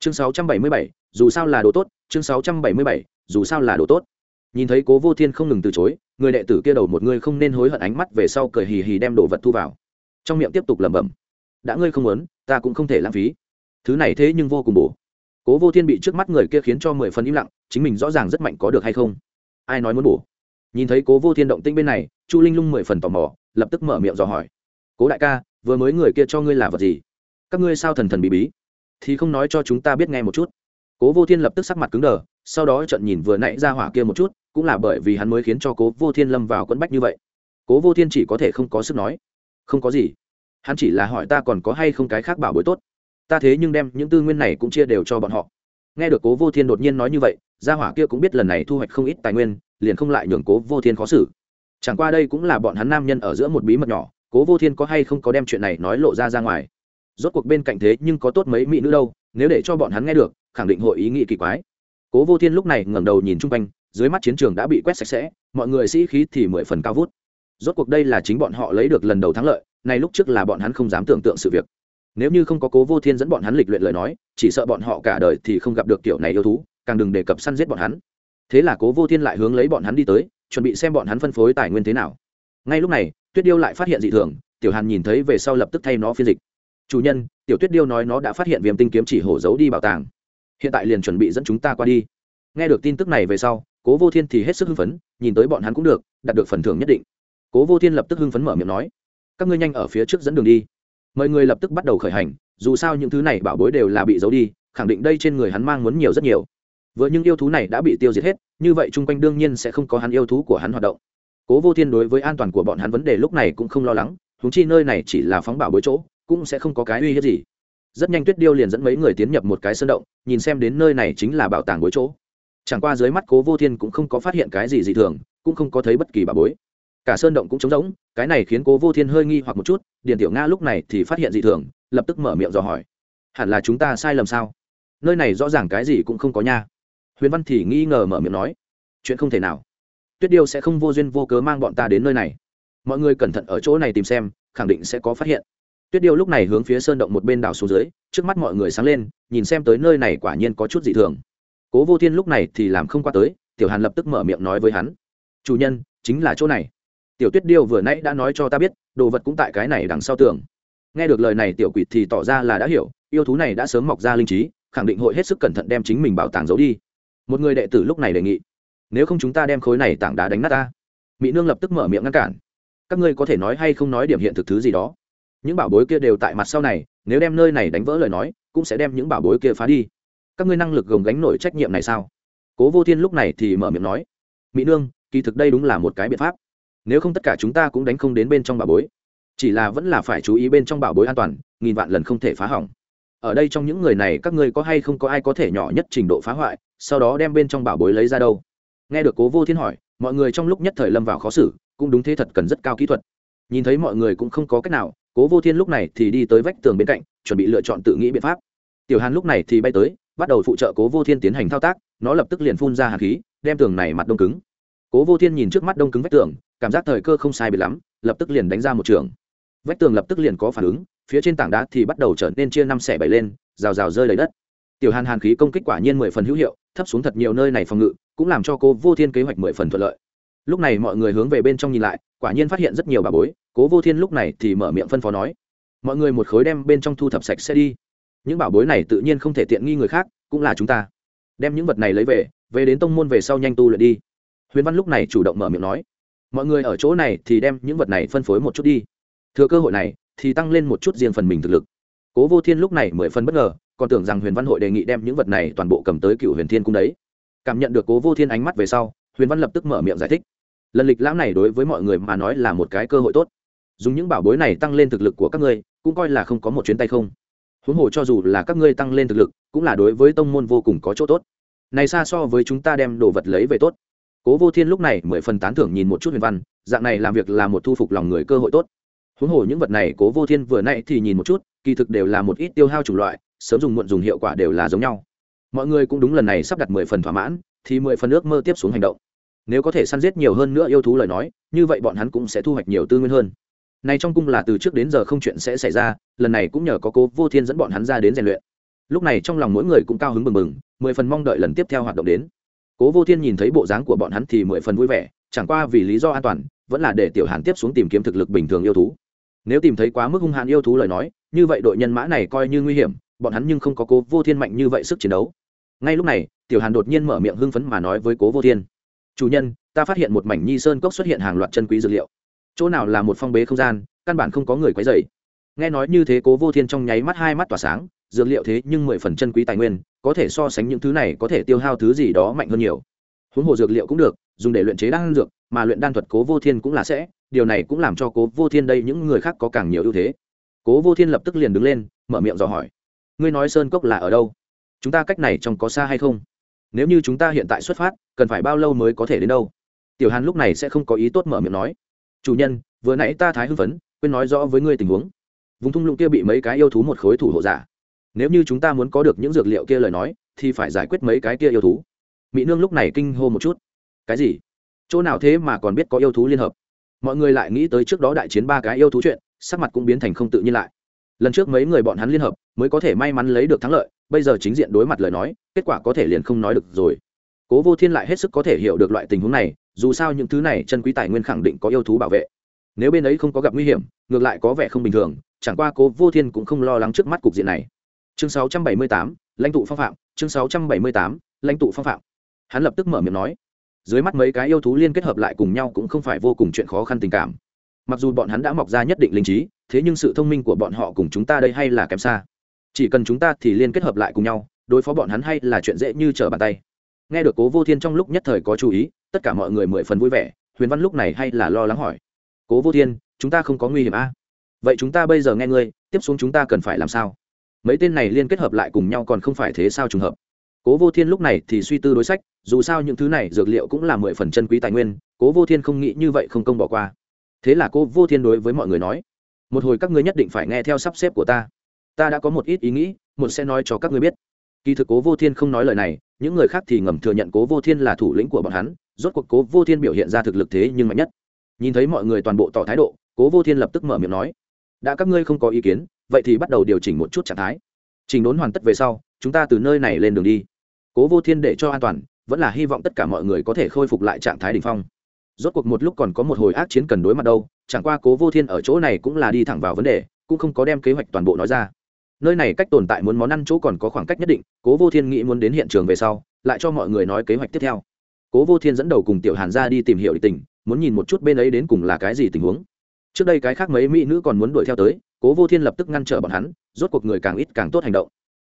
chương 677, dù sao là đồ tốt chương 677, dù sao là đồ tốt. Nhìn thấy cố vô thiên không ngừng từ chối người đệ tử kia đầu một người không nên hối hận ánh mắt về sau cười hì hì đem đồ vật thu vào. Trong miệng tiếp tục lẩm bẩm đã ngươi không muốn ta cũng không thể lãng phí. Thứ này thế nhưng vô cùng bổ. Cố vô thiên bị trước mắt người kia khiến cho mười phần im lặng chính mình rõ ràng rất mạnh có được hay không? Ai nói muốn bổ? Nhìn thấy cố vô thiên động tĩnh bên này chu linh lung mười phần tò mò lập tức mở miệng dò hỏi. Cố đại ca vừa mới người kia cho ngươi là vật gì? Các ngươi sao thần thần bí bí? Thì không nói cho chúng ta biết nghe một chút. Cố vô thiên lập tức sắc mặt cứng đờ, sau đó trận nhìn vừa nãy ra hỏa kia một chút, cũng là bởi vì hắn mới khiến cho cố vô thiên lâm vào quẫn bách như vậy. Cố vô thiên chỉ có thể không có sức nói. Không có gì. Hắn chỉ là hỏi ta còn có hay không cái khác bảo bối tốt. Ta thế nhưng đem những tư nguyên này cũng chia đều cho bọn họ. Nghe được cố vô thiên đột nhiên nói như vậy gia hỏa kia cũng biết lần này thu hoạch không ít tài nguyên, liền không lại nhường cố vô thiên khó xử. Chẳng qua đây cũng là bọn hắn nam nhân ở giữa một bí mật nhỏ, cố vô thiên có hay không có đem chuyện này nói lộ ra ra ngoài rốt cuộc bên cạnh thế nhưng có tốt mấy mỹ nữ đâu, nếu để cho bọn hắn nghe được, khẳng định hội ý nghĩ kỳ quái. Cố vô thiên lúc này ngẩng đầu nhìn chung quanh, dưới mắt chiến trường đã bị quét sạch sẽ, mọi người sĩ khí thì mười phần cao vút. Rốt cuộc đây là chính bọn họ lấy được lần đầu thắng lợi, này lúc trước là bọn hắn không dám tưởng tượng sự việc. Nếu như không có cố vô thiên dẫn bọn hắn lịch luyện lời nói, chỉ sợ bọn họ cả đời thì không gặp được kiểu này yêu thú, càng đừng đề cập săn giết bọn hắn. Thế là cố vô thiên lại hướng lấy bọn hắn đi tới, chuẩn bị xem bọn hắn phân phối tài nguyên thế nào. Ngay lúc này, tuyết điêu lại phát hiện dị thường, tiểu hàn nhìn thấy về sau lập tức thay nó phiên dịch chủ nhân, tiểu tuyết điêu nói nó đã phát hiện viêm tinh kiếm chỉ hổ giấu đi bảo tàng. Hiện tại liền chuẩn bị dẫn chúng ta qua đi. Nghe được tin tức này về sau, cố vô thiên thì hết sức hưng phấn, nhìn tới bọn hắn cũng được, đạt được phần thưởng nhất định. Cố vô thiên lập tức hưng phấn mở miệng nói, các ngươi nhanh ở phía trước dẫn đường đi. Mọi người lập tức bắt đầu khởi hành, dù sao những thứ này bảo bối đều là bị giấu đi, khẳng định đây trên người hắn mang muốn nhiều rất nhiều. Vừa những yêu thú này đã bị tiêu diệt hết, như vậy chung quanh đương nhiên sẽ không có hắn yêu thú của hắn hoạt động. Cố vô thiên đối với an toàn của bọn hắn vấn đề lúc này cũng không lo lắng húng chi nơi này chỉ là phóng bảo bối chỗ cũng sẽ không có cái uy hiếp gì. Rất nhanh tuyết điêu liền dẫn mấy người tiến nhập một cái sơn động, nhìn xem đến nơi này chính là bảo tàng bối chỗ. Chẳng qua dưới mắt cố vô thiên cũng không có phát hiện cái gì dị thường, cũng không có thấy bất kỳ bảo bối. Cả sơn động cũng trống rỗng, cái này khiến cố vô thiên hơi nghi hoặc một chút, điền tiểu nga lúc này thì phát hiện dị thường, lập tức mở miệng dò hỏi. Hẳn là chúng ta sai lầm sao? Nơi này rõ ràng cái gì cũng không có nha. Huyền văn thì nghi ngờ mở miệng nói. Chuyện không thể nào. Tuyết điêu sẽ không vô duyên vô cớ mang bọn ta đến nơi này. Mọi người cẩn thận ở chỗ này tìm xem, khẳng định sẽ có phát hiện tuyết điêu lúc này hướng phía sơn động một bên đảo xuống dưới, trước mắt mọi người sáng lên, nhìn xem tới nơi này quả nhiên có chút dị thường. Cố vô thiên lúc này thì làm không qua tới, tiểu hàn lập tức mở miệng nói với hắn. Chủ nhân, chính là chỗ này. Tiểu tuyết điêu vừa nãy đã nói cho ta biết, đồ vật cũng tại cái này đằng sau tường. Nghe được lời này tiểu quỷ thì tỏ ra là đã hiểu, yêu thú này đã sớm mọc ra linh trí, khẳng định hội hết sức cẩn thận đem chính mình bảo tàng giấu đi. Một người đệ tử lúc này đề nghị, nếu không chúng ta đem khối này tảng đá đánh nát ta? Mỹ nương lập tức mở miệng ngăn cản, các ngươi có thể nói hay không nói điểm hiện thực thứ gì đó? Những bảo bối kia đều tại mặt sau này, nếu đem nơi này đánh vỡ lời nói, cũng sẽ đem những bảo bối kia phá đi. Các ngươi năng lực gồng gánh nổi trách nhiệm này sao? Cố vô thiên lúc này thì mở miệng nói mỹ nương, kỳ thực đây đúng là một cái biện pháp. Nếu không tất cả chúng ta cũng đánh không đến bên trong bảo bối, chỉ là vẫn là phải chú ý bên trong bảo bối an toàn, nghìn vạn lần không thể phá hỏng. Ở đây trong những người này các ngươi có hay không có ai có thể nhỏ nhất trình độ phá hoại, sau đó đem bên trong bảo bối lấy ra đâu? Nghe được cố vô thiên hỏi, mọi người trong lúc nhất thời lâm vào khó xử, cũng đúng thế thật cần rất cao kỹ thuật. Nhìn thấy mọi người cũng không có cách nào cố vô thiên lúc này thì đi tới vách tường bên cạnh, chuẩn bị lựa chọn tự nghĩ biện pháp. Tiểu hàn lúc này thì bay tới, bắt đầu phụ trợ cố vô thiên tiến hành thao tác, nó lập tức liền phun ra hàn khí, đem tường này mặt đông cứng. Cố vô thiên nhìn trước mắt đông cứng vách tường, cảm giác thời cơ không sai bị lắm, lập tức liền đánh ra một trường. Vách tường lập tức liền có phản ứng, phía trên tảng đá thì bắt đầu trở nên chia năm xẻ bảy lên, rào rào rơi lấy đất. Tiểu hàn hàn khí công kích quả nhiên mười phần hữu hiệu, thấp xuống thật nhiều nơi này phòng ngự, cũng làm cho cô vô thiên kế hoạch mười phần thuận lợi lúc này mọi người hướng về bên trong nhìn lại, quả nhiên phát hiện rất nhiều bà bối. Cố vô thiên lúc này thì mở miệng phân phó nói, mọi người một khối đem bên trong thu thập sạch sẽ đi. Những bảo bối này tự nhiên không thể tiện nghi người khác, cũng là chúng ta. Đem những vật này lấy về về đến tông môn về sau nhanh tu luyện đi. Huyền văn lúc này chủ động mở miệng nói, mọi người ở chỗ này thì đem những vật này phân phối một chút đi. Thừa cơ hội này thì tăng lên một chút riêng phần mình thực lực. Cố vô thiên lúc này mười phân bất ngờ, còn tưởng rằng huyền văn hội đề nghị đem những vật này toàn bộ cầm tới cựu huyền thiên cung đấy. Cảm nhận được cố vô thiên ánh mắt về sau huyền văn lập tức mở miệng giải thích. Lần lịch lãm này đối với mọi người mà nói là một cái cơ hội tốt. Dùng những bảo bối này tăng lên thực lực của các ngươi, cũng coi là không có một chuyến tay không. Huống hồ cho dù là các ngươi tăng lên thực lực, cũng là đối với tông môn vô cùng có chỗ tốt. Này xa so với chúng ta đem đồ vật lấy về tốt. Cố vô thiên lúc này mười phần tán thưởng nhìn một chút huyền văn, dạng này làm việc là một thu phục lòng người cơ hội tốt. Huống hồ những vật này cố vô thiên vừa nãy thì nhìn một chút, kỳ thực đều là một ít tiêu hao chủng loại, sớm dùng muộn dùng hiệu quả đều là giống nhau. Mọi người cũng đúng lần này sắp đặt mười phần thỏa mãn, thì mười phần ước mơ tiếp xuống hành động nếu có thể săn giết nhiều hơn nữa yêu thú lời nói, như vậy bọn hắn cũng sẽ thu hoạch nhiều tư nguyên hơn. Này trong cung là từ trước đến giờ không chuyện sẽ xảy ra, lần này cũng nhờ có cố vô thiên dẫn bọn hắn ra đến rèn luyện. Lúc này trong lòng mỗi người cũng cao hứng mừng mừng mười phần mong đợi lần tiếp theo hoạt động đến. Cố vô thiên nhìn thấy bộ dáng của bọn hắn thì mười phần vui vẻ, chẳng qua vì lý do an toàn, vẫn là để tiểu hàn tiếp xuống tìm kiếm thực lực bình thường yêu thú. Nếu tìm thấy quá mức hung hãn yêu thú lời nói, như vậy đội nhân mã này coi như nguy hiểm, bọn hắn nhưng không có cố vô thiên mạnh như vậy sức chiến đấu. Ngay lúc này, tiểu hàn đột nhiên mở miệng hưng phấn mà nói với cố vô thiên chủ nhân, ta phát hiện một mảnh nhi sơn cốc xuất hiện hàng loạt chân quý dược liệu. Chỗ nào là một phong bế không gian, căn bản không có người quấy dày nghe nói như thế cố vô thiên trong nháy mắt hai mắt tỏa sáng, dược liệu thế nhưng mười phần chân quý tài nguyên, có thể so sánh những thứ này có thể tiêu hao thứ gì đó mạnh hơn nhiều. Huống hồ dược liệu cũng được, dùng để luyện chế đan dược, mà luyện đan thuật cố vô thiên cũng là sẽ, điều này cũng làm cho cố vô thiên đây những người khác có càng nhiều ưu thế. Cố vô thiên lập tức liền đứng lên, mở miệng dò hỏi, ngươi nói sơn cốc là ở đâu? Chúng ta cách này trong có xa hay không? Nếu như chúng ta hiện tại xuất phát cần phải bao lâu mới có thể đến đâu? Tiểu hàn lúc này sẽ không có ý tốt mở miệng nói. Chủ nhân, vừa nãy ta thái hưng phấn, quên nói rõ với ngươi tình huống. Vùng thung lũng kia bị mấy cái yêu thú một khối thủ hộ giả. Nếu như chúng ta muốn có được những dược liệu kia lời nói, thì phải giải quyết mấy cái kia yêu thú. Mỹ nương lúc này kinh hô một chút. Cái gì? Chỗ nào thế mà còn biết có yêu thú liên hợp? Mọi người lại nghĩ tới trước đó đại chiến ba cái yêu thú chuyện, sắc mặt cũng biến thành không tự nhiên lại. Lần trước mấy người bọn hắn liên hợp, mới có thể may mắn lấy được thắng lợi, bây giờ chính diện đối mặt lời nói, kết quả có thể liền không nói được rồi cố vô thiên lại hết sức có thể hiểu được loại tình huống này dù sao những thứ này chân quý tài nguyên khẳng định có yêu thú bảo vệ. Nếu bên ấy không có gặp nguy hiểm ngược lại có vẻ không bình thường chẳng qua cố vô thiên cũng không lo lắng trước mắt cục diện này. Chương 678, lãnh tụ phong phạm chương 678, lãnh tụ phong phạm. Hắn lập tức mở miệng nói. Dưới mắt mấy cái yêu thú liên kết hợp lại cùng nhau cũng không phải vô cùng chuyện khó khăn tình cảm. Mặc dù bọn hắn đã mọc ra nhất định linh trí thế nhưng sự thông minh của bọn họ cùng chúng ta đây hay là kém xa. Chỉ cần chúng ta thì liên kết hợp lại cùng nhau đối phó bọn hắn hay là chuyện dễ như trở bàn tay nghe được cố vô thiên trong lúc nhất thời có chú ý, tất cả mọi người mười phần vui vẻ, huyền văn lúc này hay là lo lắng hỏi. Cố vô thiên, chúng ta không có nguy hiểm a? À? vậy chúng ta bây giờ nghe ngươi, tiếp xuống chúng ta cần phải làm sao? Mấy tên này liên kết hợp lại cùng nhau còn không phải thế sao trùng hợp. Cố vô thiên lúc này thì suy tư đối sách, dù sao những thứ này dược liệu cũng là mười phần chân quý tài nguyên, cố vô thiên không nghĩ như vậy không công bỏ qua. Thế là cố vô thiên đối với mọi người nói, một hồi các ngươi nhất định phải nghe theo sắp xếp của ta. Ta đã có một ít ý nghĩ, một sẽ nói cho các ngươi biết. Kỳ thực cố vô thiên không nói lời này những người khác thì ngầm thừa nhận cố vô thiên là thủ lĩnh của bọn hắn, rốt cuộc cố vô thiên biểu hiện ra thực lực thế nhưng mạnh nhất. Nhìn thấy mọi người toàn bộ tỏ thái độ, cố vô thiên lập tức mở miệng nói, đã các ngươi không có ý kiến, vậy thì bắt đầu điều chỉnh một chút trạng thái. Trình đốn hoàn tất về sau, chúng ta từ nơi này lên đường đi. Cố vô thiên để cho an toàn, vẫn là hy vọng tất cả mọi người có thể khôi phục lại trạng thái đ ỉ n h phong. Rốt cuộc một lúc còn có một hồi ác chiến cần đối mặt đâu, chẳng qua cố vô thiên ở chỗ này cũng là đi thẳng vào vấn đề, cũng không có đem kế hoạch toàn bộ nói ra nơi này cách tồn tại muốn món ăn chỗ còn có khoảng cách nhất định, cố vô thiên nghĩ muốn đến hiện trường về sau, lại cho mọi người nói kế hoạch tiếp theo. Cố vô thiên dẫn đầu cùng tiểu hàn ra đi tìm hiểu địch tình, muốn nhìn một chút bên ấy đến cùng là cái gì tình huống. Trước đây cái khác mấy mỹ nữ còn muốn đuổi theo tới, cố vô thiên lập tức ngăn trở bọn hắn, rốt cuộc người càng ít càng tốt hành động.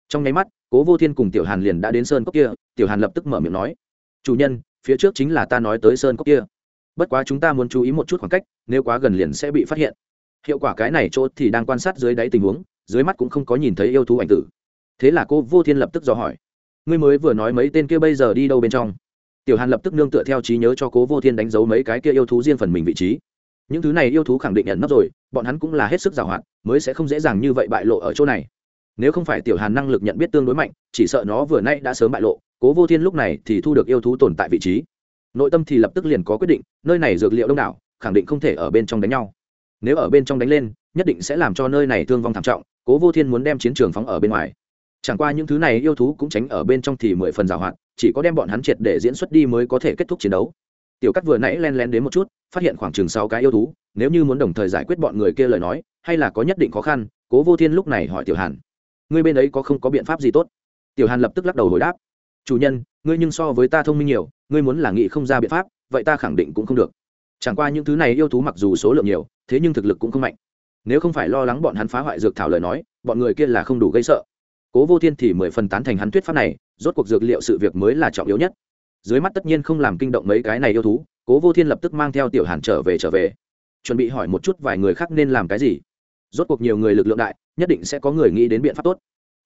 Trong nháy mắt, cố vô thiên cùng tiểu hàn liền đã đến sơn cốc kia, tiểu hàn lập tức mở miệng nói, chủ nhân, phía trước chính là ta nói tới sơn cốc kia. Bất quá chúng ta muốn chú ý một chút khoảng cách, nếu quá gần liền sẽ bị phát hiện. Hiệu quả cái này chỗ thì đang quan sát dưới đáy tình huống dưới mắt cũng không có nhìn thấy yêu thú ảnh tử. Thế là cô vô thiên lập tức dò hỏi, ngươi mới vừa nói mấy tên kia bây giờ đi đâu bên trong? Tiểu hàn lập tức nương tựa theo trí nhớ cho cố vô thiên đánh dấu mấy cái kia yêu thú riêng phần mình vị trí. Những thứ này yêu thú khẳng định nhận nấp rồi, bọn hắn cũng là hết sức giàu hạn, mới sẽ không dễ dàng như vậy bại lộ ở chỗ này. Nếu không phải tiểu hàn năng lực nhận biết tương đối mạnh, chỉ sợ nó vừa nay đã sớm bại lộ, cố vô thiên lúc này thì thu được yêu thú tồn tại vị trí. Nội tâm thì lập tức liền có quyết định, nơi này dược liệu đông đảo, khẳng định không thể ở bên trong đánh nhau. Nếu ở bên trong đánh lên, nhất định sẽ làm cho nơi này thương vong thảm trọng cố vô thiên muốn đem chiến trường phóng ở bên ngoài. Chẳng qua những thứ này yêu thú cũng tránh ở bên trong thì mười phần giảo hoạt chỉ có đem bọn hắn triệt để diễn xuất đi mới có thể kết thúc chiến đấu. Tiểu cắt vừa nãy len len đến một chút, phát hiện khoảng chừng sáu cái yêu thú, nếu như muốn đồng thời giải quyết bọn người kia lời nói, hay là có nhất định khó khăn, cố vô thiên lúc này hỏi tiểu hàn. Ngươi bên ấy có không có biện pháp gì tốt? Tiểu hàn lập tức lắc đầu hồi đáp. Chủ nhân, ngươi nhưng so với ta thông minh nhiều, ngươi muốn là nghĩ không ra biện pháp, vậy ta khẳng định cũng không được. Chẳng qua những thứ này yêu thú mặc dù số lượng nhiều, thế nhưng thực lực cũng không mạnh nếu không phải lo lắng bọn hắn phá hoại dược thảo lời nói, bọn người kia là không đủ gây sợ. Cố vô thiên thì mười phần tán thành hắn thuyết pháp này, rốt cuộc dược liệu sự việc mới là trọng yếu nhất. Dưới mắt tất nhiên không làm kinh động mấy cái này yêu thú, cố vô thiên lập tức mang theo tiểu hàn trở về trở về. Chuẩn bị hỏi một chút vài người khác nên làm cái gì. Rốt cuộc nhiều người lực lượng đại, nhất định sẽ có người nghĩ đến biện pháp tốt.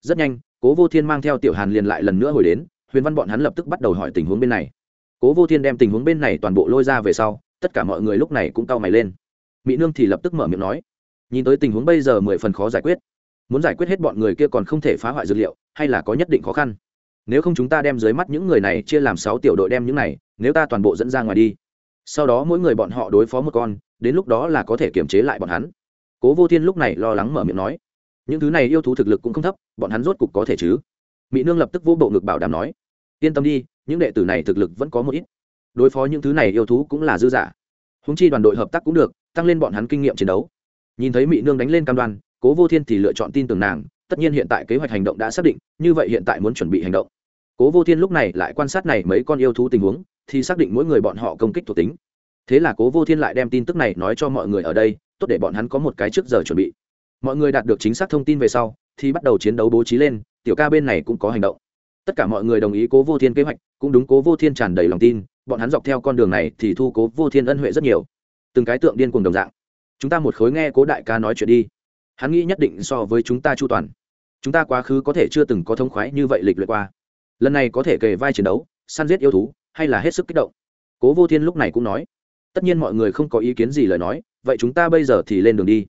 Rất nhanh, cố vô thiên mang theo tiểu hàn liền lại lần nữa hồi đến, huyền văn bọn hắn lập tức bắt đầu hỏi tình huống bên này. Cố vô thiên đem tình huống bên này toàn bộ lôi ra về sau, tất cả mọi người lúc này cũng cau mày lên. Mỹ nương thì lập tức mở miệng nói nhìn tới tình huống bây giờ mười phần khó giải quyết. Muốn giải quyết hết bọn người kia còn không thể phá hoại dược liệu, hay là có nhất định khó khăn? Nếu không chúng ta đem dưới mắt những người này chia làm sáu tiểu đội đem những này, nếu ta toàn bộ dẫn ra ngoài đi. Sau đó mỗi người bọn họ đối phó một con, đến lúc đó là có thể kiềm chế lại bọn hắn. Cố vô thiên lúc này lo lắng mở miệng nói, những thứ này yêu thú thực lực cũng không thấp, bọn hắn rốt cục có thể chứ? Mỹ nương lập tức vô bộ ngực bảo đảm nói, yên tâm đi, những đệ tử này thực lực vẫn có một ít. Đối phó những thứ này yêu thú cũng là dư giả húng chi đoàn đội hợp tác cũng được, tăng lên bọn hắn kinh nghiệm chiến đấu nhìn thấy mỹ nương đánh lên cam đoan, cố vô thiên thì lựa chọn tin tưởng nàng, tất nhiên hiện tại kế hoạch hành động đã xác định, như vậy hiện tại muốn chuẩn bị hành động. Cố vô thiên lúc này lại quan sát này mấy con yêu thú tình huống, thì xác định mỗi người bọn họ công kích thuộc tính. Thế là cố vô thiên lại đem tin tức này nói cho mọi người ở đây, tốt để bọn hắn có một cái trước giờ chuẩn bị. Mọi người đạt được chính xác thông tin về sau, thì bắt đầu chiến đấu bố trí lên, tiểu ca bên này cũng có hành động. Tất cả mọi người đồng ý cố vô thiên kế hoạch, cũng đúng cố vô thiên tràn đầy lòng tin, bọn hắn dọc theo con đường này thì thu cố vô thiên ân huệ rất nhiều. Từng cái tượng điên cùng đồng dạng chúng ta một khối nghe cố đại ca nói chuyện đi. Hắn nghĩ nhất định so với chúng ta chu toàn. Chúng ta quá khứ có thể chưa từng có thông khoái như vậy lịch luyện qua. Lần này có thể kề vai chiến đấu, săn giết yêu thú, hay là hết sức kích động. Cố vô thiên lúc này cũng nói, tất nhiên mọi người không có ý kiến gì lời nói, vậy chúng ta bây giờ thì lên đường đi.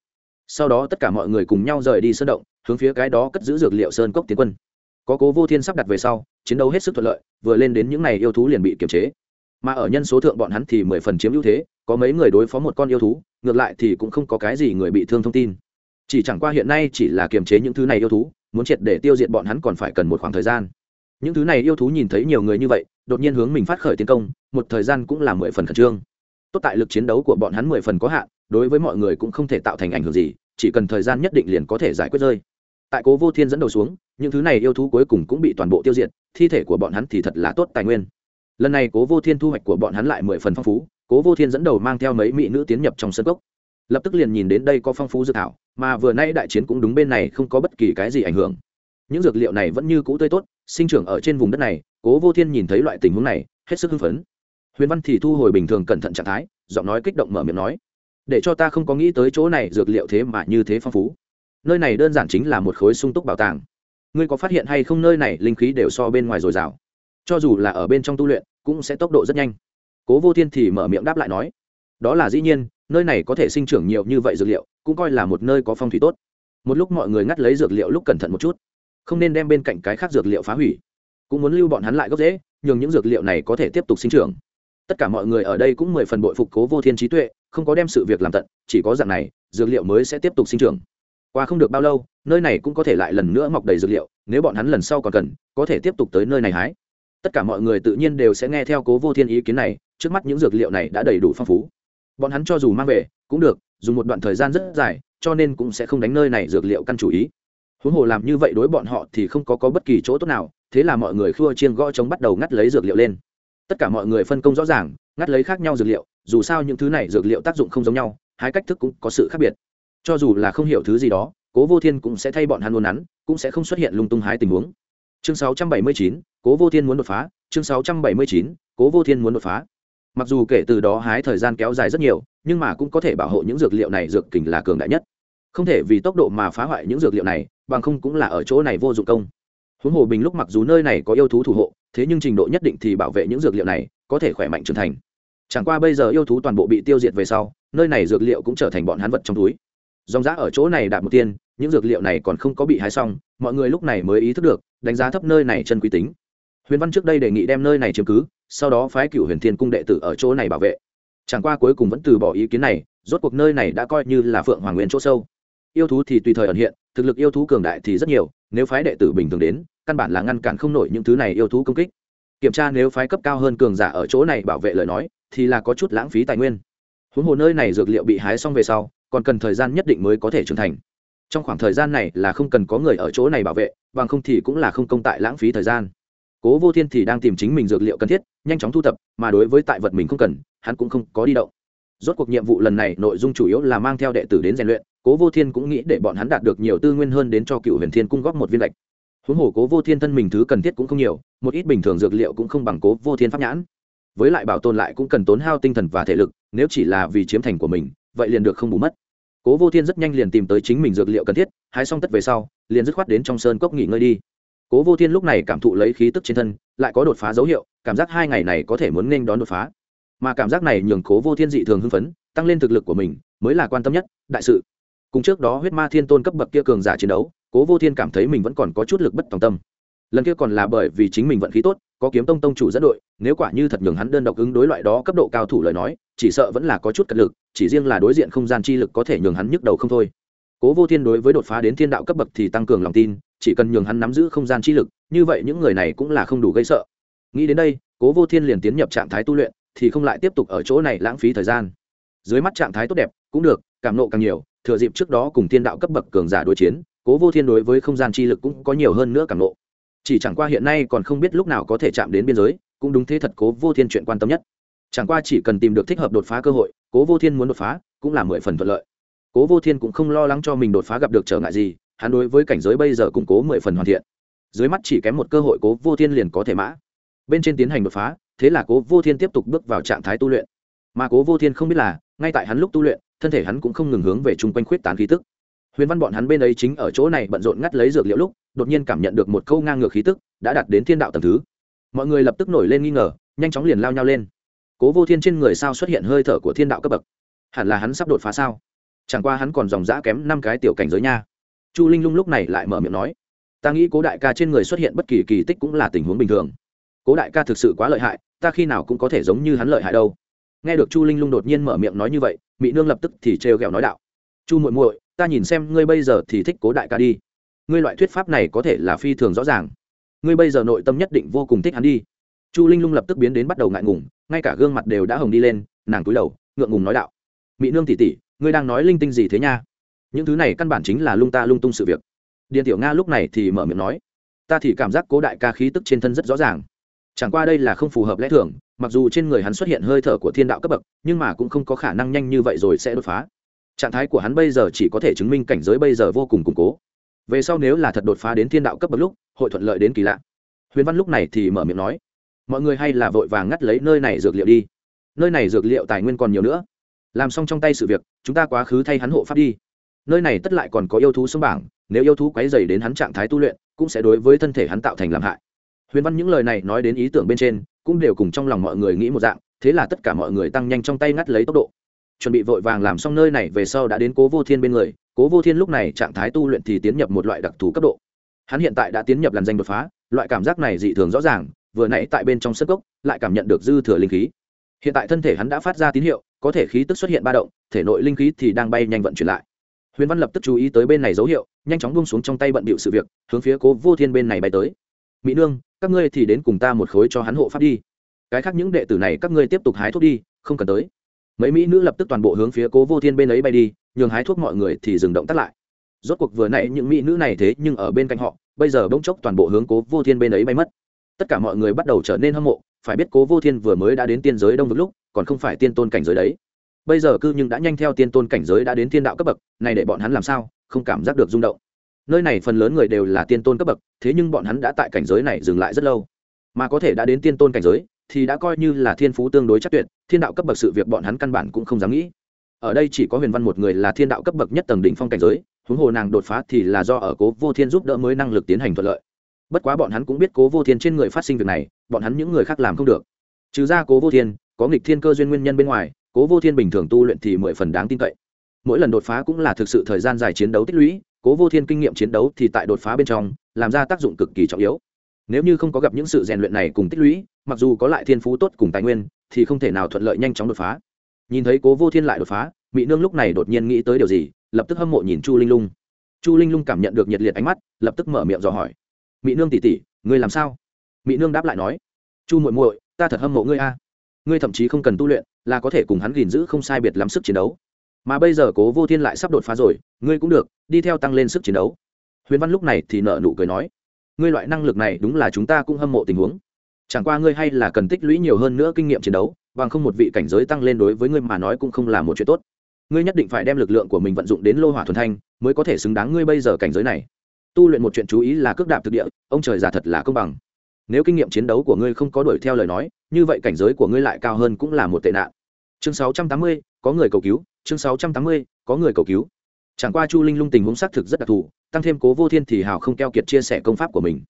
Sau đó tất cả mọi người cùng nhau rời đi sơn động, hướng phía cái đó cất giữ dược liệu sơn cốc tiến quân. Có cố vô thiên sắp đặt về sau, chiến đấu hết sức thuận lợi, vừa lên đến những n à y yêu thú liền bị kiềm chế mà ở nhân số thượng bọn hắn thì mười phần chiếm ưu thế, có mấy người đối phó một con yêu thú, ngược lại thì cũng không có cái gì người bị thương thông tin. Chỉ chẳng qua hiện nay chỉ là kiềm chế những thứ này yêu thú, muốn triệt để tiêu diệt bọn hắn còn phải cần một khoảng thời gian. Những thứ này yêu thú nhìn thấy nhiều người như vậy, đột nhiên hướng mình phát khởi tiến công, một thời gian cũng là mười phần khẩn trương. Tốt tại lực chiến đấu của bọn hắn mười phần có hạn, đối với mọi người cũng không thể tạo thành ảnh hưởng gì, chỉ cần thời gian nhất định liền có thể giải quyết rơi. Tại cố vô thiên dẫn đầu xuống, những thứ này yêu thú cuối cùng cũng bị toàn bộ tiêu diệt, thi thể của bọn hắn thì thật là tốt tài nguyên lần này cố vô thiên thu hoạch của bọn hắn lại mười phần phong phú, cố vô thiên dẫn đầu mang theo mấy mỹ nữ tiến nhập trong sân cốc. Lập tức liền nhìn đến đây có phong phú dự thảo, mà vừa nay đại chiến cũng đúng bên này không có bất kỳ cái gì ảnh hưởng. Những dược liệu này vẫn như cũ tươi tốt, sinh trưởng ở trên vùng đất này, cố vô thiên nhìn thấy loại tình huống này, hết sức hưng phấn. Huyền văn thì thu hồi bình thường cẩn thận trạng thái, giọng nói kích động mở miệng nói, để cho ta không có nghĩ tới chỗ này dược liệu thế mà như thế phong phú. Nơi này đơn giản chính là một khối sung túc bảo tàng. Ngươi có phát hiện hay không nơi này linh khí đều so bên ngoài dồi dào? Cho dù là ở bên trong tu luyện, cũng sẽ tốc độ rất nhanh. Cố vô thiên thì mở miệng đáp lại nói, đó là dĩ nhiên, nơi này có thể sinh trưởng nhiều như vậy dược liệu, cũng coi là một nơi có phong thủy tốt. Một lúc mọi người ngắt lấy dược liệu lúc cẩn thận một chút, không nên đem bên cạnh cái khác dược liệu phá hủy. Cũng muốn lưu bọn hắn lại gốc dễ nhường những dược liệu này có thể tiếp tục sinh trưởng. Tất cả mọi người ở đây cũng mười phần bội phục cố vô thiên trí tuệ, không có đem sự việc làm tận, chỉ có dạng này, dược liệu mới sẽ tiếp tục sinh trưởng. Qua không được bao lâu, nơi này cũng có thể lại lần nữa mọc đầy dược liệu, nếu bọn hắn lần sau còn cần, có thể tiếp tục tới nơi này hái tất cả mọi người tự nhiên đều sẽ nghe theo cố vô thiên ý kiến này trước mắt những dược liệu này đã đầy đủ phong phú. Bọn hắn cho dù mang về cũng được dùng một đoạn thời gian rất dài cho nên cũng sẽ không đánh nơi này dược liệu căn chủ ý. Huống hồ làm như vậy đối bọn họ thì không có, có bất kỳ chỗ tốt nào thế là mọi người khua chiên gõ trống bắt đầu ngắt lấy dược liệu lên. Tất cả mọi người phân công rõ ràng ngắt lấy khác nhau dược liệu dù sao những thứ này dược liệu tác dụng không giống nhau hai cách thức cũng có sự khác biệt. Cho dù là không hiểu thứ gì đó cố vô thiên cũng sẽ thay bọn hắn luôn nắn cũng sẽ không xuất hiện lung tung hái tình huống chương 679, cố vô thiên muốn đột phá. Chương 679, cố vô thiên muốn đột phá. Mặc dù kể từ đó hái thời gian kéo dài rất nhiều nhưng mà cũng có thể bảo hộ những dược liệu này dược kình là cường đại nhất. Không thể vì tốc độ mà phá hoại những dược liệu này bằng không cũng là ở chỗ này vô dụng công. Huống hồ bình lúc mặc dù nơi này có yêu thú thủ hộ thế nhưng trình độ nhất định thì bảo vệ những dược liệu này có thể khỏe mạnh trưởng thành. Chẳng qua bây giờ yêu thú toàn bộ bị tiêu diệt về sau nơi này dược liệu cũng trở thành bọn hắn vật trong túi. Dòng giã ở chỗ này đạt một tiên những dược liệu này còn không có bị hái xong mọi người lúc này mới ý thức được đánh giá thấp nơi này chân quý tính. Huyền văn trước đây đề nghị đem nơi này chiếm cứ, sau đó phái cựu huyền thiên cung đệ tử ở chỗ này bảo vệ. Chẳng qua cuối cùng vẫn từ bỏ ý kiến này, rốt cuộc nơi này đã coi như là phượng hoàng nguyên chỗ sâu. Yêu thú thì tùy thời ẩn hiện, thực lực yêu thú cường đại thì rất nhiều, nếu phái đệ tử bình thường đến, căn bản là ngăn cản không nổi những thứ này yêu thú công kích. Kiểm tra nếu phái cấp cao hơn cường giả ở chỗ này bảo vệ lời nói, thì là có chút lãng phí tài nguyên. Huống hồ nơi này dược liệu bị hái xong về sau, còn cần thời gian nhất định mới có thể trưởng thành trong khoảng thời gian này là không cần có người ở chỗ này bảo vệ, bằng không thì cũng là không công tại lãng phí thời gian. Cố vô thiên thì đang tìm chính mình dược liệu cần thiết, nhanh chóng thu thập, mà đối với tại vật mình không cần, hắn cũng không có đi động. Rốt cuộc nhiệm vụ lần này nội dung chủ yếu là mang theo đệ tử đến rèn luyện, cố vô thiên cũng nghĩ để bọn hắn đạt được nhiều tư nguyên hơn đến cho cựu huyền thiên cung góp một viên lệch. Huống hồ cố vô thiên thân mình thứ cần thiết cũng không nhiều, một ít bình thường dược liệu cũng không bằng cố vô thiên pháp nhãn. Với lại bảo tồn lại cũng cần tốn hao tinh thần và thể lực, nếu chỉ là vì chiếm thành của mình, vậy liền được không bù mất cố vô thiên rất nhanh liền tìm tới chính mình dược liệu cần thiết, hái xong tất về sau, liền dứt khoát đến trong sơn cốc nghỉ ngơi đi. Cố vô thiên lúc này cảm thụ lấy khí tức trên thân, lại có đột phá dấu hiệu, cảm giác hai ngày này có thể muốn nên đón đột phá. Mà cảm giác này nhường cố vô thiên dị thường hưng phấn, tăng lên thực lực của mình, mới là quan tâm nhất, đại sự. Cùng trước đó huyết ma thiên tôn cấp bậc kia cường giả chiến đấu, cố vô thiên cảm thấy mình vẫn còn có chút lực bất tòng tâm. Lần kia còn là bởi vì chính mình vận khí tốt có kiếm tông tông chủ dẫn đội, nếu quả như thật nhường hắn đơn độc ứng đối loại đó cấp độ cao thủ lời nói, chỉ sợ vẫn là có chút cật lực, chỉ riêng là đối diện không gian chi lực có thể nhường hắn nhức đầu không thôi. Cố vô thiên đối với đột phá đến thiên đạo cấp bậc thì tăng cường lòng tin, chỉ cần nhường hắn nắm giữ không gian chi lực, như vậy những người này cũng là không đủ gây sợ. Nghĩ đến đây, cố vô thiên liền tiến nhập trạng thái tu luyện, thì không lại tiếp tục ở chỗ này lãng phí thời gian. Dưới mắt trạng thái tốt đẹp, cũng được, cảm nộ càng nhiều, thừa dịp trước đó cùng thiên đạo cấp bậc cường giả đối chiến, cố vô thiên đối với không gian chi lực cũng có nhiều hơn nữa cảm nộ chỉ chẳng qua hiện nay còn không biết lúc nào có thể chạm đến biên giới, cũng đúng thế thật cố vô thiên chuyện quan tâm nhất. Chẳng qua chỉ cần tìm được thích hợp đột phá cơ hội, cố vô thiên muốn đột phá, cũng là mười phần thuận lợi. Cố vô thiên cũng không lo lắng cho mình đột phá gặp được trở ngại gì, hắn đối với cảnh giới bây giờ củng cố mười phần hoàn thiện. Dưới mắt chỉ kém một cơ hội cố vô thiên liền có thể mã. Bên trên tiến hành đột phá, thế là cố vô thiên tiếp tục bước vào trạng thái tu luyện. Mà cố vô thiên không biết là, ngay tại hắn lúc tu luyện, thân thể hắn cũng không ngừng hướng về chung quanh khuyết tán khí tức huyền văn bọn hắn bên ấy chính ở chỗ này bận rộn ngắt lấy dược liệu lúc, đột nhiên cảm nhận được một câu ngang ngược khí tức, đã đạt đến thiên đạo tầm thứ. Mọi người lập tức nổi lên nghi ngờ, nhanh chóng liền lao nhau lên. Cố vô thiên trên người sao xuất hiện hơi thở của thiên đạo cấp bậc? Hẳn là hắn sắp đột phá sao? Chẳng qua hắn còn dòng dã kém năm cái tiểu cảnh giới nha. Chu linh lung lúc này lại mở miệng nói, ta nghĩ cố đại ca trên người xuất hiện bất kỳ kỳ tích cũng là tình huống bình thường. Cố đại ca thực sự quá lợi hại, ta khi nào cũng có thể giống như hắn lợi hại đâu. Nghe được chu linh lung đột nhiên mở miệng nói như vậy mỹ nương lập tức thì trêu ghẹo nói đạo, chu muội muội ta nhìn xem ngươi bây giờ thì thích cố đại ca đi. Ngươi loại thuyết pháp này có thể là phi thường rõ ràng. Ngươi bây giờ nội tâm nhất định vô cùng thích hắn đi. Chu linh lung lập tức biến đến bắt đầu ngại ngùng, ngay cả gương mặt đều đã hồng đi lên, nàng cúi đầu, ngượng ngùng nói đạo. Mỹ nương tỉ tỉ ngươi đang nói linh tinh gì thế nha? Những thứ này căn bản chính là lung ta lung tung sự việc. Điện tiểu nga lúc này thì mở miệng nói, ta thì cảm giác cố đại ca khí tức trên thân rất rõ ràng. Chẳng qua đây là không phù hợp lẽ thường, mặc dù trên người hắn xuất hiện hơi thở của thiên đạo cấp bậc, nhưng mà cũng không có khả năng nhanh như vậy rồi sẽ đột phá trạng thái của hắn bây giờ chỉ có thể chứng minh cảnh giới bây giờ vô cùng củng cố. Về sau nếu là thật đột phá đến thiên đạo cấp bậc lúc, hội thuận lợi đến kỳ lạ. Huyền văn lúc này thì mở miệng nói, mọi người hay là vội vàng ngắt lấy nơi này dược liệu đi. Nơi này dược liệu tài nguyên còn nhiều nữa. Làm xong trong tay sự việc, chúng ta quá khứ thay hắn hộ pháp đi. Nơi này tất lại còn có yêu thú xâm bảng, nếu yêu thú quấy dày đến hắn trạng thái tu luyện, cũng sẽ đối với thân thể hắn tạo thành làm hại. Huyền văn những lời này nói đến ý tưởng bên trên, cũng đều cùng trong lòng mọi người nghĩ một dạng, thế là tất cả mọi người tăng nhanh trong tay ngắt lấy tốc độ chuẩn bị vội vàng làm xong nơi này về sau đã đến cố vô thiên bên người, cố vô thiên lúc này trạng thái tu luyện thì tiến nhập một loại đặc thù cấp độ. Hắn hiện tại đã tiến nhập làn danh đột phá, loại cảm giác này dị thường rõ ràng, vừa nãy tại bên trong sân gốc lại cảm nhận được dư thừa linh khí. Hiện tại thân thể hắn đã phát ra tín hiệu, có thể khí tức xuất hiện ba động, thể nội linh khí thì đang bay nhanh vận chuyển lại. Huyền văn lập tức chú ý tới bên này dấu hiệu, nhanh chóng buông xuống trong tay bận bịu sự việc, hướng phía cố vô thiên bên này bay tới. Mỹ nương, các ngươi thì đến cùng ta một khối cho hắn hộ pháp đi. Cái khác những đệ tử này các ngươi tiếp tục hái thuốc đi, không cần tới mấy mỹ nữ lập tức toàn bộ hướng phía cố vô thiên bên ấy bay đi, nhường hái thuốc mọi người thì dừng động tắt lại. Rốt cuộc vừa nãy những mỹ nữ này thế nhưng ở bên cạnh họ, bây giờ bỗng chốc toàn bộ hướng cố vô thiên bên ấy bay mất. Tất cả mọi người bắt đầu trở nên hâm mộ, phải biết cố vô thiên vừa mới đã đến tiên giới đông vực lúc, còn không phải tiên tôn cảnh giới đấy. Bây giờ cư nhưng đã nhanh theo tiên tôn cảnh giới đã đến thiên đạo cấp bậc, này để bọn hắn làm sao, không cảm giác được rung động. Nơi này phần lớn người đều là tiên tôn cấp bậc, thế nhưng bọn hắn đã tại cảnh giới này dừng lại rất lâu. Mà có thể đã đến tiên tôn cảnh giới thì đã coi như là thiên phú tương đối chắc tuyệt, thiên đạo cấp bậc sự việc bọn hắn căn bản cũng không dám nghĩ. Ở đây chỉ có huyền văn một người là thiên đạo cấp bậc nhất tầng đỉnh phong cảnh giới, huống hồ nàng đột phá thì là do ở cố vô thiên giúp đỡ mới năng lực tiến hành thuận lợi. Bất quá bọn hắn cũng biết cố vô thiên trên người phát sinh việc này, bọn hắn những người khác làm không được. Trừ ra cố vô thiên, có nghịch thiên cơ duyên nguyên nhân bên ngoài, cố vô thiên bình thường tu luyện thì mười phần đáng tin cậy. Mỗi lần đột phá cũng là thực sự thời gian dài chiến đấu tích lũy, cố vô thiên kinh nghiệm chiến đấu thì tại đột phá bên trong, làm ra tác dụng cực kỳ trọng yếu nếu như không có gặp những sự rèn luyện này cùng tích lũy, mặc dù có lại thiên phú tốt cùng tài nguyên, thì không thể nào thuận lợi nhanh chóng đột phá. Nhìn thấy cố vô thiên lại đột phá mỹ nương lúc này đột nhiên nghĩ tới điều gì, lập tức hâm mộ nhìn chu linh lung. Chu linh lung cảm nhận được nhiệt liệt ánh mắt, lập tức mở miệng dò hỏi. Mỹ nương tỉ tỉ ngươi làm sao? Mỹ nương đáp lại nói. Chu muội muội, ta thật hâm mộ ngươi a. Ngươi thậm chí không cần tu luyện, là có thể cùng hắn gìn giữ không sai biệt lắm sức chiến đấu. Mà bây giờ cố vô thiên lại sắp đột phá rồi, ngươi cũng được, đi theo tăng lên sức chiến đấu. Huyền văn lúc này thì nợ nụ cười nói ngươi loại năng lực này đúng là chúng ta cũng hâm mộ tình huống. Chẳng qua ngươi hay là cần tích lũy nhiều hơn nữa kinh nghiệm chiến đấu bằng không một vị cảnh giới tăng lên đối với ngươi mà nói cũng không là một chuyện tốt. Ngươi nhất định phải đem lực lượng của mình vận dụng đến lô hỏa thuần thanh mới có thể xứng đáng ngươi bây giờ cảnh giới này. Tu luyện một chuyện chú ý là cước đạp thực địa ông trời giả thật là công bằng. Nếu kinh nghiệm chiến đấu của ngươi không có đuổi theo lời nói như vậy cảnh giới của ngươi lại cao hơn cũng là một tệ nạn. Chương 680, có người cầu cứu chương 680, có người cầu cứu chẳng qua chu linh lung tình huống xác thực rất đặc thù, tăng thêm cố vô thiên thì hào không keo kiệt chia sẻ công pháp của mình.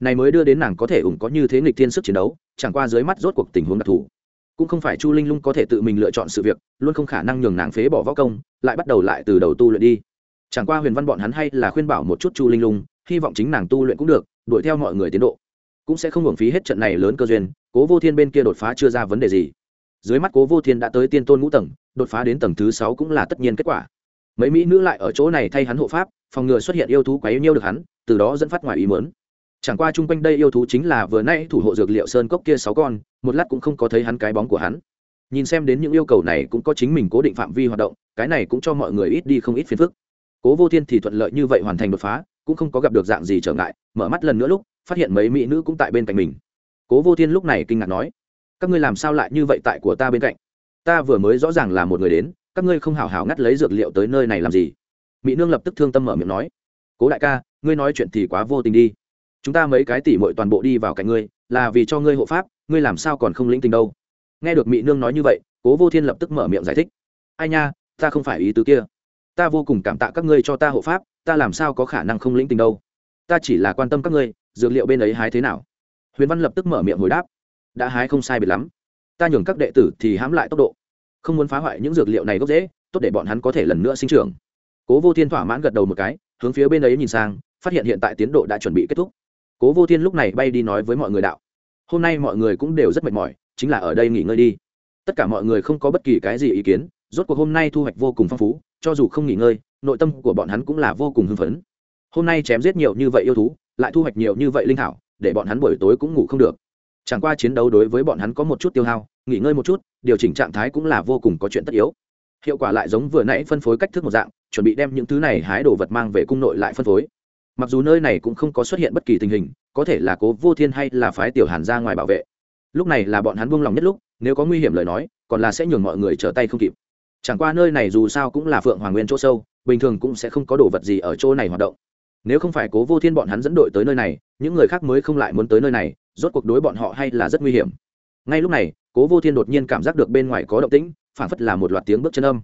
Này mới đưa đến nàng có thể ủng có như thế nghịch thiên sức chiến đấu, chẳng qua dưới mắt rốt cuộc tình huống đặc thù. Cũng không phải chu linh lung có thể tự mình lựa chọn sự việc, luôn không khả năng nhường nàng phế bỏ võ công, lại bắt đầu lại từ đầu tu luyện đi. Chẳng qua huyền văn bọn hắn hay là khuyên bảo một chút chu linh lung, hy vọng chính nàng tu luyện cũng được, đuổi theo mọi người tiến độ. Cũng sẽ không hưởng phí hết trận này lớn cơ duyên, cố vô thiên bên kia đột phá chưa ra vấn đề gì. Dưới mắt cố vô thiên đã tới tiên tôn ngũ tầng, đột phá đến tầng thứ sáu cũng là tất nhiên kết quả mấy mỹ nữ lại ở chỗ này thay hắn hộ pháp, phòng ngừa xuất hiện yêu thú quấy nhiêu được hắn, từ đó dẫn phát ngoài ý mớn chẳng qua chung quanh đây yêu thú chính là vừa nay thủ hộ dược liệu sơn cốc kia sáu con, một lát cũng không có thấy hắn cái bóng của hắn. Nhìn xem đến những yêu cầu này cũng có chính mình cố định phạm vi hoạt động, cái này cũng cho mọi người ít đi không ít phiền phức. Cố vô thiên thì thuận lợi như vậy hoàn thành đột phá, cũng không có gặp được dạng gì trở ngại, mở mắt lần nữa lúc, phát hiện mấy mỹ nữ cũng tại bên cạnh mình. Cố vô thiên lúc này kinh ngạc nói, các ngươi làm sao lại như vậy tại của ta bên cạnh? Ta vừa mới rõ ràng là một người đến các ngươi không hảo hảo ngắt lấy dược liệu tới nơi này làm gì? Mỹ nương lập tức thương tâm mở miệng nói, cố đại ca, ngươi nói chuyện thì quá vô tình đi. Chúng ta mấy cái tỉ mội toàn bộ đi vào cạnh ngươi, là vì cho ngươi hộ pháp, ngươi làm sao còn không lĩnh tình đâu? Nghe được mỹ nương nói như vậy, cố vô thiên lập tức mở miệng giải thích, ai nha, ta không phải ý tứ kia. Ta vô cùng cảm tạ các ngươi cho ta hộ pháp, ta làm sao có khả năng không lĩnh tình đâu? Ta chỉ là quan tâm các ngươi, dược liệu bên ấy hái thế nào? Huyền văn lập tức mở miệng hồi đáp, đã hái không sai biệt lắm. Ta nhường các đệ tử thì hãm lại tốc độ không muốn phá hoại những dược liệu này gốc dễ, tốt để bọn hắn có thể lần nữa sinh trưởng. Cố vô thiên thỏa mãn gật đầu một cái, hướng phía bên ấy nhìn sang, phát hiện hiện tại tiến độ đã chuẩn bị kết thúc. Cố vô thiên lúc này bay đi nói với mọi người đạo, hôm nay mọi người cũng đều rất mệt mỏi, chính là ở đây nghỉ ngơi đi. Tất cả mọi người không có bất kỳ cái gì ý kiến, rốt cuộc hôm nay thu hoạch vô cùng phong phú, cho dù không nghỉ ngơi, nội tâm của bọn hắn cũng là vô cùng hưng phấn. Hôm nay chém giết nhiều như vậy yêu thú, lại thu hoạch nhiều như vậy linh thảo, để bọn hắn buổi tối cũng ngủ không được. Chẳng qua chiến đấu đối với bọn hắn có một chút tiêu hao nghỉ ngơi một chút, điều chỉnh trạng thái cũng là vô cùng có chuyện tất yếu. Hiệu quả lại giống vừa nãy phân phối cách thức một dạng, chuẩn bị đem những thứ này hái đồ vật mang về cung nội lại phân phối. Mặc dù nơi này cũng không có xuất hiện bất kỳ tình hình, có thể là cố vô thiên hay là phái tiểu hàn ra ngoài bảo vệ. Lúc này là bọn hắn buông lòng nhất lúc, nếu có nguy hiểm lời nói, còn là sẽ nhường mọi người trở tay không kịp. Chẳng qua nơi này dù sao cũng là phượng hoàng nguyên chỗ sâu, bình thường cũng sẽ không có đồ vật gì ở chỗ này hoạt động. Nếu không phải cố vô thiên bọn hắn dẫn đội tới nơi này, những người khác mới không lại muốn tới nơi này, rốt cuộc đối bọn họ hay là rất nguy hiểm. Ngay lúc này cố vô thiên đột nhiên cảm giác được bên ngoài có động tĩnh phản phất là một loạt tiếng bước chân âm.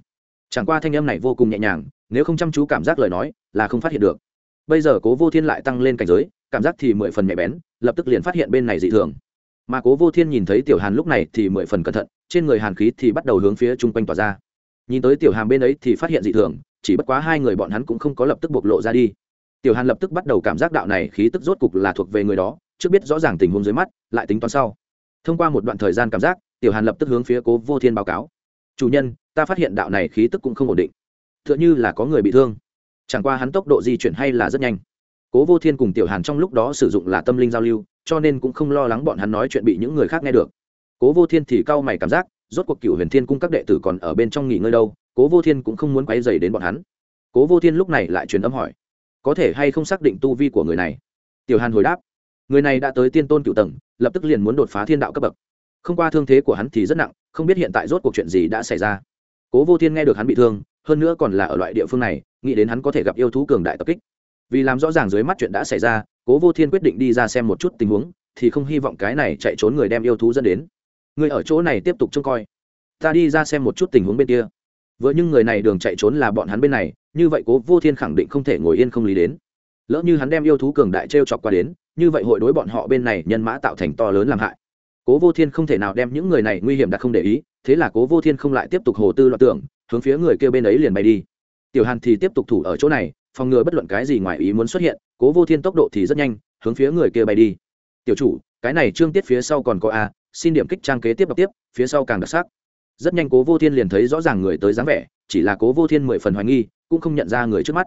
Chẳng qua thanh âm này vô cùng nhẹ nhàng, nếu không chăm chú cảm giác lời nói, là không phát hiện được. Bây giờ cố vô thiên lại tăng lên cảnh giới, cảm giác thì mười phần nhạy bén, lập tức liền phát hiện bên này dị thường. Mà cố vô thiên nhìn thấy tiểu hàn lúc này thì mười phần cẩn thận, trên người hàn khí thì bắt đầu hướng phía chung quanh tỏa ra. Nhìn tới tiểu hàn bên ấy thì phát hiện dị thường, chỉ bất quá hai người bọn hắn cũng không có lập tức bộc lộ ra đi. Tiểu hàn lập tức bắt đầu cảm giác đạo này khí tức rốt cục là thuộc về người đó, trước biết rõ ràng tình huống dưới mắt, lại tính toán sau thông qua một đoạn thời gian cảm giác, tiểu hàn lập tức hướng phía cố vô thiên báo cáo. Chủ nhân, ta phát hiện đạo này khí tức cũng không ổn định. T h ư ợ n h ư là có người bị thương. Chẳng qua hắn tốc độ di chuyển hay là rất nhanh. Cố vô thiên cùng tiểu hàn trong lúc đó sử dụng là tâm linh giao lưu, cho nên cũng không lo lắng bọn hắn nói chuyện bị những người khác nghe được. Cố vô thiên thì cau mày cảm giác, rốt cuộc cựu huyền thiên cung các đệ tử còn ở bên trong nghỉ ngơi đâu, cố vô thiên cũng không muốn quay dày đến bọn hắn. Cố vô thiên lúc này lại truyền âm hỏi, có thể hay không xác định tu vi của người này? Tiểu hàn hồi đáp, người này đã tới tiên tôn cựu tầng lập tức liền muốn đột phá thiên đạo cấp bậc. Không qua thương thế của hắn thì rất nặng, không biết hiện tại rốt cuộc chuyện gì đã xảy ra. Cố vô thiên nghe được hắn bị thương, hơn nữa còn là ở loại địa phương này, nghĩ đến hắn có thể gặp yêu thú cường đại tập kích. Vì làm rõ ràng dưới mắt chuyện đã xảy ra, cố vô thiên quyết định đi ra xem một chút tình huống, thì không hy vọng cái này chạy trốn người đem yêu thú dẫn đến. Người ở chỗ này tiếp tục trông coi. Ta đi ra xem một chút tình huống bên kia. Vừa nhưng người này đường chạy trốn là bọn hắn bên này, như vậy cố vô thiên khẳng định không thể ngồi yên không lý đến. Lỡ như hắn đem yêu thú cường đại t r e o chọc qua đến như vậy hội đối bọn họ bên này nhân mã tạo thành to lớn làm hại. Cố vô thiên không thể nào đem những người này nguy hiểm đặt không để ý, thế là cố vô thiên không lại tiếp tục hồ tư loạn tưởng, hướng phía người kia bên ấy liền bay đi. Tiểu hàn thì tiếp tục thủ ở chỗ này, phòng ngừa bất luận cái gì ngoài ý muốn xuất hiện, cố vô thiên tốc độ thì rất nhanh, hướng phía người kia bay đi. Tiểu chủ, cái này trương tiết phía sau còn có a, xin điểm kích trang kế tiếp đọc tiếp, phía sau càng đặc sắc. Rất nhanh cố vô thiên liền thấy rõ ràng người tới dáng vẻ, chỉ là cố vô thiên mười phần hoài nghi, cũng không nhận ra người trước mắt.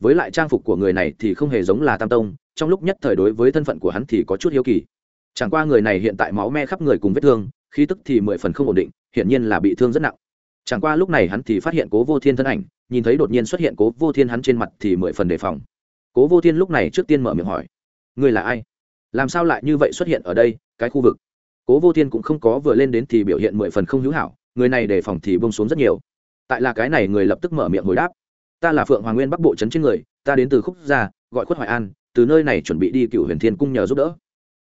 Với lại trang phục của người này thì không hề giống là tam tông trong lúc nhất thời đối với thân phận của hắn thì có chút hiếu kỳ. Chẳng qua người này hiện tại máu me khắp người cùng vết thương, khí tức thì mười phần không ổn định, hiển nhiên là bị thương rất nặng. Chẳng qua lúc này hắn thì phát hiện cố vô thiên thân ảnh, nhìn thấy đột nhiên xuất hiện cố vô thiên hắn trên mặt thì mười phần đề phòng. Cố vô thiên lúc này trước tiên mở miệng hỏi người là ai? Làm sao lại như vậy xuất hiện ở đây, cái khu vực? Cố vô thiên cũng không có vừa lên đến thì biểu hiện mười phần không hữu hảo, người này đề phòng thì bông xuống rất nhiều. Tại là cái này người lập tức mở miệng hồi đáp, ta là phượng hoàng nguyên bắc bộ trấn trên người, ta đến từ khúc gia, gọi khuất hoài an từ nơi này chuẩn bị đi cựu huyền thiên cung nhờ giúp đỡ.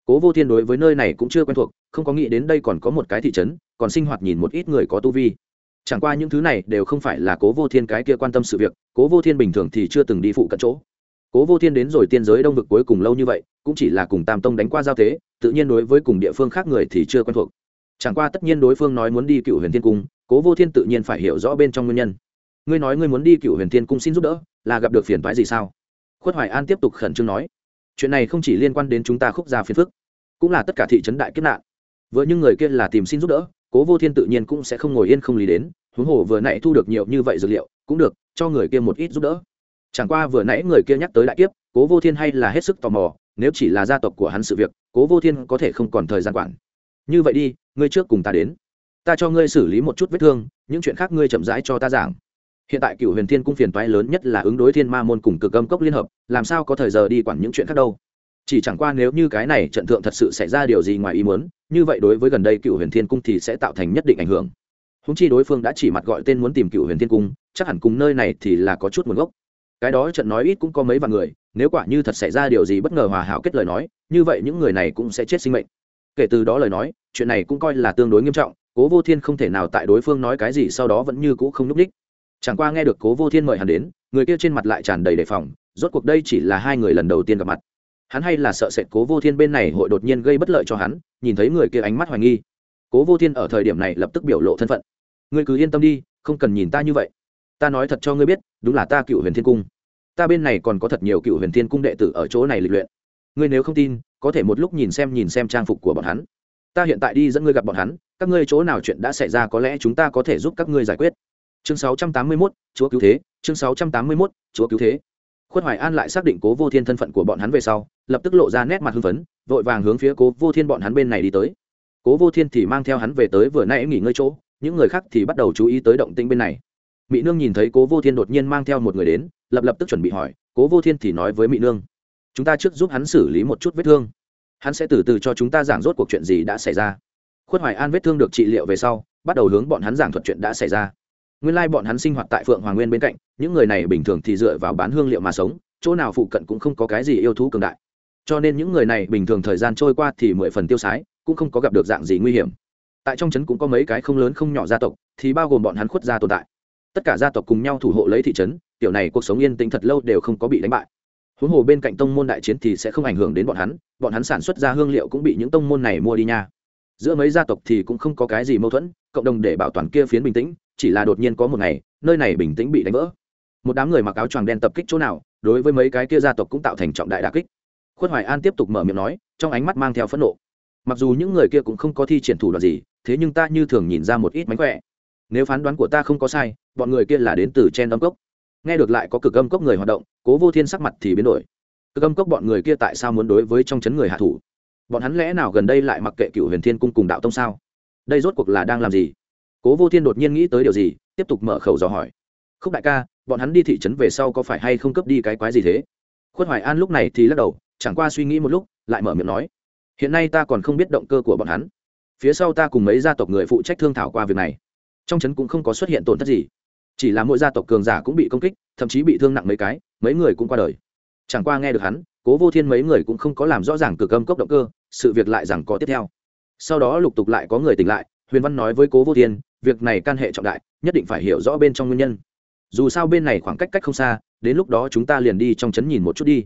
Cố vô thiên đối với nơi này cũng chưa quen thuộc, không có nghĩ đến đây còn có một cái thị trấn, còn sinh hoạt nhìn một ít người có tu vi. Chẳng qua những thứ này đều không phải là cố vô thiên cái kia quan tâm sự việc, cố vô thiên bình thường thì chưa từng đi phụ cận chỗ. Cố vô thiên đến rồi tiên giới đông vực cuối cùng lâu như vậy, cũng chỉ là cùng tam tông đánh qua giao thế tự nhiên đối với cùng địa phương khác người thì chưa quen thuộc. Chẳng qua tất nhiên đối phương nói muốn đi cựu huyền thiên cung, cố vô thiên tự nhiên phải hiểu rõ bên trong nguyên nhân. Ngươi nói ngươi muốn đi cựu huyền thiên cung xin giúp đỡ, là gặp được phiền toái gì sao? Khuất hoài an tiếp tục khẩn trương nói, chuyện này không chỉ liên quan đến chúng ta khúc gia phiền phức, cũng là tất cả thị trấn đại kiếp nạn. Vừa những người kia là tìm xin giúp đỡ, cố vô thiên tự nhiên cũng sẽ không ngồi yên không lý đến, huống hồ vừa nãy thu được nhiều như vậy dược liệu, cũng được, cho người kia một ít giúp đỡ. Chẳng qua vừa nãy người kia nhắc tới đại kiếp, cố vô thiên hay là hết sức tò mò, nếu chỉ là gia tộc của hắn sự việc, cố vô thiên có thể không còn thời gian quản. Như vậy đi, ngươi trước cùng ta đến. Ta cho ngươi xử lý một chút vết thương, những chuyện khác ngươi chậm rãi cho ta giảng hiện tại cựu huyền thiên cung phiền toái lớn nhất là ứng đối thiên ma môn cùng cực âm cốc liên hợp, làm sao có thời giờ đi quản những chuyện khác đâu? Chỉ chẳng qua nếu như cái này trận thượng thật sự xảy ra điều gì ngoài ý muốn, như vậy đối với gần đây cựu huyền thiên cung thì sẽ tạo thành nhất định ảnh hưởng. Húng chi đối phương đã chỉ mặt gọi tên muốn tìm cựu huyền thiên cung, chắc hẳn cùng nơi này thì là có chút nguồn gốc. Cái đó trận nói ít cũng có mấy vạn người, nếu quả như thật xảy ra điều gì bất ngờ hòa hảo kết lời nói, như vậy những người này cũng sẽ chết sinh mệnh. Kể từ đó lời nói, chuyện này cũng coi là tương đối nghiêm trọng, cố vô thiên không thể nào tại đối phương nói cái gì sau đó vẫn như cũ không n ú c đích chẳng qua nghe được cố vô thiên mời hắn đến, người kia trên mặt lại tràn đầy đề phòng, rốt cuộc đây chỉ là hai người lần đầu tiên gặp mặt. Hắn hay là sợ sệt cố vô thiên bên này hội đột nhiên gây bất lợi cho hắn, nhìn thấy người kia ánh mắt hoài nghi. Cố vô thiên ở thời điểm này lập tức biểu lộ thân phận. Ngươi cứ yên tâm đi, không cần nhìn ta như vậy. Ta nói thật cho ngươi biết, đúng là ta cựu huyền thiên cung. Ta bên này còn có thật nhiều cựu huyền thiên cung đệ tử ở chỗ này lịch luyện. Ngươi nếu không tin, có thể một lúc nhìn xem nhìn xem trang phục của bọn hắn. Ta hiện tại đi dẫn ngươi gặp bọn hắn, các ngươi chỗ nào chuyện đã xảy ra có lẽ chúng ta có thể giúp các ngươi giải quyết chương 681, chúa cứu thế chương 681, chúa cứu thế. Khuất hoài an lại xác định cố vô thiên thân phận của bọn hắn về sau lập tức lộ ra nét mặt hưng phấn vội vàng hướng phía cố vô thiên bọn hắn bên này đi tới. Cố vô thiên thì mang theo hắn về tới vừa nãy nghỉ ngơi chỗ những người khác thì bắt đầu chú ý tới động tĩnh bên này. Mỹ nương nhìn thấy cố vô thiên đột nhiên mang theo một người đến lập lập tức chuẩn bị hỏi cố vô thiên thì nói với mỹ nương chúng ta trước giúp hắn xử lý một chút vết thương. Hắn sẽ từ từ cho chúng ta giảng rốt cuộc chuyện gì đã xảy ra. Khuất hoài an vết thương được trị liệu về sau bắt đầu hướng bọn hắn giảng thuật chuyện đã xảy ra nguyên lai bọn hắn sinh hoạt tại phượng hoàng nguyên bên cạnh, những người này bình thường thì dựa vào bán hương liệu mà sống, chỗ nào phụ cận cũng không có cái gì yêu thú cường đại. Cho nên những người này bình thường thời gian trôi qua thì mười phần tiêu sái, cũng không có gặp được dạng gì nguy hiểm. Tại trong trấn cũng có mấy cái không lớn không nhỏ gia tộc, thì bao gồm bọn hắn khuất gia tồn tại. Tất cả gia tộc cùng nhau thủ hộ lấy thị trấn kiểu này cuộc sống yên tĩnh thật lâu đều không có bị đánh bại. Huống hồ bên cạnh tông môn đại chiến thì sẽ không ảnh hưởng đến bọn hắn bọn hắn sản xuất ra hương liệu cũng bị những tông môn này mua đi nha. Giữa mấy gia tộc thì cũng không có cái gì mâu thuẫn, cộng đồng để bảo toàn kia phiến bình tĩnh chỉ là đột nhiên có một ngày, nơi này bình tĩnh bị đánh vỡ. Một đám người mặc áo choàng đen tập kích chỗ nào, đối với mấy cái kia gia tộc cũng tạo thành trọng đại đà kích. Khuất hoài an tiếp tục mở miệng nói, trong ánh mắt mang theo phẫn nộ. Mặc dù những người kia cũng không có thi triển thủ đoạn gì, thế nhưng ta như thường nhìn ra một ít mánh khỏe. Nếu phán đoán của ta không có sai, bọn người kia là đến từ chen âm cốc. Nghe được lại có cực âm cốc người hoạt động, cố vô thiên sắc mặt thì biến đổi. Cực âm cốc bọn người kia tại sao muốn đối với trong chấn người hạ thủ? Bọn hắn lẽ nào gần đây lại mặc kệ cựu huyền thiên cung cùng đạo tông sao? Đây rốt cuộc là đang làm gì? Cố vô thiên đột nhiên nghĩ tới điều gì, tiếp tục mở khẩu dò hỏi. Khúc đại ca, bọn hắn đi thị trấn về sau có phải hay không cấp đi cái quái gì thế? Khuất hoài an lúc này thì lắc đầu, chẳng qua suy nghĩ một lúc, lại mở miệng nói. Hiện nay ta còn không biết động cơ của bọn hắn. Phía sau ta cùng mấy gia tộc người phụ trách thương thảo qua việc này. Trong trấn cũng không có xuất hiện tổn thất gì. Chỉ là mỗi gia tộc cường giả cũng bị công kích, thậm chí bị thương nặng mấy cái, mấy người cũng qua đời. Chẳng qua nghe được hắn, cố vô thiên mấy người cũng không có làm rõ ràng cực âm cốc động cơ, sự việc lại rằng có tiếp theo. Sau đó lục tục lại có người tỉnh lại, huyền văn nói với cố vô thiên việc này can hệ trọng đại, nhất định phải hiểu rõ bên trong nguyên nhân. Dù sao bên này khoảng cách cách không xa, đến lúc đó chúng ta liền đi trong trấn nhìn một chút đi.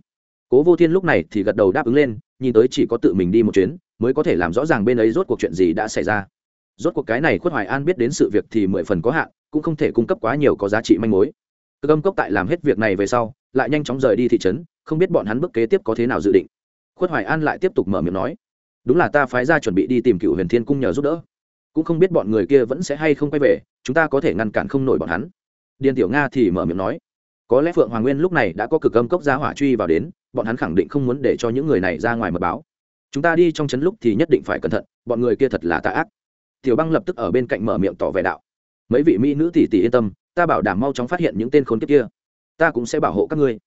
Cố vô thiên lúc này thì gật đầu đáp ứng lên, nhìn tới chỉ có tự mình đi một chuyến, mới có thể làm rõ ràng bên ấy rốt cuộc chuyện gì đã xảy ra. Rốt cuộc cái này khuất hoài an biết đến sự việc thì mười phần có hạn, cũng không thể cung cấp quá nhiều có giá trị manh mối. Cơ âm cốc tại làm hết việc này về sau, lại nhanh chóng rời đi thị trấn, không biết bọn hắn bước kế tiếp có thế nào dự định. Khuất hoài an lại tiếp tục mở miệng nói, đúng là ta phái ra chuẩn bị đi tìm cựu huyền thiên cung nhờ giúp đỡ cũng không biết bọn người kia vẫn sẽ hay không quay về, chúng ta có thể ngăn cản không nổi bọn hắn. Điền tiểu nga thì mở miệng nói, có lẽ phượng hoàng nguyên lúc này đã có cực âm cốc gia hỏa truy vào đến, bọn hắn khẳng định không muốn để cho những người này ra ngoài mật báo. Chúng ta đi trong trấn lúc thì nhất định phải cẩn thận, bọn người kia thật là tà ác. Tiểu băng lập tức ở bên cạnh mở miệng tỏ vẻ đạo, mấy vị mỹ nữ tỷ tỷ yên tâm, ta bảo đảm mau chóng phát hiện những tên khốn kiếp kia, ta cũng sẽ bảo hộ các ngươi.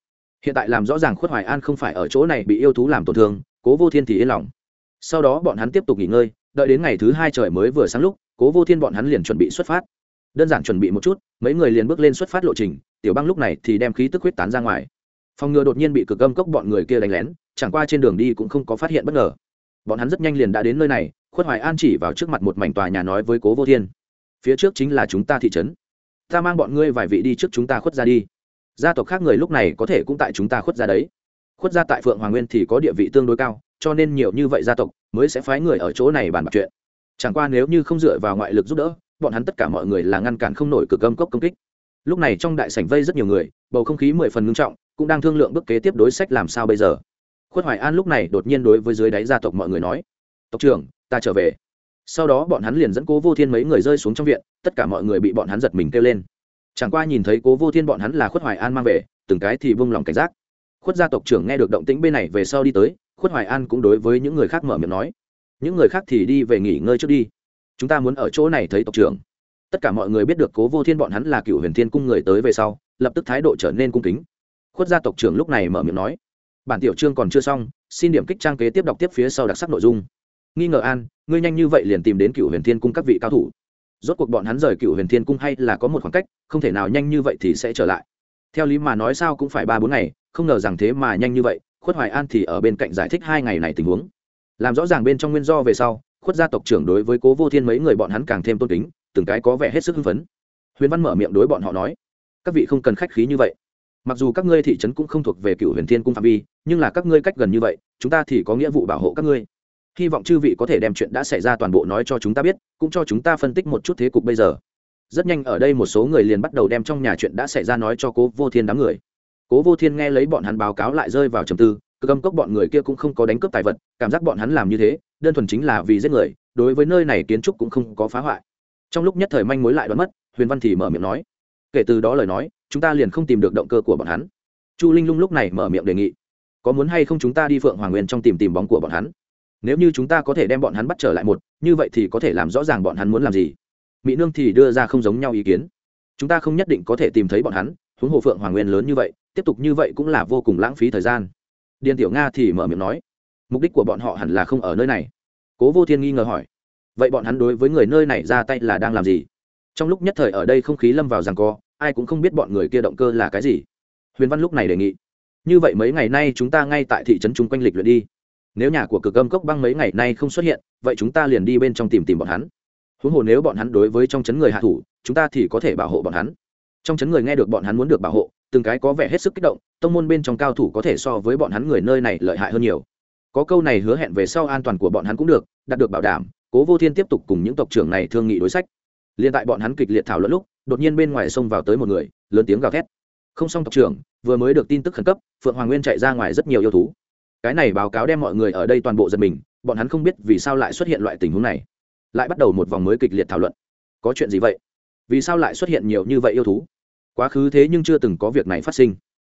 Hiện tại làm rõ ràng khuất hoài an không phải ở chỗ này bị yêu thú làm tổn thương, cố vô thiên thì yên lòng. Sau đó bọn hắn tiếp tục nghỉ ngơi đợi đến ngày thứ hai trời mới vừa sáng lúc, cố vô thiên bọn hắn liền chuẩn bị xuất phát. Đơn giản chuẩn bị một chút, mấy người liền bước lên xuất phát lộ trình, tiểu băng lúc này thì đem khí tức huyết tán ra ngoài. Phòng ngừa đột nhiên bị cực âm cốc bọn người kia đánh lén, chẳng qua trên đường đi cũng không có phát hiện bất ngờ. Bọn hắn rất nhanh liền đã đến nơi này, khuất hoài an chỉ vào trước mặt một mảnh tòa nhà nói với cố vô thiên, phía trước chính là chúng ta thị trấn. Ta mang bọn ngươi vài vị đi trước chúng ta khuất ra đi. Gia tộc khác người lúc này có thể cũng tại chúng ta khuất ra đấy. Khuất ra tại phượng hoàng nguyên thì có địa vị tương đối cao, cho nên nhiều như vậy gia tộc mới sẽ phái người ở chỗ này bàn bạc chuyện. Chẳng qua nếu như không dựa vào ngoại lực giúp đỡ, bọn hắn tất cả mọi người là ngăn cản không nổi cực âm cốc công kích. Lúc này trong đại sảnh vây rất nhiều người, bầu không khí mười phần ngưng trọng, cũng đang thương lượng bước kế tiếp đối sách làm sao bây giờ. Khuất hoài an lúc này đột nhiên đối với dưới đáy gia tộc mọi người nói, tộc trưởng, ta trở về. Sau đó bọn hắn liền dẫn cố vô thiên mấy người rơi xuống trong viện, tất cả mọi người bị bọn hắn giật mình kêu lên. Chẳng qua nhìn thấy cố vô thiên bọn hắn là khuất hoài an mang về, từng cái thì vung lòng cảnh giác. Khuất gia tộc trưởng nghe được động tĩnh bên này về sau đi tới khuất hoài an cũng đối với những người khác mở miệng nói, những người khác thì đi về nghỉ ngơi trước đi. Chúng ta muốn ở chỗ này thấy tộc trưởng. Tất cả mọi người biết được cố vô thiên bọn hắn là cựu huyền thiên cung người tới về sau, lập tức thái độ trở nên cung kính. Khuất gia tộc trưởng lúc này mở miệng nói, bản tiểu chương còn chưa xong, xin điểm kích trang kế tiếp đọc tiếp phía sau đặc sắc nội dung. Nghi ngờ an, ngươi nhanh như vậy liền tìm đến cựu huyền thiên cung các vị cao thủ. Rốt cuộc bọn hắn rời cựu huyền thiên cung hay là có một khoảng cách, không thể nào nhanh như vậy thì sẽ trở lại. Theo lý mà nói sao cũng phải ba bốn ngày, không ngờ rằng thế mà nhanh như vậy khuất hoài an thì ở bên cạnh giải thích hai ngày này tình huống. Làm rõ ràng bên trong nguyên do về sau, khuất gia tộc trưởng đối với cố vô thiên mấy người bọn hắn càng thêm tôn kính, từng cái có vẻ hết sức hưng phấn. Huyền văn mở miệng đối bọn họ nói, các vị không cần khách khí như vậy. Mặc dù các ngươi thị trấn cũng không thuộc về cựu huyền thiên cung phạm vi, nhưng là các ngươi cách gần như vậy, chúng ta thì có nghĩa vụ bảo hộ các ngươi. Hy vọng chư vị có thể đem chuyện đã xảy ra toàn bộ nói cho chúng ta biết, cũng cho chúng ta phân tích một chút thế cục bây giờ. Rất nhanh ở đây một số người liền bắt đầu đem trong nhà chuyện đã xảy ra nói cho cố vô thiên đám người cố vô thiên nghe lấy bọn hắn báo cáo lại rơi vào trầm tư, cơ âm cốc bọn người kia cũng không có đánh cướp tài vật, cảm giác bọn hắn làm như thế, đơn thuần chính là vì giết người, đối với nơi này kiến trúc cũng không có phá hoại. Trong lúc nhất thời manh mối lại đoán mất, huyền văn thì mở miệng nói, kể từ đó lời nói, chúng ta liền không tìm được động cơ của bọn hắn. Chu linh lung lúc này mở miệng đề nghị, có muốn hay không chúng ta đi phượng hoàng nguyên trong tìm tìm bóng của bọn hắn? Nếu như chúng ta có thể đem bọn hắn bắt trở lại một, như vậy thì có thể làm rõ ràng bọn hắn muốn làm gì. Mỹ nương thì đưa ra không giống nhau ý kiến, chúng ta không nhất định có thể tìm thấy bọn hắn, huống hồ phượng hoàng nguyên lớn như vậy tiếp tục như vậy cũng là vô cùng lãng phí thời gian. Điền tiểu nga thì mở miệng nói, mục đích của bọn họ hẳn là không ở nơi này. Cố vô thiên nghi ngờ hỏi, vậy bọn hắn đối với người nơi này ra tay là đang làm gì? Trong lúc nhất thời ở đây không khí lâm vào rằng co, ai cũng không biết bọn người kia động cơ là cái gì. Huyền văn lúc này đề nghị, như vậy mấy ngày nay chúng ta ngay tại thị trấn chung quanh lịch luyện đi. Nếu nhà của cực âm cốc băng mấy ngày nay không xuất hiện, vậy chúng ta liền đi bên trong tìm tìm bọn hắn. Huống hồ nếu bọn hắn đối với trong trấn người hạ thủ, chúng ta thì có thể bảo hộ bọn hắn. Trong trấn người nghe được bọn hắn muốn được bảo hộ từng cái có vẻ hết sức kích động, tông môn bên trong cao thủ có thể so với bọn hắn người nơi này lợi hại hơn nhiều. Có câu này hứa hẹn về sau an toàn của bọn hắn cũng được, đạt được bảo đảm, cố vô thiên tiếp tục cùng những tộc trưởng này thương nghị đối sách. Liên tại bọn hắn kịch liệt thảo luận lúc, đột nhiên bên ngoài xông vào tới một người, lớn tiếng gào thét. Không xong tộc trưởng, vừa mới được tin tức khẩn cấp, phượng hoàng nguyên chạy ra ngoài rất nhiều yêu thú. Cái này báo cáo đem mọi người ở đây toàn bộ giật mình, bọn hắn không biết vì sao lại xuất hiện loại tình huống này. Lại bắt đầu một vòng mới kịch liệt thảo luận. Có chuyện gì vậy? Vì sao lại xuất hiện nhiều như vậy yêu thú? Quá khứ thế nhưng chưa từng có việc này phát sinh.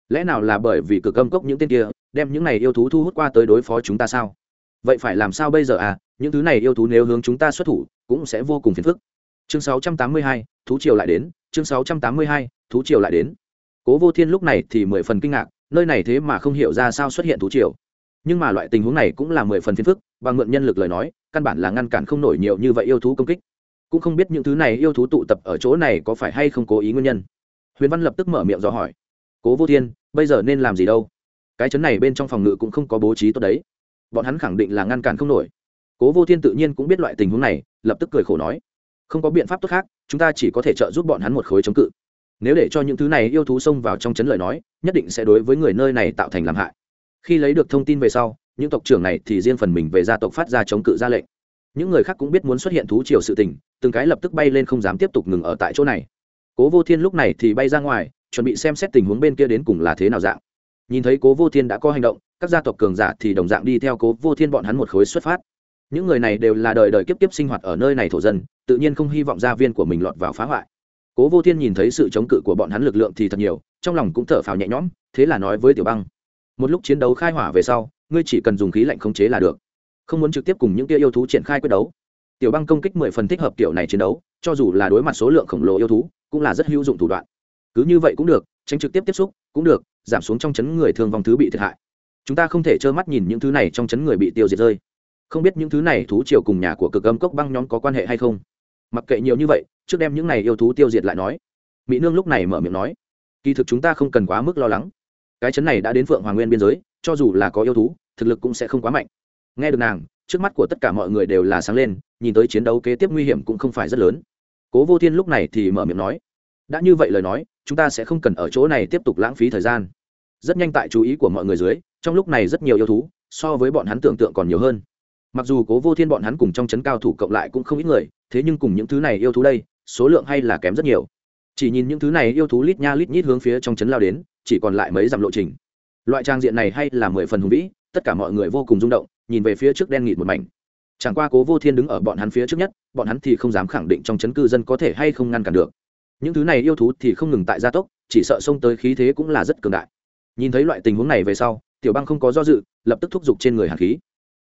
Lẽ nào là bởi vì cực âm cốc những tên kia đem những này yêu thú thu hút qua tới đối phó chúng ta sao? Vậy phải làm sao bây giờ à? Những thứ này yêu thú nếu hướng chúng ta xuất thủ cũng sẽ vô cùng phiền phức. Chương 682, thú triều lại đến. Chương 682, thú triều lại đến. Cố vô thiên lúc này thì mười phần kinh ngạc nơi này thế mà không hiểu ra sao xuất hiện thú triều. Nhưng mà loại tình huống này cũng là mười phần phiền phức và mượn nhân lực lời nói căn bản là ngăn cản không nổi nhiều như vậy yêu thú công kích. Cũng không biết những thứ này yêu thú tụ tập ở chỗ này có phải hay không cố ý nguyên nhân huyền văn lập tức mở miệng dò hỏi. Cố vô thiên, bây giờ nên làm gì đâu? Cái chấn này bên trong phòng ngự cũng không có bố trí tốt đấy. Bọn hắn khẳng định là ngăn cản không nổi. Cố vô thiên tự nhiên cũng biết loại tình huống này, lập tức cười khổ nói. Không có biện pháp tốt khác, chúng ta chỉ có thể trợ giúp bọn hắn một khối chống cự. Nếu để cho những thứ này yêu thú xông vào trong chấn lời nói, nhất định sẽ đối với người nơi này tạo thành làm hại. Khi lấy được thông tin về sau, những tộc trưởng này thì riêng phần mình về gia tộc phát ra chống cự ra lệnh. Những người khác cũng biết muốn xuất hiện thú triều sự tình, từng cái lập tức bay lên không dám tiếp tục ngừng ở tại chỗ này cố vô thiên lúc này thì bay ra ngoài, chuẩn bị xem xét tình huống bên kia đến cùng là thế nào dạng. Nhìn thấy cố vô thiên đã có hành động, các gia tộc cường giả thì đồng dạng đi theo cố vô thiên bọn hắn một khối xuất phát. Những người này đều là đời đời kiếp kiếp sinh hoạt ở nơi này thổ dân, tự nhiên không hy vọng gia viên của mình lọt vào phá hoại. Cố vô thiên nhìn thấy sự chống cự của bọn hắn lực lượng thì thật nhiều, trong lòng cũng thở phào nhẹ nhõm, thế là nói với tiểu băng, một lúc chiến đấu khai hỏa về sau, ngươi chỉ cần dùng khí lạnh khống chế là được, không muốn trực tiếp cùng những kia yêu thú triển khai quyết đấu. Tiểu băng công kích mười phần thích hợp kiểu này chiến đấu cho dù là đối mặt số lượng khổng lồ yêu thú, cũng là rất hữu dụng thủ đoạn. Cứ như vậy cũng được, tránh trực tiếp tiếp xúc, cũng được, giảm xuống trong chấn người thương vong thứ bị thiệt hại. Chúng ta không thể trơ mắt nhìn những thứ này trong chấn người bị tiêu diệt rơi. Không biết những thứ này thú triều cùng nhà của cực âm cốc băng nhóm có quan hệ hay không? Mặc kệ nhiều như vậy, trước đem những này yêu thú tiêu diệt lại nói. Mỹ nương lúc này mở miệng nói. Kỳ thực chúng ta không cần quá mức lo lắng. Cái chấn này đã đến phượng hoàng nguyên biên giới, cho dù là có yêu thú, thực lực cũng sẽ không quá mạnh. Nghe được nàng trước mắt của tất cả mọi người đều là sáng lên, nhìn tới chiến đấu kế tiếp nguy hiểm cũng không phải rất lớn. Cố vô thiên lúc này thì mở miệng nói, đã như vậy lời nói, chúng ta sẽ không cần ở chỗ này tiếp tục lãng phí thời gian. Rất nhanh tại chú ý của mọi người dưới, trong lúc này rất nhiều yêu thú, so với bọn hắn tưởng tượng còn nhiều hơn. Mặc dù cố vô thiên bọn hắn cùng trong chấn cao thủ cộng lại cũng không ít người, thế nhưng cùng những thứ này yêu thú đây, số lượng hay là kém rất nhiều. Chỉ nhìn những thứ này yêu thú lít nha lít nhít hướng phía trong chấn lao đến, chỉ còn lại mấy dặm lộ trình. Loại trang diện này hay là mười phần hùng vĩ, tất cả mọi người vô cùng rung động nhìn về phía trước đen nghịt một mảnh. Chẳng qua cố vô thiên đứng ở bọn hắn phía trước nhất, bọn hắn thì không dám khẳng định trong chấn cư dân có thể hay không ngăn cản được. Những thứ này yêu thú thì không ngừng tại gia tốc, chỉ sợ xông tới khí thế cũng là rất cường đại. Nhìn thấy loại tình huống này về sau, tiểu băng không có do dự, lập tức thúc giục trên người hàn khí.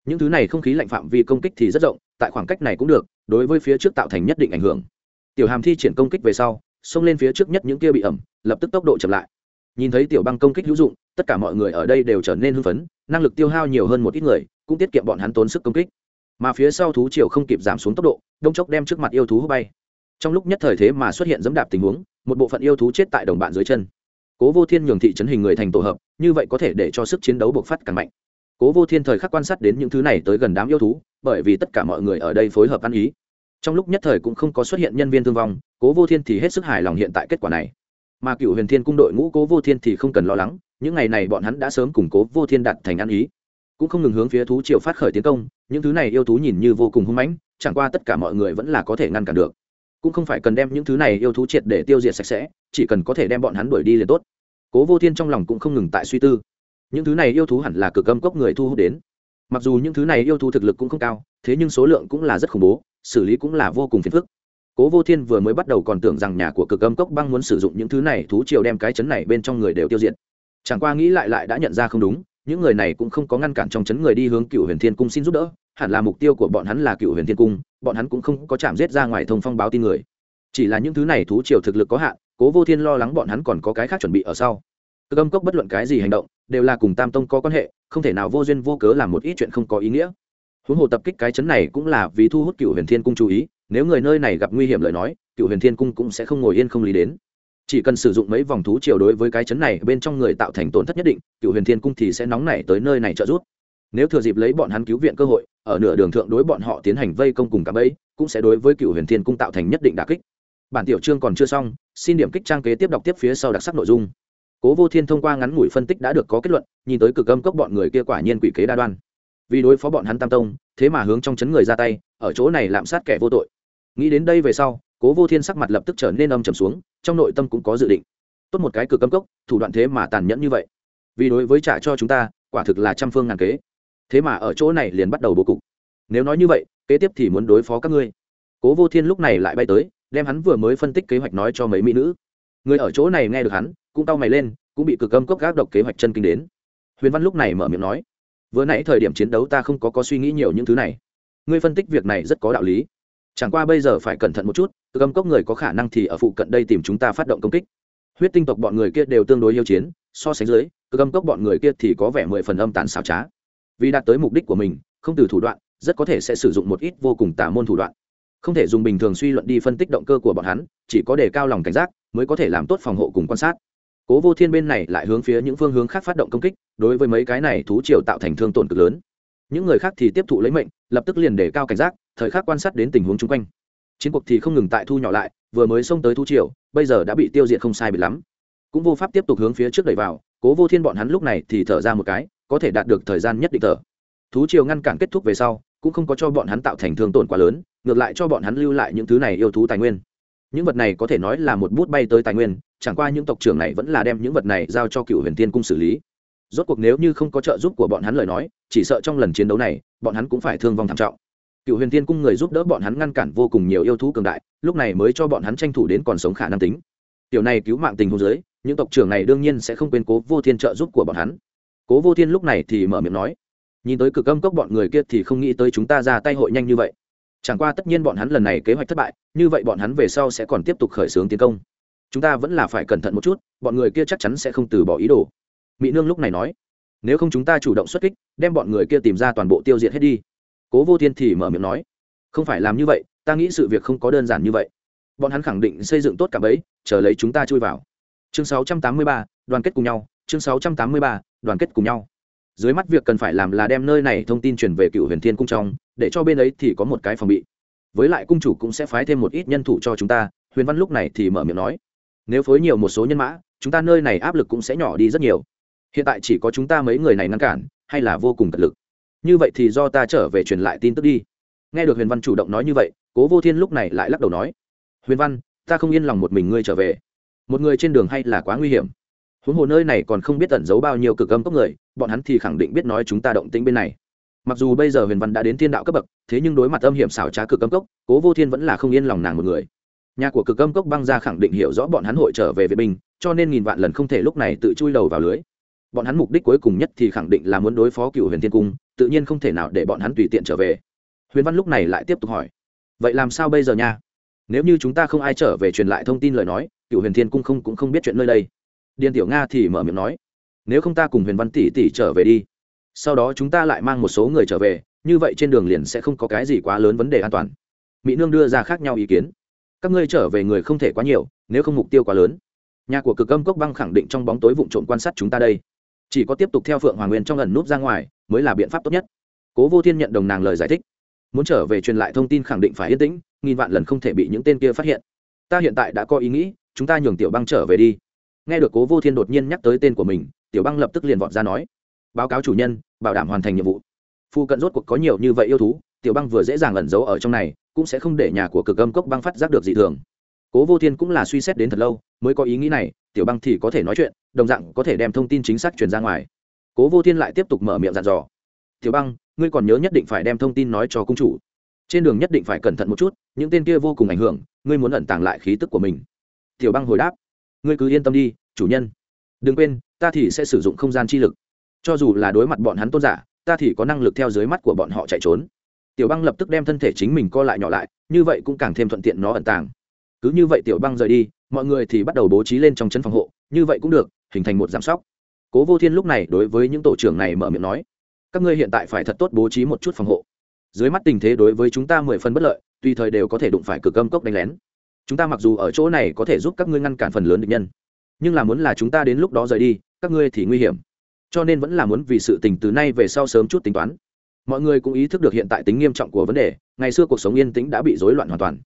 Những thứ này không khí lạnh phạm vi công kích thì rất rộng, tại khoảng cách này cũng được, đối với phía trước tạo thành nhất định ảnh hưởng. Tiểu hàm thi triển công kích về sau, xông lên phía trước nhất những kia bị ẩm, lập tức tốc độ chậm lại. Nhìn thấy tiểu băng công kích hữu dụng, tất cả mọi người ở đây đều trở nên hưng phấn, năng lực tiêu hao nhiều hơn một ít người cũng tiết kiệm bọn hắn tốn sức công kích. Mà phía sau thú triều không kịp giảm xuống tốc độ, đông chốc đem trước mặt yêu thú hút bay. Trong lúc nhất thời thế mà xuất hiện dẫm đạp tình huống, một bộ phận yêu thú chết tại đồng bạn dưới chân. Cố vô thiên nhường thị trấn hình người thành tổ hợp, như vậy có thể để cho sức chiến đấu bộc phát càng mạnh. Cố vô thiên thời khắc quan sát đến những thứ này tới gần đám yêu thú, bởi vì tất cả mọi người ở đây phối hợp ăn ý. Trong lúc nhất thời cũng không có xuất hiện nhân viên thương vong, cố vô thiên thì hết sức hài lòng hiện tại kết quả này. Mà cựu huyền thiên cung đội ngũ cố vô thiên thì không cần lo lắng, những ngày này bọn hắn đã sớm củng cố vô thiên đặt thành ăn ý cũng không ngừng hướng phía thú triều phát khởi tiến công, những thứ này yêu thú nhìn như vô cùng hung mãnh, chẳng qua tất cả mọi người vẫn là có thể ngăn cản được. Cũng không phải cần đem những thứ này yêu thú triệt để tiêu diệt sạch sẽ, chỉ cần có thể đem bọn hắn đuổi đi liền tốt. Cố vô thiên trong lòng cũng không ngừng tại suy tư. Những thứ này yêu thú hẳn là cực âm cốc người thu hút đến. Mặc dù những thứ này yêu thú thực lực cũng không cao, thế nhưng số lượng cũng là rất khủng bố, xử lý cũng là vô cùng phiền phức. Cố vô thiên vừa mới bắt đầu còn tưởng rằng nhà của cực âm cốc băng muốn sử dụng những thứ này thú triều đem cái chấn này bên trong người đều tiêu diệt. Chẳng qua nghĩ lại lại đã nhận ra không đúng những người này cũng không có ngăn cản trong chấn người đi hướng cựu huyền thiên cung xin giúp đỡ, hẳn là mục tiêu của bọn hắn là cựu huyền thiên cung, bọn hắn cũng không có chạm giết ra ngoài thông phong báo tin người. Chỉ là những thứ này thú triều thực lực có hạn, cố vô thiên lo lắng bọn hắn còn có cái khác chuẩn bị ở sau. Cơ âm cốc bất luận cái gì hành động, đều là cùng tam tông có quan hệ, không thể nào vô duyên vô cớ làm một ít chuyện không có ý nghĩa. Huống hồ tập kích cái chấn này cũng là vì thu hút cựu huyền thiên cung chú ý, nếu người nơi này gặp nguy hiểm lời nói, cựu huyền thiên cung cũng sẽ không ngồi yên không lý đến chỉ cần sử dụng mấy vòng thú triều đối với cái chấn này, bên trong người tạo thành tổn thất nhất định, cựu huyền thiên cung thì sẽ nóng nảy tới nơi này trợ giúp. Nếu thừa dịp lấy bọn hắn cứu viện cơ hội, ở nửa đường thượng đối bọn họ tiến hành vây công cùng cả bẫy, cũng sẽ đối với cựu huyền thiên cung tạo thành nhất định đà kích. Bản tiểu chương còn chưa xong, xin điểm kích trang kế tiếp đọc tiếp phía sau đặc sắc nội dung. Cố vô thiên thông qua ngắn ngủi phân tích đã được có kết luận, nhìn tới cực âm cốc bọn người kia quả nhiên quỷ kế đa đoan. Vì đối phó bọn hắn tam tông, thế mà hướng trong chấn người ra tay, ở chỗ này lạm sát kẻ vô tội. Nghĩ đến đây về sau cố vô thiên sắc mặt lập tức trở nên âm trầm xuống, trong nội tâm cũng có dự định. Tốt một cái cửa cấm cốc, thủ đoạn thế mà tàn nhẫn như vậy. Vì đối với trả cho chúng ta, quả thực là trăm phương ngàn kế. Thế mà ở chỗ này liền bắt đầu bố cục. Nếu nói như vậy, kế tiếp thì muốn đối phó các ngươi. Cố vô thiên lúc này lại bay tới, đem hắn vừa mới phân tích kế hoạch nói cho mấy mỹ nữ. Người ở chỗ này nghe được hắn, cũng tao mày lên, cũng bị cực âm cốc gác độc kế hoạch chân kinh đến. Huyền văn lúc này mở miệng nói, vừa nãy thời điểm chiến đấu ta không có có suy nghĩ nhiều những thứ này. Ngươi phân tích việc này rất có đạo lý chẳng qua bây giờ phải cẩn thận một chút cực âm cốc người có khả năng thì ở phụ cận đây tìm chúng ta phát động công kích. Huyết tinh tộc bọn người kia đều tương đối yêu chiến, so sánh dưới cực âm cốc bọn người kia thì có vẻ mười phần âm tàn xảo trá. Vì đạt tới mục đích của mình, không từ thủ đoạn, rất có thể sẽ sử dụng một ít vô cùng tả môn thủ đoạn. Không thể dùng bình thường suy luận đi phân tích động cơ của bọn hắn, chỉ có đề cao lòng cảnh giác, mới có thể làm tốt phòng hộ cùng quan sát. Cố vô thiên bên này lại hướng phía những phương hướng khác phát động công kích, đối với mấy cái này thú triều tạo thành thương tổn cực lớn những người khác thì tiếp thụ lấy mệnh, lập tức liền để cao cảnh giác, thời khắc quan sát đến tình huống chung quanh. Chiến cuộc thì không ngừng tại thu nhỏ lại, vừa mới xông tới thu triều, bây giờ đã bị tiêu diệt không sai bị lắm. Cũng vô pháp tiếp tục hướng phía trước đẩy vào, cố vô thiên bọn hắn lúc này thì thở ra một cái, có thể đạt được thời gian nhất định thở. Thú triều ngăn cản kết thúc về sau, cũng không có cho bọn hắn tạo thành thương tổn quá lớn, ngược lại cho bọn hắn lưu lại những thứ này yêu thú tài nguyên. Những vật này có thể nói là một bút bay tới tài nguyên, chẳng qua những tộc trưởng này vẫn là đem những vật này giao cho cựu huyền tiên cung xử lý rốt cuộc nếu như không có trợ giúp của bọn hắn lời nói, chỉ sợ trong lần chiến đấu này, bọn hắn cũng phải thương vong thảm trọng. Cựu huyền tiên cung người giúp đỡ bọn hắn ngăn cản vô cùng nhiều yêu thú cường đại, lúc này mới cho bọn hắn tranh thủ đến còn sống khả năng tính. Tiểu này cứu mạng tình hồ dưới, những tộc trưởng này đương nhiên sẽ không quên cố vô thiên trợ giúp của bọn hắn. Cố vô thiên lúc này thì mở miệng nói, nhìn tới cực âm cốc bọn người kia thì không nghĩ tới chúng ta ra tay hội nhanh như vậy. Chẳng qua tất nhiên bọn hắn lần này kế hoạch thất bại, như vậy bọn hắn về sau sẽ còn tiếp tục khởi xướng tiến công. Chúng ta vẫn là phải cẩn thận một chút, bọn người kia chắc chắn sẽ không từ bỏ ý đồ mỹ nương lúc này nói nếu không chúng ta chủ động xuất kích đem bọn người kia tìm ra toàn bộ tiêu diệt hết đi. Cố vô thiên thì mở miệng nói không phải làm như vậy ta nghĩ sự việc không có đơn giản như vậy. Bọn hắn khẳng định xây dựng tốt cả bấy chờ lấy chúng ta chui vào. Chương 683, đoàn kết cùng nhau chương 683, đoàn kết cùng nhau. Dưới mắt việc cần phải làm là đem nơi này thông tin truyền về cựu huyền thiên cung trong để cho bên ấy thì có một cái phòng bị. Với lại cung chủ cũng sẽ phái thêm một ít nhân thủ cho chúng ta huyền văn lúc này thì mở miệng nói nếu phối nhiều một số nhân mã chúng ta nơi này áp lực cũng sẽ nhỏ đi rất nhiều hiện tại chỉ có chúng ta mấy người này ngăn cản, hay là vô cùng cật lực? Như vậy thì do ta trở về truyền lại tin tức đi. Nghe được huyền văn chủ động nói như vậy, cố vô thiên lúc này lại lắc đầu nói, huyền văn, ta không yên lòng một mình ngươi trở về. Một người trên đường hay là quá nguy hiểm. Huống hồ nơi này còn không biết tẩn giấu bao nhiêu cực âm cốc người, bọn hắn thì khẳng định biết nói chúng ta động tĩnh bên này. Mặc dù bây giờ huyền văn đã đến thiên đạo cấp bậc, thế nhưng đối mặt âm hiểm xảo trá cực âm cốc cố vô thiên vẫn là không yên lòng nàng một người. Nhà của cực âm cốc băng ra khẳng định hiểu rõ bọn hắn hội trở về vệ binh cho nên nghìn vạn lần không thể lúc này tự chui đầu vào lưới bọn hắn mục đích cuối cùng nhất thì khẳng định là muốn đối phó cựu huyền thiên cung, tự nhiên không thể nào để bọn hắn tùy tiện trở về. Huyền văn lúc này lại tiếp tục hỏi, vậy làm sao bây giờ nha? Nếu như chúng ta không ai trở về truyền lại thông tin lời nói, cựu huyền thiên cung không cũng không biết chuyện nơi đây. Điền tiểu nga thì mở miệng nói, nếu không ta cùng huyền văn tỷ tỷ trở về đi, sau đó chúng ta lại mang một số người trở về, như vậy trên đường liền sẽ không có cái gì quá lớn vấn đề an toàn. Mỹ nương đưa ra khác nhau ý kiến, các ngươi trở về người không thể quá nhiều, nếu không mục tiêu quá lớn. Nhà của cực âm cốc băng khẳng định trong bóng tối vụ trộm quan sát chúng ta đây chỉ có tiếp tục theo phượng hoàng nguyên trong ẩn núp ra ngoài mới là biện pháp tốt nhất. Cố vô thiên nhận đồng nàng lời giải thích. Muốn trở về truyền lại thông tin khẳng định phải yên tĩnh, nghìn vạn lần không thể bị những tên kia phát hiện. Ta hiện tại đã có ý nghĩ, chúng ta nhường tiểu băng trở về đi. Nghe được cố vô thiên đột nhiên nhắc tới tên của mình, tiểu băng lập tức liền vọt ra nói, báo cáo chủ nhân, bảo đảm hoàn thành nhiệm vụ. Phu cận rốt cuộc có nhiều như vậy yêu thú, tiểu băng vừa dễ dàng ẩn giấu ở trong này, cũng sẽ không để nhà của cực âm cốc băng phát giác được dị thường cố vô thiên cũng là suy xét đến thật lâu, mới có ý nghĩ này, tiểu băng thì có thể nói chuyện, đồng dạng có thể đem thông tin chính xác truyền ra ngoài. Cố vô thiên lại tiếp tục mở miệng dặn dò. Tiểu băng, ngươi còn nhớ nhất định phải đem thông tin nói cho cung chủ. Trên đường nhất định phải cẩn thận một chút, những tên kia vô cùng ảnh hưởng, ngươi muốn ẩn tàng lại khí tức của mình. Tiểu băng hồi đáp. Ngươi cứ yên tâm đi, chủ nhân. Đừng quên, ta thì sẽ sử dụng không gian chi lực. Cho dù là đối mặt bọn hắn tôn giả, ta thì có năng lực theo dưới mắt của bọn họ chạy trốn. Tiểu băng lập tức đem thân thể chính mình co lại nhỏ lại, như vậy cũng càng thêm thuận tiện nó ẩn tàng cứ như vậy tiểu băng rời đi, mọi người thì bắt đầu bố trí lên trong chân phòng hộ, như vậy cũng được, hình thành một giám sóc. Cố vô thiên lúc này đối với những tổ trưởng này mở miệng nói, các ngươi hiện tại phải thật tốt bố trí một chút phòng hộ. Dưới mắt tình thế đối với chúng ta mười phần bất lợi, tùy thời đều có thể đụng phải cực âm cốc đánh lén. Chúng ta mặc dù ở chỗ này có thể giúp các ngươi ngăn cản phần lớn địch nhân, nhưng là muốn là chúng ta đến lúc đó rời đi, các ngươi thì nguy hiểm. Cho nên vẫn là muốn vì sự tình từ nay về sau sớm chút tính toán. Mọi người cũng ý thức được hiện tại tính nghiêm trọng của vấn đề, ngày xưa cuộc sống yên tĩnh đã bị rối loạn hoàn toàn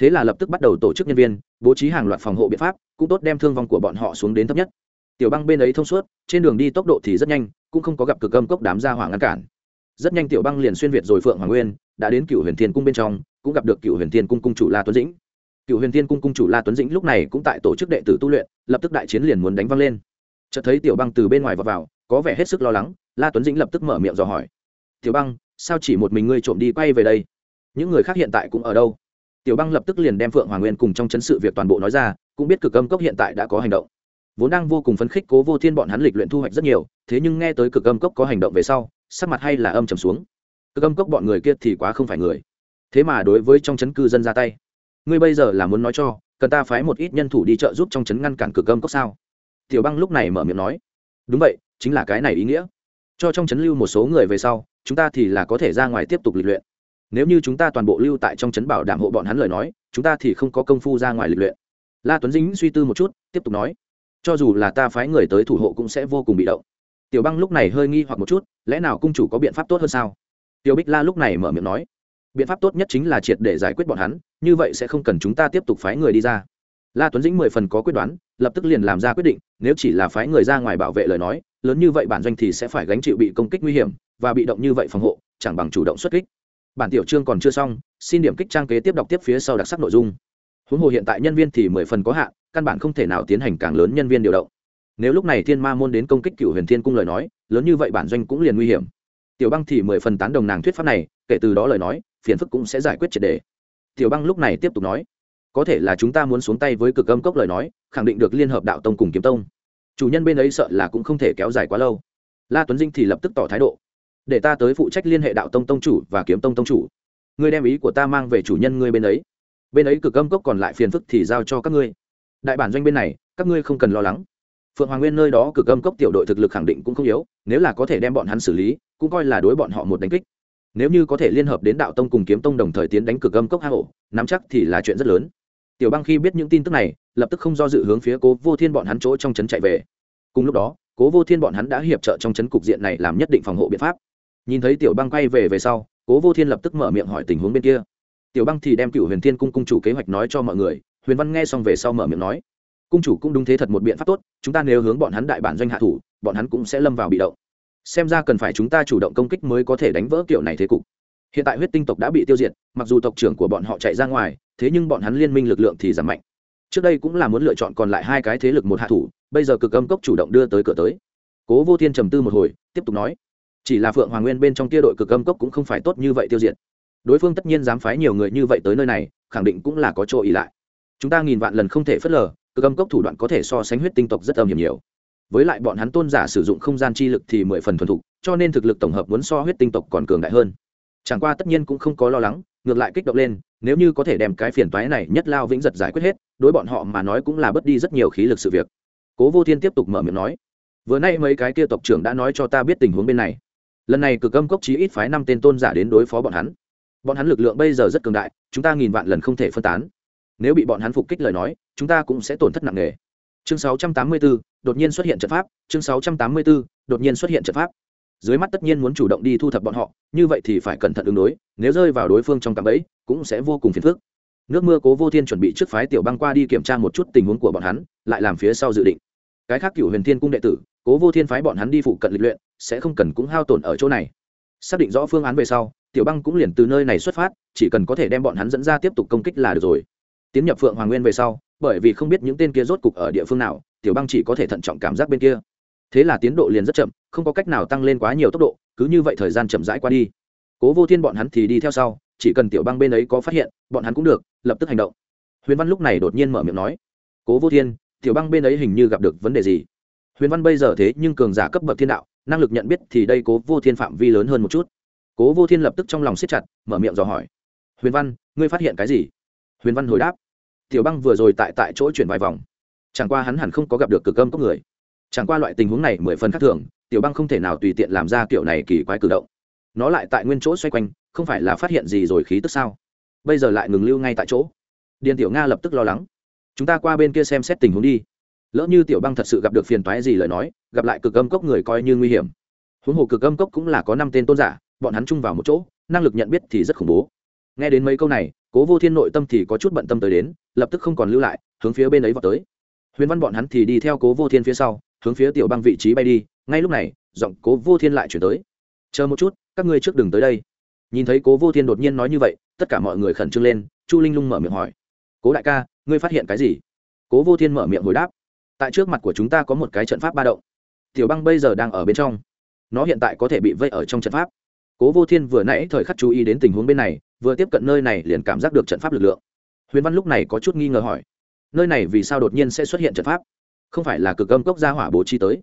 thế là lập tức bắt đầu tổ chức nhân viên bố trí hàng loạt phòng hộ biện pháp cũng tốt đem thương vong của bọn họ xuống đến thấp nhất. Tiểu băng bên ấy thông suốt trên đường đi tốc độ thì rất nhanh cũng không có gặp cực âm cốc đám gia hỏa ngăn cản. Rất nhanh tiểu băng liền xuyên việt rồi phượng hoàng nguyên đã đến cựu huyền thiên cung bên trong cũng gặp được cựu huyền thiên cung cung chủ la tuấn dĩnh. Cựu huyền thiên cung cung chủ la tuấn dĩnh lúc này cũng tại tổ chức đệ tử tu luyện lập tức đại chiến liền muốn đánh văng lên. Chợt thấy tiểu băng từ bên ngoài vào, vào có vẻ hết sức lo lắng la tuấn dĩnh lập tức mở miệng dò hỏi. Tiểu băng sao chỉ một mình ngươi trộm đi quay về đây? Những người khác hiện tại cũng ở đâu? Tiểu băng lập tức liền đem phượng hoàng nguyên cùng trong chấn sự việc toàn bộ nói ra, cũng biết cực âm cốc hiện tại đã có hành động. Vốn đang vô cùng phấn khích cố vô thiên bọn hắn lịch luyện thu hoạch rất nhiều, thế nhưng nghe tới cực âm cốc có hành động về sau, sắc mặt hay là âm trầm xuống. Cực âm cốc bọn người kia thì quá không phải người. Thế mà đối với trong chấn cư dân ra tay. Ngươi bây giờ là muốn nói cho, cần ta phái một ít nhân thủ đi trợ giúp trong chấn ngăn cản cực âm cốc sao? Tiểu băng lúc này mở miệng nói. Đúng vậy, chính là cái này ý nghĩa. Cho trong chấn lưu một số người về sau, chúng ta thì là có thể ra ngoài tiếp tục lịch luyện nếu như chúng ta toàn bộ lưu tại trong chấn bảo đảm hộ bọn hắn lời nói, chúng ta thì không có công phu ra ngoài lịch luyện. La tuấn dính suy tư một chút, tiếp tục nói. Cho dù là ta phái người tới thủ hộ cũng sẽ vô cùng bị động. Tiểu băng lúc này hơi nghi hoặc một chút, lẽ nào cung chủ có biện pháp tốt hơn sao? Tiểu bích la lúc này mở miệng nói. Biện pháp tốt nhất chính là triệt để giải quyết bọn hắn, như vậy sẽ không cần chúng ta tiếp tục phái người đi ra. La tuấn dĩnh mười phần có quyết đoán, lập tức liền làm ra quyết định, nếu chỉ là phái người ra ngoài bảo vệ lời nói, lớn như vậy bản doanh thì sẽ phải gánh chịu bị công kích nguy hiểm, và bị động như vậy phòng hộ, chẳng bằng chủ động xuất kích bản tiểu chương còn chưa xong, xin điểm kích trang kế tiếp đọc tiếp phía sau đặc sắc nội dung. Huống hồ hiện tại nhân viên thì mười phần có hạn, căn bản không thể nào tiến hành càng lớn nhân viên điều động. Nếu lúc này thiên ma môn đến công kích cựu huyền thiên cung lời nói, lớn như vậy bản doanh cũng liền nguy hiểm. Tiểu băng thì mười phần tán đồng nàng thuyết pháp này, kể từ đó lời nói, phiền phức cũng sẽ giải quyết triệt đề. Tiểu băng lúc này tiếp tục nói, có thể là chúng ta muốn xuống tay với cực âm cốc lời nói, khẳng định được liên hợp đạo tông cùng kiếm tông. Chủ nhân bên ấy sợ là cũng không thể kéo dài quá lâu. La tuấn dinh thì lập tức tỏ thái độ để ta tới phụ trách liên hệ đạo tông tông chủ và kiếm tông tông chủ. Ngươi đem ý của ta mang về chủ nhân ngươi bên ấy. Bên ấy cực âm cốc còn lại phiền phức thì giao cho các ngươi. Đại bản doanh bên này, các ngươi không cần lo lắng. Phượng hoàng nguyên nơi đó cực âm cốc tiểu đội thực lực khẳng định cũng không yếu, nếu là có thể đem bọn hắn xử lý, cũng coi là đối bọn họ một đánh kích. Nếu như có thể liên hợp đến đạo tông cùng kiếm tông đồng thời tiến đánh cực âm cốc hang ổ, nắm chắc thì là chuyện rất lớn. Tiểu băng khi biết những tin tức này, lập tức không do dự hướng phía cố vô thiên bọn hắn chỗ trong trấn chạy về. Cùng lúc đó, cố vô thiên bọn hắn đã hiệp trợ trong trấn cục diện này làm nhất định phòng hộ biện pháp nhìn thấy tiểu băng quay về về sau, cố vô thiên lập tức mở miệng hỏi tình huống bên kia. Tiểu băng thì đem cựu huyền thiên cung cung chủ kế hoạch nói cho mọi người, huyền văn nghe xong về sau mở miệng nói, cung chủ cũng đúng thế thật một biện pháp tốt, chúng ta nếu hướng bọn hắn đại bản doanh hạ thủ, bọn hắn cũng sẽ lâm vào bị động. Xem ra cần phải chúng ta chủ động công kích mới có thể đánh vỡ kiểu này thế cục. Hiện tại huyết tinh tộc đã bị tiêu diệt, mặc dù tộc trưởng của bọn họ chạy ra ngoài, thế nhưng bọn hắn liên minh lực lượng thì giảm mạnh. Trước đây cũng là muốn lựa chọn còn lại hai cái thế lực một hạ thủ, bây giờ cực âm cốc chủ động đưa tới cửa tới. Cố vô thiên trầm tư một hồi, tiếp tục nói chỉ là phượng hoàng nguyên bên trong tia đội cực âm cốc cũng không phải tốt như vậy tiêu diệt. Đối phương tất nhiên dám phái nhiều người như vậy tới nơi này, khẳng định cũng là có chỗ ỉ lại. Chúng ta nghìn vạn lần không thể phớt lờ, cực âm cốc thủ đoạn có thể so sánh huyết tinh tộc rất âm hiểm nhiều. Với lại bọn hắn tôn giả sử dụng không gian chi lực thì mười phần thuần thục, cho nên thực lực tổng hợp muốn so huyết tinh tộc còn cường đại hơn. Chẳng qua tất nhiên cũng không có lo lắng, ngược lại kích động lên, nếu như có thể đem cái phiền toái này nhất lao vĩnh giật giải quyết hết, đối bọn họ mà nói cũng là bớt đi rất nhiều khí lực sự việc. Cố vô thiên tiếp tục mở miệng nói, vừa nay mấy cái kia tộc trưởng đã nói cho ta biết tình huống bên này lần này cực âm cốc chí ít phái năm tên tôn giả đến đối phó bọn hắn. Bọn hắn lực lượng bây giờ rất cường đại chúng ta nghìn vạn lần không thể phân tán. Nếu bị bọn hắn phục kích lời nói chúng ta cũng sẽ tổn thất nặng nề. Chương 684, đột nhiên xuất hiện trận pháp. Chương 684, đột nhiên xuất hiện trận pháp. Dưới mắt tất nhiên muốn chủ động đi thu thập bọn họ như vậy thì phải cẩn thận ứng đối nếu rơi vào đối phương trong cạm bẫy cũng sẽ vô cùng phiền phức. Nước mưa cố vô thiên chuẩn bị trước phái tiểu băng qua đi kiểm tra một chút tình huống của bọn hắn lại làm phía sau dự định cái khác cựu huyền thiên cung đệ tử, cố vô thiên phái bọn hắn đi phụ cận lịch luyện, sẽ không cần cũng hao tổn ở chỗ này. Xác định rõ phương án về sau, tiểu băng cũng liền từ nơi này xuất phát, chỉ cần có thể đem bọn hắn dẫn ra tiếp tục công kích là được rồi. Tiến nhập phượng hoàng nguyên về sau, bởi vì không biết những tên kia rốt cục ở địa phương nào, tiểu băng chỉ có thể thận trọng cảm giác bên kia. Thế là tiến độ liền rất chậm, không có cách nào tăng lên quá nhiều tốc độ, cứ như vậy thời gian chậm rãi qua đi. Cố vô thiên bọn hắn thì đi theo sau, chỉ cần tiểu băng bên ấy có phát hiện, bọn hắn cũng được, lập tức hành động. Huyền văn lúc này đột nhiên mở miệng nói, cố vô thiên tiểu băng bên ấy hình như gặp được vấn đề gì? Huyền văn bây giờ thế nhưng cường giả cấp bậc thiên đạo, năng lực nhận biết thì đây cố vô thiên phạm vi lớn hơn một chút. Cố vô thiên lập tức trong lòng siết chặt, mở miệng dò hỏi. Huyền văn, ngươi phát hiện cái gì? Huyền văn hồi đáp. Tiểu băng vừa rồi tại tại chỗ chuyển vài vòng. Chẳng qua hắn hẳn không có gặp được cực âm cốc người. Chẳng qua loại tình huống này mười phần khác thường, tiểu băng không thể nào tùy tiện làm ra kiểu này kỳ quái cử động. Nó lại tại nguyên chỗ xoay quanh, không phải là phát hiện gì rồi khí tức sao? Bây giờ lại ngừng lưu ngay tại chỗ. Điền tiểu nga lập tức lo lắng chúng ta qua bên kia xem xét tình huống đi. Lỡ như tiểu băng thật sự gặp được phiền toái gì lời nói, gặp lại cực âm cốc người coi như nguy hiểm. Huống hồ cực âm cốc cũng là có năm tên tôn giả, bọn hắn chung vào một chỗ, năng lực nhận biết thì rất khủng bố. Nghe đến mấy câu này, cố vô thiên nội tâm thì có chút bận tâm tới đến, lập tức không còn lưu lại, hướng phía bên ấy vào tới. Huyền văn bọn hắn thì đi theo cố vô thiên phía sau, hướng phía tiểu băng vị trí bay đi, ngay lúc này, giọng cố vô thiên lại chuyển tới. Chờ một chút, các ngươi trước đừng tới đây. Nhìn thấy cố vô thiên đột nhiên nói như vậy, tất cả mọi người khẩn trương lên, chu linh lung mở miệng hỏi. Cố đại ca ngươi phát hiện cái gì? Cố vô thiên mở miệng hồi đáp. Tại trước mặt của chúng ta có một cái trận pháp ba động. Tiểu băng bây giờ đang ở bên trong. Nó hiện tại có thể bị vây ở trong trận pháp. Cố vô thiên vừa nãy thời khắc chú ý đến tình huống bên này, vừa tiếp cận nơi này liền cảm giác được trận pháp lực lượng. Huyền văn lúc này có chút nghi ngờ hỏi, nơi này vì sao đột nhiên sẽ xuất hiện trận pháp? Không phải là cực âm cốc gia hỏa bố trí tới.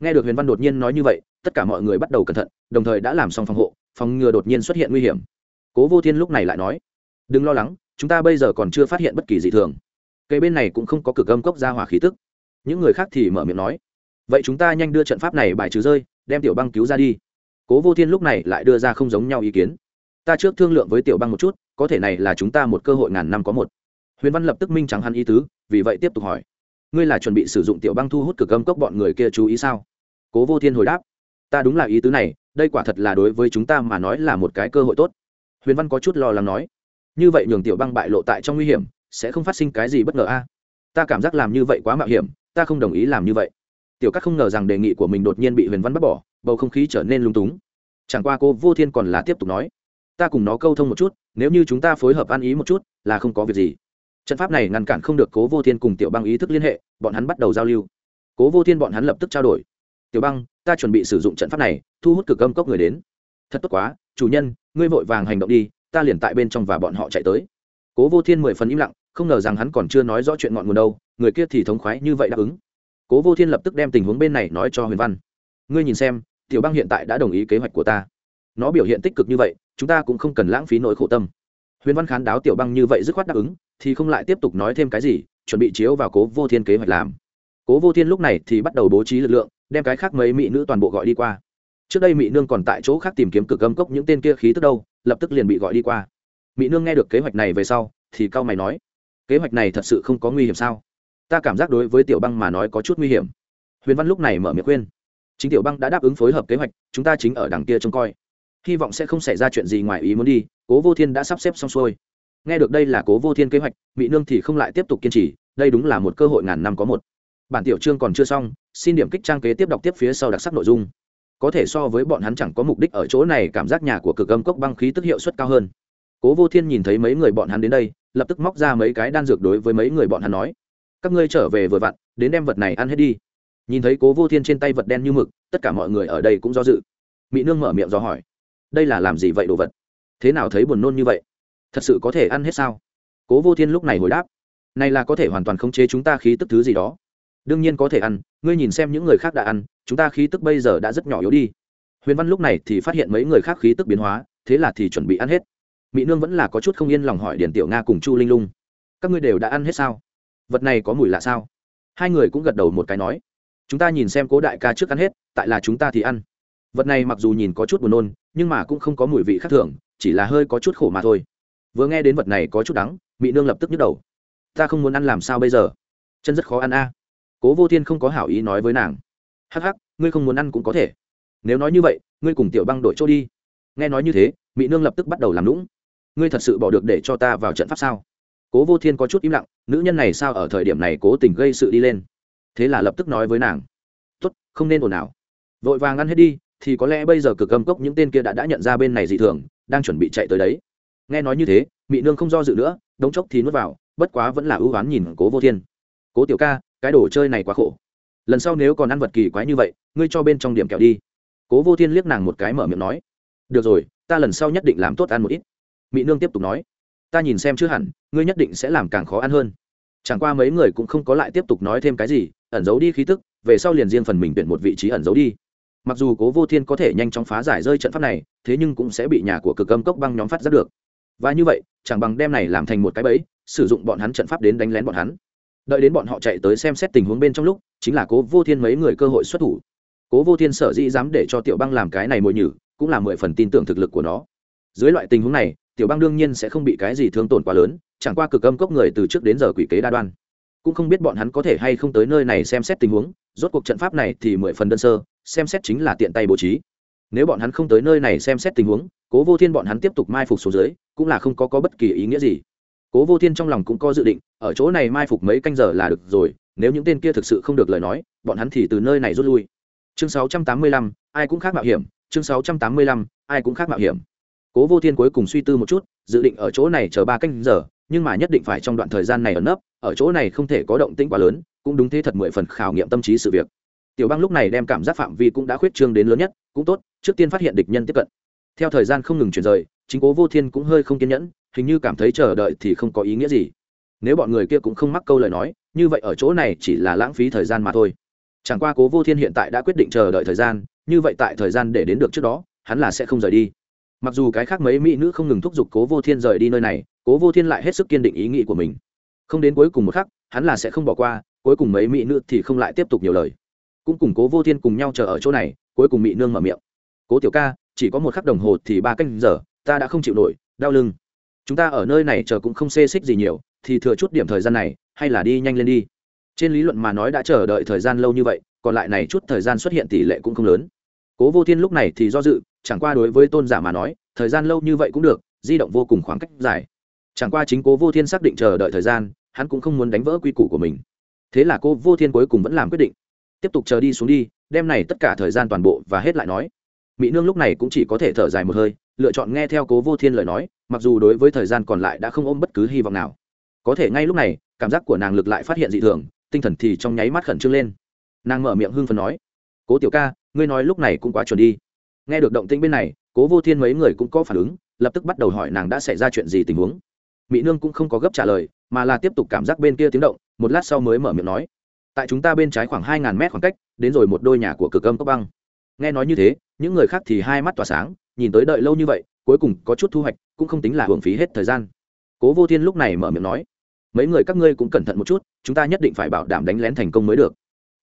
Nghe được huyền văn đột nhiên nói như vậy, tất cả mọi người bắt đầu cẩn thận, đồng thời đã làm xong phòng hộ, phòng ngừa đột nhiên xuất hiện nguy hiểm. Cố vô thiên lúc này lại nói, đừng lo lắng chúng ta bây giờ còn chưa phát hiện bất kỳ gì thường. Cây bên này cũng không có cực âm cốc ra hỏa khí tức. Những người khác thì mở miệng nói, vậy chúng ta nhanh đưa trận pháp này bài trừ rơi, đem tiểu băng cứu ra đi. Cố vô thiên lúc này lại đưa ra không giống nhau ý kiến. Ta trước thương lượng với tiểu băng một chút, có thể này là chúng ta một cơ hội ngàn năm có một. Huyền văn lập tức minh trắng hắn ý tứ, vì vậy tiếp tục hỏi, ngươi là chuẩn bị sử dụng tiểu băng thu hút cực âm cốc bọn người kia chú ý sao? Cố vô thiên hồi đáp, ta đúng là ý tứ này, đây quả thật là đối với chúng ta mà nói là một cái cơ hội tốt. Huyền văn có chút lo lắng nói như vậy nhường tiểu băng bại lộ tại trong nguy hiểm, sẽ không phát sinh cái gì bất ngờ a. Ta cảm giác làm như vậy quá mạo hiểm, ta không đồng ý làm như vậy. Tiểu các không ngờ rằng đề nghị của mình đột nhiên bị huyền văn bắt bỏ, bầu không khí trở nên lung túng. Chẳng qua cô vô thiên còn là tiếp tục nói, ta cùng nó câu thông một chút, nếu như chúng ta phối hợp ăn ý một chút, là không có việc gì. Trận pháp này ngăn cản không được cố vô thiên cùng tiểu băng ý thức liên hệ, bọn hắn bắt đầu giao lưu. Cố vô thiên bọn hắn lập tức trao đổi, tiểu băng, ta chuẩn bị sử dụng trận pháp này, thu hút cực âm cốc người đến. Thật tốt quá, chủ nhân, ngươi vội vàng hành động đi ta liền tại bên trong và bọn họ chạy tới. Cố vô thiên mười phần im lặng, không ngờ rằng hắn còn chưa nói rõ chuyện ngọn nguồn đâu, người kia thì thống khoái như vậy đáp ứng. Cố vô thiên lập tức đem tình huống bên này nói cho huyền văn. Ngươi nhìn xem, tiểu Bang hiện tại đã đồng ý kế hoạch của ta. Nó biểu hiện tích cực như vậy, chúng ta cũng không cần lãng phí nỗi khổ tâm. Huyền văn khán đáo tiểu Bang như vậy dứt khoát đáp ứng, thì không lại tiếp tục nói thêm cái gì, chuẩn bị chiếu vào cố vô thiên kế hoạch làm. Cố vô thiên lúc này thì bắt đầu bố trí lực lượng, đem cái khác mấy mỹ nữ toàn bộ gọi đi qua trước đây mỹ nương còn tại chỗ khác tìm kiếm cực âm cốc những tên kia khí tức đâu, lập tức liền bị gọi đi qua. Mỹ nương nghe được kế hoạch này về sau, thì cao mày nói, kế hoạch này thật sự không có nguy hiểm sao? Ta cảm giác đối với tiểu băng mà nói có chút nguy hiểm. Huyền văn lúc này mở miệng khuyên, chính tiểu băng đã đáp ứng phối hợp kế hoạch, chúng ta chính ở đằng kia trông coi. Hy vọng sẽ không xảy ra chuyện gì ngoài ý muốn đi, cố vô thiên đã sắp xếp xong xuôi. Nghe được đây là cố vô thiên kế hoạch mỹ nương thì không lại tiếp tục kiên trì, đây đúng là một cơ hội ngàn năm có một. Bản tiểu chương còn chưa xong, xin điểm kích trang kế tiếp đọc tiếp phía sau đặc sắc nội dung có thể so với bọn hắn chẳng có mục đích ở chỗ này, cảm giác nhà của cực âm cốc băng khí tức hiệu suất cao hơn. Cố vô thiên nhìn thấy mấy người bọn hắn đến đây, lập tức móc ra mấy cái đan dược đối với mấy người bọn hắn nói, các ngươi trở về vừa vặn, đến đem vật này ăn hết đi. Nhìn thấy cố vô thiên trên tay vật đen như mực, tất cả mọi người ở đây cũng do dự. Mỹ nương mở miệng do hỏi, đây là làm gì vậy đồ vật? Thế nào thấy buồn nôn như vậy? Thật sự có thể ăn hết sao? Cố vô thiên lúc này hồi đáp, này là có thể hoàn toàn khống chế chúng ta khí tức thứ gì đó. Đương nhiên có thể ăn, ngươi nhìn xem những người khác đã ăn chúng ta khí tức bây giờ đã rất nhỏ yếu đi. Huyền văn lúc này thì phát hiện mấy người khác khí tức biến hóa, thế là thì chuẩn bị ăn hết. Mỹ nương vẫn là có chút không yên lòng hỏi điền tiểu nga cùng chu linh lung. Các ngươi đều đã ăn hết sao? Vật này có mùi lạ sao? Hai người cũng gật đầu một cái nói. Chúng ta nhìn xem cố đại ca trước ăn hết, tại là chúng ta thì ăn. Vật này mặc dù nhìn có chút buồn nôn, nhưng mà cũng không có mùi vị khác thường, chỉ là hơi có chút khổ mà thôi. Vừa nghe đến vật này có chút đắng mỹ nương lập tức nhức đầu. Ta không muốn ăn làm sao bây giờ? Chân rất khó ăn a. Cố vô thiên không có hảo ý nói với nàng hắc hắc, ngươi không muốn ăn cũng có thể. Nếu nói như vậy, ngươi cùng tiểu băng đội chỗ đi. Nghe nói như thế mỹ nương lập tức bắt đầu làm lũng ngươi thật sự bỏ được để cho ta vào trận pháp sao? Cố vô thiên có chút im lặng, nữ nhân này sao ở thời điểm này cố tình gây sự đi lên? Thế là lập tức nói với nàng. Tốt, không nên ồn ào. Vội vàng ăn hết đi, thì có lẽ bây giờ cực âm cốc những tên kia đã đã nhận ra bên này dị thường, đang chuẩn bị chạy tới đấy. Nghe nói như thế mỹ nương không do dự nữa, đống chốc thì nuốt vào, bất quá vẫn là ưu oán nhìn cố vô thiên. Cố tiểu ca, cái đồ chơi này quá khổ lần sau nếu còn ăn vật kỳ quái như vậy, ngươi cho bên trong điểm kẹo đi. Cố vô thiên liếc nàng một cái mở miệng nói, được rồi, ta lần sau nhất định làm tốt ăn một ít. Mỹ nương tiếp tục nói, ta nhìn xem chưa hẳn, ngươi nhất định sẽ làm càng khó ăn hơn. Chẳng qua mấy người cũng không có lại tiếp tục nói thêm cái gì, ẩn giấu đi khí tức, về sau liền riêng phần mình tuyển một vị trí ẩn giấu đi. Mặc dù cố vô thiên có thể nhanh chóng phá giải rơi trận pháp này, thế nhưng cũng sẽ bị nhà của cực âm cốc băng nhóm phát giác được. Và như vậy, chẳng bằng đem này làm thành một cái bẫy, sử dụng bọn hắn trận pháp đến đánh lén bọn hắn. Đợi đến bọn họ chạy tới xem xét tình huống bên trong lúc chính là cố vô thiên mấy người cơ hội xuất thủ. Cố vô thiên sở dĩ dám để cho tiểu băng làm cái này mồi nhử cũng là mười phần tin tưởng thực lực của nó. Dưới loại tình huống này tiểu băng đương nhiên sẽ không bị cái gì thương tổn quá lớn chẳng qua cực âm cốc người từ trước đến giờ quỷ kế đa đoan. Cũng không biết bọn hắn có thể hay không tới nơi này xem xét tình huống rốt cuộc trận pháp này thì mười phần đơn sơ xem xét chính là tiện tay bố trí. Nếu bọn hắn không tới nơi này xem xét tình huống cố vô thiên bọn hắn tiếp tục mai phục xuống dưới cũng là không có, có bất kỳ ý nghĩa gì. Cố vô thiên trong lòng cũng có dự định ở chỗ này mai phục mấy canh giờ là được rồi nếu những tên kia thực sự không được lời nói bọn hắn thì từ nơi này rút lui. Chương 685, ai cũng khác mạo hiểm. Chương 685, ai cũng khác mạo hiểm. Cố vô thiên cuối cùng suy tư một chút dự định ở chỗ này chờ ba canh giờ nhưng mà nhất định phải trong đoạn thời gian này ẩn nấp ở chỗ này không thể có động tĩnh quá lớn cũng đúng thế thật mười phần khảo nghiệm tâm trí sự việc. Tiểu bang lúc này đem cảm giác phạm vi cũng đã khuyết trương đến lớn nhất cũng tốt trước tiên phát hiện địch nhân tiếp cận. Theo thời gian không ngừng chuyển rời chính cố vô thiên cũng hơi không kiên nhẫn hình như cảm thấy chờ đợi thì không có ý nghĩa gì nếu bọn người kia cũng không mắc câu lời nói, như vậy ở chỗ này chỉ là lãng phí thời gian mà thôi. Chẳng qua cố vô thiên hiện tại đã quyết định chờ đợi thời gian, như vậy tại thời gian để đến được trước đó, hắn là sẽ không rời đi. Mặc dù cái khác mấy mỹ nữ không ngừng thúc giục cố vô thiên rời đi nơi này, cố vô thiên lại hết sức kiên định ý nghĩ của mình. Không đến cuối cùng một khắc, hắn là sẽ không bỏ qua, cuối cùng mấy mỹ nữ thì không lại tiếp tục nhiều lời. Cũng cùng cố vô thiên cùng nhau chờ ở chỗ này, cuối cùng mỹ nương mở miệng. Cố tiểu ca, chỉ có một khắc đồng hồ thì ba canh giờ, ta đã không chịu nổi, đau lưng. Chúng ta ở nơi này chờ cũng không xê xích gì nhiều thì thừa chút điểm thời gian này, hay là đi nhanh lên đi. Trên lý luận mà nói đã chờ đợi thời gian lâu như vậy, còn lại này chút thời gian xuất hiện tỷ lệ cũng không lớn. Cố vô thiên lúc này thì do dự, chẳng qua đối với tôn giả mà nói, thời gian lâu như vậy cũng được, di động vô cùng khoảng cách dài. Chẳng qua chính cố vô thiên xác định chờ đợi thời gian, hắn cũng không muốn đánh vỡ quy củ của mình. Thế là cô vô thiên cuối cùng vẫn làm quyết định. Tiếp tục chờ đi xuống đi, đem này tất cả thời gian toàn bộ và hết lại nói. Mỹ nương lúc này cũng chỉ có thể thở dài một hơi, lựa chọn nghe theo cố vô thiên lời nói, mặc dù đối với thời gian còn lại đã không ôm bất cứ hy vọng nào có thể ngay lúc này, cảm giác của nàng lực lại phát hiện dị thường, tinh thần thì trong nháy mắt khẩn trương lên. Nàng mở miệng hưng phần nói, cố tiểu ca, ngươi nói lúc này cũng quá chuẩn đi. Nghe được động tĩnh bên này, cố vô thiên mấy người cũng có phản ứng, lập tức bắt đầu hỏi nàng đã xảy ra chuyện gì tình huống. Mỹ nương cũng không có gấp trả lời, mà là tiếp tục cảm giác bên kia tiếng động, một lát sau mới mở miệng nói, tại chúng ta bên trái khoảng hai ngàn mét khoảng cách, đến rồi một đôi nhà của cửa cơm cốc băng. Nghe nói như thế, những người khác thì hai mắt tỏa sáng, nhìn tới đợi lâu như vậy, cuối cùng có chút thu hoạch, cũng không tính là hưởng phí hết thời gian cố vô thiên lúc này mở miệng nói, mấy người các ngươi cũng cẩn thận một chút, chúng ta nhất định phải bảo đảm đánh lén thành công mới được.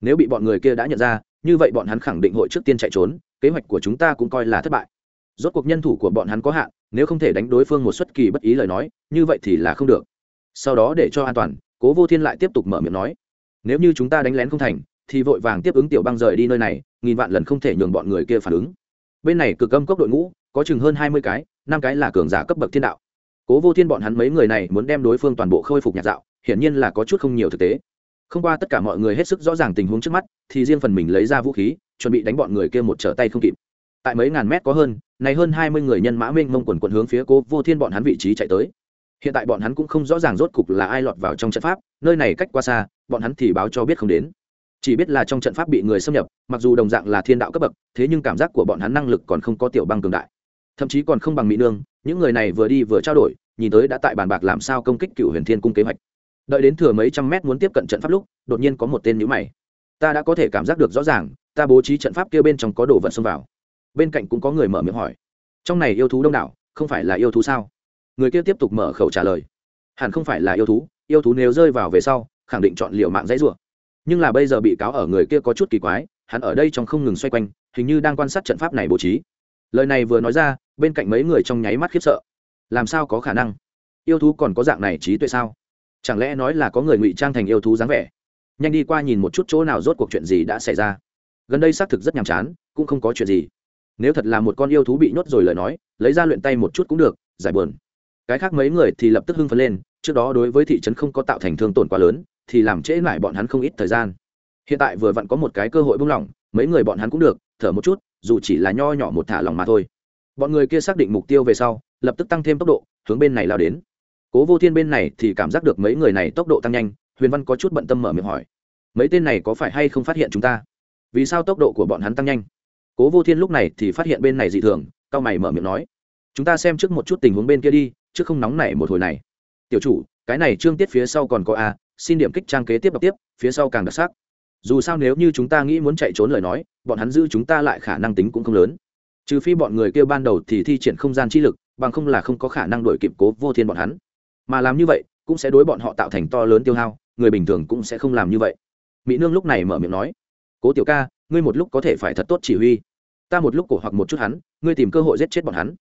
Nếu bị bọn người kia đã nhận ra, như vậy bọn hắn khẳng định hội trước tiên chạy trốn, kế hoạch của chúng ta cũng coi là thất bại. Rốt cuộc nhân thủ của bọn hắn có hạn, nếu không thể đánh đối phương một xuất kỳ bất ý lời nói, như vậy thì là không được. Sau đó để cho an toàn, cố vô thiên lại tiếp tục mở miệng nói, nếu như chúng ta đánh lén không thành, thì vội vàng tiếp ứng tiểu băng rời đi nơi này, nghìn vạn lần không thể nhường bọn người kia phản ứng. Bên này cực âm cốc đội ngũ, có chừng hơn hai mươi cái, năm cái là cường giả cấp bậc thiên đạo cố vô thiên bọn hắn mấy người này muốn đem đối phương toàn bộ khôi phục nhạt dạo, hiển nhiên là có chút không nhiều thực tế. Không qua tất cả mọi người hết sức rõ ràng tình huống trước mắt, thì riêng phần mình lấy ra vũ khí, chuẩn bị đánh bọn người kia một trở tay không kịp. Tại mấy ngàn mét có hơn, này hơn hai mươi người nhân mã mênh mông quần quần hướng phía cố vô thiên bọn hắn vị trí chạy tới. Hiện tại bọn hắn cũng không rõ ràng rốt cục là ai lọt vào trong trận pháp, nơi này cách qua xa, bọn hắn thì báo cho biết không đến. Chỉ biết là trong trận pháp bị người xâm nhập, mặc dù đồng dạng là thiên đạo cấp bậc, thế nhưng cảm giác của bọn hắn năng lực còn không có tiểu băng cường đại. Thậm chí còn không bằng mỹ nương những người này vừa đi vừa trao đổi, nhìn tới đã tại bàn bạc làm sao công kích cựu huyền thiên cung kế hoạch. Đợi đến thừa mấy trăm mét muốn tiếp cận trận pháp lúc, đột nhiên có một tên nhữ mày. Ta đã có thể cảm giác được rõ ràng, ta bố trí trận pháp kia bên trong có đồ vật xông vào. Bên cạnh cũng có người mở miệng hỏi. Trong này yêu thú đông đảo, không phải là yêu thú sao? Người kia tiếp tục mở khẩu trả lời. Hẳn không phải là yêu thú yêu thú nếu rơi vào về sau, khẳng định chọn liều mạng dãy rủa. Nhưng là bây giờ bị cáo ở người kia có chút kỳ quái, hắn ở đây trong không ngừng xoay quanh, hình như đang quan sát trận pháp này bố trí. Lời này vừa nói ra bên cạnh mấy người trong nháy mắt khiếp sợ. Làm sao có khả năng? Yêu thú còn có dạng này trí tuệ sao? Chẳng lẽ nói là có người ngụy trang thành yêu thú dáng vẻ? Nhanh đi qua nhìn một chút chỗ nào rốt cuộc chuyện gì đã xảy ra. Gần đây xác thực rất nhàm chán, cũng không có chuyện gì. Nếu thật là một con yêu thú bị nhốt rồi lời nói, lấy ra luyện tay một chút cũng được, giải buồn. Cái khác mấy người thì lập tức hưng phấn lên, trước đó đối với thị trấn không có tạo thành thương tổn quá lớn, thì làm trễ lại bọn hắn không ít thời gian. Hiện tại vừa vặn có một cái cơ hội buông lỏng, mấy người bọn hắn cũng được, thở một chút, dù chỉ là nho nhỏ một thả lòng mà thôi bọn người kia xác định mục tiêu về sau, lập tức tăng thêm tốc độ, hướng bên này lao đến. Cố vô thiên bên này thì cảm giác được mấy người này tốc độ tăng nhanh, huyền văn có chút bận tâm mở miệng hỏi, mấy tên này có phải hay không phát hiện chúng ta? Vì sao tốc độ của bọn hắn tăng nhanh? Cố vô thiên lúc này thì phát hiện bên này dị thường, cao mày mở miệng nói, chúng ta xem trước một chút tình huống bên kia đi, chứ không nóng nảy một hồi này. Tiểu chủ, cái này trương tiết phía sau còn có a, xin điểm kích trang kế tiếp đọc tiếp, phía sau càng đặc sắc. Dù sao nếu như chúng ta nghĩ muốn chạy trốn lời nói, bọn hắn giữ chúng ta lại khả năng tính cũng không lớn trừ phi bọn người kêu ban đầu thì thi triển không gian chi lực, bằng không là không có khả năng đổi kịp cố vô thiên bọn hắn. Mà làm như vậy, cũng sẽ đối bọn họ tạo thành to lớn tiêu hao, người bình thường cũng sẽ không làm như vậy. Mỹ nương lúc này mở miệng nói, cố tiểu ca, ngươi một lúc có thể phải thật tốt chỉ huy. Ta một lúc cổ hoặc một chút hắn, ngươi tìm cơ hội giết chết bọn hắn.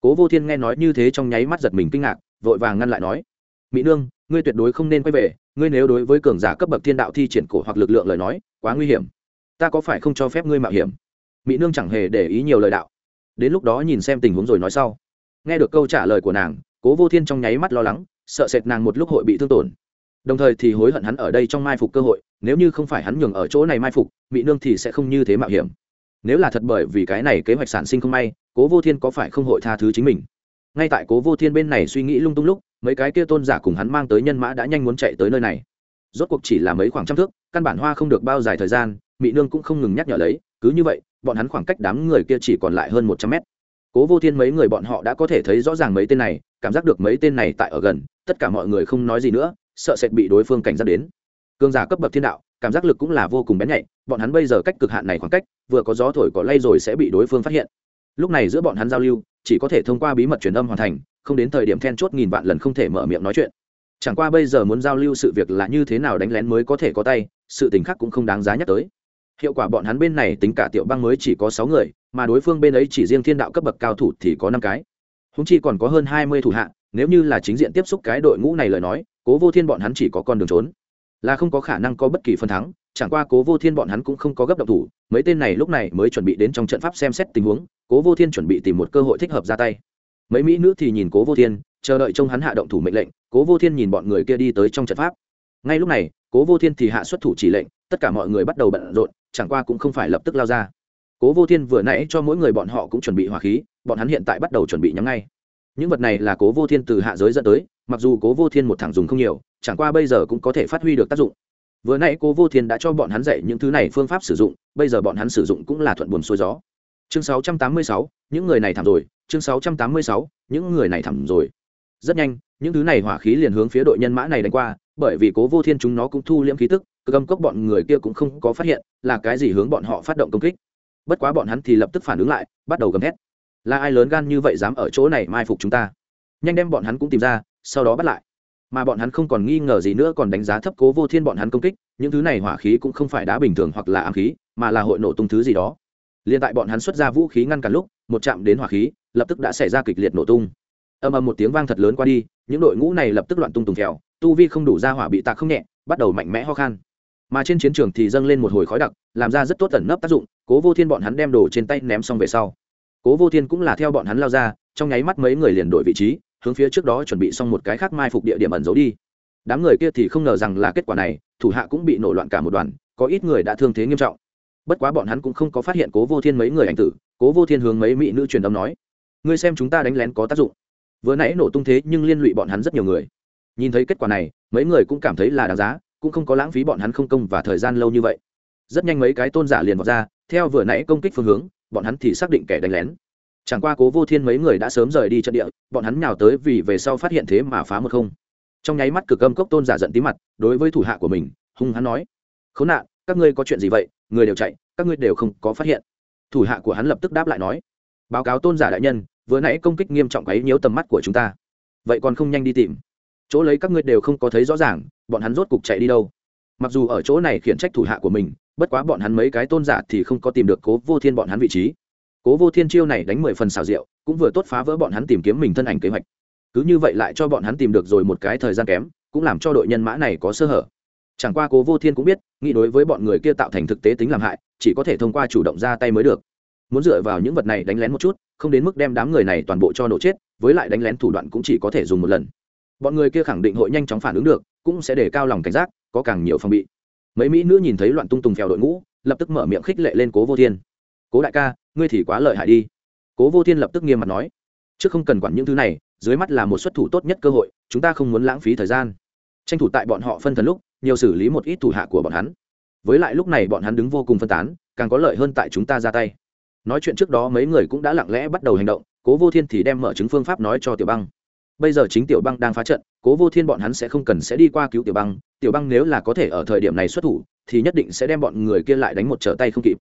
Cố vô thiên nghe nói như thế trong nháy mắt giật mình kinh ngạc, vội vàng ngăn lại nói mỹ nương, ngươi tuyệt đối không nên quay về, ngươi nếu đối với cường giả cấp bậc thiên đạo thi triển cổ hoặc lực lượng lời nói, quá nguy hiểm. Ta có phải không cho phép ngươi mạo hiểm? Mỹ nương chẳng hề để ý nhiều lời đạo đến lúc đó nhìn xem tình huống rồi nói sau. Nghe được câu trả lời của nàng, cố vô thiên trong nháy mắt lo lắng, sợ sệt nàng một lúc hội bị thương tổn. Đồng thời thì hối hận hắn ở đây trong mai phục cơ hội, nếu như không phải hắn nhường ở chỗ này mai phục mỹ nương thì sẽ không như thế mạo hiểm. Nếu là thật bởi vì cái này kế hoạch sản sinh không may, cố vô thiên có phải không hội tha thứ chính mình? Ngay tại cố vô thiên bên này suy nghĩ lung tung lúc, mấy cái kia tôn giả cùng hắn mang tới nhân mã đã nhanh muốn chạy tới nơi này. Rốt cuộc chỉ là mấy khoảng trăm thước, căn bản hoa không được bao dài thời gian mỹ nương cũng không ngừng nhắc nhở lấy, cứ như vậy, bọn hắn khoảng cách đám người kia chỉ còn lại hơn một trăm mét. Cố vô thiên mấy người bọn họ đã có thể thấy rõ ràng mấy tên này, cảm giác được mấy tên này tại ở gần, tất cả mọi người không nói gì nữa, sợ sệt bị đối phương cảnh giác đến. Cương giả cấp bậc thiên đạo, cảm giác lực cũng là vô cùng bén nhạy, bọn hắn bây giờ cách cực hạn này khoảng cách, vừa có gió thổi có lay rồi sẽ bị đối phương phát hiện. Lúc này giữa bọn hắn giao lưu, chỉ có thể thông qua bí mật truyền âm hoàn thành, không đến thời điểm then chốt nghìn vạn lần không thể mở miệng nói chuyện. Chẳng qua bây giờ muốn giao lưu sự việc là như thế nào đánh lén mới có thể có tay, sự tình khác cũng không đáng giá nhắc tới hiệu quả bọn hắn bên này tính cả tiểu băng mới chỉ có sáu người, mà đối phương bên ấy chỉ riêng thiên đạo cấp bậc cao thủ thì có năm cái. Húng chi còn có hơn hai mươi thủ hạ, nếu như là chính diện tiếp xúc cái đội ngũ này lời nói, cố vô thiên bọn hắn chỉ có con đường trốn. Là không có khả năng có bất kỳ phần thắng, chẳng qua cố vô thiên bọn hắn cũng không có gấp động thủ, mấy tên này lúc này mới chuẩn bị đến trong trận pháp xem xét tình huống, cố vô thiên chuẩn bị tìm một cơ hội thích hợp ra tay. Mấy mỹ nữ thì nhìn cố vô thiên, chờ đợi trông hắn hạ động thủ mệnh lệnh, cố vô thiên nhìn bọn người kia đi tới trong trận pháp. Ngay lúc này, cố vô thiên thì hạ xuất thủ chỉ lệnh, tất cả mọi người bắt đầu bận rộn chẳng qua cũng không phải lập tức lao ra. Cố vô thiên vừa nãy cho mỗi người bọn họ cũng chuẩn bị hỏa khí bọn hắn hiện tại bắt đầu chuẩn bị nhắm ngay. Những vật này là cố vô thiên từ hạ giới dẫn tới mặc dù cố vô thiên một thẳng dùng không nhiều chẳng qua bây giờ cũng có thể phát huy được tác dụng. Vừa nãy cố vô thiên đã cho bọn hắn dạy những thứ này phương pháp sử dụng bây giờ bọn hắn sử dụng cũng là thuận buồn xuôi gió. Chương 686, những người này thảm rồi chương 686, những người này thảm rồi. Rất nhanh những thứ này hỏa khí liền hướng phía đội nhân mã này đánh qua bởi vì cố vô thiên chúng nó cũng thu liễm khí tức cơ âm cốc bọn người kia cũng không có phát hiện là cái gì hướng bọn họ phát động công kích. Bất quá bọn hắn thì lập tức phản ứng lại, bắt đầu gầm hét là ai lớn gan như vậy dám ở chỗ này mai phục chúng ta? Nhanh đem bọn hắn cũng tìm ra, sau đó bắt lại. Mà bọn hắn không còn nghi ngờ gì nữa còn đánh giá thấp cố vô thiên bọn hắn công kích, những thứ này hỏa khí cũng không phải đá bình thường hoặc là ám khí, mà là hội nổ tung thứ gì đó. Liền tại bọn hắn xuất ra vũ khí ngăn cản lúc, một chạm đến hỏa khí, lập tức đã xảy ra kịch liệt nổ tung. Âm ầm một tiếng vang thật lớn qua đi, những đội ngũ này lập tức loạn tung tùng kẹo tu vi không đủ ra hỏa bị tạc không nhẹ, bắt đầu mạnh mẽ ho khan mà trên chiến trường thì dâng lên một hồi khói đặc, làm ra rất tốt tẩn nấp tác dụng, cố vô thiên bọn hắn đem đồ trên tay ném xong về sau. Cố vô thiên cũng là theo bọn hắn lao ra, trong nháy mắt mấy người liền đổi vị trí, hướng phía trước đó chuẩn bị xong một cái khác mai phục địa điểm ẩn giấu đi. Đám người kia thì không ngờ rằng là kết quả này, thủ hạ cũng bị nổ loạn cả một đoàn, có ít người đã thương thế nghiêm trọng. Bất quá bọn hắn cũng không có phát hiện cố vô thiên mấy người anh tử, cố vô thiên hướng mấy mỹ nữ truyền âm nói, ngươi xem chúng ta đánh lén có tác dụng. Vừa nãy nổ tung thế nhưng liên lụy bọn hắn rất nhiều người. Nhìn thấy kết quả này, mấy người cũng cảm thấy là đáng giá cũng không có lãng phí bọn hắn không công và thời gian lâu như vậy. Rất nhanh mấy cái tôn giả liền vào ra, theo vừa nãy công kích phương hướng, bọn hắn thì xác định kẻ đánh lén. Chẳng qua cố vô thiên mấy người đã sớm rời đi trận địa, bọn hắn nào tới vì về sau phát hiện thế mà phá một không. Trong nháy mắt cực âm cốc tôn giả giận tí mặt, đối với thủ hạ của mình, hung hắn nói, khốn nạn, các ngươi có chuyện gì vậy? Người đều chạy, các ngươi đều không có phát hiện. Thủ hạ của hắn lập tức đáp lại nói, báo cáo tôn giả đại nhân, vừa nãy công kích nghiêm trọng ấy nhiễu tầm mắt của chúng ta. Vậy còn không nhanh đi tìm. Chỗ lấy các ngươi đều không có thấy rõ ràng bọn hắn rốt cục chạy đi đâu? Mặc dù ở chỗ này khiển trách thủ hạ của mình, bất quá bọn hắn mấy cái tôn giả thì không có tìm được cố vô thiên bọn hắn vị trí. Cố vô thiên chiêu này đánh mười phần xào rượu, cũng vừa tốt phá vỡ bọn hắn tìm kiếm mình thân ảnh kế hoạch. Cứ như vậy lại cho bọn hắn tìm được rồi một cái thời gian kém, cũng làm cho đội nhân mã này có sơ hở. Chẳng qua cố vô thiên cũng biết, nghĩ đối với bọn người kia tạo thành thực tế tính làm hại, chỉ có thể thông qua chủ động ra tay mới được. Muốn dựa vào những vật này đánh lén một chút, không đến mức đem đám người này toàn bộ cho nổ chết, với lại đánh lén thủ đoạn cũng chỉ có thể dùng một lần bọn người kia khẳng định hội nhanh chóng phản ứng được, cũng sẽ để cao lòng cảnh giác, có càng nhiều phòng bị. Mấy mỹ nữ nhìn thấy loạn tung tùng phèo đội ngũ, lập tức mở miệng khích lệ lên cố vô thiên. Cố đại ca, ngươi thì quá lợi hại đi. Cố vô thiên lập tức nghiêm mặt nói. Trước không cần quản những thứ này, dưới mắt là một xuất thủ tốt nhất cơ hội, chúng ta không muốn lãng phí thời gian. Tranh thủ tại bọn họ phân thần lúc, nhiều xử lý một ít thủ hạ của bọn hắn. Với lại lúc này bọn hắn đứng vô cùng phân tán, càng có lợi hơn tại chúng ta ra tay. Nói chuyện trước đó mấy người cũng đã lặng lẽ bắt đầu hành động, cố vô thiên thì đem mở chứng phương pháp nói cho tiểu băng bây giờ chính tiểu băng đang phá trận, cố vô thiên bọn hắn sẽ không cần sẽ đi qua cứu tiểu băng tiểu băng nếu là có thể ở thời điểm này xuất thủ, thì nhất định sẽ đem bọn người kia lại đánh một trở tay không kịp.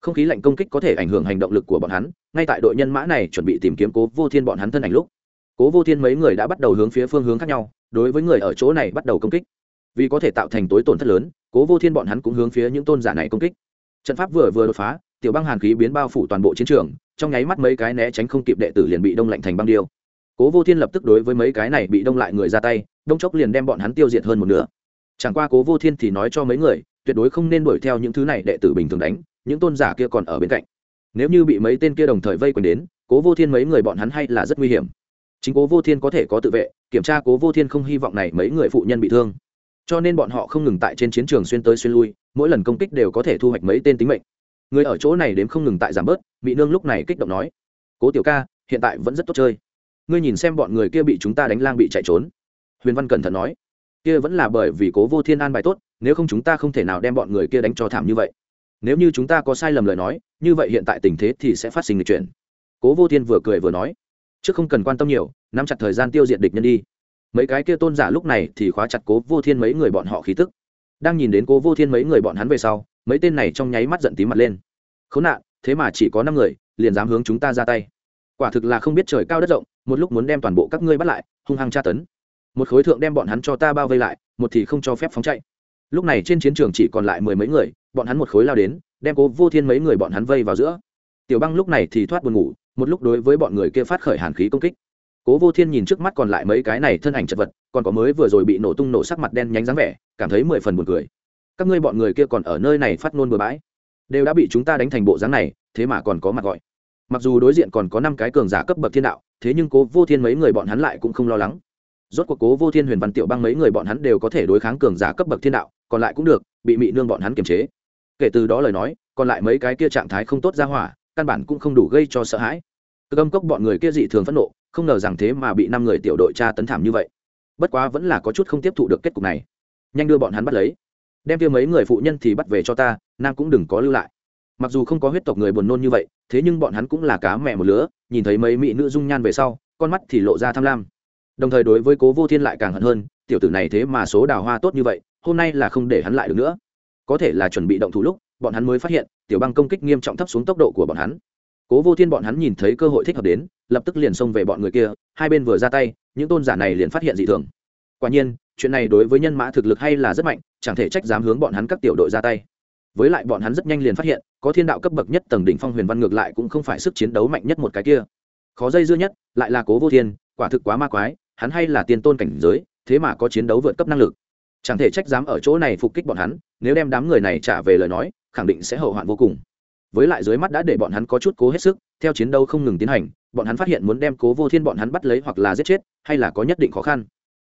Không khí lạnh công kích có thể ảnh hưởng hành động lực của bọn hắn, ngay tại đội nhân mã này chuẩn bị tìm kiếm cố vô thiên bọn hắn thân ảnh lúc, cố vô thiên mấy người đã bắt đầu hướng phía phương hướng khác nhau, đối với người ở chỗ này bắt đầu công kích. Vì có thể tạo thành tối tổn thất lớn, cố vô thiên bọn hắn cũng hướng phía những tôn giả này công kích. Trận pháp vừa vừa đột phá, tiểu băng hàn khí biến bao phủ toàn bộ chiến trường, trong nháy mắt mấy cái né tránh không kịp đệ tử liền bị đông lạnh thành băng điêu cố vô thiên lập tức đối với mấy cái này bị đông lại người ra tay, đông chốc liền đem bọn hắn tiêu diệt hơn một nửa. Chẳng qua cố vô thiên thì nói cho mấy người, tuyệt đối không nên đuổi theo những thứ này đệ tử bình thường đánh, những tôn giả kia còn ở bên cạnh. Nếu như bị mấy tên kia đồng thời vây quanh đến, cố vô thiên mấy người bọn hắn hay là rất nguy hiểm. Chính cố vô thiên có thể có tự vệ, kiểm tra cố vô thiên không hy vọng này mấy người phụ nhân bị thương. Cho nên bọn họ không ngừng tại trên chiến trường xuyên tới xuyên lui, mỗi lần công kích đều có thể thu hoạch mấy tên tính mệnh. Người ở chỗ này đếm không ngừng tại giảm bớt bị nương lúc này kích động nói, cố tiểu ca, hiện tại vẫn rất tốt chơi ngươi nhìn xem bọn người kia bị chúng ta đánh lang bị chạy trốn. Huyền văn cẩn thận nói, kia vẫn là bởi vì cố vô thiên an bài tốt, nếu không chúng ta không thể nào đem bọn người kia đánh cho thảm như vậy. Nếu như chúng ta có sai lầm lời nói, như vậy hiện tại tình thế thì sẽ phát sinh lịch chuyển. Cố vô thiên vừa cười vừa nói chứ không cần quan tâm nhiều, nắm chặt thời gian tiêu diệt địch nhân đi. Mấy cái kia tôn giả lúc này thì khóa chặt cố vô thiên mấy người bọn họ khí tức. Đang nhìn đến cố vô thiên mấy người bọn hắn về sau, mấy tên này trong nháy mắt giận tí mặt lên. Khốn nạn, thế mà chỉ có năm người, liền dám hướng chúng ta ra tay. Quả thực là không biết trời cao đất rộng một lúc muốn đem toàn bộ các ngươi bắt lại, hung hăng tra tấn. Một khối thượng đem bọn hắn cho ta bao vây lại, một thì không cho phép phóng chạy. Lúc này trên chiến trường chỉ còn lại mười mấy người, bọn hắn một khối lao đến, đem cố vô thiên mấy người bọn hắn vây vào giữa. Tiểu băng lúc này thì thoát buồn ngủ, một lúc đối với bọn người kia phát khởi hàn khí công kích. Cố vô thiên nhìn trước mắt còn lại mấy cái này thân ảnh chật vật, còn có mới vừa rồi bị nổ tung nổ sắc mặt đen nhánh dáng vẻ, cảm thấy mười phần buồn cười. Các ngươi bọn người kia còn ở nơi này phát ngôn bừa bãi. Đều đã bị chúng ta đánh thành bộ dáng này, thế mà còn có mặt gọi mặc dù đối diện còn có năm cái cường giả cấp bậc thiên đạo, thế nhưng cố vô thiên mấy người bọn hắn lại cũng không lo lắng. Rốt cuộc cố vô thiên huyền văn tiểu băng mấy người bọn hắn đều có thể đối kháng cường giả cấp bậc thiên đạo, còn lại cũng được, bị mị nương bọn hắn kiềm chế. Kể từ đó lời nói, còn lại mấy cái kia trạng thái không tốt ra hỏa, căn bản cũng không đủ gây cho sợ hãi. Cơ âm cốc bọn người kia dị thường phẫn nộ, không ngờ rằng thế mà bị năm người tiểu đội tra tấn thảm như vậy. Bất quá vẫn là có chút không tiếp thụ được kết cục này. Nhanh đưa bọn hắn bắt lấy. Đem kia mấy người phụ nhân thì bắt về cho ta, nam cũng đừng có lưu lại mặc dù không có huyết tộc người buồn nôn như vậy, thế nhưng bọn hắn cũng là cá mẹ một lứa, nhìn thấy mấy mỹ nữ dung nhan về sau, con mắt thì lộ ra tham lam. Đồng thời đối với cố vô thiên lại càng hận hơn, tiểu tử này thế mà số đào hoa tốt như vậy, hôm nay là không để hắn lại được nữa. Có thể là chuẩn bị động thủ lúc, bọn hắn mới phát hiện, tiểu băng công kích nghiêm trọng thấp xuống tốc độ của bọn hắn. Cố vô thiên bọn hắn nhìn thấy cơ hội thích hợp đến, lập tức liền xông về bọn người kia, hai bên vừa ra tay, những tôn giả này liền phát hiện dị thường. Quả nhiên, chuyện này đối với nhân mã thực lực hay là rất mạnh, chẳng thể trách dám hướng bọn hắn các tiểu đội ra tay với lại bọn hắn rất nhanh liền phát hiện, có thiên đạo cấp bậc nhất tầng đỉnh phong huyền văn ngược lại cũng không phải sức chiến đấu mạnh nhất một cái kia. Khó dây dưa nhất, lại là cố vô thiên, quả thực quá ma quái, hắn hay là tiên tôn cảnh giới, thế mà có chiến đấu vượt cấp năng lực. Chẳng thể trách dám ở chỗ này phục kích bọn hắn, nếu đem đám người này trả về lời nói, khẳng định sẽ hậu hoạn vô cùng. Với lại dưới mắt đã để bọn hắn có chút cố hết sức, theo chiến đấu không ngừng tiến hành, bọn hắn phát hiện muốn đem cố vô thiên bọn hắn bắt lấy hoặc là giết chết, hay là có nhất định khó khăn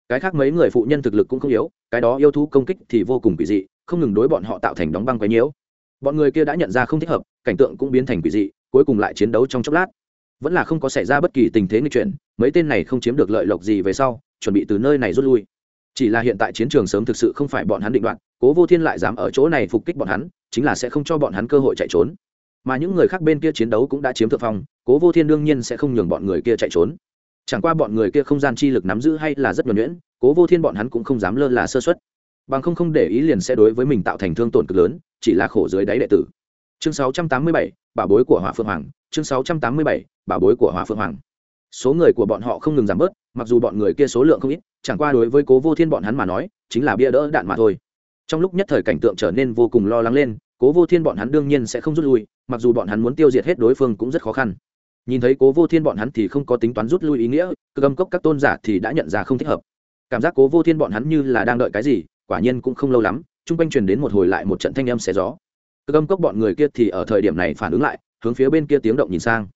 cái khác mấy người phụ nhân thực lực cũng không yếu, cái đó yêu thú công kích thì vô cùng quỷ dị, không ngừng đối bọn họ tạo thành đóng băng quấy nhiễu. Bọn người kia đã nhận ra không thích hợp, cảnh tượng cũng biến thành quỷ dị, cuối cùng lại chiến đấu trong chốc lát. Vẫn là không có xảy ra bất kỳ tình thế nghịch chuyển, mấy tên này không chiếm được lợi lộc gì về sau, chuẩn bị từ nơi này rút lui. Chỉ là hiện tại chiến trường sớm thực sự không phải bọn hắn định đoạt, cố vô thiên lại dám ở chỗ này phục kích bọn hắn, chính là sẽ không cho bọn hắn cơ hội chạy trốn. Mà những người khác bên kia chiến đấu cũng đã chiếm thượng phong, cố vô thiên đương nhiên sẽ không nhường bọn người kia chạy trốn chẳng qua bọn người kia không gian chi lực nắm giữ hay là rất nhuẩn nhuyễn cố vô thiên bọn hắn cũng không dám lơ là sơ xuất bằng không không để ý liền sẽ đối với mình tạo thành thương tổn cực lớn chỉ là khổ dưới đáy đệ tử. Chương 687, bảo bối của hỏa phượng hoàng chương 687, bảo bối của hỏa phượng hoàng. Số người của bọn họ không ngừng giảm bớt mặc dù bọn người kia số lượng không ít chẳng qua đối với cố vô thiên bọn hắn mà nói chính là bia đỡ đạn mà thôi. Trong lúc nhất thời cảnh tượng trở nên vô cùng lo lắng lên cố vô thiên bọn hắn đương nhiên sẽ không rút lui mặc dù bọn hắn muốn tiêu diệt hết đối phương cũng rất khó khăn nhìn thấy cố vô thiên bọn hắn thì không có tính toán rút lui ý nghĩa, cơ âm cốc các tôn giả thì đã nhận ra không thích hợp. Cảm giác cố vô thiên bọn hắn như là đang đợi cái gì, quả nhiên cũng không lâu lắm, chung quanh truyền đến một hồi lại một trận thanh âm xé gió. Cơ âm cốc bọn người kia thì ở thời điểm này phản ứng lại, hướng phía bên kia tiếng động nhìn sang.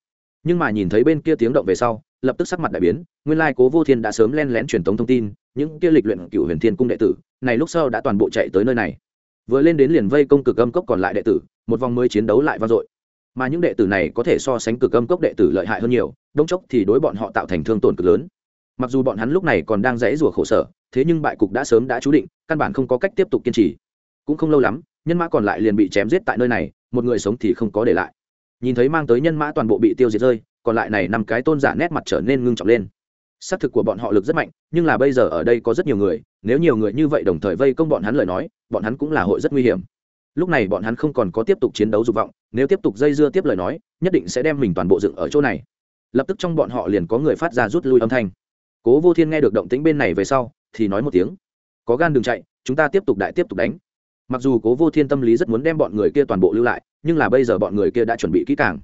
Nhưng mà nhìn thấy bên kia tiếng động về sau, lập tức sắc mặt đại biến, nguyên lai cố vô thiên đã sớm len lén truyền tống thông tin, những kia lịch luyện cựu huyền thiên cung đệ tử, này lúc sau đã toàn bộ chạy tới nơi này. Vừa lên đến liền vây công cực âm cốc còn lại đệ tử, một vòng mới chiến đấu lại vang dội mà những đệ tử này có thể so sánh cực âm cốc đệ tử lợi hại hơn nhiều đông chốc thì đối bọn họ tạo thành thương tổn cực lớn. Mặc dù bọn hắn lúc này còn đang dãy rủa khổ sở, thế nhưng bại cục đã sớm đã chú định, căn bản không có cách tiếp tục kiên trì. Cũng không lâu lắm, nhân mã còn lại liền bị chém giết tại nơi này, một người sống thì không có để lại. Nhìn thấy mang tới nhân mã toàn bộ bị tiêu diệt rơi, còn lại này năm cái tôn giả nét mặt trở nên ngưng trọng lên. Xác thực của bọn họ lực rất mạnh, nhưng là bây giờ ở đây có rất nhiều người, nếu nhiều người như vậy đồng thời vây công bọn hắn lời nói, bọn hắn cũng là hội rất nguy hiểm lúc này bọn hắn không còn có tiếp tục chiến đấu dục vọng, nếu tiếp tục dây dưa tiếp lời nói, nhất định sẽ đem mình toàn bộ dựng ở chỗ này. Lập tức trong bọn họ liền có người phát ra rút lui âm thanh. Cố vô thiên nghe được động tĩnh bên này về sau, thì nói một tiếng. Có gan đừng chạy, chúng ta tiếp tục đại tiếp tục đánh. Mặc dù cố vô thiên tâm lý rất muốn đem bọn người kia toàn bộ lưu lại, nhưng là bây giờ bọn người kia đã chuẩn bị kỹ càng.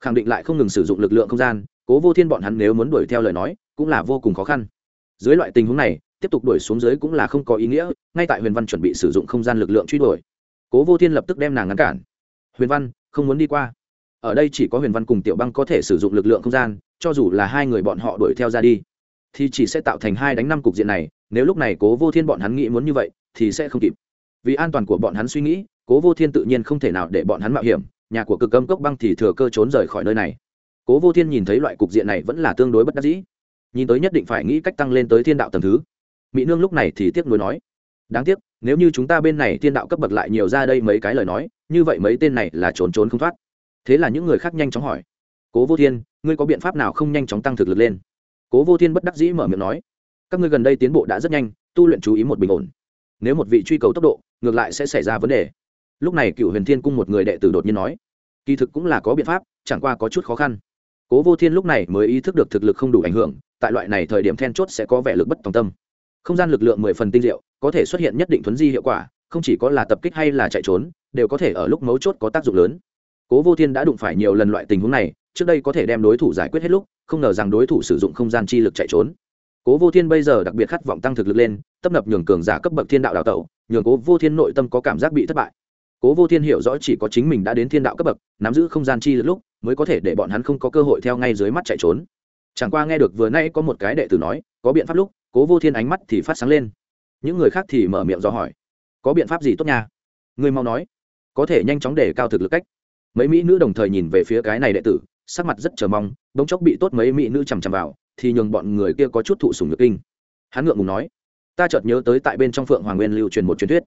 Khẳng định lại không ngừng sử dụng lực lượng không gian, cố vô thiên bọn hắn nếu muốn đuổi theo lời nói, cũng là vô cùng khó khăn. Dưới loại tình huống này, tiếp tục đuổi xuống dưới cũng là không có ý nghĩa, ngay tại huyền văn chuẩn bị sử dụng không gian lực lượng truy đuổi cố vô thiên lập tức đem nàng ngăn cản. Huyền văn, không muốn đi qua. Ở đây chỉ có huyền văn cùng tiểu băng có thể sử dụng lực lượng không gian, cho dù là hai người bọn họ đuổi theo ra đi, thì chỉ sẽ tạo thành hai đánh năm cục diện này. Nếu lúc này cố vô thiên bọn hắn nghĩ muốn như vậy, thì sẽ không kịp. Vì an toàn của bọn hắn suy nghĩ, cố vô thiên tự nhiên không thể nào để bọn hắn mạo hiểm. Nhà của cực âm cốc băng thì thừa cơ trốn rời khỏi nơi này. Cố vô thiên nhìn thấy loại cục diện này vẫn là tương đối bất đắc dĩ. Nhìn tới nhất định phải nghĩ cách tăng lên tới thiên đạo tầm thứ. Mỹ nương lúc này thì tiếc nuối nói đáng tiếc, nếu như chúng ta bên này thiên đạo cấp bậc lại nhiều ra đây mấy cái lời nói, như vậy mấy tên này là trốn trốn không thoát. Thế là những người khác nhanh chóng hỏi. Cố vô thiên, ngươi có biện pháp nào không nhanh chóng tăng thực lực lên? Cố vô thiên bất đắc dĩ mở miệng nói. Các ngươi gần đây tiến bộ đã rất nhanh, tu luyện chú ý một bình ổn. Nếu một vị truy cầu tốc độ, ngược lại sẽ xảy ra vấn đề. Lúc này cựu huyền thiên cung một người đệ tử đột nhiên nói. Kỳ thực cũng là có biện pháp, chẳng qua có chút khó khăn. Cố vô thiên lúc này mới ý thức được thực lực không đủ ảnh hưởng, tại loại này thời điểm then chốt sẽ có vẻ lực bất tòng tâm. Không gian lực lượng mười phần tinh diệu có thể xuất hiện nhất định thuấn di hiệu quả, không chỉ có là tập kích hay là chạy trốn, đều có thể ở lúc mấu chốt có tác dụng lớn. Cố vô thiên đã đụng phải nhiều lần loại tình huống này, trước đây có thể đem đối thủ giải quyết hết lúc, không ngờ rằng đối thủ sử dụng không gian chi lực chạy trốn. Cố vô thiên bây giờ đặc biệt khát vọng tăng thực lực lên, tấp nập nhường cường giả cấp bậc thiên đạo đào tẩu, nhường cố vô thiên nội tâm có cảm giác bị thất bại. Cố vô thiên hiểu rõ chỉ có chính mình đã đến thiên đạo cấp bậc, nắm giữ không gian chi lực lúc, mới có thể để bọn hắn không có cơ hội theo ngay dưới mắt chạy trốn. Chẳng qua nghe được vừa nay có một cái đệ tử nói, có biện pháp lúc, cố vô thiên ánh mắt thì phát sáng lên những người khác thì mở miệng do hỏi. Có biện pháp gì tốt nha? Người mau nói. Có thể nhanh chóng để cao thực lực cách. Mấy mỹ nữ đồng thời nhìn về phía cái này đệ tử, sắc mặt rất chờ mong bỗng chốc bị tốt mấy mỹ nữ chằm chằm vào, thì nhường bọn người kia có chút thụ sùng nhược kinh. Hắn ngượng ngùng nói, ta chợt nhớ tới tại bên trong phượng hoàng nguyên lưu truyền một truyền thuyết.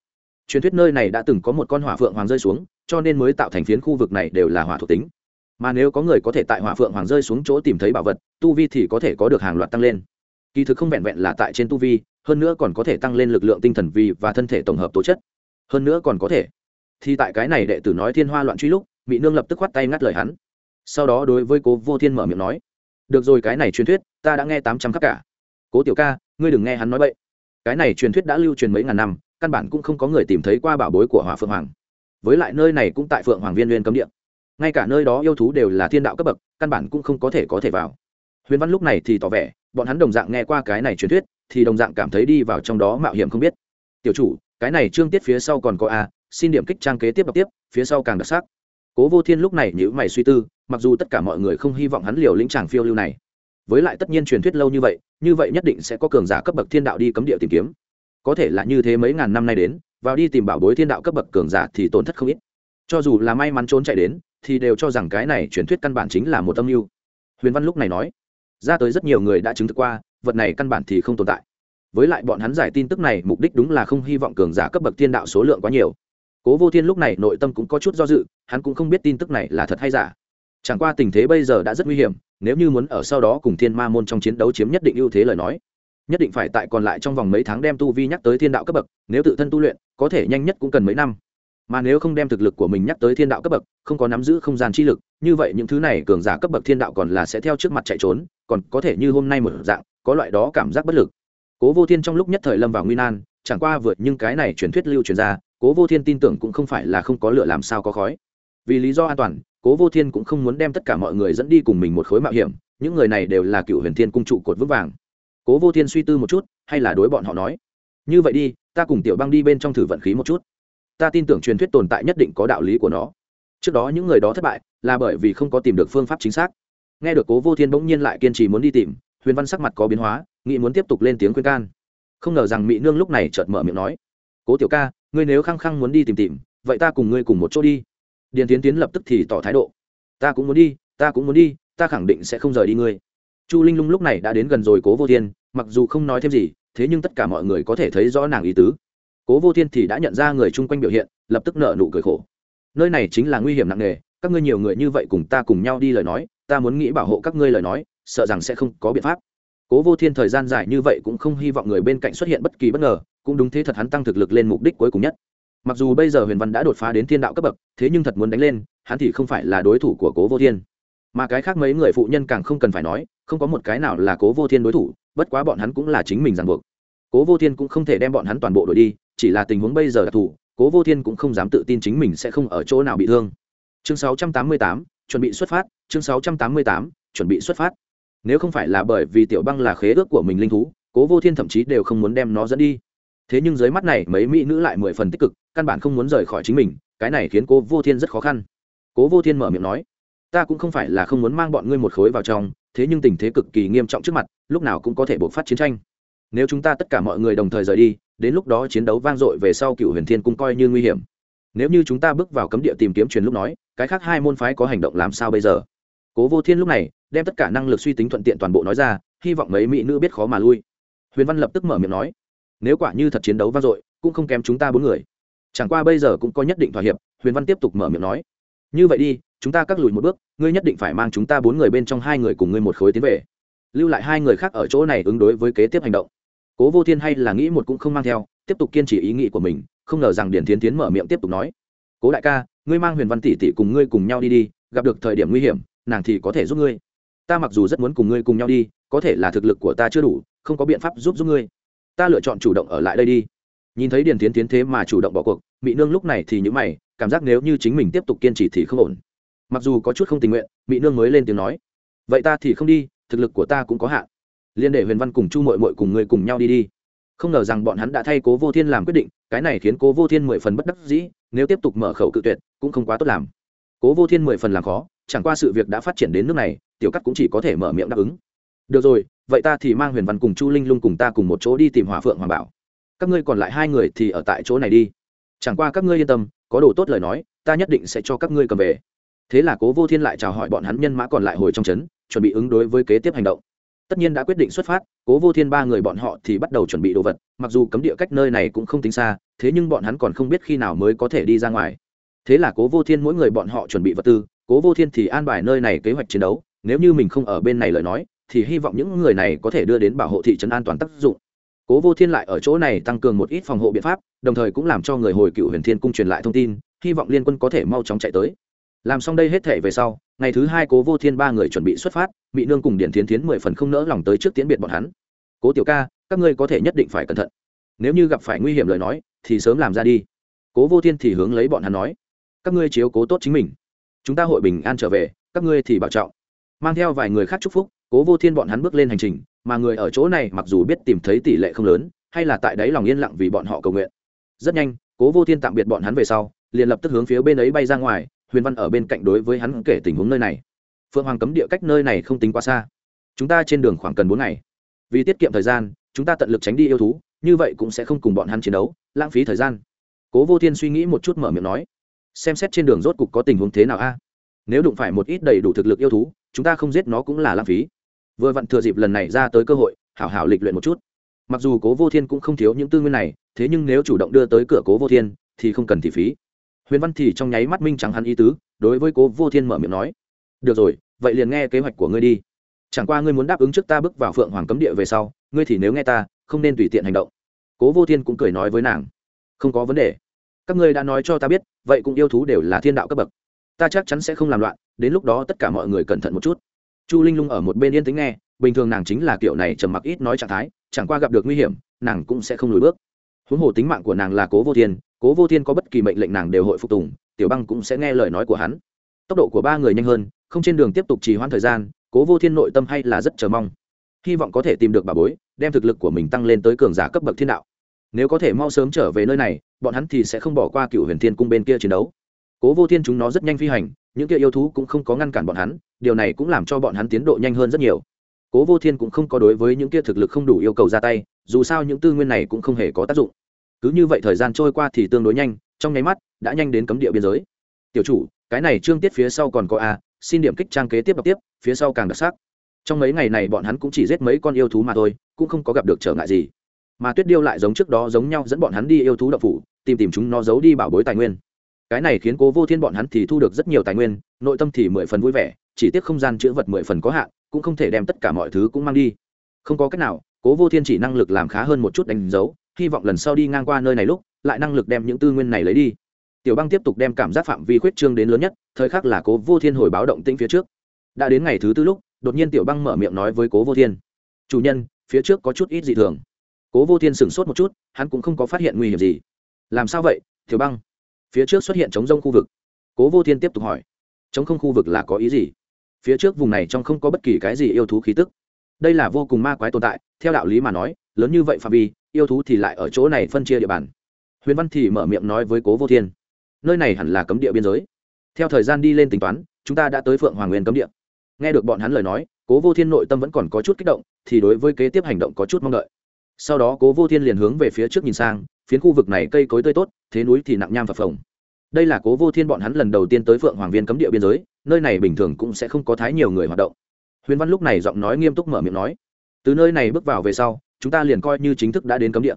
Truyền thuyết nơi này đã từng có một con hỏa phượng hoàng rơi xuống, cho nên mới tạo thành phiến khu vực này đều là hỏa thuộc tính. Mà nếu có người có thể tại hỏa phượng hoàng rơi xuống chỗ tìm thấy bảo vật, tu vi thì có thể có được hàng loạt tăng lên kỳ thực không vẹn vẹn là tại trên tu vi, hơn nữa còn có thể tăng lên lực lượng tinh thần vi và thân thể tổng hợp tố chất. Hơn nữa còn có thể. Thì tại cái này đệ tử nói thiên hoa loạn truy lúc mỹ nương lập tức khoắt tay ngắt lời hắn. Sau đó đối với cố vô thiên mở miệng nói, được rồi, cái này truyền thuyết, ta đã nghe tám trăm khắc cả. Cố tiểu ca, ngươi đừng nghe hắn nói vậy cái này truyền thuyết đã lưu truyền mấy ngàn năm, căn bản cũng không có người tìm thấy qua bảo bối của hỏa phượng hoàng. Với lại nơi này cũng tại phượng hoàng viên liên cấm địa. Ngay cả nơi đó yêu thú đều là thiên đạo cấp bậc, căn bản cũng không có thể có thể vào huyền văn lúc này thì tỏ vẻ, bọn hắn đồng dạng nghe qua cái này truyền thuyết, thì đồng dạng cảm thấy đi vào trong đó mạo hiểm không biết. Tiểu chủ, cái này trương tiết phía sau còn có a, xin điểm kích trang kế tiếp đọc tiếp, phía sau càng đặc sắc. Cố vô thiên lúc này nhữ mày suy tư, mặc dù tất cả mọi người không hy vọng hắn liều lĩnh tràng phiêu lưu này, với lại tất nhiên truyền thuyết lâu như vậy như vậy nhất định sẽ có cường giả cấp bậc thiên đạo đi cấm địa tìm kiếm. Có thể là như thế mấy ngàn năm nay đến, vào đi tìm bảo bối thiên đạo cấp bậc cường giả thì tổn thất không ít. Cho dù là may mắn trốn chạy đến, thì đều cho rằng cái này truyền thuyết căn bản chính là một âm mưu. Huyền văn lúc này nói ra tới rất nhiều người đã chứng thực qua, vật này căn bản thì không tồn tại. Với lại bọn hắn giải tin tức này, mục đích đúng là không hy vọng cường giả cấp bậc thiên đạo số lượng quá nhiều. Cố vô thiên lúc này nội tâm cũng có chút do dự, hắn cũng không biết tin tức này là thật hay giả. Chẳng qua tình thế bây giờ đã rất nguy hiểm, nếu như muốn ở sau đó cùng thiên ma môn trong chiến đấu chiếm nhất định ưu thế lời nói, nhất định phải tại còn lại trong vòng mấy tháng đem tu vi nhắc tới thiên đạo cấp bậc, nếu tự thân tu luyện, có thể nhanh nhất cũng cần mấy năm. Mà nếu không đem thực lực của mình nhắc tới thiên đạo cấp bậc, không có nắm giữ không gian chi lực như vậy những thứ này cường giả cấp bậc thiên đạo còn là sẽ theo trước mặt chạy trốn, còn có thể như hôm nay một dạng, có loại đó cảm giác bất lực. Cố vô thiên trong lúc nhất thời lâm vào nguy nan, chẳng qua vượt nhưng cái này truyền thuyết lưu truyền ra, cố vô thiên tin tưởng cũng không phải là không có lựa làm sao có khói. Vì lý do an toàn, cố vô thiên cũng không muốn đem tất cả mọi người dẫn đi cùng mình một khối mạo hiểm, những người này đều là cựu huyền thiên cung trụ cột vững vàng. Cố vô thiên suy tư một chút, hay là đối bọn họ nói, như vậy đi, ta cùng tiểu băng đi bên trong thử vận khí một chút. Ta tin tưởng truyền thuyết tồn tại nhất định có đạo lý của nó trước đó những người đó thất bại là bởi vì không có tìm được phương pháp chính xác. Nghe được cố vô thiên bỗng nhiên lại kiên trì muốn đi tìm, huyền văn sắc mặt có biến hóa, nghĩ muốn tiếp tục lên tiếng khuyên can. Không ngờ rằng mỹ nương lúc này chợt mở miệng nói, cố tiểu ca, ngươi nếu khăng khăng muốn đi tìm tìm, vậy ta cùng ngươi cùng một chỗ đi. Điền tiến tiến lập tức thì tỏ thái độ, ta cũng muốn đi, ta cũng muốn đi, ta khẳng định sẽ không rời đi ngươi. Chu linh lung lúc này đã đến gần rồi cố vô thiên, mặc dù không nói thêm gì, thế nhưng tất cả mọi người có thể thấy rõ nàng ý tứ. Cố vô thiên thì đã nhận ra người chung quanh biểu hiện, lập tức nợ nụ cười khổ nơi này chính là nguy hiểm nặng nề, các ngươi nhiều người như vậy cùng ta cùng nhau đi lời nói, ta muốn nghĩ bảo hộ các ngươi lời nói, sợ rằng sẽ không có biện pháp. Cố vô thiên thời gian dài như vậy cũng không hy vọng người bên cạnh xuất hiện bất kỳ bất ngờ, cũng đúng thế thật hắn tăng thực lực lên mục đích cuối cùng nhất. Mặc dù bây giờ huyền văn đã đột phá đến thiên đạo cấp bậc, thế nhưng thật muốn đánh lên, hắn thì không phải là đối thủ của cố vô thiên. Mà cái khác mấy người phụ nhân càng không cần phải nói, không có một cái nào là cố vô thiên đối thủ, bất quá bọn hắn cũng là chính mình ràng buộc. Cố vô thiên cũng không thể đem bọn hắn toàn bộ đổi đi, chỉ là tình huống bây giờ đặc thù cố vô thiên cũng không dám tự tin chính mình sẽ không ở chỗ nào bị thương. Chương 688, chuẩn bị xuất phát. Chương 688, chuẩn bị xuất phát. Nếu không phải là bởi vì tiểu băng là khế ước của mình linh thú cố vô thiên thậm chí đều không muốn đem nó dẫn đi. Thế nhưng dưới mắt này mấy mỹ nữ lại mười phần tích cực căn bản không muốn rời khỏi chính mình cái này khiến cố vô thiên rất khó khăn. Cố vô thiên mở miệng nói ta cũng không phải là không muốn mang bọn ngươi một khối vào trong thế nhưng tình thế cực kỳ nghiêm trọng trước mặt lúc nào cũng có thể bộc phát chiến tranh nếu chúng ta tất cả mọi người đồng thời rời đi, đến lúc đó chiến đấu vang dội về sau cựu huyền thiên cung coi như nguy hiểm. Nếu như chúng ta bước vào cấm địa tìm kiếm truyền lúc nói, cái khác hai môn phái có hành động làm sao bây giờ? Cố vô thiên lúc này, đem tất cả năng lực suy tính thuận tiện toàn bộ nói ra, hy vọng mấy mỹ nữ biết khó mà lui. Huyền văn lập tức mở miệng nói, nếu quả như thật chiến đấu vang dội, cũng không kém chúng ta bốn người. Chẳng qua bây giờ cũng có nhất định thỏa hiệp, huyền văn tiếp tục mở miệng nói, như vậy đi, chúng ta cắt lùi một bước, ngươi nhất định phải mang chúng ta bốn người bên trong hai người cùng ngươi một khối tiến về. Lưu lại hai người khác ở chỗ này ứng đối với kế tiếp hành động cố vô thiên hay là nghĩ một cũng không mang theo, tiếp tục kiên trì ý nghĩ của mình, không ngờ rằng điển tiến tiến mở miệng tiếp tục nói. Cố đại ca, ngươi mang huyền văn tỷ tỷ cùng ngươi cùng nhau đi đi, gặp được thời điểm nguy hiểm, nàng thì có thể giúp ngươi. Ta mặc dù rất muốn cùng ngươi cùng nhau đi, có thể là thực lực của ta chưa đủ, không có biện pháp giúp giúp ngươi. Ta lựa chọn chủ động ở lại đây đi. Nhìn thấy điền tiến tiến thế mà chủ động bỏ cuộc mỹ nương lúc này thì nhữ mày, cảm giác nếu như chính mình tiếp tục kiên trì thì không ổn. Mặc dù có chút không tình nguyện mỹ nương mới lên tiếng nói. Vậy ta thì không đi, thực lực của ta cũng có hạn liên để huyền văn cùng chu mội mội cùng người cùng nhau đi đi. Không ngờ rằng bọn hắn đã thay cố vô thiên làm quyết định, cái này khiến cố vô thiên mười phần bất đắc dĩ, nếu tiếp tục mở khẩu cự tuyệt, cũng không quá tốt làm. Cố vô thiên mười phần làm khó, chẳng qua sự việc đã phát triển đến nước này, tiểu cắt cũng chỉ có thể mở miệng đáp ứng. Được rồi, vậy ta thì mang huyền văn cùng chu linh lung cùng ta cùng một chỗ đi tìm hòa phượng hoàng bảo. Các ngươi còn lại hai người thì ở tại chỗ này đi. Chẳng qua các ngươi yên tâm, có đồ tốt lời nói, ta nhất định sẽ cho các ngươi cầm về. Thế là cố vô thiên lại chào hỏi bọn hắn nhân mã còn lại hồi trong trấn, chuẩn bị ứng đối với kế tiếp hành động tất nhiên đã quyết định xuất phát, cố vô thiên ba người bọn họ thì bắt đầu chuẩn bị đồ vật, mặc dù cấm địa cách nơi này cũng không tính xa, thế nhưng bọn hắn còn không biết khi nào mới có thể đi ra ngoài. Thế là cố vô thiên mỗi người bọn họ chuẩn bị vật tư, cố vô thiên thì an bài nơi này kế hoạch chiến đấu, nếu như mình không ở bên này lời nói, thì hy vọng những người này có thể đưa đến bảo hộ thị trấn an toàn tác dụng. Cố vô thiên lại ở chỗ này tăng cường một ít phòng hộ biện pháp, đồng thời cũng làm cho người hồi cựu huyền thiên cung truyền lại thông tin, hy vọng liên quân có thể mau chóng chạy tới làm xong đây hết thể về sau, ngày thứ hai cố vô thiên ba người chuẩn bị xuất phát bị nương cùng điển thiến thiến mười phần không nỡ lòng tới trước tiễn biệt bọn hắn. Cố tiểu ca, các ngươi có thể nhất định phải cẩn thận. Nếu như gặp phải nguy hiểm lời nói, thì sớm làm ra đi. Cố vô thiên thì hướng lấy bọn hắn nói, các ngươi chiếu cố tốt chính mình. Chúng ta hội bình an trở về, các ngươi thì bảo trọng. Mang theo vài người khác chúc phúc, cố vô thiên bọn hắn bước lên hành trình, mà người ở chỗ này mặc dù biết tìm thấy tỷ lệ không lớn, hay là tại đấy lòng yên lặng vì bọn họ cầu nguyện. Rất nhanh, cố vô thiên tạm biệt bọn hắn về sau, liền lập tức hướng phía bên ấy bay ra ngoài huyền văn ở bên cạnh đối với hắn kể tình huống nơi này. Phượng hoàng cấm địa cách nơi này không tính quá xa. Chúng ta trên đường khoảng cần bốn ngày. Vì tiết kiệm thời gian, chúng ta tận lực tránh đi yêu thú, như vậy cũng sẽ không cùng bọn hắn chiến đấu, lãng phí thời gian. Cố vô thiên suy nghĩ một chút mở miệng nói, xem xét trên đường rốt cục có tình huống thế nào a? Nếu đụng phải một ít đầy đủ thực lực yêu thú, chúng ta không giết nó cũng là lãng phí. Vừa vặn thừa dịp lần này ra tới cơ hội, hảo hảo lịch luyện một chút. Mặc dù cố vô thiên cũng không thiếu những tư nguyên này, thế nhưng nếu chủ động đưa tới cửa cố vô thiên, thì không cần thị phí huyền văn thì trong nháy mắt minh trắng hắn ý tứ, đối với cố vô thiên mở miệng nói, được rồi, vậy liền nghe kế hoạch của ngươi đi. Chẳng qua ngươi muốn đáp ứng trước ta bước vào phượng hoàng cấm địa về sau, ngươi thì nếu nghe ta, không nên tùy tiện hành động. Cố vô thiên cũng cười nói với nàng, không có vấn đề. Các ngươi đã nói cho ta biết, vậy cũng yêu thú đều là thiên đạo cấp bậc. Ta chắc chắn sẽ không làm loạn, đến lúc đó tất cả mọi người cẩn thận một chút. Chu linh lung ở một bên yên tĩnh nghe, bình thường nàng chính là kiểu này trầm mặc ít nói trạng thái, chẳng qua gặp được nguy hiểm, nàng cũng sẽ không lùi bước huống hồ tính mạng của nàng là cố vô thiên, cố vô thiên có bất kỳ mệnh lệnh nàng đều hội phục tùng, tiểu băng cũng sẽ nghe lời nói của hắn. Tốc độ của ba người nhanh hơn, không trên đường tiếp tục trì hoãn thời gian, cố vô thiên nội tâm hay là rất chờ mong. Hy vọng có thể tìm được bà bối, đem thực lực của mình tăng lên tới cường giả cấp bậc thiên đạo. Nếu có thể mau sớm trở về nơi này, bọn hắn thì sẽ không bỏ qua cựu huyền thiên cung bên kia chiến đấu. Cố vô thiên chúng nó rất nhanh phi hành, những kia yêu thú cũng không có ngăn cản bọn hắn, điều này cũng làm cho bọn hắn tiến độ nhanh hơn rất nhiều cố vô thiên cũng không có đối với những kia thực lực không đủ yêu cầu ra tay, dù sao những tư nguyên này cũng không hề có tác dụng. Cứ như vậy thời gian trôi qua thì tương đối nhanh, trong nháy mắt, đã nhanh đến cấm địa biên giới. Tiểu chủ, cái này trương tiết phía sau còn có a, xin điểm kích trang kế tiếp đọc tiếp, phía sau càng đặc sắc. Trong mấy ngày này bọn hắn cũng chỉ giết mấy con yêu thú mà thôi, cũng không có gặp được trở ngại gì. Mà tuyết điêu lại giống trước đó giống nhau dẫn bọn hắn đi yêu thú đậu phủ, tìm tìm chúng nó giấu đi bảo bối tài nguyên. Cái này khiến cố vô thiên bọn hắn thì thu được rất nhiều tài nguyên, nội tâm thì mười phần vui vẻ, chỉ tiếc không gian chữ vật mười phần có hạn cũng không thể đem tất cả mọi thứ cũng mang đi. Không có cách nào, cố vô thiên chỉ năng lực làm khá hơn một chút đánh dấu, hy vọng lần sau đi ngang qua nơi này lúc, lại năng lực đem những tư nguyên này lấy đi. Tiểu băng tiếp tục đem cảm giác phạm vi khuyết trương đến lớn nhất, thời khắc là cố vô thiên hồi báo động tĩnh phía trước. Đã đến ngày thứ tư lúc, đột nhiên tiểu băng mở miệng nói với cố vô thiên. Chủ nhân, phía trước có chút ít dị thường. Cố vô thiên sửng sốt một chút, hắn cũng không có phát hiện nguy hiểm gì. Làm sao vậy, tiểu băng? Phía trước xuất hiện chống rông khu vực. Cố vô thiên tiếp tục hỏi. Chống không khu vực là có ý gì? Phía trước vùng này trong không có bất kỳ cái gì yêu thú khí tức. Đây là vô cùng ma quái tồn tại, theo đạo lý mà nói, lớn như vậy phạm vi, yêu thú thì lại ở chỗ này phân chia địa bàn. Huyền văn thì mở miệng nói với cố vô thiên, nơi này hẳn là cấm địa biên giới. Theo thời gian đi lên tính toán, chúng ta đã tới phượng hoàng nguyên cấm địa. Nghe được bọn hắn lời nói, cố vô thiên nội tâm vẫn còn có chút kích động, thì đối với kế tiếp hành động có chút mong đợi. Sau đó cố vô thiên liền hướng về phía trước nhìn sang, phiến khu vực này cây cối tươi tốt, thế núi thì nặng nham phập phồng đây là cố vô thiên bọn hắn lần đầu tiên tới phượng hoàng viên cấm địa biên giới, nơi này bình thường cũng sẽ không có thái nhiều người hoạt động. Huyền văn lúc này giọng nói nghiêm túc mở miệng nói, từ nơi này bước vào về sau, chúng ta liền coi như chính thức đã đến cấm địa,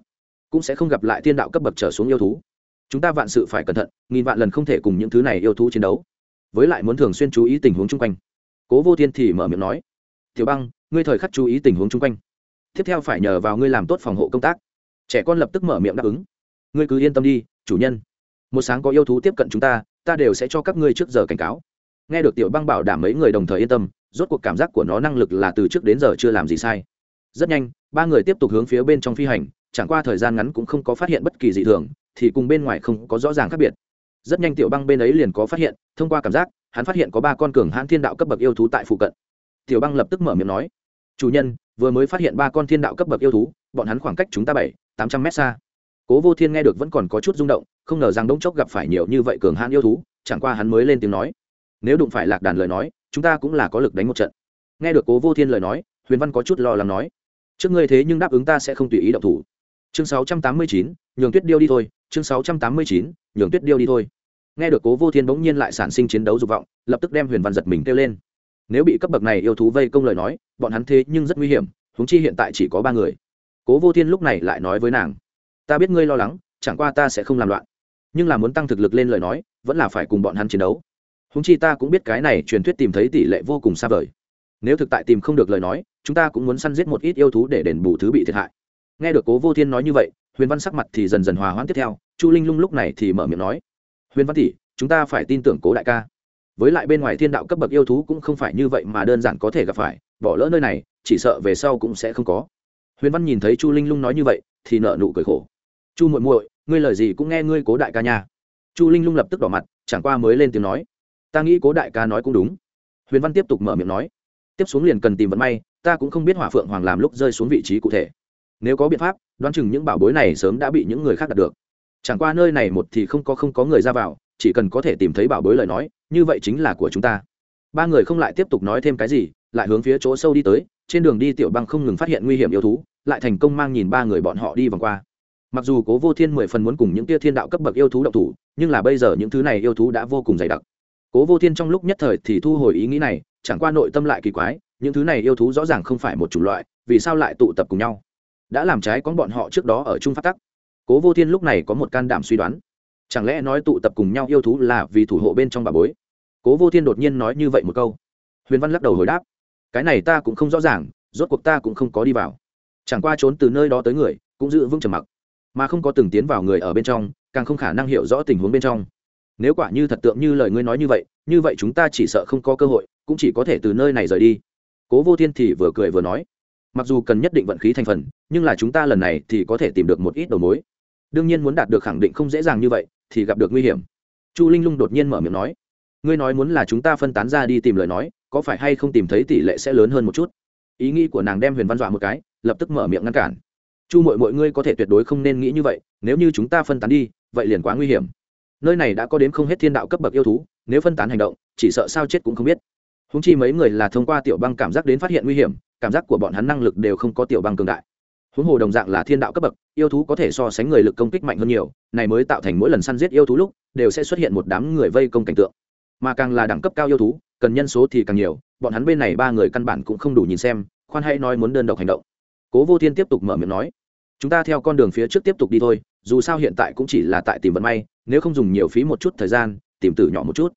cũng sẽ không gặp lại thiên đạo cấp bậc trở xuống yêu thú. Chúng ta vạn sự phải cẩn thận, nghìn vạn lần không thể cùng những thứ này yêu thú chiến đấu. Với lại muốn thường xuyên chú ý tình huống chung quanh. Cố vô thiên thì mở miệng nói, tiểu băng, ngươi thời khắc chú ý tình huống chung quanh. Tiếp theo phải nhờ vào ngươi làm tốt phòng hộ công tác. Trẻ con lập tức mở miệng đáp ứng, ngươi cứ yên tâm đi, chủ nhân một sáng có yêu thú tiếp cận chúng ta ta đều sẽ cho các ngươi trước giờ cảnh cáo. Nghe được tiểu băng bảo đảm mấy người đồng thời yên tâm, rốt cuộc cảm giác của nó năng lực là từ trước đến giờ chưa làm gì sai. Rất nhanh, ba người tiếp tục hướng phía bên trong phi hành, chẳng qua thời gian ngắn cũng không có phát hiện bất kỳ dị thường, thì cùng bên ngoài không có rõ ràng khác biệt. Rất nhanh tiểu băng bên ấy liền có phát hiện, thông qua cảm giác, hắn phát hiện có ba con cường hãn thiên đạo cấp bậc yêu thú tại phụ cận. Tiểu băng lập tức mở miệng nói, chủ nhân, vừa mới phát hiện ba con thiên đạo cấp bậc yêu thú, bọn hắn khoảng cách chúng ta bảy, tám trăm mét xa cố vô thiên nghe được vẫn còn có chút rung động, không ngờ rằng đông chốc gặp phải nhiều như vậy cường hãn yêu thú, chẳng qua hắn mới lên tiếng nói. Nếu đụng phải lạc đàn lời nói, chúng ta cũng là có lực đánh một trận. Nghe được cố vô thiên lời nói, huyền văn có chút lo lắng nói. Trước ngươi thế nhưng đáp ứng ta sẽ không tùy ý động thủ. Chương sáu trăm tám mươi chín, nhường tuyết điêu đi thôi. Chương sáu trăm tám mươi chín, nhường tuyết điêu đi thôi. Nghe được cố vô thiên bỗng nhiên lại sản sinh chiến đấu dục vọng, lập tức đem huyền văn giật mình kêu lên. Nếu bị cấp bậc này yêu thú vây công lời nói, bọn hắn thế nhưng rất nguy hiểm húng chi hiện tại chỉ có ba người. Cố vô thiên lúc này lại nói với nàng ta biết ngươi lo lắng, chẳng qua ta sẽ không làm loạn. Nhưng là muốn tăng thực lực lên lời nói, vẫn là phải cùng bọn hắn chiến đấu. Húng chi ta cũng biết cái này truyền thuyết tìm thấy tỷ lệ vô cùng xa vời. Nếu thực tại tìm không được lời nói, chúng ta cũng muốn săn giết một ít yêu thú để đền bù thứ bị thiệt hại. Nghe được cố vô thiên nói như vậy, huyền văn sắc mặt thì dần dần hòa hoãn tiếp theo, chu linh lung lúc này thì mở miệng nói, huyền văn tỷ, chúng ta phải tin tưởng cố đại ca. Với lại bên ngoài thiên đạo cấp bậc yêu thú cũng không phải như vậy mà đơn giản có thể gặp phải, bỏ lỡ nơi này, chỉ sợ về sau cũng sẽ không có. Huyền văn nhìn thấy chu linh lung nói như vậy, thì nợ nụ cười khổ chu muội muội, ngươi lời gì cũng nghe ngươi cố đại ca nha. Chu linh lung lập tức đỏ mặt, chẳng qua mới lên tiếng nói. Ta nghĩ cố đại ca nói cũng đúng. Huyền văn tiếp tục mở miệng nói. Tiếp xuống liền cần tìm vận may, ta cũng không biết hỏa phượng hoàng làm lúc rơi xuống vị trí cụ thể. Nếu có biện pháp, đoán chừng những bảo bối này sớm đã bị những người khác đạt được. Chẳng qua nơi này một thì không có không có người ra vào, chỉ cần có thể tìm thấy bảo bối lời nói, như vậy chính là của chúng ta. Ba người không lại tiếp tục nói thêm cái gì, lại hướng phía chỗ sâu đi tới, trên đường đi tiểu băng không ngừng phát hiện nguy hiểm yêu thú, lại thành công mang nhìn ba người bọn họ đi vòng qua mặc dù cố vô thiên mười phần muốn cùng những tia thiên đạo cấp bậc yêu thú động thủ, nhưng là bây giờ những thứ này yêu thú đã vô cùng dày đặc. Cố vô thiên trong lúc nhất thời thì thu hồi ý nghĩ này, chẳng qua nội tâm lại kỳ quái, những thứ này yêu thú rõ ràng không phải một chủng loại, vì sao lại tụ tập cùng nhau? Đã làm trái con bọn họ trước đó ở chung phát tắc. Cố vô thiên lúc này có một can đảm suy đoán. Chẳng lẽ nói tụ tập cùng nhau yêu thú là vì thủ hộ bên trong bà bối? Cố vô thiên đột nhiên nói như vậy một câu. Huyền văn lắc đầu hồi đáp. Cái này ta cũng không rõ ràng, rốt cuộc ta cũng không có đi vào. Chẳng qua trốn từ nơi đó tới người, cũng giữ vững trầm mặc mà không có từng tiến vào người ở bên trong, càng không khả năng hiểu rõ tình huống bên trong. Nếu quả như thật tượng như lời ngươi nói như vậy như vậy chúng ta chỉ sợ không có cơ hội, cũng chỉ có thể từ nơi này rời đi. Cố vô thiên thì vừa cười vừa nói, mặc dù cần nhất định vận khí thành phần, nhưng là chúng ta lần này thì có thể tìm được một ít đầu mối. Đương nhiên muốn đạt được khẳng định không dễ dàng như vậy, thì gặp được nguy hiểm. Chu linh lung đột nhiên mở miệng nói, ngươi nói muốn là chúng ta phân tán ra đi tìm lời nói, có phải hay không tìm thấy tỷ lệ sẽ lớn hơn một chút? Ý nghĩ của nàng đem huyền văn dọa một cái, lập tức mở miệng ngăn cản chu mội mọi ngươi có thể tuyệt đối không nên nghĩ như vậy, nếu như chúng ta phân tán đi, vậy liền quá nguy hiểm. Nơi này đã có đến không hết thiên đạo cấp bậc yêu thú, nếu phân tán hành động, chỉ sợ sao chết cũng không biết. Húng chi mấy người là thông qua tiểu băng cảm giác đến phát hiện nguy hiểm, cảm giác của bọn hắn năng lực đều không có tiểu băng cường đại. Huống hồ đồng dạng là thiên đạo cấp bậc, yêu thú có thể so sánh người lực công kích mạnh hơn nhiều, này mới tạo thành mỗi lần săn giết yêu thú lúc, đều sẽ xuất hiện một đám người vây công cảnh tượng. Mà càng là đẳng cấp cao yêu thú, cần nhân số thì càng nhiều, bọn hắn bên này ba người căn bản cũng không đủ nhìn xem, khoan hãy nói muốn đơn độc hành động cố vô thiên tiếp tục mở miệng nói, chúng ta theo con đường phía trước tiếp tục đi thôi, dù sao hiện tại cũng chỉ là tại tìm vận may, nếu không dùng nhiều phí một chút thời gian, tìm tử nhỏ một chút.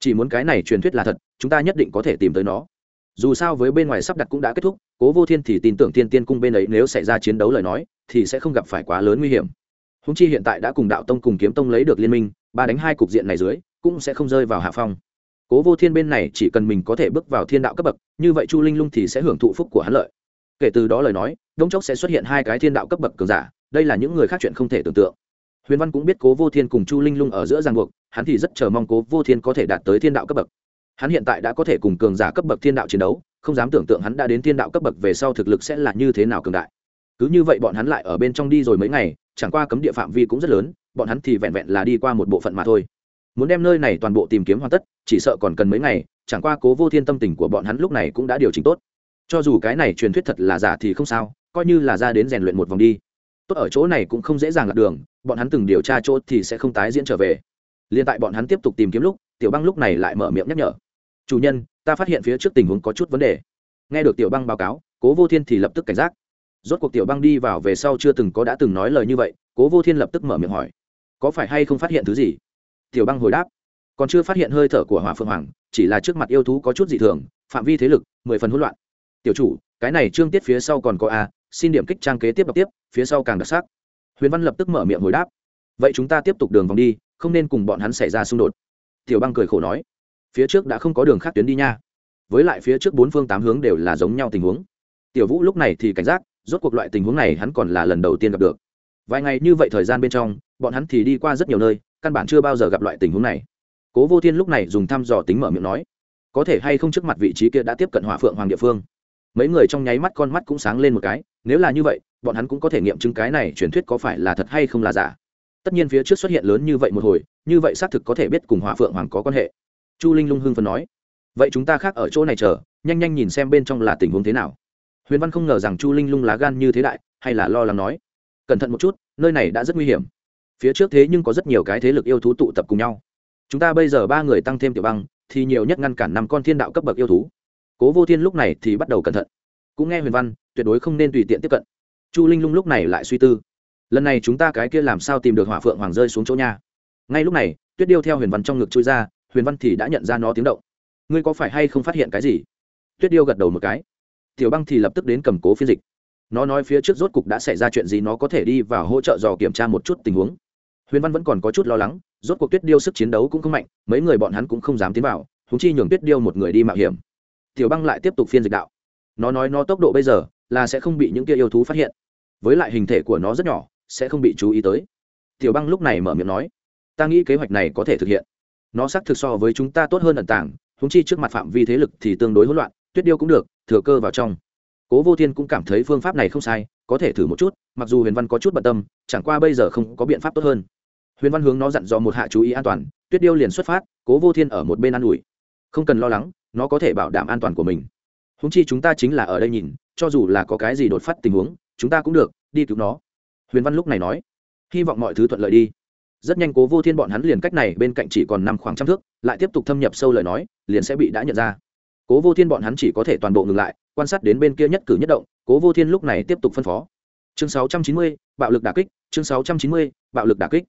Chỉ muốn cái này truyền thuyết là thật, chúng ta nhất định có thể tìm tới nó. Dù sao với bên ngoài sắp đặt cũng đã kết thúc, cố vô thiên thì tin tưởng thiên tiên cung bên ấy nếu xảy ra chiến đấu lời nói, thì sẽ không gặp phải quá lớn nguy hiểm. Húng chi hiện tại đã cùng đạo tông cùng kiếm tông lấy được liên minh, ba đánh hai cục diện này dưới, cũng sẽ không rơi vào hạ phong. Cố vô thiên bên này chỉ cần mình có thể bước vào thiên đạo cấp bậc, như vậy chu linh lung thì sẽ hưởng thụ phúc của hắn lợi kể từ đó lời nói, đông chốc sẽ xuất hiện hai cái thiên đạo cấp bậc cường giả, đây là những người khác chuyện không thể tưởng tượng. Huyền văn cũng biết cố vô thiên cùng chu linh lung ở giữa giang buộc, hắn thì rất chờ mong cố vô thiên có thể đạt tới thiên đạo cấp bậc. Hắn hiện tại đã có thể cùng cường giả cấp bậc thiên đạo chiến đấu, không dám tưởng tượng hắn đã đến thiên đạo cấp bậc về sau thực lực sẽ là như thế nào cường đại. Cứ như vậy bọn hắn lại ở bên trong đi rồi mấy ngày, chẳng qua cấm địa phạm vi cũng rất lớn, bọn hắn thì vẹn vẹn là đi qua một bộ phận mà thôi. Muốn đem nơi này toàn bộ tìm kiếm hoàn tất, chỉ sợ còn cần mấy ngày, chẳng qua cố vô thiên tâm tình của bọn hắn lúc này cũng đã điều chỉnh tốt cho dù cái này truyền thuyết thật là giả thì không sao, coi như là ra đến rèn luyện một vòng đi. Tốt ở chỗ này cũng không dễ dàng lạc đường, bọn hắn từng điều tra chỗ thì sẽ không tái diễn trở về. Liên tại bọn hắn tiếp tục tìm kiếm lúc, tiểu băng lúc này lại mở miệng nhắc nhở. Chủ nhân, ta phát hiện phía trước tình huống có chút vấn đề. Nghe được tiểu băng báo cáo, cố vô thiên thì lập tức cảnh giác. Rốt cuộc tiểu băng đi vào về sau chưa từng có đã từng nói lời như vậy, cố vô thiên lập tức mở miệng hỏi, có phải hay không phát hiện thứ gì? Tiểu băng hồi đáp, còn chưa phát hiện hơi thở của hỏa phượng hoàng, chỉ là trước mặt yêu thú có chút dị thường, phạm vi thế lực, mười phần hỗn loạn tiểu chủ, cái này trương tiết phía sau còn có a, xin điểm kích trang kế tiếp đọc tiếp, phía sau càng đặc sắc. Huyền văn lập tức mở miệng hồi đáp. Vậy chúng ta tiếp tục đường vòng đi, không nên cùng bọn hắn xảy ra xung đột. Tiểu băng cười khổ nói. Phía trước đã không có đường khác tuyến đi nha. Với lại phía trước bốn phương tám hướng đều là giống nhau tình huống. Tiểu vũ lúc này thì cảnh giác, rốt cuộc loại tình huống này hắn còn là lần đầu tiên gặp được. Vài ngày như vậy thời gian bên trong, bọn hắn thì đi qua rất nhiều nơi, căn bản chưa bao giờ gặp loại tình huống này. Cố vô thiên lúc này dùng thăm dò tính mở miệng nói, có thể hay không trước mặt vị trí kia đã tiếp cận hỏa phượng hoàng địa phương? Mấy người trong nháy mắt con mắt cũng sáng lên một cái, nếu là như vậy, bọn hắn cũng có thể nghiệm chứng cái này truyền thuyết có phải là thật hay không là giả. Tất nhiên phía trước xuất hiện lớn như vậy một hồi, như vậy xác thực có thể biết cùng hỏa phượng hoàng có quan hệ. Chu linh lung hưng phần nói, vậy chúng ta khác ở chỗ này chờ, nhanh nhanh nhìn xem bên trong là tình huống thế nào. Huyền văn không ngờ rằng chu linh lung lá gan như thế đại, hay là lo lắng nói, cẩn thận một chút, nơi này đã rất nguy hiểm. Phía trước thế nhưng có rất nhiều cái thế lực yêu thú tụ tập cùng nhau. Chúng ta bây giờ ba người tăng thêm tiểu băng, thì nhiều nhất ngăn cản năm con thiên đạo cấp bậc yêu thú cố vô thiên lúc này thì bắt đầu cẩn thận. Cũng nghe huyền văn, tuyệt đối không nên tùy tiện tiếp cận. Chu linh lung lúc này lại suy tư. Lần này chúng ta cái kia làm sao tìm được hỏa phượng hoàng rơi xuống chỗ nhà ngay lúc này, tuyết điêu theo huyền văn trong ngực chui ra, huyền văn thì đã nhận ra nó tiếng động. Ngươi có phải hay không phát hiện cái gì? Tuyết điêu gật đầu một cái. Tiểu băng thì lập tức đến cầm cố phiên dịch. Nó nói phía trước rốt cục đã xảy ra chuyện gì nó có thể đi và hỗ trợ dò kiểm tra một chút tình huống. Huyền văn vẫn còn có chút lo lắng, rốt cuộc tuyết điêu sức chiến đấu cũng không mạnh, mấy người bọn hắn cũng không dám tiến vào húng chi nhường tuyết điêu một người đi mạo hiểm tiểu băng lại tiếp tục phiên dịch đạo. Nó nói nó tốc độ bây giờ là sẽ không bị những kia yêu thú phát hiện. Với lại hình thể của nó rất nhỏ, sẽ không bị chú ý tới. Tiểu băng lúc này mở miệng nói, ta nghĩ kế hoạch này có thể thực hiện. Nó xác thực so với chúng ta tốt hơn ẩn tàng húng chi trước mặt phạm vi thế lực thì tương đối hỗn loạn, tuyết điêu cũng được, thừa cơ vào trong. Cố vô thiên cũng cảm thấy phương pháp này không sai, có thể thử một chút, mặc dù huyền văn có chút bận tâm, chẳng qua bây giờ không có biện pháp tốt hơn. Huyền văn hướng nó dặn dò một hạ chú ý an toàn, tuyết điêu liền xuất phát, cố vô thiên ở một bên an ủi không cần lo lắng nó có thể bảo đảm an toàn của mình. Húng chi chúng ta chính là ở đây nhìn cho dù là có cái gì đột phát tình huống chúng ta cũng được đi cứu nó. Huyền văn lúc này nói. Hy vọng mọi thứ thuận lợi đi. Rất nhanh cố vô thiên bọn hắn liền cách này bên cạnh chỉ còn năm khoảng trăm thước lại tiếp tục thâm nhập sâu lời nói liền sẽ bị đã nhận ra. Cố vô thiên bọn hắn chỉ có thể toàn bộ ngừng lại quan sát đến bên kia nhất cử nhất động cố vô thiên lúc này tiếp tục phân phó. Chương 690, bạo lực đà kích chương 690, bạo lực đà kích.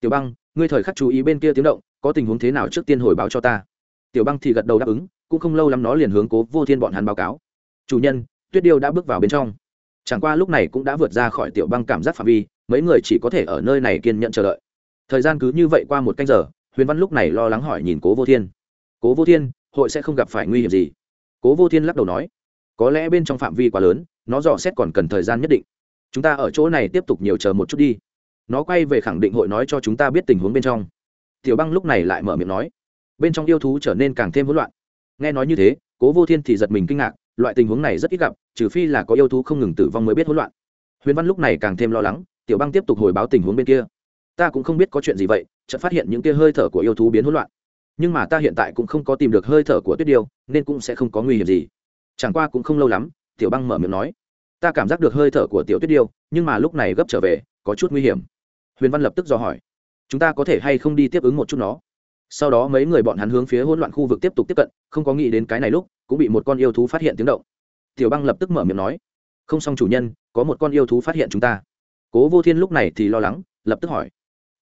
Tiểu băng ngươi thời khắc chú ý bên kia tiếng động có tình huống thế nào trước tiên hồi báo cho ta? Tiểu băng thì gật đầu đáp ứng, cũng không lâu lắm nó liền hướng cố vô thiên bọn hắn báo cáo. Chủ nhân, tuyết điêu đã bước vào bên trong. Chẳng qua lúc này cũng đã vượt ra khỏi tiểu băng cảm giác phạm vi, mấy người chỉ có thể ở nơi này kiên nhận chờ đợi. Thời gian cứ như vậy qua một canh giờ, huyền văn lúc này lo lắng hỏi nhìn cố vô thiên. Cố vô thiên, hội sẽ không gặp phải nguy hiểm gì? Cố vô thiên lắc đầu nói. Có lẽ bên trong phạm vi quá lớn, nó dò xét còn cần thời gian nhất định. Chúng ta ở chỗ này tiếp tục nhiều chờ một chút đi. Nó quay về khẳng định hội nói cho chúng ta biết tình huống bên trong. Tiểu băng lúc này lại mở miệng nói bên trong yêu thú trở nên càng thêm hỗn loạn. Nghe nói như thế, cố vô thiên thì giật mình kinh ngạc, loại tình huống này rất ít gặp, trừ phi là có yêu thú không ngừng tử vong mới biết hỗn loạn. Huyền văn lúc này càng thêm lo lắng, tiểu băng tiếp tục hồi báo tình huống bên kia. Ta cũng không biết có chuyện gì vậy, chợt phát hiện những kia hơi thở của yêu thú biến hỗn loạn. Nhưng mà ta hiện tại cũng không có tìm được hơi thở của tuyết điêu, nên cũng sẽ không có nguy hiểm gì. Chẳng qua cũng không lâu lắm, tiểu băng mở miệng nói, ta cảm giác được hơi thở của tiểu tuyết điêu, nhưng mà lúc này gấp trở về, có chút nguy hiểm. Huyền văn lập tức dò hỏi, chúng ta có thể hay không đi tiếp ứng một chút nó? Sau đó mấy người bọn hắn hướng phía hỗn loạn khu vực tiếp tục tiếp cận, không có nghĩ đến cái này lúc, cũng bị một con yêu thú phát hiện tiếng động. Tiểu băng lập tức mở miệng nói, không xong chủ nhân, có một con yêu thú phát hiện chúng ta. Cố vô thiên lúc này thì lo lắng, lập tức hỏi,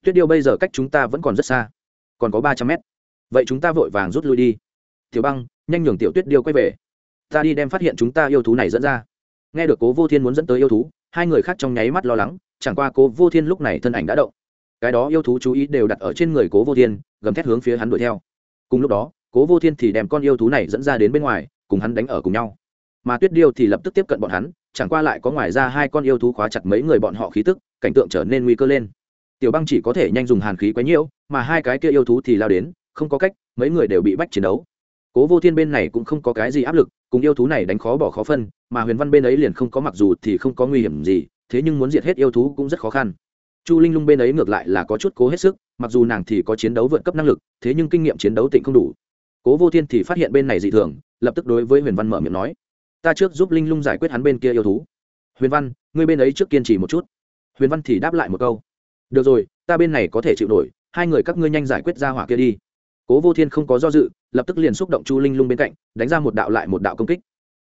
tuyết điêu bây giờ cách chúng ta vẫn còn rất xa, còn có ba trăm mét. Vậy chúng ta vội vàng rút lui đi. Tiểu băng, nhanh nhường tiểu tuyết điêu quay về. Ta đi đem phát hiện chúng ta yêu thú này dẫn ra. Nghe được cố vô thiên muốn dẫn tới yêu thú, hai người khác trong nháy mắt lo lắng, chẳng qua cố vô thiên lúc này thân ảnh đã động cái đó yêu thú chú ý đều đặt ở trên người cố vô thiên, gầm thét hướng phía hắn đuổi theo. Cùng lúc đó, cố vô thiên thì đem con yêu thú này dẫn ra đến bên ngoài, cùng hắn đánh ở cùng nhau. Mà tuyết điêu thì lập tức tiếp cận bọn hắn, chẳng qua lại có ngoài ra hai con yêu thú khóa chặt mấy người bọn họ khí tức, cảnh tượng trở nên nguy cơ lên. Tiểu băng chỉ có thể nhanh dùng hàn khí quấy nhiễu, mà hai cái kia yêu thú thì lao đến, không có cách, mấy người đều bị bách chiến đấu. Cố vô thiên bên này cũng không có cái gì áp lực, cùng yêu thú này đánh khó bỏ khó phân, mà huyền văn bên ấy liền không có mặc dù thì không có nguy hiểm gì, thế nhưng muốn diệt hết yêu thú cũng rất khó khăn chu linh lung bên ấy ngược lại là có chút cố hết sức, mặc dù nàng thì có chiến đấu vượt cấp năng lực, thế nhưng kinh nghiệm chiến đấu tịnh không đủ. Cố vô thiên thì phát hiện bên này dị thường, lập tức đối với huyền văn mở miệng nói, ta trước giúp linh lung giải quyết hắn bên kia yêu thú. Huyền văn, ngươi bên ấy trước kiên trì một chút. Huyền văn thì đáp lại một câu, được rồi, ta bên này có thể chịu nổi, hai người các ngươi nhanh giải quyết ra hỏa kia đi. Cố vô thiên không có do dự, lập tức liền xúc động chu linh lung bên cạnh, đánh ra một đạo lại một đạo công kích.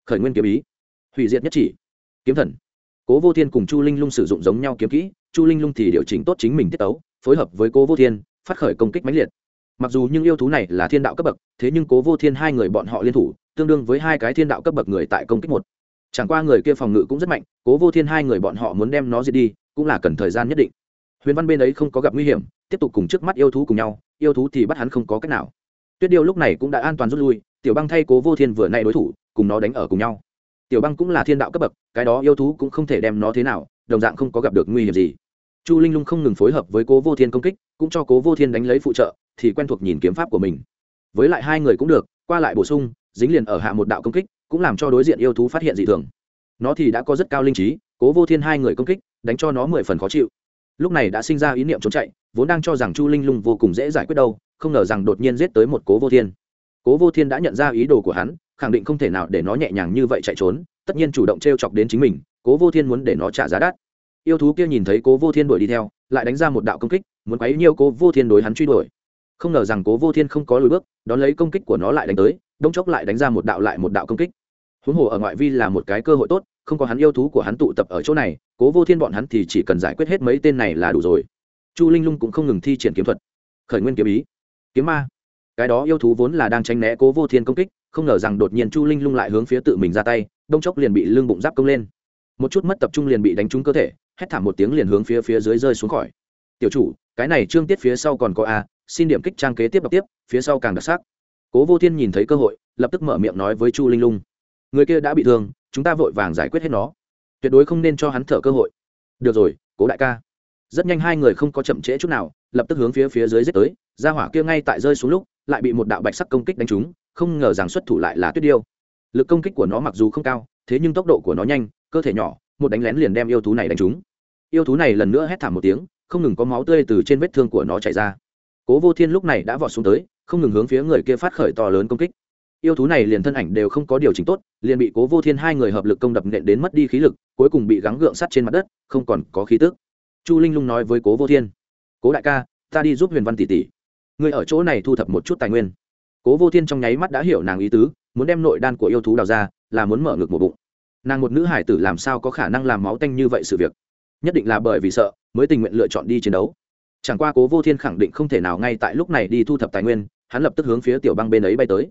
Khởi nguyên kiếm ý. Hủy diệt nhất chỉ. Kiếm thần. Cố vô thiên cùng chu linh lung sử dụng giống nhau kiếm kỹ chu linh lung thì điều chỉnh tốt chính mình tiết tấu, phối hợp với cố vô thiên, phát khởi công kích mãnh liệt. Mặc dù những yêu thú này là thiên đạo cấp bậc, thế nhưng cố vô thiên hai người bọn họ liên thủ, tương đương với hai cái thiên đạo cấp bậc người tại công kích một. Chẳng qua người kia phòng ngự cũng rất mạnh, cố vô thiên hai người bọn họ muốn đem nó diệt đi, cũng là cần thời gian nhất định. Huyền văn bên ấy không có gặp nguy hiểm, tiếp tục cùng trước mắt yêu thú cùng nhau, yêu thú thì bắt hắn không có cách nào. Tuyết điêu lúc này cũng đã an toàn rút lui, tiểu băng thay cố vô thiên vừa nay đối thủ, cùng nó đánh ở cùng nhau. Tiểu băng cũng là thiên đạo cấp bậc, cái đó yêu thú cũng không thể đem nó thế nào, đồng dạng không có gặp được nguy hiểm gì chu linh lung không ngừng phối hợp với cố vô thiên công kích, cũng cho cố vô thiên đánh lấy phụ trợ, thì quen thuộc nhìn kiếm pháp của mình. Với lại hai người cũng được, qua lại bổ sung, dính liền ở hạ một đạo công kích, cũng làm cho đối diện yêu thú phát hiện dị thường. Nó thì đã có rất cao linh trí, cố vô thiên hai người công kích, đánh cho nó mười phần khó chịu. Lúc này đã sinh ra ý niệm trốn chạy, vốn đang cho rằng chu linh lung vô cùng dễ giải quyết đâu, không ngờ rằng đột nhiên giết tới một cố vô thiên. Cố vô thiên đã nhận ra ý đồ của hắn, khẳng định không thể nào để nó nhẹ nhàng như vậy chạy trốn, tất nhiên chủ động t r e o chọc đến chính mình, cố vô thiên muốn để nó trả giá đắt yêu thú kia nhìn thấy cố vô thiên đuổi đi theo, lại đánh ra một đạo công kích, muốn quấy nhiều cố vô thiên đối hắn truy đuổi. Không ngờ rằng cố vô thiên không có lùi bước, đón lấy công kích của nó lại đánh tới, đông chốc lại đánh ra một đạo lại một đạo công kích. Huống hồ ở ngoại vi là một cái cơ hội tốt, không có hắn yêu thú của hắn tụ tập ở chỗ này, cố vô thiên bọn hắn thì chỉ cần giải quyết hết mấy tên này là đủ rồi. Chu linh lung cũng không ngừng thi triển kiếm thuật. Khởi nguyên kiếm ý. Kiếm ma. Cái đó yêu thú vốn là đang tranh né cố vô thiên công kích, không ngờ rằng đột nhiên chu linh lung lại hướng phía tự mình ra tay, đông chốc liền bị lưng bụng giáp công lên. Một chút mất tập trung liền bị đánh trúng cơ thể hét thảm một tiếng liền hướng phía phía dưới rơi xuống khỏi. Tiểu chủ, cái này trương tiết phía sau còn có a, xin điểm kích trang kế tiếp đọc tiếp, phía sau càng đặc sắc. Cố vô thiên nhìn thấy cơ hội, lập tức mở miệng nói với chu linh lung. Người kia đã bị thương, chúng ta vội vàng giải quyết hết nó. Tuyệt đối không nên cho hắn thở cơ hội. Được rồi, cố đại ca. Rất nhanh hai người không có chậm trễ chút nào, lập tức hướng phía phía dưới giết tới ra hỏa kia ngay tại rơi xuống lúc, lại bị một đạo bạch sắc công kích đánh trúng, không ngờ rằng xuất thủ lại là tuyết điêu. Lực công kích của nó mặc dù không cao, thế nhưng tốc độ của nó nhanh, cơ thể nhỏ một đánh lén liền đem yêu thú này đánh trúng. Yêu thú này lần nữa hét thảm một tiếng, không ngừng có máu tươi từ trên vết thương của nó chảy ra. Cố vô thiên lúc này đã vọt xuống tới, không ngừng hướng phía người kia phát khởi to lớn công kích. Yêu thú này liền thân ảnh đều không có điều chỉnh tốt, liền bị cố vô thiên hai người hợp lực công đập nện đến mất đi khí lực, cuối cùng bị gắng gượng sắt trên mặt đất, không còn có khí tức. Chu linh lung nói với cố vô thiên, cố đại ca, ta đi giúp huyền văn tỷ tỷ. Người ở chỗ này thu thập một chút tài nguyên. Cố vô thiên trong nháy mắt đã hiểu nàng ý tứ, muốn đem nội đan của yêu thú đào ra, là muốn mở ngực một bụng nàng một nữ hải tử làm sao có khả năng làm máu tanh như vậy sự việc? Nhất định là bởi vì sợ, mới tình nguyện lựa chọn đi chiến đấu. Chẳng qua cố vô thiên khẳng định không thể nào ngay tại lúc này đi thu thập tài nguyên, hắn lập tức hướng phía tiểu băng bên ấy bay tới.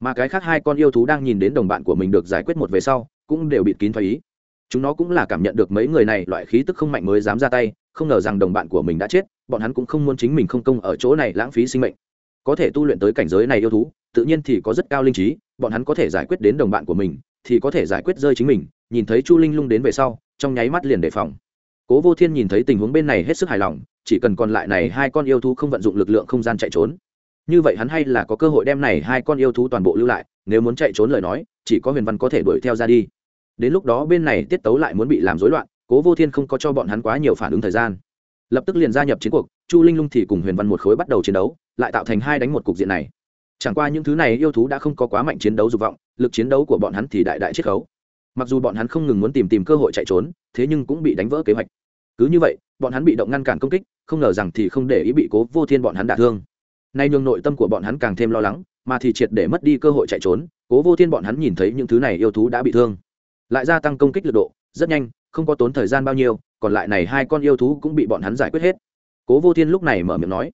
Mà cái khác hai con yêu thú đang nhìn đến đồng bạn của mình được giải quyết một về sau, cũng đều bịt kín thoái ý. Chúng nó cũng là cảm nhận được mấy người này loại khí tức không mạnh mới dám ra tay, không ngờ rằng đồng bạn của mình đã chết, bọn hắn cũng không muốn chính mình không công ở chỗ này lãng phí sinh mệnh. Có thể tu luyện tới cảnh giới này yêu thú, tự nhiên thì có rất cao linh trí, bọn hắn có thể giải quyết đến đồng bạn của mình thì có thể giải quyết rơi chính mình, nhìn thấy chu linh lung đến về sau, trong nháy mắt liền đề phòng. Cố vô thiên nhìn thấy tình huống bên này hết sức hài lòng, chỉ cần còn lại này hai con yêu thú không vận dụng lực lượng không gian chạy trốn. Như vậy hắn hay là có cơ hội đem này hai con yêu thú toàn bộ lưu lại, nếu muốn chạy trốn lời nói, chỉ có huyền văn có thể đuổi theo ra đi. Đến lúc đó bên này tiết tấu lại muốn bị làm rối loạn, cố vô thiên không có cho bọn hắn quá nhiều phản ứng thời gian. Lập tức liền gia nhập chiến cuộc, chu linh lung thì cùng huyền văn một khối bắt đầu chiến đấu, lại tạo thành hai đánh một cục diện này. Chẳng qua những thứ này yêu thú đã không có quá mạnh chiến đấu dục vọng lực chiến đấu của bọn hắn thì đại đại chiết khấu. Mặc dù bọn hắn không ngừng muốn tìm tìm cơ hội chạy trốn, thế nhưng cũng bị đánh vỡ kế hoạch. Cứ như vậy, bọn hắn bị động ngăn cản công kích, không ngờ rằng thì không để ý bị cố vô thiên bọn hắn đả thương. Nay nhường nội tâm của bọn hắn càng thêm lo lắng, mà thì triệt để mất đi cơ hội chạy trốn, cố vô thiên bọn hắn nhìn thấy những thứ này yêu thú đã bị thương. Lại gia tăng công kích lực độ, rất nhanh, không có tốn thời gian bao nhiêu, còn lại này hai con yêu thú cũng bị bọn hắn giải quyết hết. Cố vô thiên lúc này mở miệng nói,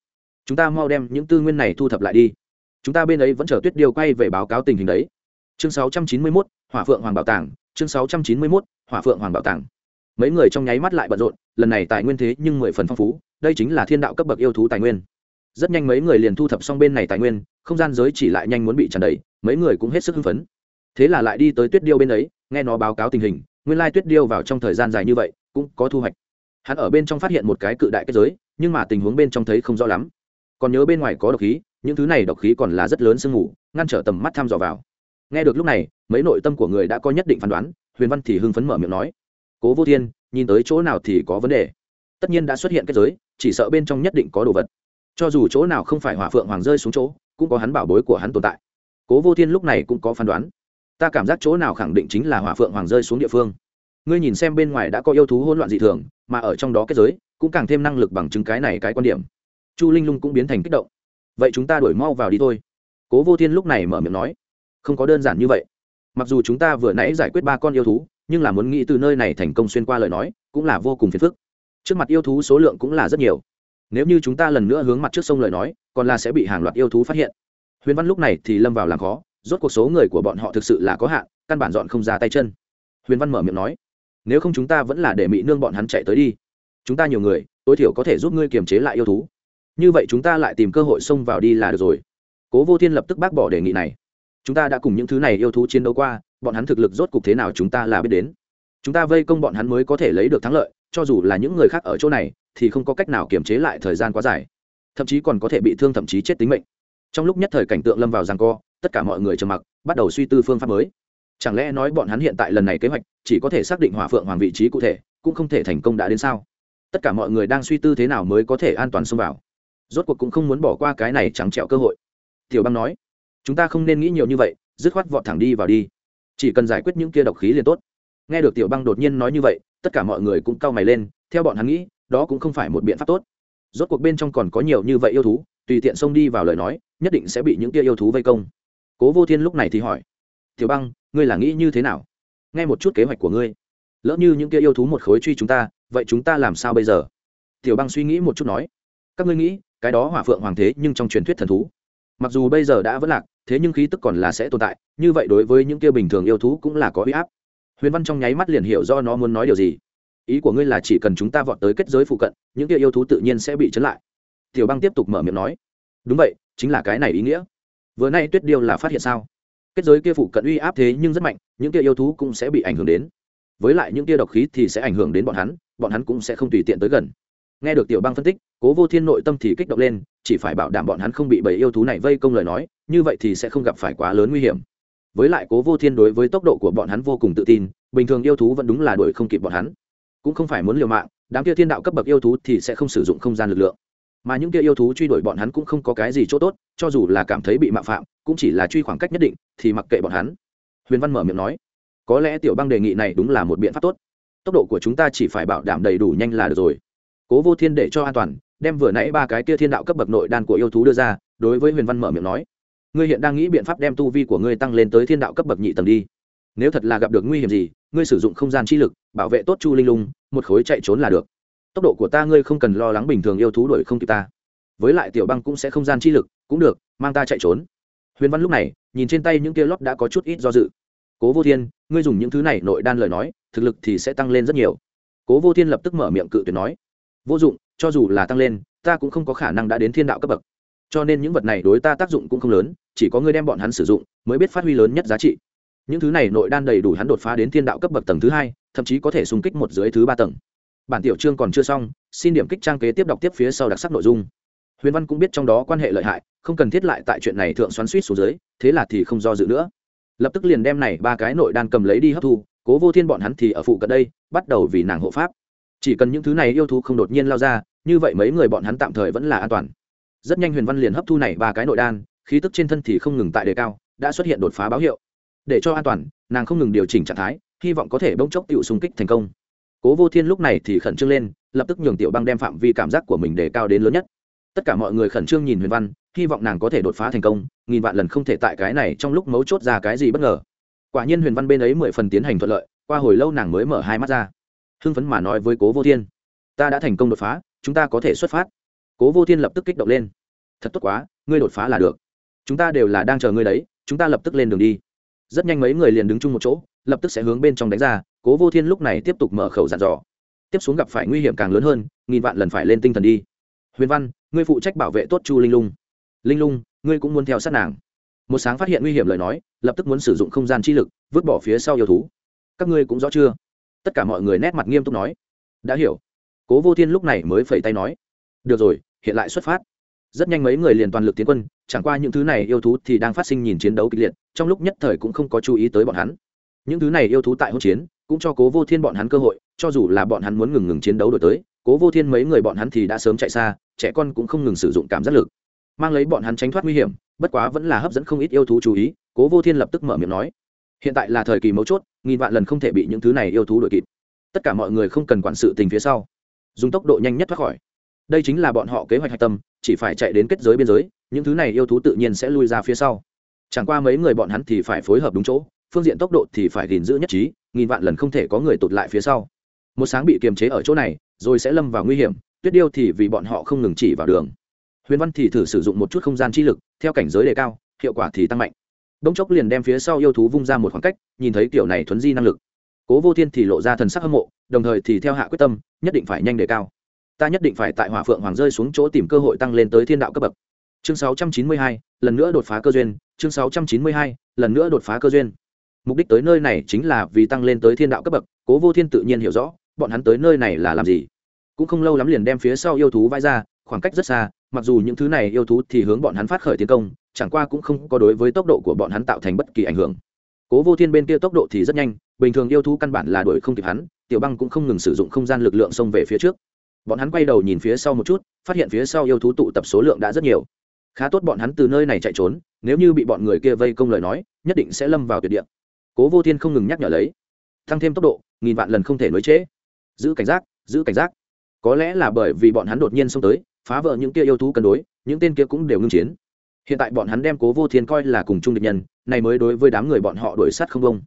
chúng ta mau đem những tư nguyên này thu thập lại đi. Chúng ta bên ấy vẫn chờ tuyết điêu quay về báo cáo tình hình đấy chương 691, hỏa phượng hoàng bảo tàng chương 691, hỏa phượng hoàng bảo tàng. Mấy người trong nháy mắt lại bận rộn lần này tài nguyên thế nhưng mười phần phong phú đây chính là thiên đạo cấp bậc yêu thú tài nguyên. Rất nhanh mấy người liền thu thập xong bên này tài nguyên không gian giới chỉ lại nhanh muốn bị tràn đầy mấy người cũng hết sức hưng phấn. Thế là lại đi tới tuyết điêu bên ấy nghe nó báo cáo tình hình nguyên lai tuyết điêu vào trong thời gian dài như vậy cũng có thu hoạch. Hắn ở bên trong phát hiện một cái cự đại kết giới nhưng mà tình huống bên trong thấy không rõ lắm. Còn nhớ bên ngoài có độc khí những thứ này độc khí còn là rất lớn sương mù ngăn trở tầm mắt thăm dò vào nghe được lúc này, mấy nội tâm của người đã có nhất định phán đoán, huyền văn thì hưng phấn mở miệng nói, cố vô thiên, nhìn tới chỗ nào thì có vấn đề. Tất nhiên đã xuất hiện kết giới, chỉ sợ bên trong nhất định có đồ vật. Cho dù chỗ nào không phải hỏa phượng hoàng rơi xuống chỗ, cũng có hắn bảo bối của hắn tồn tại. Cố vô thiên lúc này cũng có phán đoán. Ta cảm giác chỗ nào khẳng định chính là hỏa phượng hoàng rơi xuống địa phương. Ngươi nhìn xem bên ngoài đã có yêu thú hỗn loạn dị thường, mà ở trong đó kết giới, cũng càng thêm năng lực bằng chứng cái này cái quan điểm. Chu linh lung cũng biến thành kích động. Vậy chúng ta đổi mau vào đi thôi. Cố vô thiên lúc này mở miệng nói không có đơn giản như vậy. Mặc dù chúng ta vừa nãy giải quyết ba con yêu thú, nhưng là muốn nghĩ từ nơi này thành công xuyên qua lời nói, cũng là vô cùng phiền phức. Trước mặt yêu thú số lượng cũng là rất nhiều. Nếu như chúng ta lần nữa hướng mặt trước sông lời nói, còn là sẽ bị hàng loạt yêu thú phát hiện. Huyền văn lúc này thì lâm vào làm khó, rốt cuộc số người của bọn họ thực sự là có hạn, căn bản dọn không ra tay chân. Huyền văn mở miệng nói, nếu không chúng ta vẫn là để mỹ nương bọn hắn chạy tới đi. Chúng ta nhiều người, tối thiểu có thể giúp ngươi kiềm chế lại yêu thú. Như vậy chúng ta lại tìm cơ hội xông vào đi là được rồi. Cố vô thiên lập tức bác bỏ đề nghị này chúng ta đã cùng những thứ này yêu thú chiến đấu qua, bọn hắn thực lực rốt cục thế nào chúng ta là biết đến. Chúng ta vây công bọn hắn mới có thể lấy được thắng lợi, cho dù là những người khác ở chỗ này, thì không có cách nào kiềm chế lại thời gian quá dài. Thậm chí còn có thể bị thương thậm chí chết tính mệnh. Trong lúc nhất thời cảnh tượng lâm vào rằng co, tất cả mọi người trầm mặc, bắt đầu suy tư phương pháp mới. Chẳng lẽ nói bọn hắn hiện tại lần này kế hoạch, chỉ có thể xác định hỏa phượng hoàng vị trí cụ thể, cũng không thể thành công đã đến sao? Tất cả mọi người đang suy tư thế nào mới có thể an toàn xông vào. Rốt cuộc cũng không muốn bỏ qua cái này trắng trẹo cơ hội. Tiểu băng nói chúng ta không nên nghĩ nhiều như vậy, dứt khoát vọt thẳng đi vào đi. Chỉ cần giải quyết những kia độc khí liền tốt. Nghe được tiểu băng đột nhiên nói như vậy, tất cả mọi người cũng cau mày lên, theo bọn hắn nghĩ, đó cũng không phải một biện pháp tốt. Rốt cuộc bên trong còn có nhiều như vậy yêu thú, tùy tiện xông đi vào lời nói, nhất định sẽ bị những kia yêu thú vây công. Cố vô thiên lúc này thì hỏi, tiểu băng, ngươi là nghĩ như thế nào? Nghe một chút kế hoạch của ngươi. Lỡ như những kia yêu thú một khối truy chúng ta, vậy chúng ta làm sao bây giờ? Tiểu băng suy nghĩ một chút nói, các ngươi nghĩ, cái đó hỏa phượng hoàng thế nhưng trong truyền thuyết thần thú. Mặc dù bây giờ đã vẫn lạc thế nhưng khí tức còn là sẽ tồn tại, như vậy đối với những kia bình thường yêu thú cũng là có huy áp. Huyền văn trong nháy mắt liền hiểu do nó muốn nói điều gì. Ý của ngươi là chỉ cần chúng ta vọt tới kết giới phụ cận, những kia yêu thú tự nhiên sẽ bị chấn lại. Tiểu băng tiếp tục mở miệng nói. Đúng vậy, chính là cái này ý nghĩa. Vừa nay tuyết điêu là phát hiện sao? Kết giới kia phụ cận uy áp thế nhưng rất mạnh, những kia yêu thú cũng sẽ bị ảnh hưởng đến. Với lại những kia độc khí thì sẽ ảnh hưởng đến bọn hắn bọn hắn cũng sẽ không tùy tiện tới gần nghe được tiểu băng phân tích, cố vô thiên nội tâm thì kích động lên, chỉ phải bảo đảm bọn hắn không bị bầy yêu thú này vây công lời nói, như vậy thì sẽ không gặp phải quá lớn nguy hiểm. Với lại cố vô thiên đối với tốc độ của bọn hắn vô cùng tự tin, bình thường yêu thú vẫn đúng là đuổi không kịp bọn hắn. Cũng không phải muốn liều mạng, đám kia thiên đạo cấp bậc yêu thú thì sẽ không sử dụng không gian lực lượng. Mà những kia yêu thú truy đuổi bọn hắn cũng không có cái gì chỗ tốt, cho dù là cảm thấy bị mạo phạm, cũng chỉ là truy khoảng cách nhất định, thì mặc kệ bọn hắn. Huyền văn mở miệng nói, có lẽ tiểu băng đề nghị này đúng là một biện pháp tốt. Tốc độ của chúng ta chỉ phải bảo đảm đầy đủ nhanh là được rồi cố vô thiên để cho an toàn, đem vừa nãy ba cái kia thiên đạo cấp bậc nội đan của yêu thú đưa ra, đối với huyền văn mở miệng nói, ngươi hiện đang nghĩ biện pháp đem tu vi của ngươi tăng lên tới thiên đạo cấp bậc nhị tầng đi. Nếu thật là gặp được nguy hiểm gì, ngươi sử dụng không gian chi lực, bảo vệ tốt chu linh lung, một khối chạy trốn là được. Tốc độ của ta ngươi không cần lo lắng bình thường yêu thú đuổi không kịp ta. Với lại tiểu băng cũng sẽ không gian chi lực, cũng được, mang ta chạy trốn. Huyền văn lúc này, nhìn trên tay những kia lót đã có chút ít do dự. Cố vô thiên, ngươi dùng những thứ này nội đan lời nói, thực lực thì sẽ tăng lên rất nhiều. Cố vô thiên lập tức mở miệng cự tuyệt nói vô dụng, cho dù là tăng lên, ta cũng không có khả năng đã đến thiên đạo cấp bậc. Cho nên những vật này đối ta tác dụng cũng không lớn, chỉ có người đem bọn hắn sử dụng, mới biết phát huy lớn nhất giá trị. Những thứ này nội đan đầy đủ hắn đột phá đến thiên đạo cấp bậc tầng thứ hai, thậm chí có thể xung kích một dưới thứ ba tầng. Bản tiểu chương còn chưa xong, xin điểm kích trang kế tiếp đọc tiếp phía sau đặc sắc nội dung. Huyền văn cũng biết trong đó quan hệ lợi hại, không cần thiết lại tại chuyện này thượng xoắn suýt xuống dưới, thế là thì không do dự nữa. Lập tức liền đem này ba cái nội đan cầm lấy đi hấp thu, cố vô thiên bọn hắn thì ở phụ cận đây, bắt đầu vì nàng hộ pháp chỉ cần những thứ này yêu thú không đột nhiên lao ra, như vậy mấy người bọn hắn tạm thời vẫn là an toàn. Rất nhanh huyền văn liền hấp thu này ba cái nội đan, khí tức trên thân thì không ngừng tại đề cao, đã xuất hiện đột phá báo hiệu. Để cho an toàn, nàng không ngừng điều chỉnh trạng thái, hy vọng có thể bỗng chốc tự xung kích thành công. Cố vô thiên lúc này thì khẩn trương lên, lập tức nhường tiểu băng đem phạm vi cảm giác của mình đề cao đến lớn nhất. Tất cả mọi người khẩn trương nhìn huyền văn, hy vọng nàng có thể đột phá thành công, nghìn vạn lần không thể tại cái này trong lúc mấu chốt ra cái gì bất ngờ. Quả nhiên huyền văn bên ấy mười phần tiến hành thuận lợi, qua hồi lâu nàng mới mở hai mắt ra hưng phấn mà nói với cố vô thiên ta đã thành công đột phá chúng ta có thể xuất phát cố vô thiên lập tức kích động lên thật tốt quá ngươi đột phá là được chúng ta đều là đang chờ ngươi đấy chúng ta lập tức lên đường đi rất nhanh mấy người liền đứng chung một chỗ lập tức sẽ hướng bên trong đánh ra cố vô thiên lúc này tiếp tục mở khẩu dàn dò tiếp xuống gặp phải nguy hiểm càng lớn hơn nghìn vạn lần phải lên tinh thần đi huyền văn ngươi phụ trách bảo vệ tốt chu linh lung linh lung ngươi cũng muốn theo sát nàng một sáng phát hiện nguy hiểm lời nói lập tức muốn sử dụng không gian chi lực vứt bỏ phía sau yêu thú các ngươi cũng rõ chưa tất cả mọi người nét mặt nghiêm túc nói. Đã hiểu. Cố vô thiên lúc này mới phẩy tay nói. Được rồi, hiện lại xuất phát. Rất nhanh mấy người liền toàn lực tiến quân, chẳng qua những thứ này yêu thú thì đang phát sinh nhìn chiến đấu kịch liệt, trong lúc nhất thời cũng không có chú ý tới bọn hắn. Những thứ này yêu thú tại hỗn chiến, cũng cho cố vô thiên bọn hắn cơ hội, cho dù là bọn hắn muốn ngừng ngừng chiến đấu đổi tới, cố vô thiên mấy người bọn hắn thì đã sớm chạy xa, trẻ con cũng không ngừng sử dụng cảm giác lực. Mang lấy bọn hắn tránh thoát nguy hiểm, bất quá vẫn là hấp dẫn không ít yêu thú chú ý, cố vô thiên lập tức mở miệng nói hiện tại là thời kỳ mấu chốt, nghìn vạn lần không thể bị những thứ này yêu thú đuổi kịp. Tất cả mọi người không cần quản sự tình phía sau. Dùng tốc độ nhanh nhất thoát khỏi. Đây chính là bọn họ kế hoạch hạch tâm, chỉ phải chạy đến kết giới biên giới, những thứ này yêu thú tự nhiên sẽ lui ra phía sau. Chẳng qua mấy người bọn hắn thì phải phối hợp đúng chỗ, phương diện tốc độ thì phải gìn giữ nhất trí, nghìn vạn lần không thể có người tụt lại phía sau. Một sáng bị kiềm chế ở chỗ này, rồi sẽ lâm vào nguy hiểm, tuyết điêu thì vì bọn họ không ngừng chỉ vào đường. Huyền văn thì thử sử dụng một chút không gian chi lực, theo cảnh giới đề cao, hiệu quả thì tăng mạnh bỗng chốc liền đem phía sau yêu thú vung ra một khoảng cách nhìn thấy kiểu này thuấn di năng lực. Cố vô thiên thì lộ ra thần sắc hâm mộ đồng thời thì theo hạ quyết tâm nhất định phải nhanh đề cao. Ta nhất định phải tại hỏa phượng hoàng rơi xuống chỗ tìm cơ hội tăng lên tới thiên đạo cấp bậc. Chương 692, lần nữa đột phá cơ duyên. Chương 692, lần nữa đột phá cơ duyên. Mục đích tới nơi này chính là vì tăng lên tới thiên đạo cấp bậc cố vô thiên tự nhiên hiểu rõ bọn hắn tới nơi này là làm gì. Cũng không lâu lắm liền đem phía sau yêu thú vai ra khoảng cách rất xa mặc dù những thứ này yêu thú thì hướng bọn hắn phát khởi tiến công chẳng qua cũng không có đối với tốc độ của bọn hắn tạo thành bất kỳ ảnh hưởng. Cố vô thiên bên kia tốc độ thì rất nhanh, bình thường yêu thú căn bản là đuổi không kịp hắn, tiểu băng cũng không ngừng sử dụng không gian lực lượng xông về phía trước. Bọn hắn quay đầu nhìn phía sau một chút, phát hiện phía sau yêu thú tụ tập số lượng đã rất nhiều. Khá tốt bọn hắn từ nơi này chạy trốn, nếu như bị bọn người kia vây công lời nói, nhất định sẽ lâm vào tuyệt địa. Cố vô thiên không ngừng nhắc nhở lấy. Tăng thêm tốc độ, nghìn vạn lần không thể nối trễ. Giữ cảnh giác, giữ cảnh giác. Có lẽ là bởi vì bọn hắn đột nhiên xông tới, phá vỡ những kia yêu thú cân đối, những tên kia cũng đều ngưng chiến hiện tại bọn hắn đem cố vô thiên coi là cùng chung địch nhân này mới đối với đám người bọn họ đuổi sát không công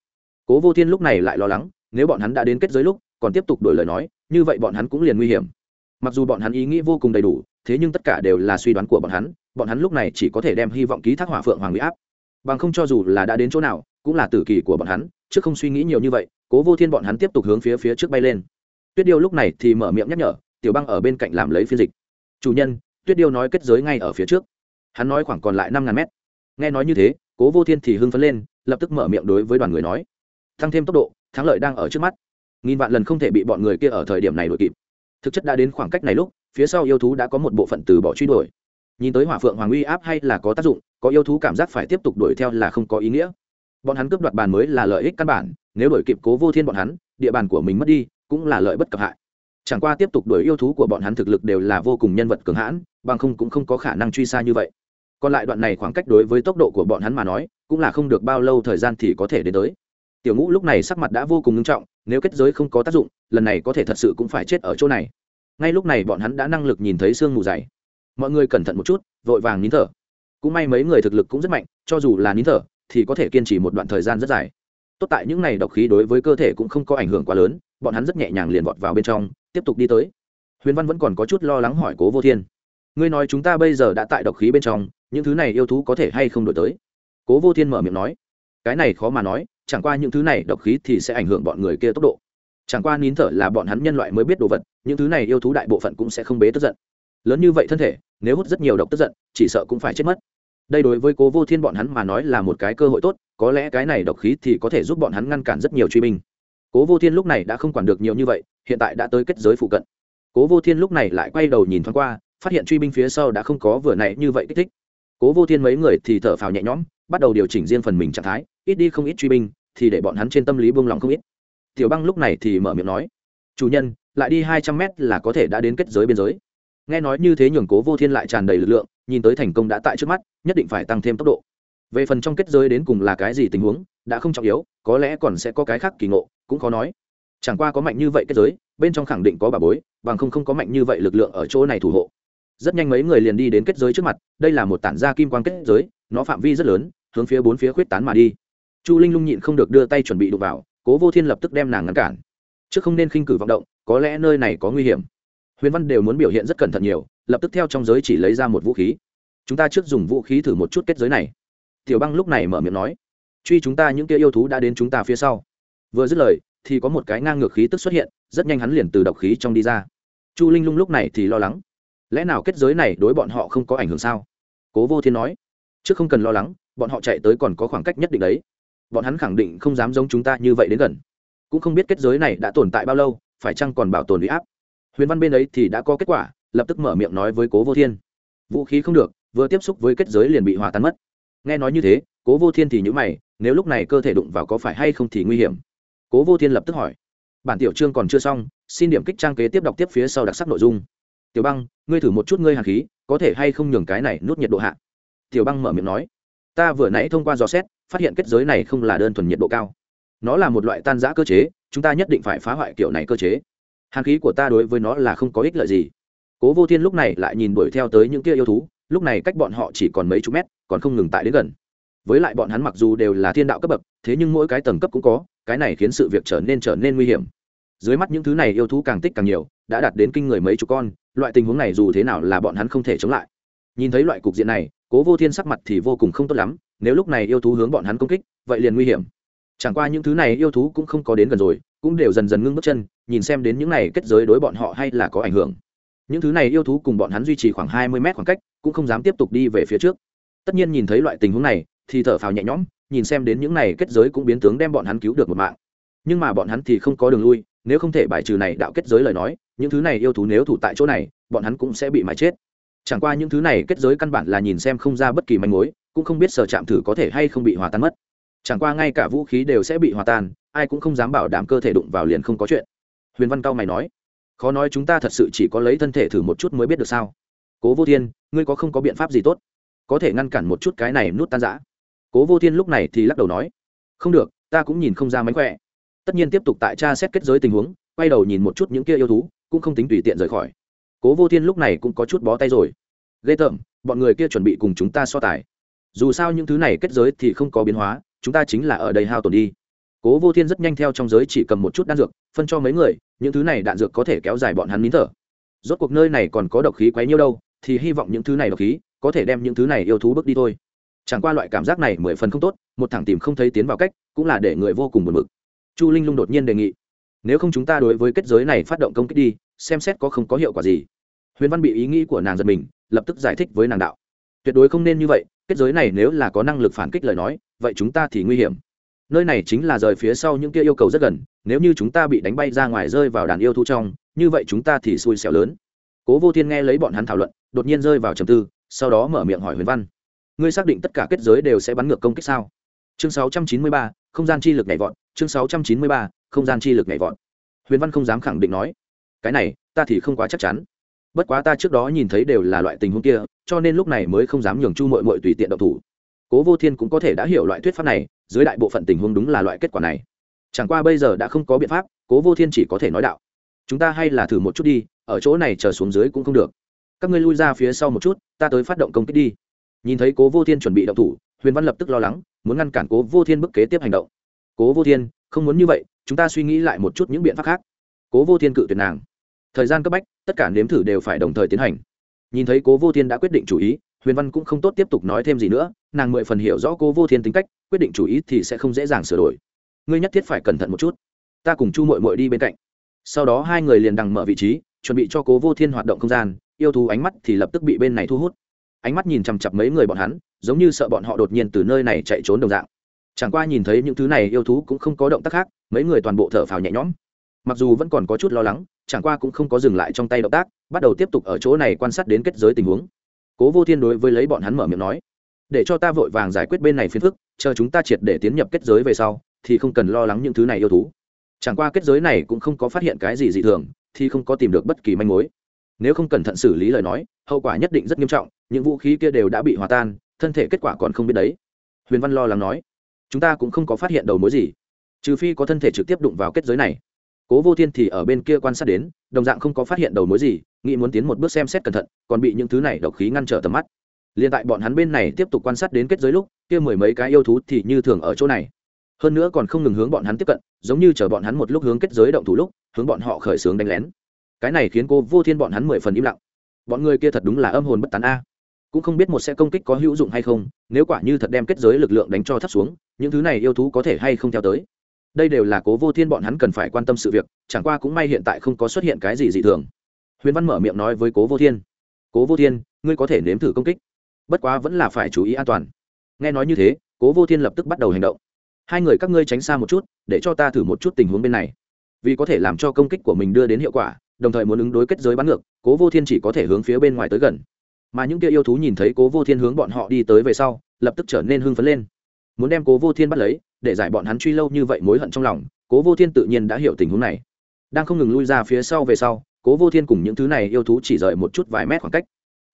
cố vô thiên lúc này lại lo lắng, nếu bọn hắn đã đến kết giới lúc, còn tiếp tục đổi lời nói, như vậy bọn hắn cũng liền nguy hiểm. Mặc dù bọn hắn ý nghĩ vô cùng đầy đủ, thế nhưng tất cả đều là suy đoán của bọn hắn bọn hắn lúc này chỉ có thể đem hy vọng ký thác hỏa phượng hoàng huy áp. Bằng không cho dù là đã đến chỗ nào, cũng là tử kỳ của bọn hắn, chứ không suy nghĩ nhiều như vậy, cố vô thiên bọn hắn tiếp tục hướng phía phía trước bay lên. Tuyết điêu lúc này thì mở miệng nhắc nhở, tiểu băng ở bên cạnh làm lấy phiên dịch. Chủ nhân, tuyết điêu nói kết giới ngay ở phía trước hắn nói khoảng còn lại năm ngàn mét. Nghe nói như thế, cố vô thiên thì hưng phấn lên, lập tức mở miệng đối với đoàn người nói, tăng thêm tốc độ, thắng lợi đang ở trước mắt. Nghìn vạn lần không thể bị bọn người kia ở thời điểm này đuổi kịp. Thực chất đã đến khoảng cách này lúc, phía sau yêu thú đã có một bộ phận từ bỏ truy đuổi. Nhìn tới hỏa phượng hoàng uy áp hay là có tác dụng, có yêu thú cảm giác phải tiếp tục đuổi theo là không có ý nghĩa. Bọn hắn cướp đoạt bàn mới là lợi ích căn bản, nếu đuổi kịp cố vô thiên bọn hắn, địa bàn của mình mất đi, cũng là lợi bất cập hại. Chẳng qua tiếp tục đuổi yêu thú của bọn hắn thực lực đều là vô cùng nhân vật cường hãn, bằng không cũng không có khả năng truy xa như vậy còn lại đoạn này khoảng cách đối với tốc độ của bọn hắn mà nói, cũng là không được bao lâu thời gian thì có thể đến tới. Tiểu ngũ lúc này sắc mặt đã vô cùng nghiêm trọng, nếu kết giới không có tác dụng, lần này có thể thật sự cũng phải chết ở chỗ này. Ngay lúc này bọn hắn đã năng lực nhìn thấy sương mù dày. Mọi người cẩn thận một chút, vội vàng nín thở. Cũng may mấy người thực lực cũng rất mạnh, cho dù là nín thở, thì có thể kiên trì một đoạn thời gian rất dài. Tốt tại những này độc khí đối với cơ thể cũng không có ảnh hưởng quá lớn, bọn hắn rất nhẹ nhàng liền vọt vào bên trong, tiếp tục đi tới. Huyền văn vẫn còn có chút lo lắng hỏi cố vô thiên. Ngươi nói chúng ta bây giờ đã tại độc khí bên trong những thứ này yêu thú có thể hay không đổi tới? Cố vô thiên mở miệng nói, cái này khó mà nói, chẳng qua những thứ này độc khí thì sẽ ảnh hưởng bọn người kia tốc độ. Chẳng qua nín thở là bọn hắn nhân loại mới biết đồ vật, những thứ này yêu thú đại bộ phận cũng sẽ không bế tức giận. Lớn như vậy thân thể, nếu hút rất nhiều độc tức giận, chỉ sợ cũng phải chết mất. Đây đối với cố vô thiên bọn hắn mà nói là một cái cơ hội tốt, có lẽ cái này độc khí thì có thể giúp bọn hắn ngăn cản rất nhiều truy binh. Cố vô thiên lúc này đã không quản được nhiều như vậy, hiện tại đã tới kết giới phụ cận. Cố vô thiên lúc này lại quay đầu nhìn thoáng qua, phát hiện truy binh phía sau đã không có vừa nãy như vậy kích thích cố vô thiên mấy người thì thở phào nhẹ nhõm, bắt đầu điều chỉnh riêng phần mình trạng thái, ít đi không ít truy binh, thì để bọn hắn trên tâm lý buông lòng không ít. Tiểu băng lúc này thì mở miệng nói, chủ nhân, lại đi hai trăm mét là có thể đã đến kết giới biên giới. Nghe nói như thế nhường cố vô thiên lại tràn đầy lực lượng, nhìn tới thành công đã tại trước mắt, nhất định phải tăng thêm tốc độ. Về phần trong kết giới đến cùng là cái gì tình huống, đã không trọng yếu, có lẽ còn sẽ có cái khác kỳ ngộ, cũng khó nói. Chẳng qua có mạnh như vậy kết giới, bên trong khẳng định có bà bối, bằng không không có mạnh như vậy lực lượng ở chỗ này thủ hộ rất nhanh mấy người liền đi đến kết giới trước mặt, đây là một tản gia kim quan kết giới, nó phạm vi rất lớn, hướng phía bốn phía khuyết tán mà đi. Chu linh lung nhịn không được đưa tay chuẩn bị đụng vào, cố vô thiên lập tức đem nàng ngăn cản. Chứ không nên khinh cử vọng động, có lẽ nơi này có nguy hiểm. Huyền văn đều muốn biểu hiện rất cẩn thận nhiều, lập tức theo trong giới chỉ lấy ra một vũ khí. Chúng ta trước dùng vũ khí thử một chút kết giới này. Tiểu băng lúc này mở miệng nói, truy chúng ta những kia yêu thú đã đến chúng ta phía sau. Vừa dứt lời, thì có một cái ngang ngược khí tức xuất hiện, rất nhanh hắn liền từ độc khí trong đi ra. Chu linh lung lúc này thì lo lắng lẽ nào kết giới này đối bọn họ không có ảnh hưởng sao? Cố vô thiên nói. Trước không cần lo lắng, bọn họ chạy tới còn có khoảng cách nhất định đấy. Bọn hắn khẳng định không dám giống chúng ta như vậy đến gần. Cũng không biết kết giới này đã tồn tại bao lâu, phải chăng còn bảo tồn bị áp? Huyền văn bên ấy thì đã có kết quả, lập tức mở miệng nói với cố vô thiên. Vũ khí không được, vừa tiếp xúc với kết giới liền bị hòa tan mất. Nghe nói như thế, cố vô thiên thì nhữ mày, nếu lúc này cơ thể đụng vào có phải hay không thì nguy hiểm? Cố vô thiên lập tức hỏi. Bản tiểu chương còn chưa xong, xin điểm kích trang kế tiếp đọc tiếp phía sau đặc sắc nội dung tiểu băng, ngươi thử một chút ngươi hàn khí, có thể hay không nhường cái này nút nhiệt độ hạ? Tiểu băng mở miệng nói. Ta vừa nãy thông qua dò xét, phát hiện kết giới này không là đơn thuần nhiệt độ cao. Nó là một loại tan giã cơ chế, chúng ta nhất định phải phá hoại kiểu này cơ chế. Hàn khí của ta đối với nó là không có ích lợi gì. Cố vô thiên lúc này lại nhìn đuổi theo tới những kia yêu thú, lúc này cách bọn họ chỉ còn mấy chục mét, còn không ngừng tại đến gần. Với lại bọn hắn mặc dù đều là thiên đạo cấp bậc, thế nhưng mỗi cái tầng cấp cũng có, cái này khiến sự việc trở nên trở nên nguy hiểm dưới mắt những thứ này yêu thú càng tích càng nhiều, đã đạt đến kinh người mấy chục con, loại tình huống này dù thế nào là bọn hắn không thể chống lại. Nhìn thấy loại cục diện này, cố vô thiên sắc mặt thì vô cùng không tốt lắm, nếu lúc này yêu thú hướng bọn hắn công kích, vậy liền nguy hiểm. Chẳng qua những thứ này yêu thú cũng không có đến gần rồi, cũng đều dần dần ngưng bước chân, nhìn xem đến những này kết giới đối bọn họ hay là có ảnh hưởng. Những thứ này yêu thú cùng bọn hắn duy trì khoảng hai mươi mét khoảng cách, cũng không dám tiếp tục đi về phía trước. Tất nhiên nhìn thấy loại tình huống này, thì thở phào nhẹ nhõm, nhìn xem đến những này kết giới cũng biến tướng đem bọn hắn cứu được một mạng. Nhưng mà bọn hắn thì không có đường lui nếu không thể bài trừ này đạo kết giới lời nói, những thứ này yêu thú nếu thủ tại chỗ này, bọn hắn cũng sẽ bị mái chết. Chẳng qua những thứ này kết giới căn bản là nhìn xem không ra bất kỳ manh mối, cũng không biết sở chạm thử có thể hay không bị hòa tan mất. Chẳng qua ngay cả vũ khí đều sẽ bị hòa tan, ai cũng không dám bảo đảm cơ thể đụng vào liền không có chuyện. Huyền văn cao mày nói, khó nói chúng ta thật sự chỉ có lấy thân thể thử một chút mới biết được sao? Cố vô thiên, ngươi có không có biện pháp gì tốt? Có thể ngăn cản một chút cái này nút tan giã cố vô thiên lúc này thì lắc đầu nói, không được, ta cũng nhìn không ra mánh khỏe tất nhiên tiếp tục tại tra xét kết giới tình huống, quay đầu nhìn một chút những kia yêu thú, cũng không tính tùy tiện rời khỏi. Cố vô thiên lúc này cũng có chút bó tay rồi. Ghê tởm, bọn người kia chuẩn bị cùng chúng ta so tài. Dù sao những thứ này kết giới thì không có biến hóa, chúng ta chính là ở đây hao tổn đi. Cố vô thiên rất nhanh theo trong giới chỉ cầm một chút đan dược, phân cho mấy người, những thứ này đạn dược có thể kéo dài bọn hắn nín thở. Rốt cuộc nơi này còn có độc khí quấy nhiêu đâu, thì hy vọng những thứ này độc khí có thể đem những thứ này yêu thú bước đi thôi. Chẳng qua loại cảm giác này mười phần không tốt, một thẳng tìm không thấy tiến vào cách, cũng là để người vô cùng buồn bực chu linh lung đột nhiên đề nghị nếu không chúng ta đối với kết giới này phát động công kích đi xem xét có không có hiệu quả gì. Huyền văn bị ý nghĩ của nàng giật mình lập tức giải thích với nàng đạo tuyệt đối không nên như vậy kết giới này nếu là có năng lực phản kích lời nói vậy chúng ta thì nguy hiểm. Nơi này chính là rời phía sau những kia yêu cầu rất gần nếu như chúng ta bị đánh bay ra ngoài rơi vào đàn yêu thu trong như vậy chúng ta thì xui xẻo lớn. Cố vô thiên nghe lấy bọn hắn thảo luận đột nhiên rơi vào trầm tư sau đó mở miệng hỏi huyền văn ngươi xác định tất cả kết giới đều sẽ bắn ngược công kích sao? Chương 693, không gian chi lực nhảy vọt chương 693, không gian chi lực nhảy vọt. Huyền văn không dám khẳng định nói cái này ta thì không quá chắc chắn. Bất quá ta trước đó nhìn thấy đều là loại tình huống kia cho nên lúc này mới không dám nhường chu mội mội tùy tiện động thủ. Cố vô thiên cũng có thể đã hiểu loại thuyết pháp này dưới đại bộ phận tình huống đúng là loại kết quả này. Chẳng qua bây giờ đã không có biện pháp cố vô thiên chỉ có thể nói đạo chúng ta hay là thử một chút đi ở chỗ này chờ xuống dưới cũng không được. Các ngươi lui ra phía sau một chút ta tới phát động công kích đi. Nhìn thấy cố vô thiên chuẩn bị động thủ huyền văn lập tức lo lắng, muốn ngăn cản cố vô thiên bức kế tiếp hành động. Cố vô thiên, không muốn như vậy, chúng ta suy nghĩ lại một chút những biện pháp khác. Cố vô thiên cự tuyệt nàng. Thời gian cấp bách, tất cả nếm thử đều phải đồng thời tiến hành. Nhìn thấy cố vô thiên đã quyết định chủ ý, huyền văn cũng không tốt tiếp tục nói thêm gì nữa, nàng mười phần hiểu rõ cố vô thiên tính cách, quyết định chủ ý thì sẽ không dễ dàng sửa đổi. Ngươi nhất thiết phải cẩn thận một chút. Ta cùng chu mội mội đi bên cạnh. Sau đó hai người liền đằng mở vị trí, chuẩn bị cho cố vô thiên hoạt động không gian, yêu thú ánh mắt thì lập tức bị bên này thu hút. Ánh mắt nhìn chằm chặp mấy người bọn hắn giống như sợ bọn họ đột nhiên từ nơi này chạy trốn đồng dạng. Chẳng qua nhìn thấy những thứ này yêu thú cũng không có động tác khác, mấy người toàn bộ thở phào nhẹ nhõm. Mặc dù vẫn còn có chút lo lắng, chẳng qua cũng không có dừng lại trong tay động tác, bắt đầu tiếp tục ở chỗ này quan sát đến kết giới tình huống. Cố vô thiên đối với lấy bọn hắn mở miệng nói, để cho ta vội vàng giải quyết bên này phiền phức, chờ chúng ta triệt để tiến nhập kết giới về sau, thì không cần lo lắng những thứ này yêu thú. Chẳng qua kết giới này cũng không có phát hiện cái gì dị thường, thì không có tìm được bất kỳ manh mối. Nếu không cẩn thận xử lý lời nói, hậu quả nhất định rất nghiêm trọng, những vũ khí kia đều đã bị hòa tan thân thể kết quả còn không biết đấy. Huyền văn lo lắng nói, chúng ta cũng không có phát hiện đầu mối gì, trừ phi có thân thể trực tiếp đụng vào kết giới này. Cố vô thiên thì ở bên kia quan sát đến, đồng dạng không có phát hiện đầu mối gì, nghĩ muốn tiến một bước xem xét cẩn thận, còn bị những thứ này độc khí ngăn trở tầm mắt. Liền tại bọn hắn bên này tiếp tục quan sát đến kết giới lúc, kia mười mấy cái yêu thú thì như thường ở chỗ này. Hơn nữa còn không ngừng hướng bọn hắn tiếp cận, giống như chờ bọn hắn một lúc hướng kết giới động thủ lúc, hướng bọn họ khởi xướng đánh lén. Cái này khiến cô vô thiên bọn hắn mười phần im lặng. Bọn người kia thật đúng là âm hồn bất tán a cũng không biết một sẽ công kích có hữu dụng hay không, nếu quả như thật đem kết giới lực lượng đánh cho thấp xuống, những thứ này yêu thú có thể hay không theo tới. Đây đều là cố vô thiên bọn hắn cần phải quan tâm sự việc, chẳng qua cũng may hiện tại không có xuất hiện cái gì dị thường. Huyền văn mở miệng nói với cố vô thiên. Cố vô thiên, ngươi có thể nếm thử công kích. Bất quá vẫn là phải chú ý an toàn. Nghe nói như thế, cố vô thiên lập tức bắt đầu hành động. Hai người các ngươi tránh xa một chút, để cho ta thử một chút tình huống bên này. Vì có thể làm cho công kích của mình đưa đến hiệu quả, đồng thời muốn ứng đối kết giới bắn ngược, cố vô thiên chỉ có thể hướng phía bên ngoài tới gần mà những kia yêu thú nhìn thấy cố vô thiên hướng bọn họ đi tới về sau, lập tức trở nên hưng phấn lên. Muốn đem cố vô thiên bắt lấy, để giải bọn hắn truy lâu như vậy mối hận trong lòng, cố vô thiên tự nhiên đã hiểu tình huống này. Đang không ngừng lui ra phía sau về sau, cố vô thiên cùng những thứ này yêu thú chỉ rời một chút vài mét khoảng cách.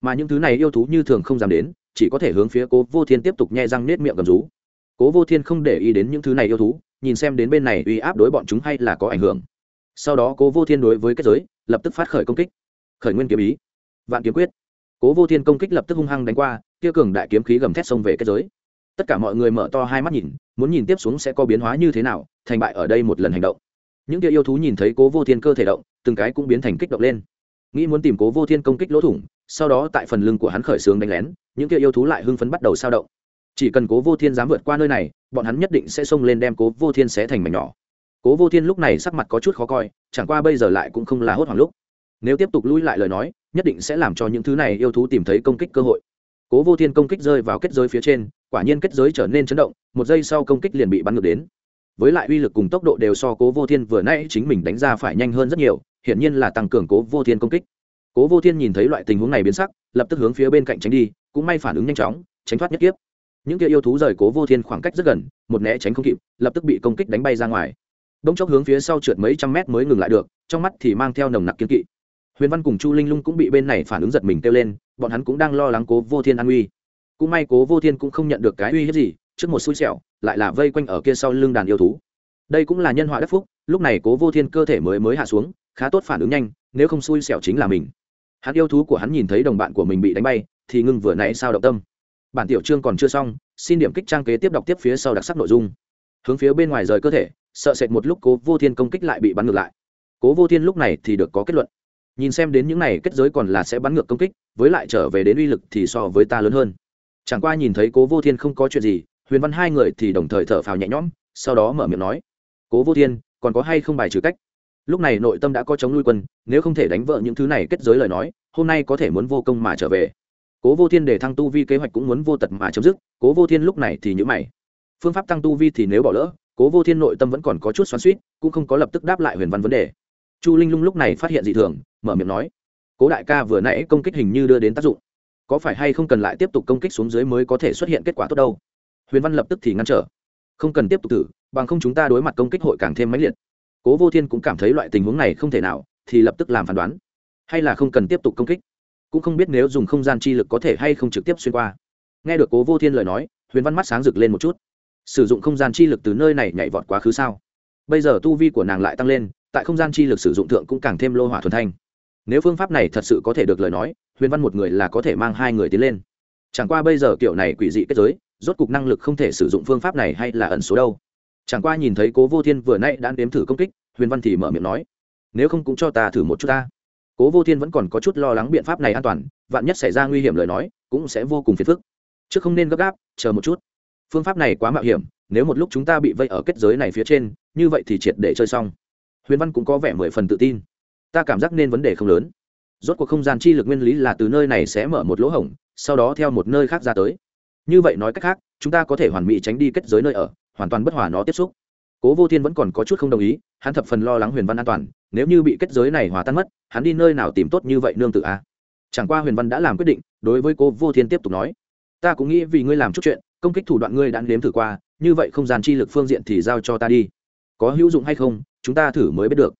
Mà những thứ này yêu thú như thường không dám đến, chỉ có thể hướng phía cố vô thiên tiếp tục nhai răng nết miệng cầm rú. Cố vô thiên không để ý đến những thứ này yêu thú, nhìn xem đến bên này uy áp đối bọn chúng hay là có ảnh hưởng. Sau đó cố vô thiên đối với kết giới, lập tức phát khởi công kích. Khởi nguyên kiếm ý. Vạn kiếm quyết cố vô thiên công kích lập tức hung hăng đánh qua, kia cường đại kiếm khí gầm thét xông về kết giới. Tất cả mọi người mở to hai mắt nhìn, muốn nhìn tiếp xuống sẽ có biến hóa như thế nào, thành bại ở đây một lần hành động. Những kia yêu thú nhìn thấy cố vô thiên cơ thể động, từng cái cũng biến thành kích động lên. Nghĩ muốn tìm cố vô thiên công kích lỗ thủng, sau đó tại phần lưng của hắn khởi xướng đánh lén, những kia yêu thú lại hưng phấn bắt đầu sao động. Chỉ cần cố vô thiên dám vượt qua nơi này, bọn hắn nhất định sẽ xông lên đem cố vô thiên xé thành mảnh nhỏ. Cố vô thiên lúc này sắc mặt có chút khó coi, chẳng qua bây giờ lại cũng không là hốt hoảng lúc. Nếu tiếp tục lui lại lời nói nhất định sẽ làm cho những thứ này yêu thú tìm thấy công kích cơ hội. Cố vô thiên công kích rơi vào kết giới phía trên, quả nhiên kết giới trở nên chấn động, một giây sau công kích liền bị bắn ngược đến. Với lại uy lực cùng tốc độ đều so cố vô thiên vừa nãy chính mình đánh ra phải nhanh hơn rất nhiều, hiển nhiên là tăng cường cố vô thiên công kích. Cố vô thiên nhìn thấy loại tình huống này biến sắc, lập tức hướng phía bên cạnh tránh đi, cũng may phản ứng nhanh chóng, tránh thoát nhất kiếp. Những kia yêu thú rời cố vô thiên khoảng cách rất gần, một né tránh không kịp, lập tức bị công kích đánh bay ra ngoài. Đông chốc hướng phía sau trượt mấy trăm mét mới ngừng lại được, trong mắt thì mang theo nồng nặc kiên kỵ huyền văn cùng chu linh lung cũng bị bên này phản ứng giật mình kêu lên, bọn hắn cũng đang lo lắng cố vô thiên an uy. Cũng may cố vô thiên cũng không nhận được cái uy hiếp gì, trước một xui xẻo, lại là vây quanh ở kia sau lưng đàn yêu thú. Đây cũng là nhân họa đắc phúc, lúc này cố vô thiên cơ thể mới mới hạ xuống, khá tốt phản ứng nhanh, nếu không xui xẻo chính là mình. Hắn yêu thú của hắn nhìn thấy đồng bạn của mình bị đánh bay, thì ngưng vừa nãy sao động tâm. Bản tiểu chương còn chưa xong, xin điểm kích trang kế tiếp đọc tiếp phía sau đặc sắc nội dung. Hướng phía bên ngoài rời cơ thể, sợ sệt một lúc cố vô thiên công kích lại bị bắn ngược lại. Cố vô thiên lúc này thì được có kết luận nhìn xem đến những này, kết giới còn là sẽ bắn ngược công kích, với lại trở về đến uy lực thì so với ta lớn hơn. Chẳng qua nhìn thấy cố vô thiên không có chuyện gì, huyền văn hai người thì đồng thời thở phào nhẹ nhõm, sau đó mở miệng nói, cố vô thiên, còn có hay không bài trừ cách? Lúc này nội tâm đã có chống nuôi quân, nếu không thể đánh vợ những thứ này kết giới lời nói, hôm nay có thể muốn vô công mà trở về. Cố vô thiên để thăng tu vi kế hoạch cũng muốn vô tật mà chấm dứt, cố vô thiên lúc này thì nhữ mày. Phương pháp tăng tu vi thì nếu bỏ lỡ, cố vô thiên nội tâm vẫn còn có chút xoắn suýt cũng không có lập tức đáp lại huyền văn vấn đề chu linh lung lúc này phát hiện dị thường, mở miệng nói, cố đại ca vừa nãy công kích hình như đưa đến tác dụng. Có phải hay không cần lại tiếp tục công kích xuống dưới mới có thể xuất hiện kết quả tốt đâu? Huyền văn lập tức thì ngăn trở, không cần tiếp tục thử, bằng không chúng ta đối mặt công kích hội càng thêm mãnh liệt. Cố vô thiên cũng cảm thấy loại tình huống này không thể nào, thì lập tức làm phán đoán, hay là không cần tiếp tục công kích, cũng không biết nếu dùng không gian chi lực có thể hay không trực tiếp xuyên qua. Nghe được cố vô thiên lời nói, huyền văn mắt sáng rực lên một chút, sử dụng không gian chi lực từ nơi này nhảy vọt quá khứ sao? Bây giờ tu vi của nàng lại tăng lên tại không gian chi lực sử dụng thượng cũng càng thêm lô hỏa thuần thanh. Nếu phương pháp này thật sự có thể được lời nói, huyền văn một người là có thể mang hai người tiến lên. Chẳng qua bây giờ kiểu này quỷ dị kết giới, rốt cục năng lực không thể sử dụng phương pháp này hay là ẩn số đâu. Chẳng qua nhìn thấy cố vô thiên vừa nay đã nếm thử công kích, huyền văn thì mở miệng nói, nếu không cũng cho ta thử một chút ta. Cố vô thiên vẫn còn có chút lo lắng biện pháp này an toàn, vạn nhất xảy ra nguy hiểm lời nói, cũng sẽ vô cùng phiền phức. Chứ không nên gấp gáp, chờ một chút. Phương pháp này quá mạo hiểm, nếu một lúc chúng ta bị vây ở kết giới này phía trên, như vậy thì triệt để chơi xong huyền văn cũng có vẻ mười phần tự tin. Ta cảm giác nên vấn đề không lớn. Rốt cuộc không gian chi lực nguyên lý là từ nơi này sẽ mở một lỗ hổng, sau đó theo một nơi khác ra tới. Như vậy nói cách khác, chúng ta có thể hoàn mỹ tránh đi kết giới nơi ở, hoàn toàn bất hòa nó tiếp xúc. Cố vô thiên vẫn còn có chút không đồng ý, hắn thập phần lo lắng huyền văn an toàn, nếu như bị kết giới này hòa tan mất, hắn đi nơi nào tìm tốt như vậy nương tự a à? chẳng qua huyền văn đã làm quyết định, đối với cố vô thiên tiếp tục nói. Ta cũng nghĩ vì ngươi làm chút chuyện, công kích thủ đoạn ngươi đã nếm thử qua, như vậy không gian chi lực phương diện thì giao cho ta đi. Có hữu dụng hay không chúng ta thử mới biết được.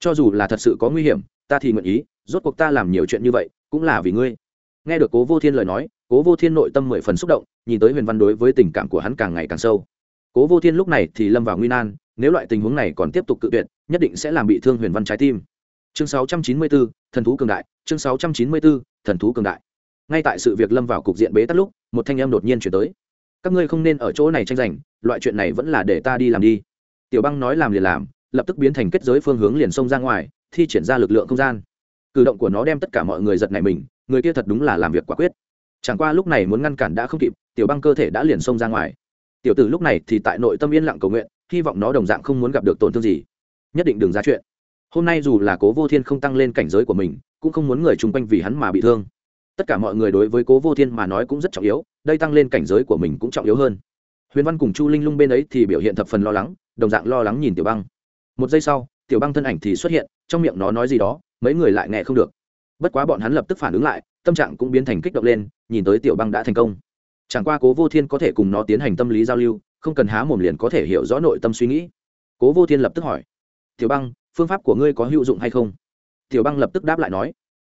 Cho dù là thật sự có nguy hiểm ta thì nguyện ý rốt cuộc ta làm nhiều chuyện như vậy cũng là vì ngươi. Nghe được cố vô thiên lời nói cố vô thiên nội tâm mười phần xúc động nhìn tới huyền văn đối với tình cảm của hắn càng ngày càng sâu. Cố vô thiên lúc này thì lâm vào nguy nan nếu loại tình huống này còn tiếp tục cự tuyệt nhất định sẽ làm bị thương huyền văn trái tim. Chương 694, thần thú cường đại chương 694, thần thú cường đại. Ngay tại sự việc lâm vào cục diện bế tắc lúc một thanh em đột nhiên chuyển tới. Các ngươi không nên ở chỗ này tranh giành loại chuyện này vẫn là để ta đi làm đi. Tiểu băng nói làm liền làm lập tức biến thành kết giới phương hướng liền xông ra ngoài, thi triển ra lực lượng không gian. Cử động của nó đem tất cả mọi người giật nảy mình, người kia thật đúng là làm việc quả quyết. Chẳng qua lúc này muốn ngăn cản đã không kịp, tiểu băng cơ thể đã liền xông ra ngoài. Tiểu tử lúc này thì tại nội tâm yên lặng cầu nguyện, hy vọng nó đồng dạng không muốn gặp được tổn thương gì. Nhất định đừng ra chuyện. Hôm nay dù là cố vô thiên không tăng lên cảnh giới của mình, cũng không muốn người chung quanh vì hắn mà bị thương. Tất cả mọi người đối với cố vô thiên mà nói cũng rất trọng yếu, đây tăng lên cảnh giới của mình cũng trọng yếu hơn. Huyền văn cùng chu linh lung bên ấy thì biểu hiện thập phần lo lắng, đồng dạng lo lắng nhìn tiểu băng một giây sau, tiểu băng thân ảnh thì xuất hiện, trong miệng nó nói gì đó, mấy người lại nghe không được. Bất quá bọn hắn lập tức phản ứng lại, tâm trạng cũng biến thành kích động lên, nhìn tới tiểu băng đã thành công. Chẳng qua cố vô thiên có thể cùng nó tiến hành tâm lý giao lưu, không cần há mồm liền có thể hiểu rõ nội tâm suy nghĩ. Cố vô thiên lập tức hỏi, tiểu băng, phương pháp của ngươi có hữu dụng hay không? Tiểu băng lập tức đáp lại nói,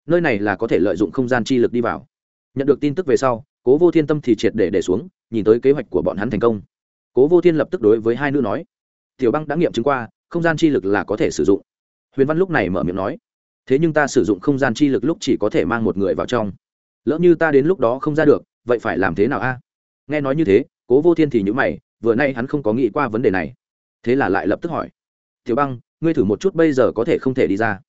nơi này là có thể lợi dụng không gian chi lực đi vào. Nhận được tin tức về sau, cố vô thiên tâm thì triệt để để xuống, nhìn tới kế hoạch của bọn hắn thành công. Cố vô thiên lập tức đối với hai nữ nói, tiểu băng đã nghiệm chứng qua không gian chi lực là có thể sử dụng. Huyền văn lúc này mở miệng nói, thế nhưng ta sử dụng không gian chi lực lúc chỉ có thể mang một người vào trong. Lỡ như ta đến lúc đó không ra được, vậy phải làm thế nào a? Nghe nói như thế, cố vô thiên thì nhữ mày, vừa nay hắn không có nghĩ qua vấn đề này. Thế là lại lập tức hỏi, tiểu băng, ngươi thử một chút bây giờ có thể không thể đi ra.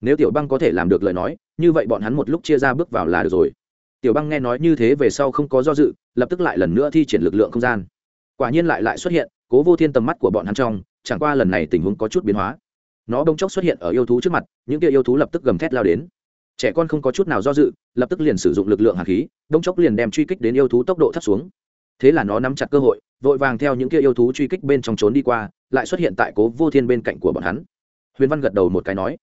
Nếu tiểu băng có thể làm được lời nói, như vậy bọn hắn một lúc chia ra bước vào là được rồi. Tiểu băng nghe nói như thế về sau không có do dự, lập tức lại lần nữa thi triển lực lượng không gian. Quả nhiên lại lại xuất hiện, cố vô thiên tầm mắt của bọn hắn trong chẳng qua lần này tình huống có chút biến hóa. Nó bỗng chốc xuất hiện ở yêu thú trước mặt, những kia yêu thú lập tức gầm thét lao đến. Trẻ con không có chút nào do dự, lập tức liền sử dụng lực lượng hạt khí, bỗng chốc liền đem truy kích đến yêu thú tốc độ thấp xuống. Thế là nó nắm chặt cơ hội, vội vàng theo những kia yêu thú truy kích bên trong trốn đi qua, lại xuất hiện tại cố vô thiên bên cạnh của bọn hắn. Huyền văn gật đầu một cái nói,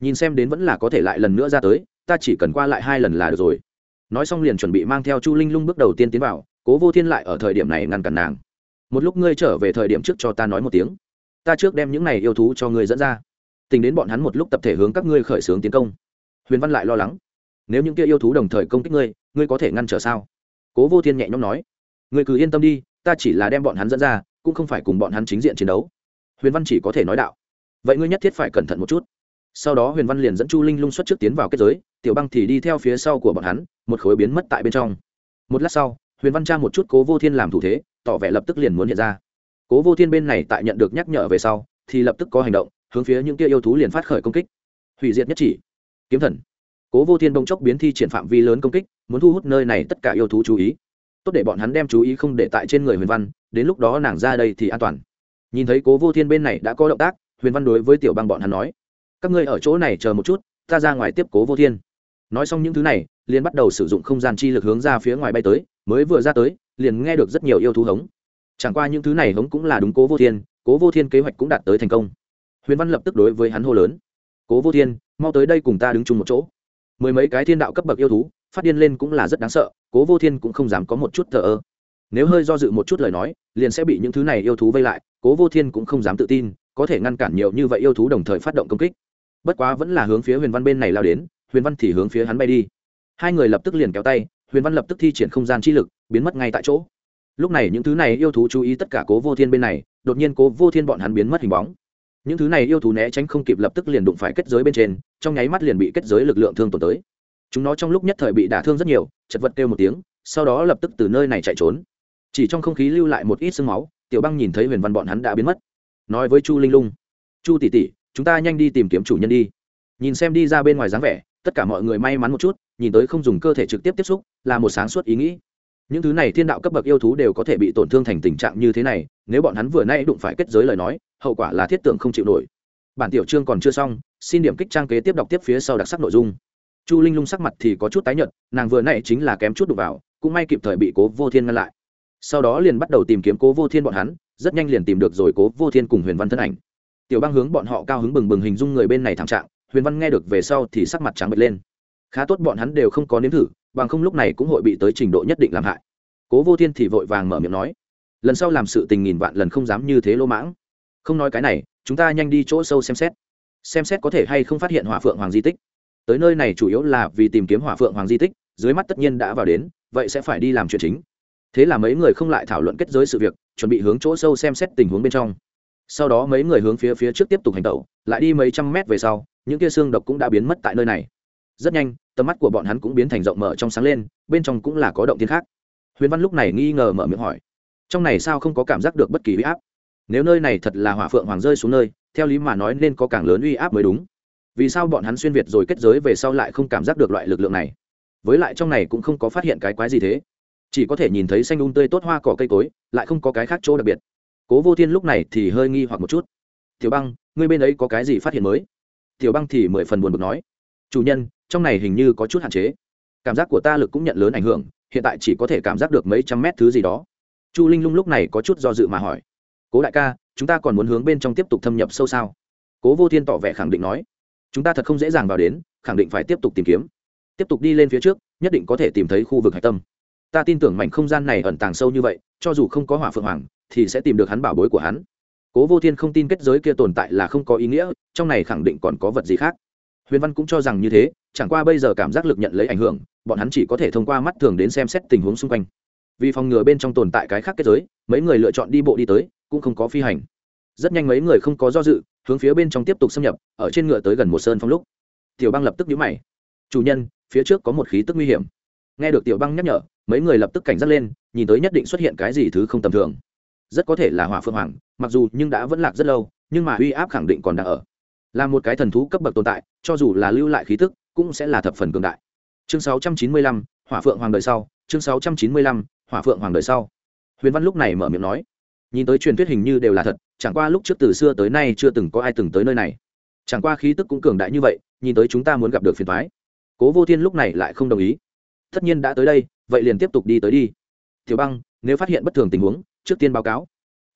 nhìn xem đến vẫn là có thể lại lần nữa ra tới, ta chỉ cần qua lại hai lần là được rồi. Nói xong liền chuẩn bị mang theo chu linh lung bước đầu tiên tiến vào, cố vô thiên lại ở thời điểm này ngăn cản nàng. Một lúc ngươi trở về thời điểm trước cho ta nói một tiếng ta trước đem những này yêu thú cho ngươi dẫn ra. Tính đến bọn hắn một lúc tập thể hướng các ngươi khởi xướng tiến công. Huyền văn lại lo lắng. Nếu những kia yêu thú đồng thời công kích ngươi ngươi có thể ngăn trở sao? Cố vô thiên nhẹ nhõm nói. Ngươi cứ yên tâm đi, ta chỉ là đem bọn hắn dẫn ra, cũng không phải cùng bọn hắn chính diện chiến đấu. Huyền văn chỉ có thể nói đạo. Vậy ngươi nhất thiết phải cẩn thận một chút. Sau đó huyền văn liền dẫn chu linh lung xuất trước tiến vào kết giới, tiểu băng thì đi theo phía sau của bọn hắn, một khối biến mất tại bên trong. Một lát sau, huyền văn tra một chút cố vô thiên làm thủ thế, tỏ vẻ lập tức liền muốn hiện ra cố vô thiên bên này tại nhận được nhắc nhở về sau, thì lập tức có hành động, hướng phía những kia yêu thú liền phát khởi công kích. Hủy diệt nhất chỉ. Kiếm thần. Cố vô thiên bông chốc biến thi triển phạm vi lớn công kích, muốn thu hút nơi này tất cả yêu thú chú ý. Tốt để bọn hắn đem chú ý không để tại trên người huyền văn, đến lúc đó nàng ra đây thì an toàn. Nhìn thấy cố vô thiên bên này đã có động tác, huyền văn đối với tiểu bang bọn hắn nói, các ngươi ở chỗ này chờ một chút, ta ra ngoài tiếp cố vô thiên. Nói xong những thứ này, liền bắt đầu sử dụng không gian chi lực hướng ra phía ngoài bay tới, mới vừa ra tới, liền nghe được rất nhiều yêu thú hống chẳng qua những thứ này hống cũng là đúng cố vô thiên, cố vô thiên kế hoạch cũng đạt tới thành công. Huyền văn lập tức đối với hắn hô lớn. Cố vô thiên, mau tới đây cùng ta đứng chung một chỗ. Mười mấy cái thiên đạo cấp bậc yêu thú, phát điên lên cũng là rất đáng sợ, cố vô thiên cũng không dám có một chút thờ ơ. Nếu hơi do dự một chút lời nói, liền sẽ bị những thứ này yêu thú vây lại, cố vô thiên cũng không dám tự tin, có thể ngăn cản nhiều như vậy yêu thú đồng thời phát động công kích. Bất quá vẫn là hướng phía huyền văn bên này lao đến, huyền văn thì hướng phía hắn bay đi. Hai người lập tức liền kéo tay, huyền văn lập tức thi triển không gian chi lực, biến mất ngay tại chỗ lúc này những thứ này yêu thú chú ý tất cả cố vô thiên bên này, đột nhiên cố vô thiên bọn hắn biến mất hình bóng. Những thứ này yêu thú né tránh không kịp lập tức liền đụng phải kết giới bên trên, trong nháy mắt liền bị kết giới lực lượng thương tổn tới. Chúng nó trong lúc nhất thời bị đả thương rất nhiều, chật vật kêu một tiếng, sau đó lập tức từ nơi này chạy trốn. Chỉ trong không khí lưu lại một ít sương máu, tiểu băng nhìn thấy huyền văn bọn hắn đã biến mất. Nói với chu linh lung, chu tỷ tỷ, chúng ta nhanh đi tìm kiếm chủ nhân đi. Nhìn xem đi ra bên ngoài dáng vẻ, tất cả mọi người may mắn một chút, nhìn tới không dùng cơ thể trực tiếp tiếp xúc, là một sáng suốt ý nghĩ những thứ này thiên đạo cấp bậc yêu thú đều có thể bị tổn thương thành tình trạng như thế này, nếu bọn hắn vừa nay đụng phải kết giới lời nói, hậu quả là thiết tượng không chịu nổi. Bản tiểu chương còn chưa xong, xin điểm kích trang kế tiếp đọc tiếp phía sau đặc sắc nội dung. Chu linh lung sắc mặt thì có chút tái nhợt, nàng vừa nay chính là kém chút đụng vào, cũng may kịp thời bị cố vô thiên ngăn lại. Sau đó liền bắt đầu tìm kiếm cố vô thiên bọn hắn, rất nhanh liền tìm được rồi cố vô thiên cùng huyền văn thân ảnh. Tiểu bang hướng bọn họ cao hứng bừng bừng hình dung người bên này thảm trạng, huyền văn nghe được về sau thì sắc mặt trắng bệch lên. Khá tốt, bọn hắn đều không có nếm thử bằng không lúc này cũng hội bị tới trình độ nhất định làm hại. Cố vô thiên thì vội vàng mở miệng nói, lần sau làm sự tình nghìn vạn lần không dám như thế lỗ mãng. Không nói cái này, chúng ta nhanh đi chỗ sâu xem xét. Xem xét có thể hay không phát hiện hỏa phượng hoàng di tích. Tới nơi này chủ yếu là vì tìm kiếm hỏa phượng hoàng di tích, dưới mắt tất nhiên đã vào đến, vậy sẽ phải đi làm chuyện chính. Thế là mấy người không lại thảo luận kết giới sự việc, chuẩn bị hướng chỗ sâu xem xét tình huống bên trong. Sau đó mấy người hướng phía phía trước tiếp tục hành tẩu, lại đi mấy trăm mét về sau, những kia xương độc cũng đã biến mất tại nơi này rất nhanh, tầm mắt của bọn hắn cũng biến thành rộng mở trong sáng lên, bên trong cũng là có động tiên khác. Huyền văn lúc này nghi ngờ mở miệng hỏi, trong này sao không có cảm giác được bất kỳ uy áp? Nếu nơi này thật là hỏa phượng hoàng rơi xuống nơi, theo lý mà nói nên có càng lớn uy áp mới đúng. Vì sao bọn hắn xuyên việt rồi kết giới về sau lại không cảm giác được loại lực lượng này? Với lại trong này cũng không có phát hiện cái quái gì thế. Chỉ có thể nhìn thấy xanh ung tươi tốt hoa cỏ cây cối, lại không có cái khác chỗ đặc biệt. Cố vô thiên lúc này thì hơi nghi hoặc một chút. Tiểu băng, ngươi bên ấy có cái gì phát hiện mới? Tiểu băng thì mười phần buồn bực nói. Chủ nhân trong này hình như có chút hạn chế. Cảm giác của ta lực cũng nhận lớn ảnh hưởng, hiện tại chỉ có thể cảm giác được mấy trăm mét thứ gì đó. Chu linh lung lúc này có chút do dự mà hỏi, cố đại ca, chúng ta còn muốn hướng bên trong tiếp tục thâm nhập sâu sao? Cố vô thiên tỏ vẻ khẳng định nói, chúng ta thật không dễ dàng vào đến, khẳng định phải tiếp tục tìm kiếm. Tiếp tục đi lên phía trước, nhất định có thể tìm thấy khu vực hạch tâm. Ta tin tưởng mảnh không gian này ẩn tàng sâu như vậy, cho dù không có hỏa phượng hoàng, thì sẽ tìm được hắn bảo bối của hắn. Cố vô thiên không tin kết giới kia tồn tại là không có ý nghĩa, trong này khẳng định còn có vật gì khác. Huyền văn cũng cho rằng như thế chẳng qua bây giờ cảm giác lực nhận lấy ảnh hưởng, bọn hắn chỉ có thể thông qua mắt thường đến xem xét tình huống xung quanh. Vì phòng ngừa bên trong tồn tại cái khác kết giới, mấy người lựa chọn đi bộ đi tới, cũng không có phi hành. Rất nhanh mấy người không có do dự, hướng phía bên trong tiếp tục xâm nhập, ở trên ngựa tới gần một sơn phong lúc. Tiểu băng lập tức nhíu mày. Chủ nhân, phía trước có một khí tức nguy hiểm. Nghe được tiểu băng nhắc nhở, mấy người lập tức cảnh giác lên, nhìn tới nhất định xuất hiện cái gì thứ không tầm thường. Rất có thể là hỏa phượng hoàng, mặc dù nhưng đã vẫn lạc rất lâu, nhưng mà uy áp khẳng định còn đang ở. Là một cái thần thú cấp bậc tồn tại, cho dù là lưu lại khí tức cũng sẽ là thập phần cường đại. Chương 695, hỏa phượng hoàng đời sau chương 695, hỏa phượng hoàng đời sau. Huyền văn lúc này mở miệng nói nhìn tới truyền thuyết hình như đều là thật chẳng qua lúc trước từ xưa tới nay chưa từng có ai từng tới nơi này. Chẳng qua khí tức cũng cường đại như vậy nhìn tới chúng ta muốn gặp được phiền thoái cố vô thiên lúc này lại không đồng ý. Tất nhiên đã tới đây vậy liền tiếp tục đi tới đi. Tiểu băng nếu phát hiện bất thường tình huống trước tiên báo cáo.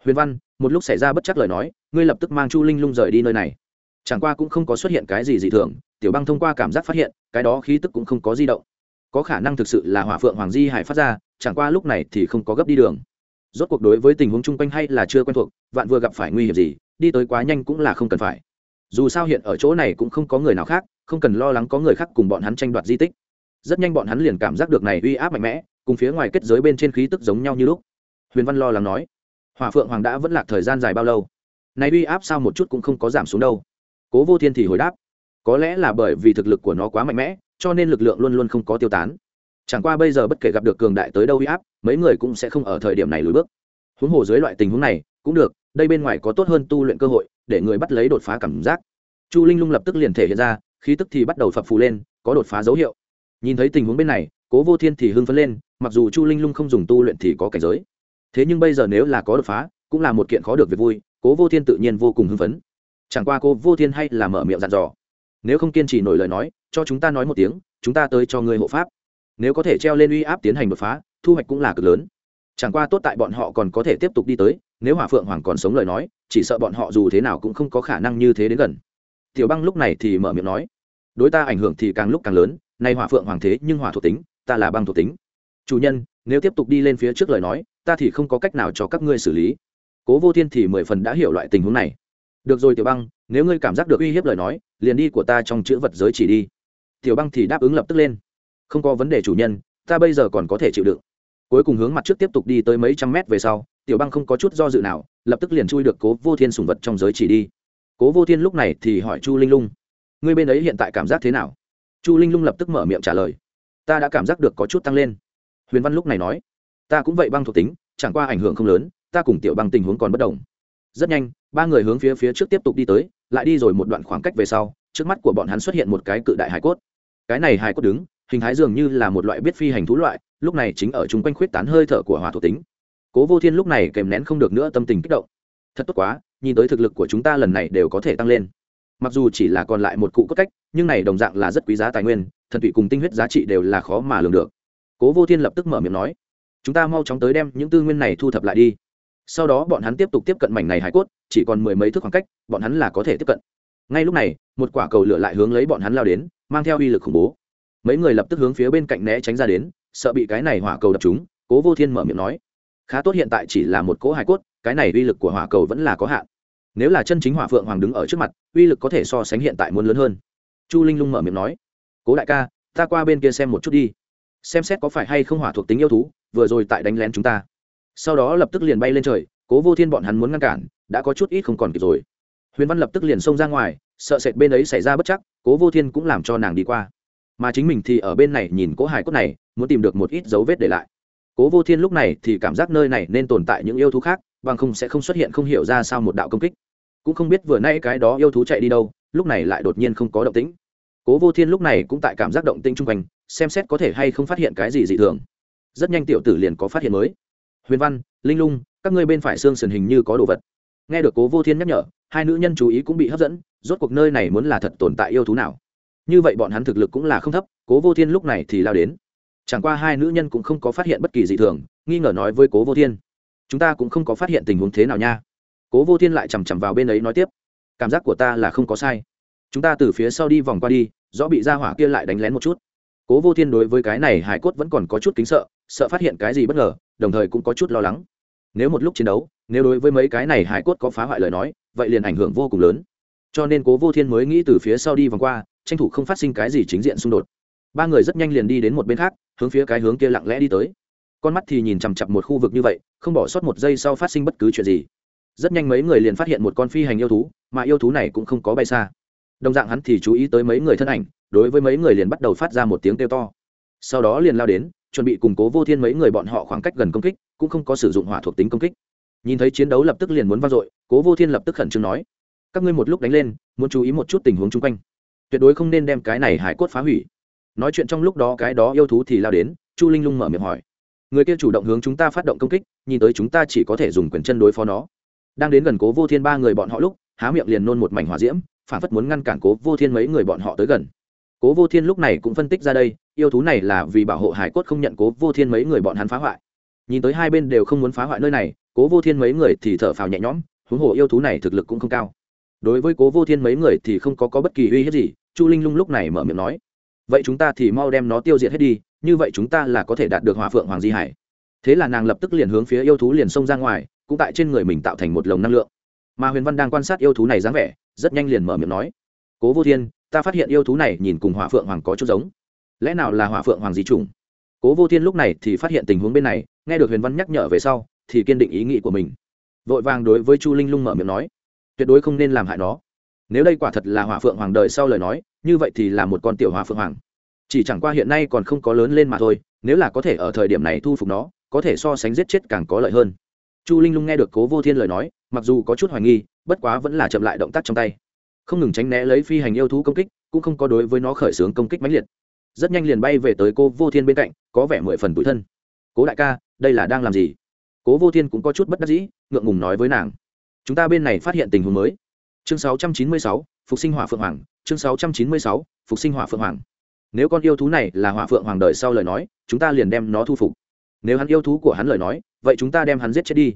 Huyền văn một lúc xảy ra bất chắc lời nói ngươi lập tức mang chu linh lung rời đi nơi này. Chẳng qua cũng không có xuất hiện cái gì dị thường tiểu băng thông qua cảm giác phát hiện, cái đó khí tức cũng không có di động. Có khả năng thực sự là hỏa phượng hoàng di hải phát ra, chẳng qua lúc này thì không có gấp đi đường. Rốt cuộc đối với tình huống chung quanh hay là chưa quen thuộc, vạn vừa gặp phải nguy hiểm gì, đi tới quá nhanh cũng là không cần phải. Dù sao hiện ở chỗ này cũng không có người nào khác, không cần lo lắng có người khác cùng bọn hắn tranh đoạt di tích. Rất nhanh bọn hắn liền cảm giác được này uy áp mạnh mẽ, cùng phía ngoài kết giới bên trên khí tức giống nhau như lúc. Huyền văn lo lắng nói, hỏa phượng hoàng đã vẫn lạc thời gian dài bao lâu? Này uy áp sao một chút cũng không có giảm xuống đâu. Cố vô thiên thì hồi đáp có lẽ là bởi vì thực lực của nó quá mạnh mẽ, cho nên lực lượng luôn luôn không có tiêu tán. Chẳng qua bây giờ bất kể gặp được cường đại tới đâu huy áp, mấy người cũng sẽ không ở thời điểm này lùi bước. Huống hồ dưới loại tình huống này, cũng được, đây bên ngoài có tốt hơn tu luyện cơ hội, để người bắt lấy đột phá cảm giác. Chu linh lung lập tức liền thể hiện ra, khí tức thì bắt đầu phập phù lên, có đột phá dấu hiệu. Nhìn thấy tình huống bên này, cố vô thiên thì hưng phấn lên, mặc dù chu linh lung không dùng tu luyện thì có cảnh giới. Thế nhưng bây giờ nếu là có đột phá, cũng là một kiện khó được việc vui, cố vô thiên tự nhiên vô cùng hưng phấn. Chẳng qua cô vô thiên hay là mở miệng dặn dò nếu không kiên trì nổi lời nói, cho chúng ta nói một tiếng, chúng ta tới cho người hộ pháp. Nếu có thể treo lên uy áp tiến hành đột phá, thu hoạch cũng là cực lớn. Chẳng qua tốt tại bọn họ còn có thể tiếp tục đi tới, nếu hỏa phượng hoàng còn sống lời nói, chỉ sợ bọn họ dù thế nào cũng không có khả năng như thế đến gần. Tiểu băng lúc này thì mở miệng nói, đối ta ảnh hưởng thì càng lúc càng lớn, nay hỏa phượng hoàng thế nhưng hỏa thuộc tính, ta là băng thuộc tính. Chủ nhân, nếu tiếp tục đi lên phía trước lời nói, ta thì không có cách nào cho các ngươi xử lý. Cố vô thiên thì mười phần đã hiểu loại tình huống này. Được rồi tiểu băng nếu ngươi cảm giác được uy hiếp lời nói, liền đi của ta trong chữ vật giới chỉ đi. Tiểu băng thì đáp ứng lập tức lên. Không có vấn đề chủ nhân, ta bây giờ còn có thể chịu đựng. Cuối cùng hướng mặt trước tiếp tục đi tới mấy trăm mét về sau, tiểu băng không có chút do dự nào, lập tức liền chui được cố vô thiên sùng vật trong giới chỉ đi. Cố vô thiên lúc này thì hỏi chu linh lung, ngươi bên ấy hiện tại cảm giác thế nào? Chu linh lung lập tức mở miệng trả lời, ta đã cảm giác được có chút tăng lên. Huyền văn lúc này nói, ta cũng vậy băng thuộc tính, chẳng qua ảnh hưởng không lớn, ta cùng tiểu băng tình huống còn bất đồng rất nhanh, ba người hướng phía phía trước tiếp tục đi tới, lại đi rồi một đoạn khoảng cách về sau, trước mắt của bọn hắn xuất hiện một cái cự đại hải cốt. Cái này hải cốt đứng, hình thái dường như là một loại biết phi hành thú loại, lúc này chính ở chung quanh khuyết tán hơi thở của hỏa thuộc tính. Cố vô thiên lúc này kèm nén không được nữa tâm tình kích động. Thật tốt quá, nhìn tới thực lực của chúng ta lần này đều có thể tăng lên. Mặc dù chỉ là còn lại một cụ cốt cách, nhưng này đồng dạng là rất quý giá tài nguyên, thần tụy cùng tinh huyết giá trị đều là khó mà lường được. Cố vô thiên lập tức mở miệng nói, chúng ta mau chóng tới đem những tư nguyên này thu thập lại đi sau đó bọn hắn tiếp tục tiếp cận mảnh này hải cốt, chỉ còn mười mấy thước khoảng cách, bọn hắn là có thể tiếp cận. Ngay lúc này, một quả cầu lửa lại hướng lấy bọn hắn lao đến, mang theo uy lực khủng bố. Mấy người lập tức hướng phía bên cạnh né tránh ra đến, sợ bị cái này hỏa cầu đập chúng cố vô thiên mở miệng nói, khá tốt hiện tại chỉ là một cỗ hải cốt, cái này uy lực của hỏa cầu vẫn là có hạn. Nếu là chân chính hỏa phượng hoàng đứng ở trước mặt, uy lực có thể so sánh hiện tại muốn lớn hơn. Chu linh lung mở miệng nói, cố đại ca, ta qua bên kia xem một chút đi, xem xét có phải hay không hỏa thuộc tính yêu thú, vừa rồi tại đánh lén chúng ta sau đó lập tức liền bay lên trời, cố vô thiên bọn hắn muốn ngăn cản, đã có chút ít không còn kịp rồi. Huyền văn lập tức liền xông ra ngoài, sợ sệt bên ấy xảy ra bất chắc, cố vô thiên cũng làm cho nàng đi qua. Mà chính mình thì ở bên này nhìn cố hải cốt này, muốn tìm được một ít dấu vết để lại. Cố vô thiên lúc này thì cảm giác nơi này nên tồn tại những yêu thú khác, bằng không sẽ không xuất hiện không hiểu ra sao một đạo công kích. Cũng không biết vừa nay cái đó yêu thú chạy đi đâu, lúc này lại đột nhiên không có động tĩnh. Cố vô thiên lúc này cũng tại cảm giác động tĩnh chung quanh, xem xét có thể hay không phát hiện cái gì dị thường. Rất nhanh tiểu tử liền có phát hiện mới huyền văn, linh lung, các ngươi bên phải xương sườn hình như có đồ vật. Nghe được cố vô thiên nhắc nhở, hai nữ nhân chú ý cũng bị hấp dẫn, rốt cuộc nơi này muốn là thật tồn tại yêu thú nào. Như vậy bọn hắn thực lực cũng là không thấp, cố vô thiên lúc này thì lao đến. Chẳng qua hai nữ nhân cũng không có phát hiện bất kỳ dị thường, nghi ngờ nói với cố vô thiên, chúng ta cũng không có phát hiện tình huống thế nào nha. Cố vô thiên lại chằm chằm vào bên ấy nói tiếp, cảm giác của ta là không có sai. Chúng ta từ phía sau đi vòng qua đi, rõ bị ra hỏa kia lại đánh lén một chút. Cố vô thiên đối với cái này hải cốt vẫn còn có chút kính sợ sợ phát hiện cái gì bất ngờ, đồng thời cũng có chút lo lắng. Nếu một lúc chiến đấu, nếu đối với mấy cái này hải cốt có phá hoại lời nói, vậy liền ảnh hưởng vô cùng lớn. Cho nên cố vô thiên mới nghĩ từ phía sau đi vòng qua, tranh thủ không phát sinh cái gì chính diện xung đột. Ba người rất nhanh liền đi đến một bên khác, hướng phía cái hướng kia lặng lẽ đi tới. Con mắt thì nhìn chằm chặp một khu vực như vậy, không bỏ sót một giây sau phát sinh bất cứ chuyện gì. Rất nhanh mấy người liền phát hiện một con phi hành yêu thú, mà yêu thú này cũng không có bay xa. Đồng dạng hắn thì chú ý tới mấy người thân ảnh, đối với mấy người liền bắt đầu phát ra một tiếng kêu to. Sau đó liền lao đến chuẩn bị củng cố vô thiên mấy người bọn họ khoảng cách gần công kích, cũng không có sử dụng hỏa thuộc tính công kích. Nhìn thấy chiến đấu lập tức liền muốn vang dội, cố vô thiên lập tức khẩn trương nói, các ngươi một lúc đánh lên, muốn chú ý một chút tình huống chung quanh. Tuyệt đối không nên đem cái này hải cốt phá hủy. Nói chuyện trong lúc đó cái đó yêu thú thì lao đến, chu linh lung mở miệng hỏi, người kia chủ động hướng chúng ta phát động công kích, nhìn tới chúng ta chỉ có thể dùng quyền chân đối phó nó. Đang đến gần cố vô thiên ba người bọn họ lúc, há miệng liền nôn một mảnh hỏa diễm, phản phất muốn ngăn cản cố vô thiên mấy người bọn họ tới gần. Cố vô thiên lúc này cũng phân tích ra đây yêu thú này là vì bảo hộ hải cốt không nhận cố vô thiên mấy người bọn hắn phá hoại. Nhìn tới hai bên đều không muốn phá hoại nơi này cố vô thiên mấy người thì thở phào nhẹ nhõm huống hồ yêu thú này thực lực cũng không cao. Đối với cố vô thiên mấy người thì không có, có bất kỳ uy hiếp gì chu linh lung lúc này mở miệng nói vậy chúng ta thì mau đem nó tiêu diệt hết đi như vậy chúng ta là có thể đạt được hỏa phượng hoàng di hải. Thế là nàng lập tức liền hướng phía yêu thú liền xông ra ngoài cũng tại trên người mình tạo thành một lồng năng lượng. Mà huyền văn đang quan sát yêu thú này dáng vẻ rất nhanh liền mở miệng nói cố vô thiên ta phát hiện yêu thú này nhìn cùng hỏa phượng hoàng có chút giống lẽ nào là hỏa phượng hoàng di trùng? cố vô thiên lúc này thì phát hiện tình huống bên này, nghe được huyền văn nhắc nhở về sau, thì kiên định ý nghĩ của mình. Vội vàng đối với chu linh lung mở miệng nói, tuyệt đối không nên làm hại nó. Nếu đây quả thật là hỏa phượng hoàng đời sau lời nói, như vậy thì là một con tiểu hỏa phượng hoàng. Chỉ chẳng qua hiện nay còn không có lớn lên mà thôi, nếu là có thể ở thời điểm này thu phục nó, có thể so sánh giết chết càng có lợi hơn. Chu linh lung nghe được cố vô thiên lời nói, mặc dù có chút hoài nghi, bất quá vẫn là chậm lại động tác trong tay. Không ngừng tránh né lấy phi hành yêu thú công kích, cũng không có đối với nó khởi xướng công kích mãnh liệt rất nhanh liền bay về tới cô vô thiên bên cạnh có vẻ mười phần tủi thân. Cố đại ca đây là đang làm gì? Cố vô thiên cũng có chút bất đắc dĩ ngượng ngùng nói với nàng. Chúng ta bên này phát hiện tình huống mới. Chương 696, phục sinh hỏa phượng hoàng. Chương 696, phục sinh hỏa phượng hoàng. Nếu con yêu thú này là hỏa phượng hoàng đời sau lời nói chúng ta liền đem nó thu phục. Nếu hắn yêu thú của hắn lời nói vậy chúng ta đem hắn giết chết đi.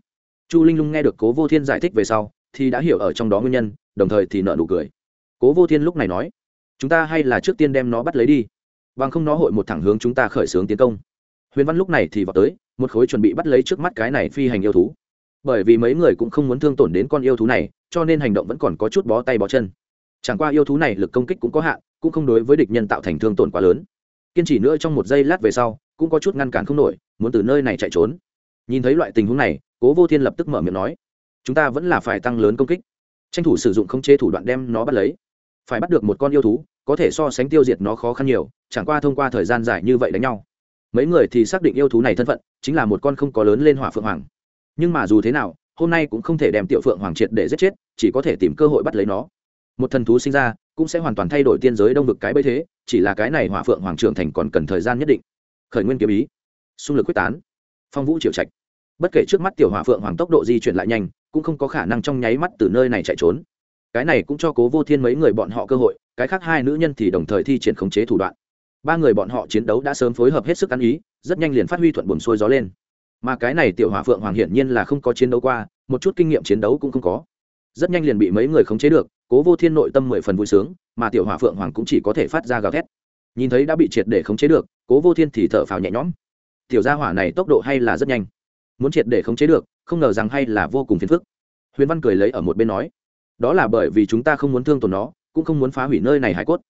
Chu linh lung nghe được cố vô thiên giải thích về sau thì đã hiểu ở trong đó nguyên nhân đồng thời thì nợ nụ cười. Cố vô thiên lúc này nói chúng ta hay là trước tiên đem nó bắt lấy đi bằng không nó hội một thẳng hướng chúng ta khởi xướng tiến công. Huyền văn lúc này thì vào tới, một khối chuẩn bị bắt lấy trước mắt cái này phi hành yêu thú. Bởi vì mấy người cũng không muốn thương tổn đến con yêu thú này, cho nên hành động vẫn còn có chút bó tay bó chân. Chẳng qua yêu thú này lực công kích cũng có hạn, cũng không đối với địch nhân tạo thành thương tổn quá lớn. Kiên trì nữa trong một giây lát về sau, cũng có chút ngăn cản không nổi, muốn từ nơi này chạy trốn. Nhìn thấy loại tình huống này, cố vô thiên lập tức mở miệng nói, chúng ta vẫn là phải tăng lớn công kích. Tranh thủ sử dụng không chế thủ đoạn đem nó bắt lấy phải bắt được một con yêu thú, có thể so sánh tiêu diệt nó khó khăn nhiều, chẳng qua thông qua thời gian dài như vậy đánh nhau. Mấy người thì xác định yêu thú này thân phận, chính là một con không có lớn lên hỏa phượng hoàng. Nhưng mà dù thế nào, hôm nay cũng không thể đem tiểu phượng hoàng triệt để giết chết, chỉ có thể tìm cơ hội bắt lấy nó. Một thần thú sinh ra, cũng sẽ hoàn toàn thay đổi tiên giới đông vực cái bấy thế, chỉ là cái này hỏa phượng hoàng trưởng thành còn cần thời gian nhất định. Khởi nguyên kiếm ý. Xung lực quyết tán. Phong vũ triệu trạch. Bất kể trước mắt tiểu hỏa phượng hoàng tốc độ di chuyển lại nhanh, cũng không có khả năng trong nháy mắt từ nơi này chạy trốn cái này cũng cho cố vô thiên mấy người bọn họ cơ hội, cái khác hai nữ nhân thì đồng thời thi triển khống chế thủ đoạn. Ba người bọn họ chiến đấu đã sớm phối hợp hết sức ăn ý, rất nhanh liền phát huy thuận buồn xuôi gió lên. Mà cái này tiểu hỏa phượng hoàng hiển nhiên là không có chiến đấu qua, một chút kinh nghiệm chiến đấu cũng không có. Rất nhanh liền bị mấy người khống chế được, cố vô thiên nội tâm mười phần vui sướng, mà tiểu hỏa phượng hoàng cũng chỉ có thể phát ra gào thét. Nhìn thấy đã bị triệt để khống chế được, cố vô thiên thì thở phào nhẹ nhõm. Tiểu gia hỏa này tốc độ hay là rất nhanh. Muốn triệt để khống chế được, không ngờ rằng hay là vô cùng phiền phức. Huyền văn cười lấy ở một bên nói đó là bởi vì chúng ta không muốn thương tổn nó, cũng không muốn phá hủy nơi này hải cốt.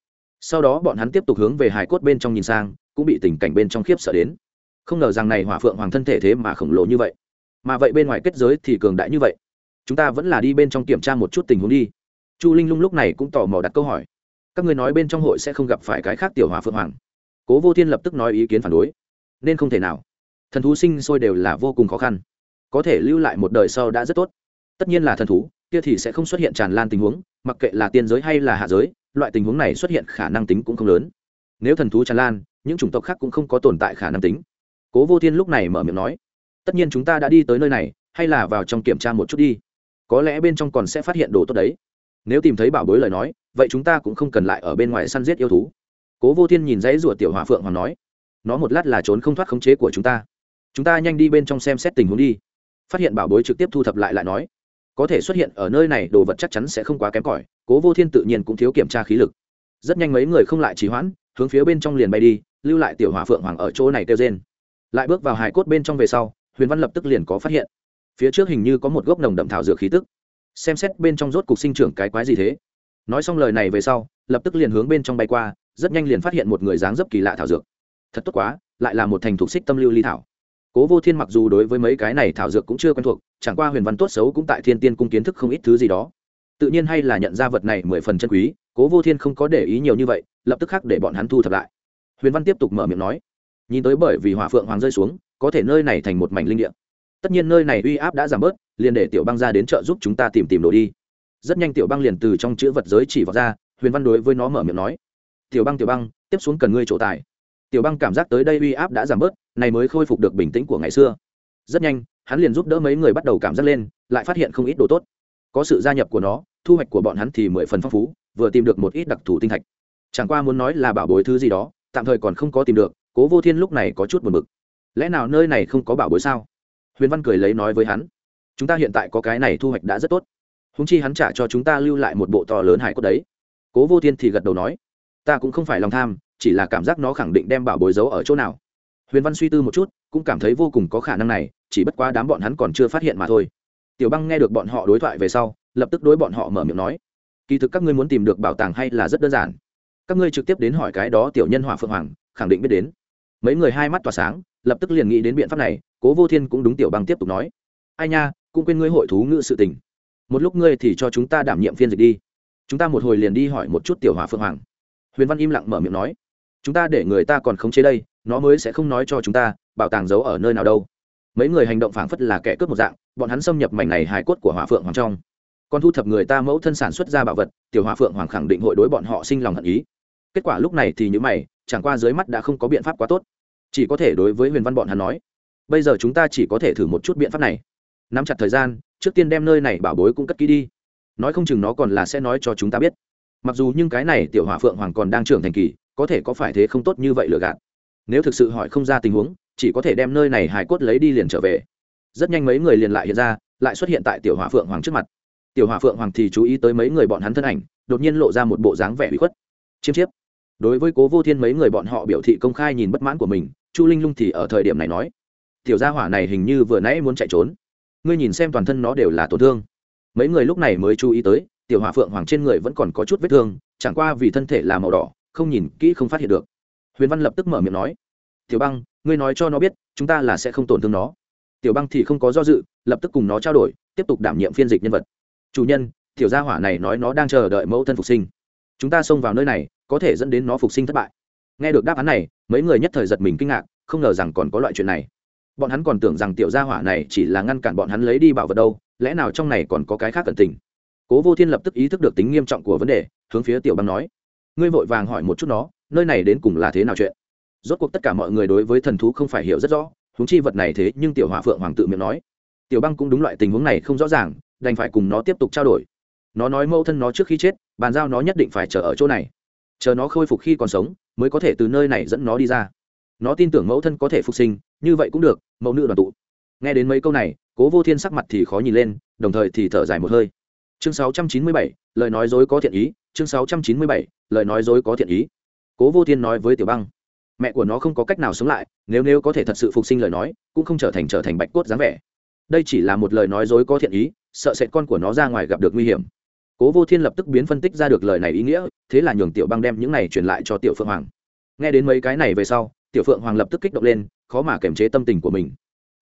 Sau đó bọn hắn tiếp tục hướng về hải cốt bên trong nhìn sang, cũng bị tình cảnh bên trong khiếp sợ đến. Không ngờ rằng này hỏa phượng hoàng thân thể thế mà khổng lồ như vậy. Mà vậy bên ngoài kết giới thì cường đại như vậy. Chúng ta vẫn là đi bên trong kiểm tra một chút tình huống đi. Chu linh lung lúc này cũng tò mò đặt câu hỏi. Các người nói bên trong hội sẽ không gặp phải cái khác tiểu hỏa phượng hoàng. Cố vô thiên lập tức nói ý kiến phản đối. Nên không thể nào. Thần thú sinh sôi đều là vô cùng khó khăn. Có thể lưu lại một đời sau đã rất tốt tất nhiên là thần thú, kia thì sẽ không xuất hiện tràn lan tình huống, mặc kệ là tiên giới hay là hạ giới, loại tình huống này xuất hiện khả năng tính cũng không lớn. Nếu thần thú tràn lan, những chủng tộc khác cũng không có tồn tại khả năng tính. Cố vô thiên lúc này mở miệng nói, tất nhiên chúng ta đã đi tới nơi này, hay là vào trong kiểm tra một chút đi. Có lẽ bên trong còn sẽ phát hiện đồ tốt đấy. Nếu tìm thấy bảo bối lời nói, vậy chúng ta cũng không cần lại ở bên ngoài săn giết yêu thú. Cố vô thiên nhìn dãy rủa tiểu hòa phượng hoàng nói, nó một lát là trốn không thoát khống chế của chúng ta. Chúng ta nhanh đi bên trong xem xét tình huống đi. Phát hiện bảo bối trực tiếp thu thập lại lại nói có thể xuất hiện ở nơi này, đồ vật chắc chắn sẽ không quá kém cỏi. Cố vô thiên tự nhiên cũng thiếu kiểm tra khí lực. Rất nhanh mấy người không lại trì hoãn, hướng phía bên trong liền bay đi, lưu lại tiểu hỏa phượng hoàng ở chỗ này kêu trên lại bước vào hải cốt bên trong về sau, huyền văn lập tức liền có phát hiện. Phía trước hình như có một gốc nồng đậm thảo dược khí tức. Xem xét bên trong rốt cục sinh trưởng cái quái gì thế. Nói xong lời này về sau, lập tức liền hướng bên trong bay qua, rất nhanh liền phát hiện một người dáng dấp kỳ lạ thảo dược. Thật tốt quá, lại là một thành thuộc xích tâm lưu ly thảo cố vô thiên mặc dù đối với mấy cái này thảo dược cũng chưa quen thuộc, chẳng qua huyền văn tốt xấu cũng tại thiên tiên cung kiến thức không ít thứ gì đó. Tự nhiên hay là nhận ra vật này mười phần chân quý, cố vô thiên không có để ý nhiều như vậy, lập tức khắc để bọn hắn thu thập lại. Huyền văn tiếp tục mở miệng nói, nhìn tới bởi vì hỏa phượng hoàng rơi xuống, có thể nơi này thành một mảnh linh địa. Tất nhiên nơi này uy áp đã giảm bớt, liền để tiểu băng ra đến trợ giúp chúng ta tìm tìm đồ đi. Rất nhanh tiểu băng liền từ trong chữ vật giới chỉ vào ra, huyền văn đối với nó mở miệng nói, tiểu băng tiểu băng, tiếp xuống cần ngươi chỗ tài tiểu băng cảm giác tới đây uy áp đã giảm bớt, này mới khôi phục được bình tĩnh của ngày xưa. Rất nhanh, hắn liền giúp đỡ mấy người bắt đầu cảm giác lên, lại phát hiện không ít đồ tốt. Có sự gia nhập của nó, thu hoạch của bọn hắn thì mười phần phong phú, vừa tìm được một ít đặc thù tinh thạch. Chẳng qua muốn nói là bảo bối thứ gì đó, tạm thời còn không có tìm được, cố vô thiên lúc này có chút buồn bực. Lẽ nào nơi này không có bảo bối sao? Huyền văn cười lấy nói với hắn. Chúng ta hiện tại có cái này thu hoạch đã rất tốt. Húng chi hắn trả cho chúng ta lưu lại một bộ to lớn hải cốt đấy. Cố vô thiên thì gật đầu nói. Ta cũng không phải lòng tham chỉ là cảm giác nó khẳng định đem bảo bối giấu ở chỗ nào. Huyền văn suy tư một chút, cũng cảm thấy vô cùng có khả năng này, chỉ bất quá đám bọn hắn còn chưa phát hiện mà thôi. Tiểu băng nghe được bọn họ đối thoại về sau, lập tức đối bọn họ mở miệng nói, kỳ thực các ngươi muốn tìm được bảo tàng hay là rất đơn giản. Các ngươi trực tiếp đến hỏi cái đó tiểu nhân hỏa phượng hoàng, khẳng định biết đến. Mấy người hai mắt tỏa sáng, lập tức liền nghĩ đến biện pháp này, cố vô thiên cũng đúng tiểu băng tiếp tục nói, ai nha, cũng quên ngươi hội thú ngữ sự tình. Một lúc ngươi thì cho chúng ta đảm nhiệm phiên dịch đi. Chúng ta một hồi liền đi hỏi một chút tiểu hỏa phượng hoàng. Huyền văn im lặng mở miệng nói chúng ta để người ta còn khống chế đây, nó mới sẽ không nói cho chúng ta bảo tàng giấu ở nơi nào đâu. Mấy người hành động phảng phất là kẻ cướp một dạng, bọn hắn xâm nhập mảnh này hài cốt của hỏa phượng hoàng trong. Còn thu thập người ta mẫu thân sản xuất ra bảo vật, tiểu hỏa phượng hoàng khẳng định hội đối bọn họ sinh lòng hận ý. Kết quả lúc này thì những mày, chẳng qua dưới mắt đã không có biện pháp quá tốt. Chỉ có thể đối với huyền văn bọn hắn nói, bây giờ chúng ta chỉ có thể thử một chút biện pháp này. Nắm chặt thời gian, trước tiên đem nơi này bảo bối cũng cất kỹ đi. Nói không chừng nó còn là sẽ nói cho chúng ta biết. Mặc dù nhưng cái này tiểu hỏa phượng hoàng còn đang trưởng thành kỳ có thể có phải thế không tốt như vậy lừa gạt? Nếu thực sự hỏi không ra tình huống, chỉ có thể đem nơi này hài cốt lấy đi liền trở về. Rất nhanh mấy người liền lại hiện ra, lại xuất hiện tại tiểu hỏa phượng hoàng trước mặt. Tiểu hỏa phượng hoàng thì chú ý tới mấy người bọn hắn thân ảnh, đột nhiên lộ ra một bộ dáng vẻ bị khuất. Chiêm chiếp. Đối với cố vô thiên mấy người bọn họ biểu thị công khai nhìn bất mãn của mình, chu linh lung thì ở thời điểm này nói, tiểu gia hỏa này hình như vừa nãy muốn chạy trốn. Ngươi nhìn xem toàn thân nó đều là tổn thương. Mấy người lúc này mới chú ý tới, tiểu hỏa phượng hoàng trên người vẫn còn có chút vết thương, chẳng qua vì thân thể là màu đỏ không nhìn kỹ không phát hiện được. Huyền văn lập tức mở miệng nói, tiểu băng, ngươi nói cho nó biết, chúng ta là sẽ không tổn thương nó. Tiểu băng thì không có do dự, lập tức cùng nó trao đổi, tiếp tục đảm nhiệm phiên dịch nhân vật. Chủ nhân, tiểu gia hỏa này nói nó đang chờ đợi mẫu thân phục sinh. Chúng ta xông vào nơi này, có thể dẫn đến nó phục sinh thất bại. Nghe được đáp án này, mấy người nhất thời giật mình kinh ngạc, không ngờ rằng còn có loại chuyện này. Bọn hắn còn tưởng rằng tiểu gia hỏa này chỉ là ngăn cản bọn hắn lấy đi bảo vật đâu, lẽ nào trong này còn có cái khác cẩn tình? Cố vô thiên lập tức ý thức được tính nghiêm trọng của vấn đề, hướng phía tiểu băng nói ngươi vội vàng hỏi một chút nó nơi này đến cùng là thế nào chuyện? Rốt cuộc tất cả mọi người đối với thần thú không phải hiểu rất rõ húng chi vật này thế nhưng tiểu hỏa phượng hoàng tự miệng nói. Tiểu băng cũng đúng loại tình huống này không rõ ràng đành phải cùng nó tiếp tục trao đổi. Nó nói mẫu thân nó trước khi chết bàn giao nó nhất định phải chờ ở chỗ này. Chờ nó khôi phục khi còn sống mới có thể từ nơi này dẫn nó đi ra. Nó tin tưởng mẫu thân có thể phục sinh như vậy cũng được mẫu nữ đoàn tụ. Nghe đến mấy câu này cố vô thiên sắc mặt thì khó nhìn lên đồng thời thì thở dài một hơi. Chương 697, lời nói dối có thiện ý chương 697, lời nói dối có thiện ý. Cố vô thiên nói với tiểu băng mẹ của nó không có cách nào sống lại nếu nếu có thể thật sự phục sinh lời nói cũng không trở thành trở thành bạch cốt dáng vẻ. Đây chỉ là một lời nói dối có thiện ý sợ sệt con của nó ra ngoài gặp được nguy hiểm. Cố vô thiên lập tức biến phân tích ra được lời này ý nghĩa thế là nhường tiểu băng đem những này truyền lại cho tiểu phượng hoàng. Nghe đến mấy cái này về sau tiểu phượng hoàng lập tức kích động lên khó mà kiềm chế tâm tình của mình.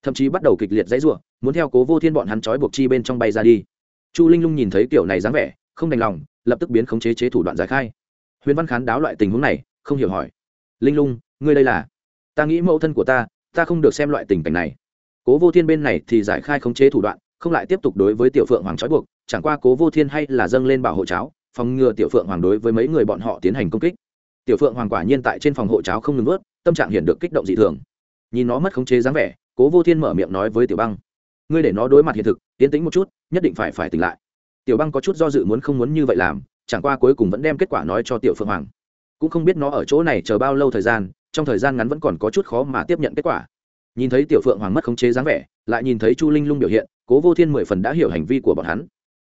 Thậm chí bắt đầu kịch liệt dãy r u ộ muốn theo cố vô thiên bọn hắn trói buộc chi bên trong bay ra đi. Chu linh lung nhìn thấy kiểu này dáng vẻ không đành lòng lập tức biến khống chế chế thủ đoạn giải khai. Huyền văn khán đáo loại tình huống này, không hiểu hỏi. Linh lung, ngươi đây là? Ta nghĩ mẫu thân của ta ta không được xem loại tình cảnh này. Cố vô thiên bên này thì giải khai khống chế thủ đoạn, không lại tiếp tục đối với tiểu phượng hoàng trói buộc, chẳng qua cố vô thiên hay là dâng lên bảo hộ cháo, phòng ngừa tiểu phượng hoàng đối với mấy người bọn họ tiến hành công kích. Tiểu phượng hoàng quả nhiên tại trên phòng hộ cháo không ngừng vớt tâm trạng hiện được kích động dị thường. Nhìn nó mất khống chế dáng vẻ, cố vô thiên mở miệng nói với tiểu băng. Ngươi để nó đối mặt hiện thực tiến tĩnh một chút, nhất định phải phải tỉnh lại tiểu băng có chút do dự muốn không muốn như vậy làm, chẳng qua cuối cùng vẫn đem kết quả nói cho tiểu phượng hoàng. Cũng không biết nó ở chỗ này chờ bao lâu thời gian, trong thời gian ngắn vẫn còn có chút khó mà tiếp nhận kết quả. Nhìn thấy tiểu phượng hoàng mất khống chế dáng vẻ, lại nhìn thấy chu linh lung biểu hiện, cố vô thiên mười phần đã hiểu hành vi của bọn hắn.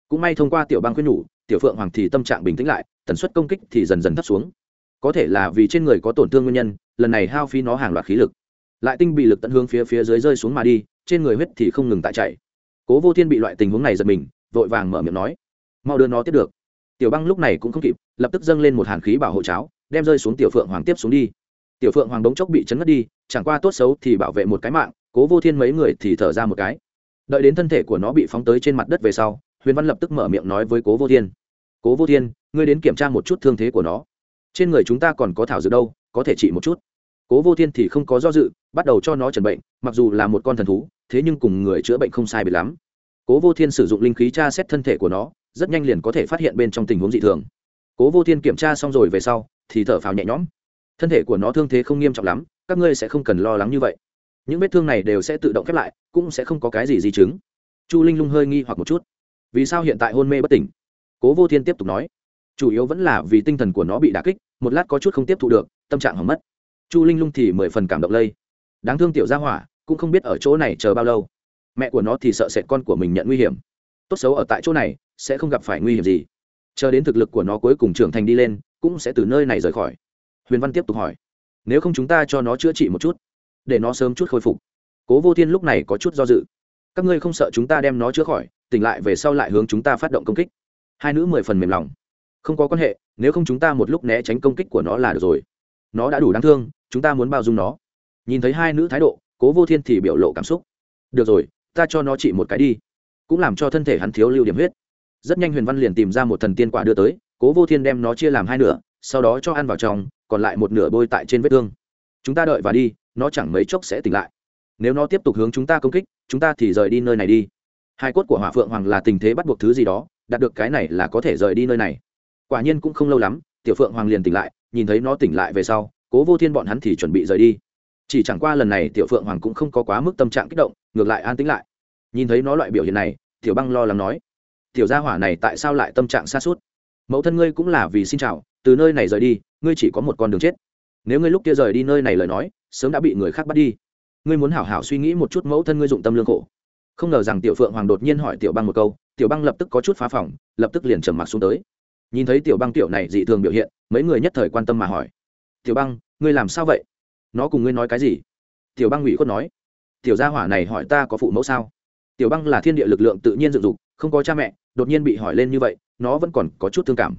Cũng may thông qua tiểu băng khuyên nhủ, tiểu phượng hoàng thì tâm trạng bình tĩnh lại, tần suất công kích thì dần dần thấp xuống. Có thể là vì trên người có tổn thương nguyên nhân, lần này hao phí nó hàng loạt khí lực. Lại tinh bị lực tận hướng phía phía dưới rơi xuống mà đi, trên người huyết thì không ngừng tại chảy. Cố vô thiên bị loại tình huống này giật mình vội vàng mở miệng nói, mau đưa nó tiếp được. Tiểu băng lúc này cũng không kịp, lập tức dâng lên một hàn khí bảo hộ cháo, đem rơi xuống tiểu phượng hoàng tiếp xuống đi. Tiểu phượng hoàng đống chốc bị chấn ngất đi, chẳng qua tốt xấu thì bảo vệ một cái mạng, cố vô thiên mấy người thì thở ra một cái. Đợi đến thân thể của nó bị phóng tới trên mặt đất về sau, huyền văn lập tức mở miệng nói với cố vô thiên, cố vô thiên, ngươi đến kiểm tra một chút thương thế của nó. Trên người chúng ta còn có thảo dược đâu, có thể trị một chút. Cố vô thiên thì không có do dự, bắt đầu cho nó chẩn bệnh, mặc dù là một con thần thú, thế nhưng cùng người chữa bệnh không sai bị lắm cố vô thiên sử dụng linh khí tra xét thân thể của nó, rất nhanh liền có thể phát hiện bên trong tình huống dị thường. Cố vô thiên kiểm tra xong rồi về sau, thì thở phào nhẹ nhõm. Thân thể của nó thương thế không nghiêm trọng lắm, các ngươi sẽ không cần lo lắng như vậy. Những vết thương này đều sẽ tự động khép lại, cũng sẽ không có cái gì di chứng. Chu linh lung hơi nghi hoặc một chút. Vì sao hiện tại hôn mê bất tỉnh? Cố vô thiên tiếp tục nói. Chủ yếu vẫn là vì tinh thần của nó bị đà kích, một lát có chút không tiếp thu được, tâm trạng hỏng mất. Chu linh lung thì mười phần cảm động lây. Đáng thương tiểu gia hỏa, cũng không biết ở chỗ này chờ bao lâu mẹ của nó thì sợ sệt con của mình nhận nguy hiểm. Tốt xấu ở tại chỗ này, sẽ không gặp phải nguy hiểm gì. Chờ đến thực lực của nó cuối cùng trưởng thành đi lên, cũng sẽ từ nơi này rời khỏi. Huyền văn tiếp tục hỏi. Nếu không chúng ta cho nó chữa trị một chút, để nó sớm chút khôi phục. Cố vô thiên lúc này có chút do dự. Các ngươi không sợ chúng ta đem nó chữa khỏi, tỉnh lại về sau lại hướng chúng ta phát động công kích? Hai nữ mười phần mềm lòng. Không có quan hệ, nếu không chúng ta một lúc né tránh công kích của nó là được rồi. Nó đã đủ đáng thương, chúng ta muốn bao dung nó. Nhìn thấy hai nữ thái độ, cố vô thiên thì biểu lộ cảm xúc. Được rồi ta cho nó trị một cái đi. Cũng làm cho thân thể hắn thiếu lưu điểm huyết. Rất nhanh huyền văn liền tìm ra một thần tiên quả đưa tới, cố vô thiên đem nó chia làm hai nửa, sau đó cho ăn vào trong, còn lại một nửa bôi tại trên vết thương. Chúng ta đợi và đi, nó chẳng mấy chốc sẽ tỉnh lại. Nếu nó tiếp tục hướng chúng ta công kích, chúng ta thì rời đi nơi này đi. Hai cốt của hỏa phượng hoàng là tình thế bắt buộc thứ gì đó, đạt được cái này là có thể rời đi nơi này. Quả nhiên cũng không lâu lắm, tiểu phượng hoàng liền tỉnh lại, nhìn thấy nó tỉnh lại về sau, cố vô thiên bọn hắn thì chuẩn bị rời đi. Chỉ chẳng qua lần này tiểu phượng hoàng cũng không có quá mức tâm trạng kích động ngược lại an tĩnh lại. Nhìn thấy nó loại biểu hiện này, tiểu băng lo lắng nói, tiểu gia hỏa này tại sao lại tâm trạng xa suốt mẫu thân ngươi cũng là vì xin chào, từ nơi này rời đi, ngươi chỉ có một con đường chết. Nếu ngươi lúc kia rời đi nơi này lời nói, sớm đã bị người khác bắt đi. Ngươi muốn hảo hảo suy nghĩ một chút mẫu thân ngươi dụng tâm lương khổ. Không ngờ rằng tiểu phượng hoàng đột nhiên hỏi tiểu băng một câu, tiểu băng lập tức có chút phá phỏng lập tức liền trầm mặc xuống tới. Nhìn thấy tiểu băng tiểu này dị thường biểu hiện, mấy người nhất thời quan tâm mà hỏi, tiểu băng, ngươi làm sao vậy? Nó cùng ngươi nói cái gì? Tiểu băng ủy khuất nói tiểu gia hỏa này hỏi ta có phụ mẫu sao? Tiểu băng là thiên địa lực lượng tự nhiên dựng dục, không có cha mẹ, đột nhiên bị hỏi lên như vậy, nó vẫn còn có chút thương cảm.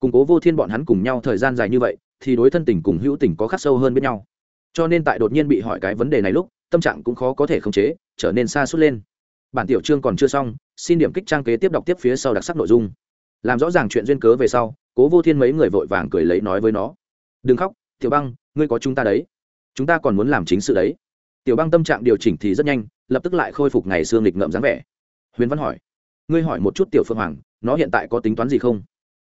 Củng cố vô thiên bọn hắn cùng nhau thời gian dài như vậy, thì đối thân tình cùng hữu tình có khắc sâu hơn bên nhau. Cho nên tại đột nhiên bị hỏi cái vấn đề này lúc, tâm trạng cũng khó có thể khống chế, trở nên xa suốt lên. Bản tiểu chương còn chưa xong, xin điểm kích trang kế tiếp đọc tiếp phía sau đặc sắc nội dung. Làm rõ ràng chuyện duyên cớ về sau, cố vô thiên mấy người vội vàng cười lấy nói với nó. Đừng khóc, tiểu băng, ngươi có chúng ta đấy. Chúng ta còn muốn làm chính sự đấy tiểu băng tâm trạng điều chỉnh thì rất nhanh, lập tức lại khôi phục ngày xương lịch ngậm dáng vẻ. Huyền văn hỏi, ngươi hỏi một chút tiểu phương hoàng, nó hiện tại có tính toán gì không?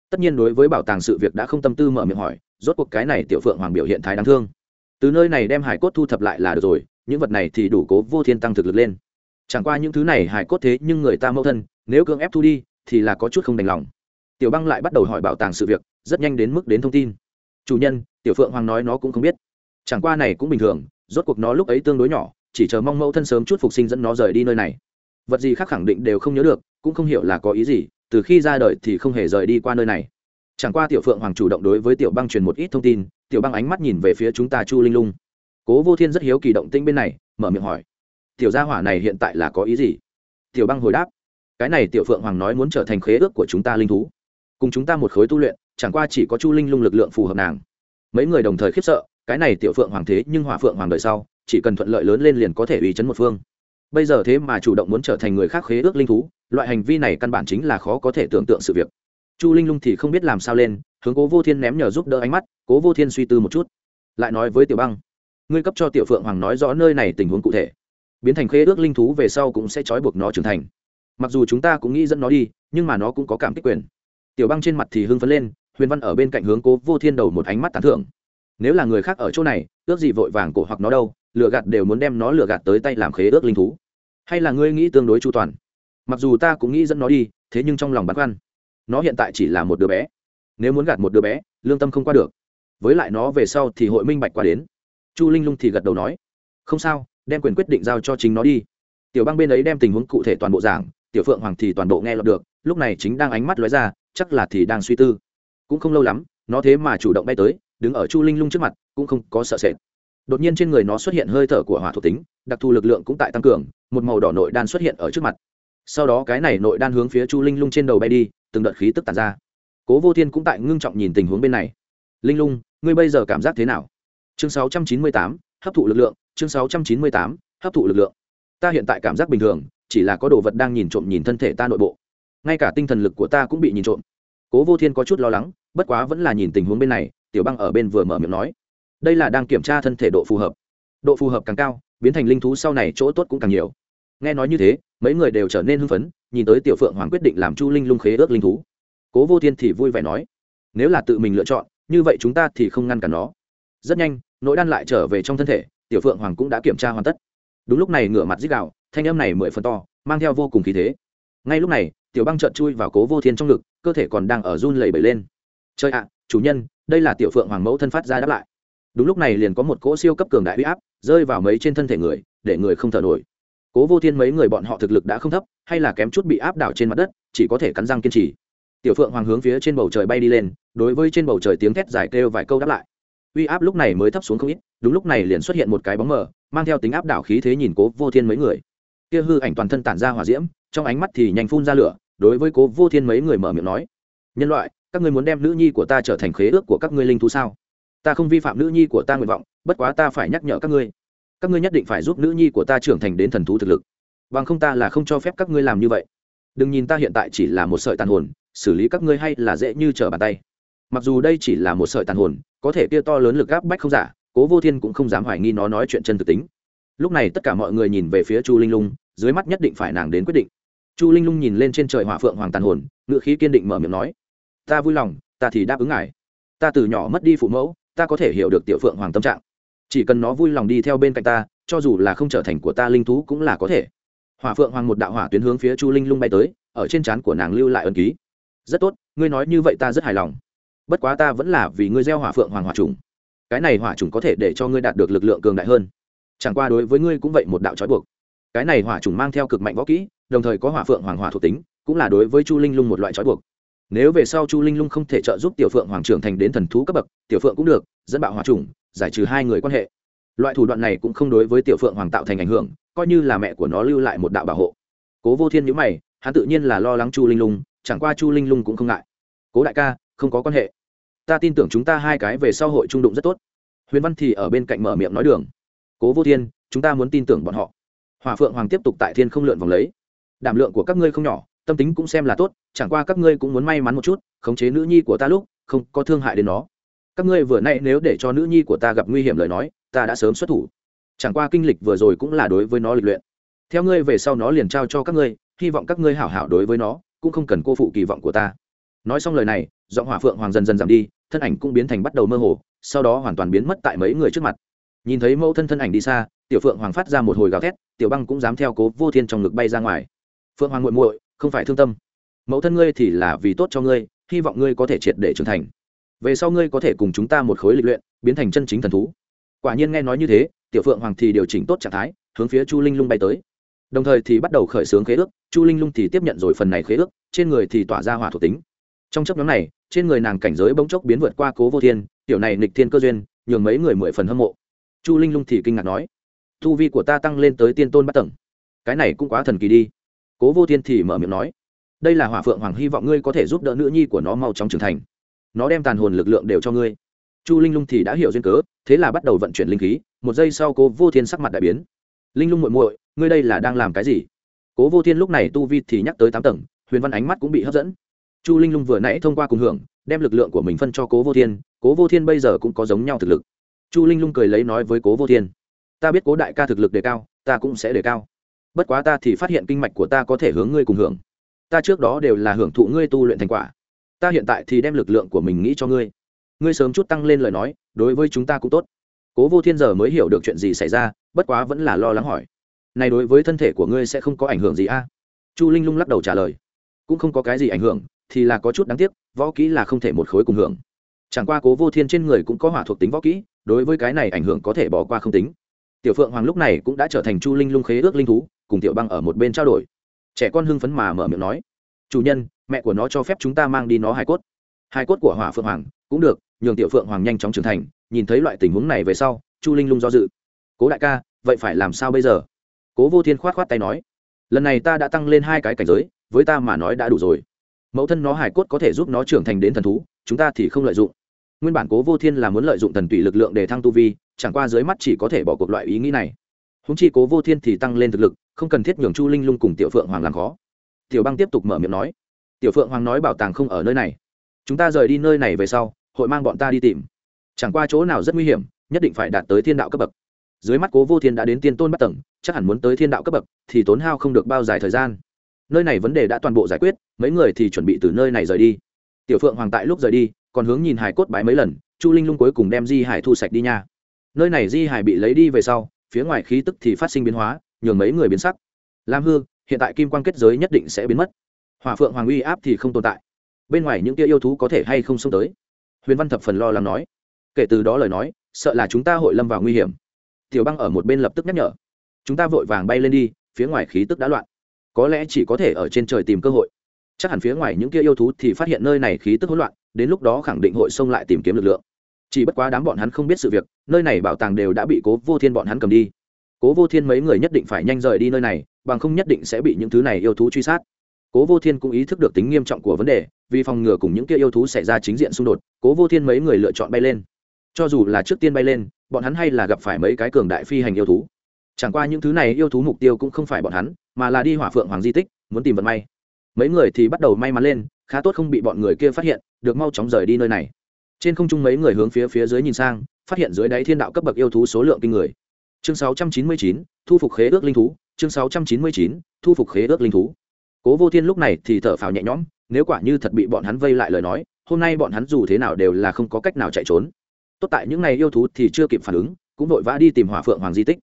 Tất nhiên đối với bảo tàng sự việc đã không tâm tư mở miệng hỏi, rốt cuộc cái này tiểu phượng hoàng biểu hiện thái đáng thương. Từ nơi này đem hải cốt thu thập lại là được rồi, những vật này thì đủ cố vô thiên tăng thực lực lên. Chẳng qua những thứ này hải cốt thế nhưng người ta mâu thân, nếu cưỡng ép thu đi, thì là có chút không đành lòng. Tiểu băng lại bắt đầu hỏi bảo tàng sự việc, rất nhanh đến mức đến thông tin. Chủ nhân, tiểu phượng hoàng nói nó cũng không biết. Chẳng qua này cũng bình thường rốt cuộc nó lúc ấy tương đối nhỏ, chỉ chờ mong mẫu thân sớm chút phục sinh dẫn nó rời đi nơi này. Vật gì khác khẳng định đều không nhớ được, cũng không hiểu là có ý gì, từ khi ra đời thì không hề rời đi qua nơi này. Chẳng qua tiểu phượng hoàng chủ động đối với tiểu băng truyền một ít thông tin, tiểu băng ánh mắt nhìn về phía chúng ta chu linh lung. Cố vô thiên rất hiếu kỳ động tĩnh bên này, mở miệng hỏi, tiểu gia hỏa này hiện tại là có ý gì? Tiểu băng hồi đáp, cái này tiểu phượng hoàng nói muốn trở thành khế ước của chúng ta linh thú. Cùng chúng ta một khối tu luyện, chẳng qua chỉ có chu linh lung lực lượng phù hợp nàng. Mấy người đồng thời khiếp sợ cái này tiểu phượng hoàng thế nhưng hỏa phượng hoàng đời sau, chỉ cần thuận lợi lớn lên liền có thể uy chấn một phương. Bây giờ thế mà chủ động muốn trở thành người khác khế ước linh thú, loại hành vi này căn bản chính là khó có thể tưởng tượng sự việc. Chu linh lung thì không biết làm sao lên, hướng cố vô thiên ném nhờ giúp đỡ ánh mắt, cố vô thiên suy tư một chút. Lại nói với tiểu băng, ngươi cấp cho tiểu phượng hoàng nói rõ nơi này tình huống cụ thể. Biến thành khế ước linh thú về sau cũng sẽ trói buộc nó trưởng thành. Mặc dù chúng ta cũng nghĩ dẫn nó đi, nhưng mà nó cũng có cảm kích quyền. Tiểu băng trên mặt thì hưng phấn lên, huyền văn ở bên cạnh hướng cố vô thiên đầu một ánh mắt tán thưởng nếu là người khác ở chỗ này, ước gì vội vàng cổ hoặc nó đâu lựa gạt đều muốn đem nó lựa gạt tới tay làm khế ước linh thú. Hay là ngươi nghĩ tương đối chu toàn? Mặc dù ta cũng nghĩ dẫn nó đi, thế nhưng trong lòng băn khoăn, nó hiện tại chỉ là một đứa bé. Nếu muốn gạt một đứa bé, lương tâm không qua được. Với lại nó về sau thì hội minh bạch qua đến. Chu linh lung thì gật đầu nói, không sao, đem quyền quyết định giao cho chính nó đi. Tiểu bang bên ấy đem tình huống cụ thể toàn bộ giảng, tiểu phượng hoàng thì toàn bộ nghe lọt được, lúc này chính đang ánh mắt lóe ra, chắc là thì đang suy tư. Cũng không lâu lắm, nó thế mà chủ động bay tới đứng ở chu linh lung trước mặt cũng không có sợ sệt. Đột nhiên trên người nó xuất hiện hơi thở của hỏa thuộc tính đặc thù lực lượng cũng tại tăng cường một màu đỏ nội đan xuất hiện ở trước mặt. Sau đó cái này nội đan hướng phía chu linh lung trên đầu bay đi từng đợt khí tức tàn ra. Cố vô thiên cũng tại ngưng trọng nhìn tình huống bên này. Linh lung ngươi bây giờ cảm giác thế nào? Chương 698, hấp thụ lực lượng chương 698, hấp thụ lực lượng. Ta hiện tại cảm giác bình thường chỉ là có đồ vật đang nhìn trộm nhìn thân thể ta nội bộ. Ngay cả tinh thần lực của ta cũng bị nhìn trộm. Cố vô thiên có chút lo lắng bất quá vẫn là nhìn tình huống bên này tiểu băng ở bên vừa mở miệng nói. Đây là đang kiểm tra thân thể độ phù hợp. Độ phù hợp càng cao, biến thành linh thú sau này chỗ tốt cũng càng nhiều. Nghe nói như thế, mấy người đều trở nên hưng phấn, nhìn tới tiểu phượng hoàng quyết định làm chu linh lung khế ước linh thú. Cố vô thiên thì vui vẻ nói, nếu là tự mình lựa chọn, như vậy chúng ta thì không ngăn cản nó. Rất nhanh nỗi đan lại trở về trong thân thể, tiểu phượng hoàng cũng đã kiểm tra hoàn tất. Đúng lúc này ngửa mặt dích đạo thanh âm này mười phần to, mang theo vô cùng khí thế. Ngay lúc này, tiểu băng trợn chui vào cố vô thiên trong ngực, cơ thể còn đang ở run lẩy bẩy lên. Chơi ạ, chủ nhân đây là tiểu phượng hoàng mẫu thân phát ra đáp lại. Đúng lúc này liền có một cỗ siêu cấp cường đại huy áp rơi vào mấy trên thân thể người, để người không thở nổi. Cố vô thiên mấy người bọn họ thực lực đã không thấp, hay là kém chút bị áp đảo trên mặt đất, chỉ có thể cắn răng kiên trì. Tiểu phượng hoàng hướng phía trên bầu trời bay đi lên, đối với trên bầu trời tiếng thét giải kêu vài câu đáp lại. Uy áp lúc này mới thấp xuống không ít, đúng lúc này liền xuất hiện một cái bóng mờ, mang theo tính áp đảo khí thế nhìn cố vô thiên mấy người. Kia hư ảnh toàn thân tản ra hỏa diễm, trong ánh mắt thì nhanh phun ra lửa, đối với cố vô thiên mấy người mở miệng nói, nhân loại các ngươi muốn đem nữ nhi của ta trở thành khế ước của các ngươi linh thú sao? Ta không vi phạm nữ nhi của ta nguyện vọng, bất quá ta phải nhắc nhở các ngươi. Các ngươi nhất định phải giúp nữ nhi của ta trưởng thành đến thần thú thực lực. Bằng không ta là không cho phép các ngươi làm như vậy. Đừng nhìn ta hiện tại chỉ là một sợi tàn hồn, xử lý các ngươi hay là dễ như trở bàn tay. Mặc dù đây chỉ là một sợi tàn hồn, có thể kia to lớn lực gáp bách không giả, cố vô thiên cũng không dám hoài nghi nó nói chuyện chân thực tính. Lúc này tất cả mọi người nhìn về phía chu linh lung, dưới mắt nhất định phải nàng đến quyết định. Chu linh lung nhìn lên trên trời hỏa phượng hoàng tàn hồn ngự khí kiên định mở miệng nói ta vui lòng, ta thì đáp ứng ngài. Ta từ nhỏ mất đi phụ mẫu, ta có thể hiểu được tiểu phượng hoàng tâm trạng. Chỉ cần nó vui lòng đi theo bên cạnh ta, cho dù là không trở thành của ta linh thú cũng là có thể. Hỏa phượng hoàng một đạo hỏa tuyến hướng phía chu linh lung bay tới, ở trên trán của nàng lưu lại ân ký. Rất tốt, ngươi nói như vậy ta rất hài lòng. Bất quá ta vẫn là vì ngươi gieo hỏa phượng hoàng hỏa trùng. Cái này hỏa trùng có thể để cho ngươi đạt được lực lượng cường đại hơn. Chẳng qua đối với ngươi cũng vậy một đạo trói buộc. Cái này hỏa trùng mang theo cực mạnh võ kỹ, đồng thời có hỏa phượng hoàng hỏa thuộc tính, cũng là đối với chu linh lung một loại trói buộc nếu về sau chu linh lung không thể trợ giúp tiểu phượng hoàng trưởng thành đến thần thú cấp bậc, tiểu phượng cũng được, dẫn bạo hòa trùng giải trừ hai người quan hệ. Loại thủ đoạn này cũng không đối với tiểu phượng hoàng tạo thành ảnh hưởng, coi như là mẹ của nó lưu lại một đạo bảo hộ. Cố vô thiên nhữ mày, hắn tự nhiên là lo lắng chu linh lung, chẳng qua chu linh lung cũng không ngại. Cố đại ca, không có quan hệ. Ta tin tưởng chúng ta hai cái về sau hội trung đụng rất tốt. Huyền văn thì ở bên cạnh mở miệng nói đường. Cố vô thiên, chúng ta muốn tin tưởng bọn họ. Hòa phượng hoàng tiếp tục tại thiên không lượn vòng lấy. Đảm lượng của các ngươi không nhỏ tâm tính cũng xem là tốt, chẳng qua các ngươi cũng muốn may mắn một chút, khống chế nữ nhi của ta lúc, không có thương hại đến nó. Các ngươi vừa nay nếu để cho nữ nhi của ta gặp nguy hiểm lời nói, ta đã sớm xuất thủ. Chẳng qua kinh lịch vừa rồi cũng là đối với nó lịch luyện. Theo ngươi về sau nó liền trao cho các ngươi, hy vọng các ngươi hảo hảo đối với nó, cũng không cần cô phụ kỳ vọng của ta. Nói xong lời này, giọng hỏa phượng hoàng dần dần giảm đi, thân ảnh cũng biến thành bắt đầu mơ hồ, sau đó hoàn toàn biến mất tại mấy người trước mặt. Nhìn thấy mẫu thân thân ảnh đi xa, tiểu phượng hoàng phát ra một hồi gào thét, tiểu băng cũng dám theo cố vô thiên trong ngực bay ra ngoài. Phượng hoàng muội muội không phải thương tâm. Mẫu thân ngươi thì là vì tốt cho ngươi, hy vọng ngươi có thể triệt để trưởng thành. Về sau ngươi có thể cùng chúng ta một khối lịch luyện, biến thành chân chính thần thú. Quả nhiên nghe nói như thế, tiểu phượng hoàng thì điều chỉnh tốt trạng thái, hướng phía chu linh lung bay tới. Đồng thời thì bắt đầu khởi xướng khế ước, chu linh lung thì tiếp nhận rồi phần này khế ước, trên người thì tỏa ra hỏa thuộc tính. Trong chấp nhóm này, trên người nàng cảnh giới bỗng chốc biến vượt qua cố vô thiên, tiểu này nịch thiên cơ duyên, nhường mấy người mười phần hâm mộ. Chu linh lung thì kinh ngạc nói thu vi của ta tăng lên tới tiên tôn bắt tầng. Cái này cũng quá thần kỳ đi cố vô thiên thì mở miệng nói, đây là hỏa phượng hoàng, hy vọng ngươi có thể giúp đỡ nữ nhi của nó mau chóng trưởng thành. Nó đem tàn hồn lực lượng đều cho ngươi. Chu linh lung thì đã hiểu duyên cớ, thế là bắt đầu vận chuyển linh khí. Một giây sau, cố vô thiên sắc mặt đại biến. Linh lung muội muội, ngươi đây là đang làm cái gì? Cố vô thiên lúc này tu vi thì nhắc tới tám tầng, huyền văn ánh mắt cũng bị hấp dẫn. Chu linh lung vừa nãy thông qua cùng hưởng, đem lực lượng của mình phân cho cố vô thiên. Cố vô thiên bây giờ cũng có giống nhau thực lực. Chu linh lung cười lấy nói với cố vô thiên, ta biết cố đại ca thực lực đề cao, ta cũng sẽ đề cao bất quá ta thì phát hiện kinh mạch của ta có thể hướng ngươi cùng hưởng. Ta trước đó đều là hưởng thụ ngươi tu luyện thành quả. Ta hiện tại thì đem lực lượng của mình nghĩ cho ngươi. Ngươi sớm chút tăng lên lời nói, đối với chúng ta cũng tốt. Cố vô thiên giờ mới hiểu được chuyện gì xảy ra, bất quá vẫn là lo lắng hỏi. Này đối với thân thể của ngươi sẽ không có ảnh hưởng gì a? Chu linh lung lắc đầu trả lời. Cũng không có cái gì ảnh hưởng, thì là có chút đáng tiếc, võ kỹ là không thể một khối cùng hưởng. Chẳng qua cố vô thiên trên người cũng có hỏa thuộc tính võ kỹ, đối với cái này ảnh hưởng có thể bỏ qua không tính. Tiểu phượng hoàng lúc này cũng đã trở thành chu linh lung khế ước linh thú cùng tiểu băng ở một bên trao đổi. Trẻ con hưng phấn mà mở miệng nói, chủ nhân, mẹ của nó cho phép chúng ta mang đi nó hài cốt. Hài cốt của hỏa phượng hoàng cũng được, nhường tiểu phượng hoàng nhanh chóng trưởng thành, nhìn thấy loại tình huống này về sau, chu linh lung do dự. Cố đại ca, vậy phải làm sao bây giờ? Cố vô thiên khoát khoát tay nói, lần này ta đã tăng lên hai cái cảnh giới, với ta mà nói đã đủ rồi. Mẫu thân nó hải cốt có thể giúp nó trưởng thành đến thần thú, chúng ta thì không lợi dụng. Nguyên bản cố vô thiên là muốn lợi dụng thần tùy lực lượng để thăng tu vi, chẳng qua dưới mắt chỉ có thể bỏ cuộc loại ý nghĩ này húng chi cố vô thiên thì tăng lên thực lực, không cần thiết nhường chu linh lung cùng tiểu phượng hoàng làm khó. Tiểu băng tiếp tục mở miệng nói, tiểu phượng hoàng nói bảo tàng không ở nơi này. Chúng ta rời đi nơi này về sau, hội mang bọn ta đi tìm. Chẳng qua chỗ nào rất nguy hiểm, nhất định phải đạt tới thiên đạo cấp bậc. Dưới mắt cố vô thiên đã đến tiên tôn bắt tầng, chắc hẳn muốn tới thiên đạo cấp bậc thì tốn hao không được bao dài thời gian. Nơi này vấn đề đã toàn bộ giải quyết, mấy người thì chuẩn bị từ nơi này rời đi. Tiểu phượng hoàng tại lúc rời đi, còn hướng nhìn hải cốt bái mấy lần, chu linh lung cuối cùng đem di hải thu sạch đi nha. Nơi này di hải bị lấy đi về sau phía ngoài khí tức thì phát sinh biến hóa, nhường mấy người biến sắc. Lam hư hiện tại kim quan kết giới nhất định sẽ biến mất. Hỏa phượng hoàng uy áp thì không tồn tại. Bên ngoài những tia yêu thú có thể hay không xông tới? Huyền văn thập phần lo lắng nói. Kể từ đó lời nói, sợ là chúng ta hội lâm vào nguy hiểm. Tiểu băng ở một bên lập tức nhắc nhở. Chúng ta vội vàng bay lên đi, phía ngoài khí tức đã loạn. Có lẽ chỉ có thể ở trên trời tìm cơ hội. Chắc hẳn phía ngoài những kia yêu thú thì phát hiện nơi này khí tức hỗn loạn, đến lúc đó khẳng định hội xông lại tìm kiếm lực lượng chỉ bất quá đám bọn hắn không biết sự việc, nơi này bảo tàng đều đã bị cố vô thiên bọn hắn cầm đi. Cố vô thiên mấy người nhất định phải nhanh rời đi nơi này, bằng không nhất định sẽ bị những thứ này yêu thú truy sát. Cố vô thiên cũng ý thức được tính nghiêm trọng của vấn đề, vì phòng ngừa cùng những kia yêu thú xảy ra chính diện xung đột, cố vô thiên mấy người lựa chọn bay lên. Cho dù là trước tiên bay lên, bọn hắn hay là gặp phải mấy cái cường đại phi hành yêu thú. Chẳng qua những thứ này yêu thú mục tiêu cũng không phải bọn hắn, mà là đi hỏa phượng hoàng di tích, muốn tìm vận may. Mấy người thì bắt đầu may mắn lên, khá tốt không bị bọn người kia phát hiện, được mau chóng rời đi nơi này trên không trung mấy người hướng phía phía dưới nhìn sang phát hiện dưới đáy thiên đạo cấp bậc yêu thú số lượng kinh người. Chương 699, thu phục khế ước linh thú. Chương 699, thu phục khế ước linh thú. Cố vô thiên lúc này thì thở phào nhẹ nhõm nếu quả như thật bị bọn hắn vây lại lời nói hôm nay bọn hắn dù thế nào đều là không có cách nào chạy trốn. Tốt tại những ngày yêu thú thì chưa kịp phản ứng cũng vội vã đi tìm hỏa phượng hoàng di tích.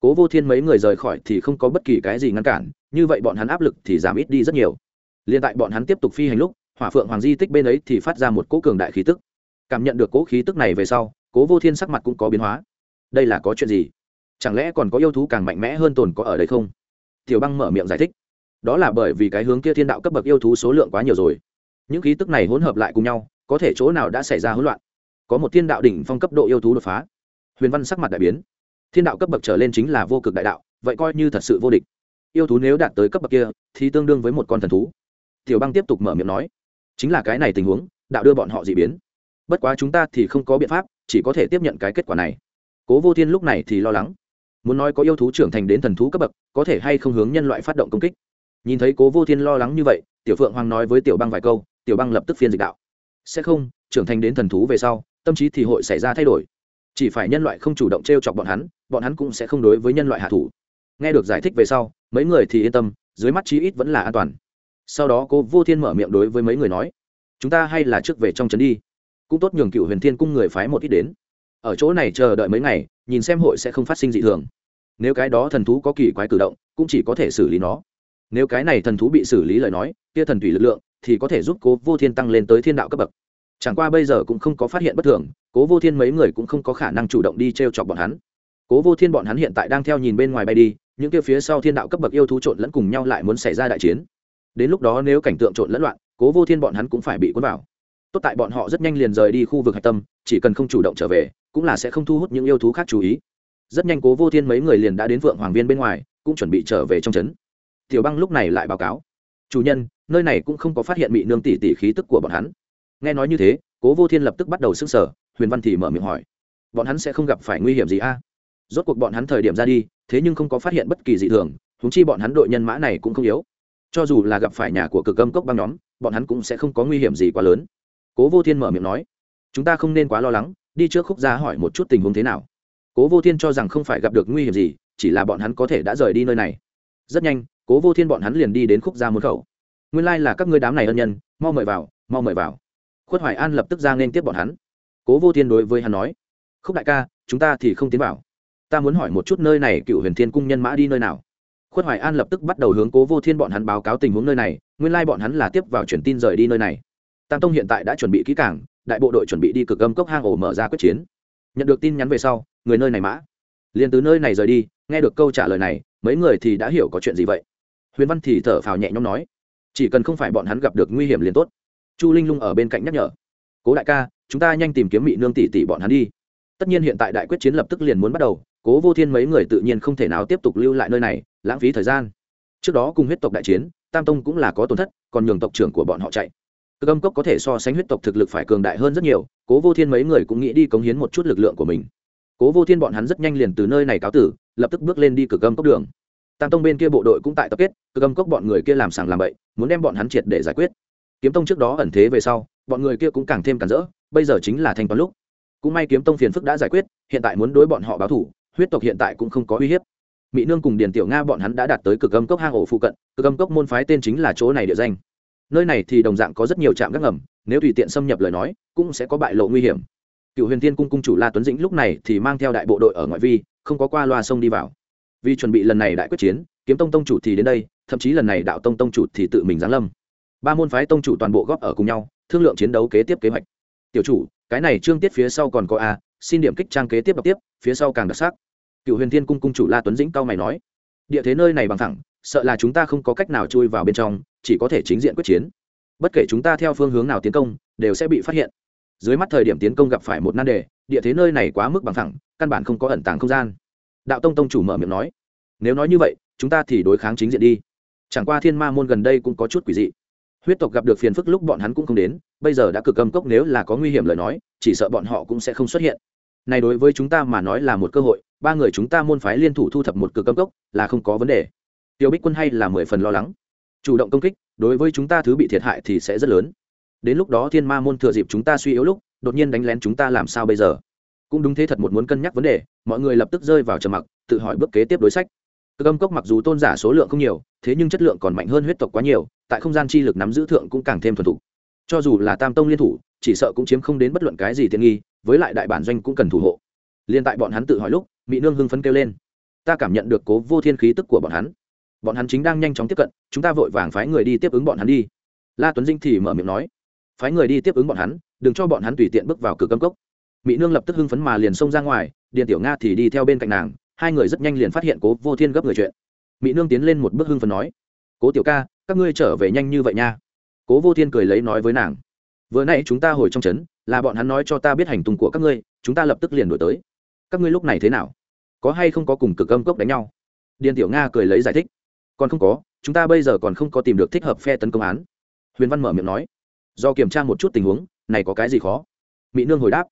Cố vô thiên mấy người rời khỏi thì không có bất kỳ cái gì ngăn cản như vậy bọn hắn áp lực thì giảm ít đi rất nhiều. L i ê n tại bọn hắn tiếp tục phi hành lúc hỏa phượng hoàng di tích bên ấy thì phát ra một cỗ cường đại khí tức cảm nhận được cỗ khí tức này về sau, cố vô thiên sắc mặt cũng có biến hóa. Đây là có chuyện gì? Chẳng lẽ còn có yêu thú càng mạnh mẽ hơn tồn có ở đây không? Tiểu băng mở miệng giải thích. Đó là bởi vì cái hướng kia thiên đạo cấp bậc yêu thú số lượng quá nhiều rồi. Những khí tức này hỗn hợp lại cùng nhau, có thể chỗ nào đã xảy ra hỗn loạn? Có một thiên đạo đỉnh phong cấp độ yêu thú đột phá. Huyền văn sắc mặt đại biến. Thiên đạo cấp bậc trở lên chính là vô cực đại đạo, vậy coi như thật sự vô địch. Yêu thú nếu đạt tới cấp bậc kia, thì tương đương với một con thần thú. Tiểu băng tiếp tục mở miệng nói. Chính là cái này tình huống, đạo đưa bọn họ dị biến bất quá chúng ta thì không có biện pháp, chỉ có thể tiếp nhận cái kết quả này. Cố vô thiên lúc này thì lo lắng. Muốn nói có yêu thú trưởng thành đến thần thú cấp bậc, có thể hay không hướng nhân loại phát động công kích. Nhìn thấy cố vô thiên lo lắng như vậy, tiểu phượng hoàng nói với tiểu băng vài câu, tiểu băng lập tức phiên dịch đạo. Sẽ không, trưởng thành đến thần thú về sau, tâm trí thì hội xảy ra thay đổi. Chỉ phải nhân loại không chủ động t r e o chọc bọn hắn bọn hắn cũng sẽ không đối với nhân loại hạ thủ. Nghe được giải thích về sau, mấy người thì yên tâm, dưới mắt chí ít vẫn là an toàn. Sau đó cô vô thiên mở miệng đối với mấy người nói, chúng ta hay là trước về trong trấn đi cũng tốt nhường cựu huyền thiên cung người phái một ít đến. Ở chỗ này chờ đợi mấy ngày, nhìn xem hội sẽ không phát sinh dị thường. Nếu cái đó thần thú có kỳ quái cử động, cũng chỉ có thể xử lý nó. Nếu cái này thần thú bị xử lý lời nói, kia thần thủy lực lượng, thì có thể giúp cố vô thiên tăng lên tới thiên đạo cấp bậc. Chẳng qua bây giờ cũng không có phát hiện bất thường, cố vô thiên mấy người cũng không có khả năng chủ động đi t r e o chọc bọn hắn. Cố vô thiên bọn hắn hiện tại đang theo nhìn bên ngoài bay đi, những kia phía sau thiên đạo cấp bậc yêu thú trộn lẫn cùng nhau lại muốn xảy ra đại chiến. Đến lúc đó nếu cảnh tượng trộn lẫn loạn, cố vô thiên bọn hắn cũng phải bị cuốn vào tốt tại bọn họ rất nhanh liền rời đi khu vực hạch tâm, chỉ cần không chủ động trở về, cũng là sẽ không thu hút những yêu thú khác chú ý. Rất nhanh cố vô thiên mấy người liền đã đến vượng hoàng viên bên ngoài, cũng chuẩn bị trở về trong trấn. Tiểu băng lúc này lại báo cáo. Chủ nhân, nơi này cũng không có phát hiện bị nương tỷ tỷ khí tức của bọn hắn. Nghe nói như thế, cố vô thiên lập tức bắt đầu s ư n g sở huyền văn thì mở miệng hỏi. Bọn hắn sẽ không gặp phải nguy hiểm gì a? Rốt cuộc bọn hắn thời điểm ra đi, thế nhưng không có phát hiện bất kỳ dị thường húng chi bọn hắn đội nhân mã này cũng không yếu. Cho dù là gặp phải nhà của cực âm cốc băng nhóm, bọn hắn cũng sẽ không có nguy hiểm gì quá lớn cố vô thiên mở miệng nói, chúng ta không nên quá lo lắng, đi trước khúc gia hỏi một chút tình huống thế nào. Cố vô thiên cho rằng không phải gặp được nguy hiểm gì, chỉ là bọn hắn có thể đã rời đi nơi này. Rất nhanh, cố vô thiên bọn hắn liền đi đến khúc gia môn khẩu. Nguyên lai、like、là các ngươi đám này ân nhân, mau mời vào, mau mời vào. Khuất hoài an lập tức ra nên tiếp bọn hắn. Cố vô thiên đối với hắn nói, khúc đại ca, chúng ta thì không tiến vào. Ta muốn hỏi một chút nơi này cựu huyền thiên cung nhân mã đi nơi nào? Khuất hoài an lập tức bắt đầu hướng cố vô thiên bọn hắn báo cáo tình huống nơi này. Nguyên lai bọn hắn là tiếp vào truyền tin rời đi nơi này tam tông hiện tại đã chuẩn bị kỹ cảng đại bộ đội chuẩn bị đi cực âm cốc hang ổ mở ra quyết chiến. Nhận được tin nhắn về sau, người nơi này mã. Liền từ nơi này rời đi, nghe được câu trả lời này, mấy người thì đã hiểu có chuyện gì vậy. Huyền văn thì thở phào nhẹ nhõm nói, chỉ cần không phải bọn hắn gặp được nguy hiểm liền tốt. Chu linh lung ở bên cạnh nhắc nhở, cố đại ca, chúng ta nhanh tìm kiếm mỹ nương tỷ tỷ bọn hắn đi. Tất nhiên hiện tại đại quyết chiến lập tức liền muốn bắt đầu, cố vô thiên mấy người tự nhiên không thể nào tiếp tục lưu lại nơi này, lãng phí thời gian. Trước đó cùng huyết tộc đại chiến, tam tông cũng là có tổn thất, còn nhường tộc trưởng của bọn họ chạy cực âm cốc có thể so sánh huyết tộc thực lực phải cường đại hơn rất nhiều, cố vô thiên mấy người cũng nghĩ đi cống hiến một chút lực lượng của mình. Cố vô thiên bọn hắn rất nhanh liền từ nơi này cáo tử, lập tức bước lên đi cực âm cốc đường. Tam tông bên kia bộ đội cũng tại tập kết, cực âm cốc bọn người kia làm sàng làm bậy, muốn đem bọn hắn triệt để giải quyết. Kiếm tông trước đó ẩn thế về sau, bọn người kia cũng càng thêm cản rỡ, bây giờ chính là thanh toán lúc. Cũng may kiếm tông phiền phức đã giải quyết, hiện tại muốn đối bọn họ báo thủ, huyết tộc hiện tại cũng không có uy hiếp. Mỹ nương cùng điền tiểu nga bọn hắn đã đạt tới cực âm cốc hang ổ phụ cận, cực âm cốc môn phái tên chính là chỗ này địa danh nơi này thì đồng dạng có rất nhiều trạm gác ngầm, nếu tùy tiện xâm nhập lời nói, cũng sẽ có bại lộ nguy hiểm. Cựu huyền tiên cung cung chủ la tuấn dĩnh lúc này thì mang theo đại bộ đội ở ngoại vi, không có qua loa sông đi vào. Vì chuẩn bị lần này đại quyết chiến, kiếm tông tông chủ thì đến đây, thậm chí lần này đạo tông tông chủ thì tự mình giáng lâm. Ba môn phái tông chủ toàn bộ góp ở cùng nhau, thương lượng chiến đấu kế tiếp kế hoạch. Tiểu chủ, cái này trương tiết phía sau còn có a, xin điểm kích trang kế tiếp đọc tiếp, phía sau càng đặc sắc. Cựu huyền thiên cung cung chủ la tuấn dĩnh cao mày nói. Địa thế nơi này bằng thẳng, sợ là chúng ta không có cách nào chui vào bên trong chỉ có thể chính diện quyết chiến. Bất kể chúng ta theo phương hướng nào tiến công, đều sẽ bị phát hiện. Dưới mắt thời điểm tiến công gặp phải một nan đề, địa thế nơi này quá mức bằng thẳng căn bản không có ẩn tàng không gian. Đạo tông tông chủ mở miệng nói, nếu nói như vậy, chúng ta thì đối kháng chính diện đi. Chẳng qua thiên ma môn gần đây cũng có chút quỷ dị. Huyết tộc gặp được phiền phức lúc bọn hắn cũng không đến, bây giờ đã cực cầm cốc nếu là có nguy hiểm lời nói, chỉ sợ bọn họ cũng sẽ không xuất hiện. Này đối với chúng ta mà nói là một cơ hội, ba người chúng ta môn phái liên thủ thu thập một cực cầm cốc là không có vấn đề. Tiêu bích quân hay là mười phần lo lắng chủ động công kích, đối với chúng ta thứ bị thiệt hại thì sẽ rất lớn. Đến lúc đó thiên ma môn thừa dịp chúng ta suy yếu lúc, đột nhiên đánh lén chúng ta làm sao bây giờ? Cũng đúng thế thật một muốn cân nhắc vấn đề, mọi người lập tức rơi vào trầm mặc, tự hỏi bước kế tiếp đối sách. Cực âm cốc mặc dù tôn giả số lượng không nhiều, thế nhưng chất lượng còn mạnh hơn huyết tộc quá nhiều, tại không gian chi lực nắm giữ thượng cũng càng thêm thuần thục. Cho dù là tam tông liên thủ, chỉ sợ cũng chiếm không đến bất luận cái gì tiện nghi, với lại đại bản doanh cũng cần thủ hộ. Liên tại bọn hắn tự hỏi lúc mỹ nương hưng phấn kêu lên. Ta cảm nhận được cố vô thiên khí tức của bọn hắn bọn hắn chính đang nhanh chóng tiếp cận, chúng ta vội vàng phái người đi tiếp ứng bọn hắn đi. La tuấn dinh thì mở miệng nói. Phái người đi tiếp ứng bọn hắn, đừng cho bọn hắn tùy tiện bước vào cửa cấm cốc. Mỹ nương lập tức hưng phấn mà liền xông ra ngoài điện tiểu nga thì đi theo bên cạnh nàng, hai người rất nhanh liền phát hiện cố vô thiên gấp người chuyện. Mỹ nương tiến lên một bước hưng phấn nói, cố tiểu ca, các ngươi trở về nhanh như vậy nha. Cố vô thiên cười lấy nói với nàng, vừa nãy chúng ta hồi trong trấn, là bọn hắn nói cho ta biết hành tung của các ngươi, chúng ta lập tức liền đổi tới. Các ngươi lúc này thế nào? Có hay không có cùng cực âm cốc đánh nhau? Điền tiểu nga cười lấy giải thích còn không có, chúng ta bây giờ còn không có tìm được thích hợp phe tấn công án. Huyền văn mở miệng nói. Do kiểm tra một chút tình huống, này có cái gì khó? Mỹ nương hồi đáp.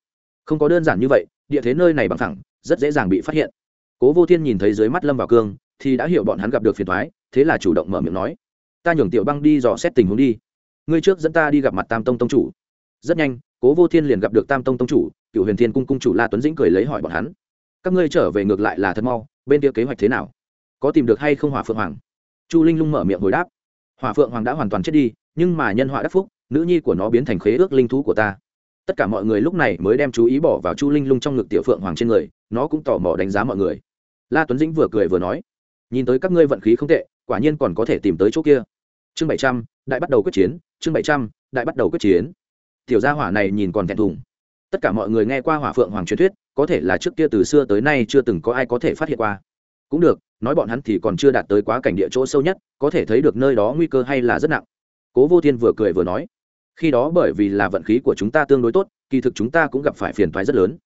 Không có đơn giản như vậy, địa thế nơi này bằng thẳng rất dễ dàng bị phát hiện. Cố vô thiên nhìn thấy dưới mắt lâm vào cương, thì đã hiểu bọn hắn gặp được phiền thoái thế là chủ động mở miệng nói. Ta nhường tiểu băng đi dò xét tình huống đi. Ngươi trước dẫn ta đi gặp mặt tam tông tông chủ. Rất nhanh, cố vô thiên liền gặp được tam tông tông chủ cựu huyền thiên cung cung chủ la tuấn dĩnh cười lấy hỏi bọn hắn. Các ngươi trở về ngược lại là thật mau, bên kia kế hoạch thế nào? Có tìm được hay không hỏa phượng hoàng? Chu linh lung mở miệng hồi đáp. Hỏa phượng hoàng đã hoàn toàn chết đi, nhưng mà nhân họa đắc phúc, nữ nhi của nó biến thành khế ước linh thú của ta. Tất cả mọi người lúc này mới đem chú ý bỏ vào chu linh lung trong ngực tiểu phượng hoàng trên người, nó cũng tò mò đánh giá mọi người. La tuấn dĩnh vừa cười vừa nói, nhìn tới các ngươi vận khí không tệ, quả nhiên còn có thể tìm tới chỗ kia. Chương bảy trăm, đại bắt đầu quyết chiến, chương bảy trăm, đại bắt đầu quyết chiến. Tiểu gia hỏa này nhìn còn thẹn thùng. Tất cả mọi người nghe qua hỏa phượng hoàng truyền thuyết, có thể là trước kia từ xưa tới nay chưa từng có ai có thể phát hiện qua cũng được, nói bọn hắn thì còn chưa đạt tới quá cảnh địa chỗ sâu nhất, có thể thấy được nơi đó nguy cơ hay là rất nặng. Cố vô thiên vừa cười vừa nói, khi đó bởi vì là vận khí của chúng ta tương đối tốt, kỳ thực chúng ta cũng gặp phải phiền thoái rất lớn.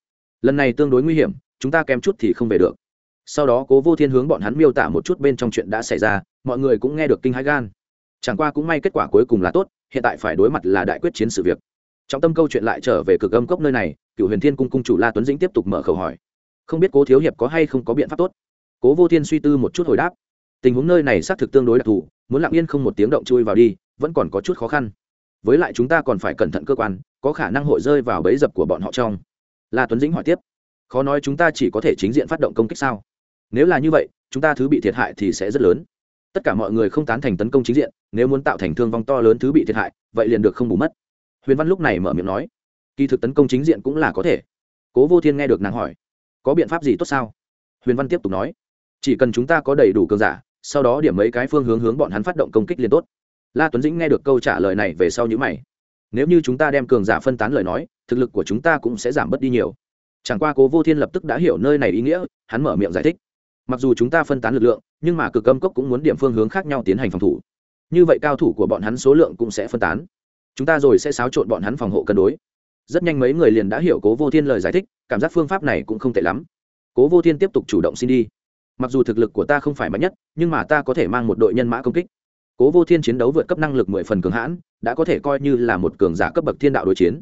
Lần này tương đối nguy hiểm, chúng ta kém chút thì không về được. Sau đó cố vô thiên hướng bọn hắn miêu tả một chút bên trong chuyện đã xảy ra, mọi người cũng nghe được kinh hãi gan. Chẳng qua cũng may kết quả cuối cùng là tốt, hiện tại phải đối mặt là đại quyết chiến sự việc. Trọng tâm câu chuyện lại trở về cực âm cốc nơi này cựu huyền thiên cung cung chủ la tuấn dĩnh tiếp tục mở khẩu hỏi. Không biết cố thiếu hiệp có hay không có biện pháp tốt? Cố vô thiên suy tư một chút hồi đáp. Tình huống nơi này xác thực tương đối đặc thù, muốn lặng yên không một tiếng động chui vào đi, vẫn còn có chút khó khăn. Với lại chúng ta còn phải cẩn thận cơ quan, có khả năng hội rơi vào bẫy dập của bọn họ trong. La tuấn dĩnh hỏi tiếp. Khó nói chúng ta chỉ có thể chính diện phát động công kích sao? Nếu là như vậy, chúng ta thứ bị thiệt hại thì sẽ rất lớn. Tất cả mọi người không tán thành tấn công chính diện, nếu muốn tạo thành thương vong to lớn thứ bị thiệt hại, vậy liền được không bù mất. Huyền văn lúc này mở miệng nói. Kỳ thực tấn công chính diện cũng là có thể. Cố vô thiên nghe được nàng hỏi. Có biện pháp gì tốt sao? Huyền văn tiếp tục nói chỉ cần chúng ta có đầy đủ cường giả, sau đó điểm mấy cái phương hướng hướng bọn hắn phát động công kích liền tốt. La tuấn dĩnh nghe được câu trả lời này về sau những mày. Nếu như chúng ta đem cường giả phân tán lời nói, thực lực của chúng ta cũng sẽ giảm bớt đi nhiều. Chẳng qua cố vô thiên lập tức đã hiểu nơi này ý nghĩa, hắn mở miệng giải thích. Mặc dù chúng ta phân tán lực lượng, nhưng mà cực âm cốc cũng muốn điểm phương hướng khác nhau tiến hành phòng thủ. Như vậy cao thủ của bọn hắn số lượng cũng sẽ phân tán. Chúng ta rồi sẽ xáo trộn bọn hắn phòng hộ cân đối. Rất nhanh mấy người liền đã hiểu cố vô thiên lời giải thích, cảm giác phương pháp này cũng không tệ lắm. Cố vô thiên tiếp tục chủ động xin đi mặc dù thực lực của ta không phải mạnh nhất, nhưng mà ta có thể mang một đội nhân mã công kích. Cố vô thiên chiến đấu vượt cấp năng lực mười phần cường hãn, đã có thể coi như là một cường giả cấp bậc thiên đạo đối chiến.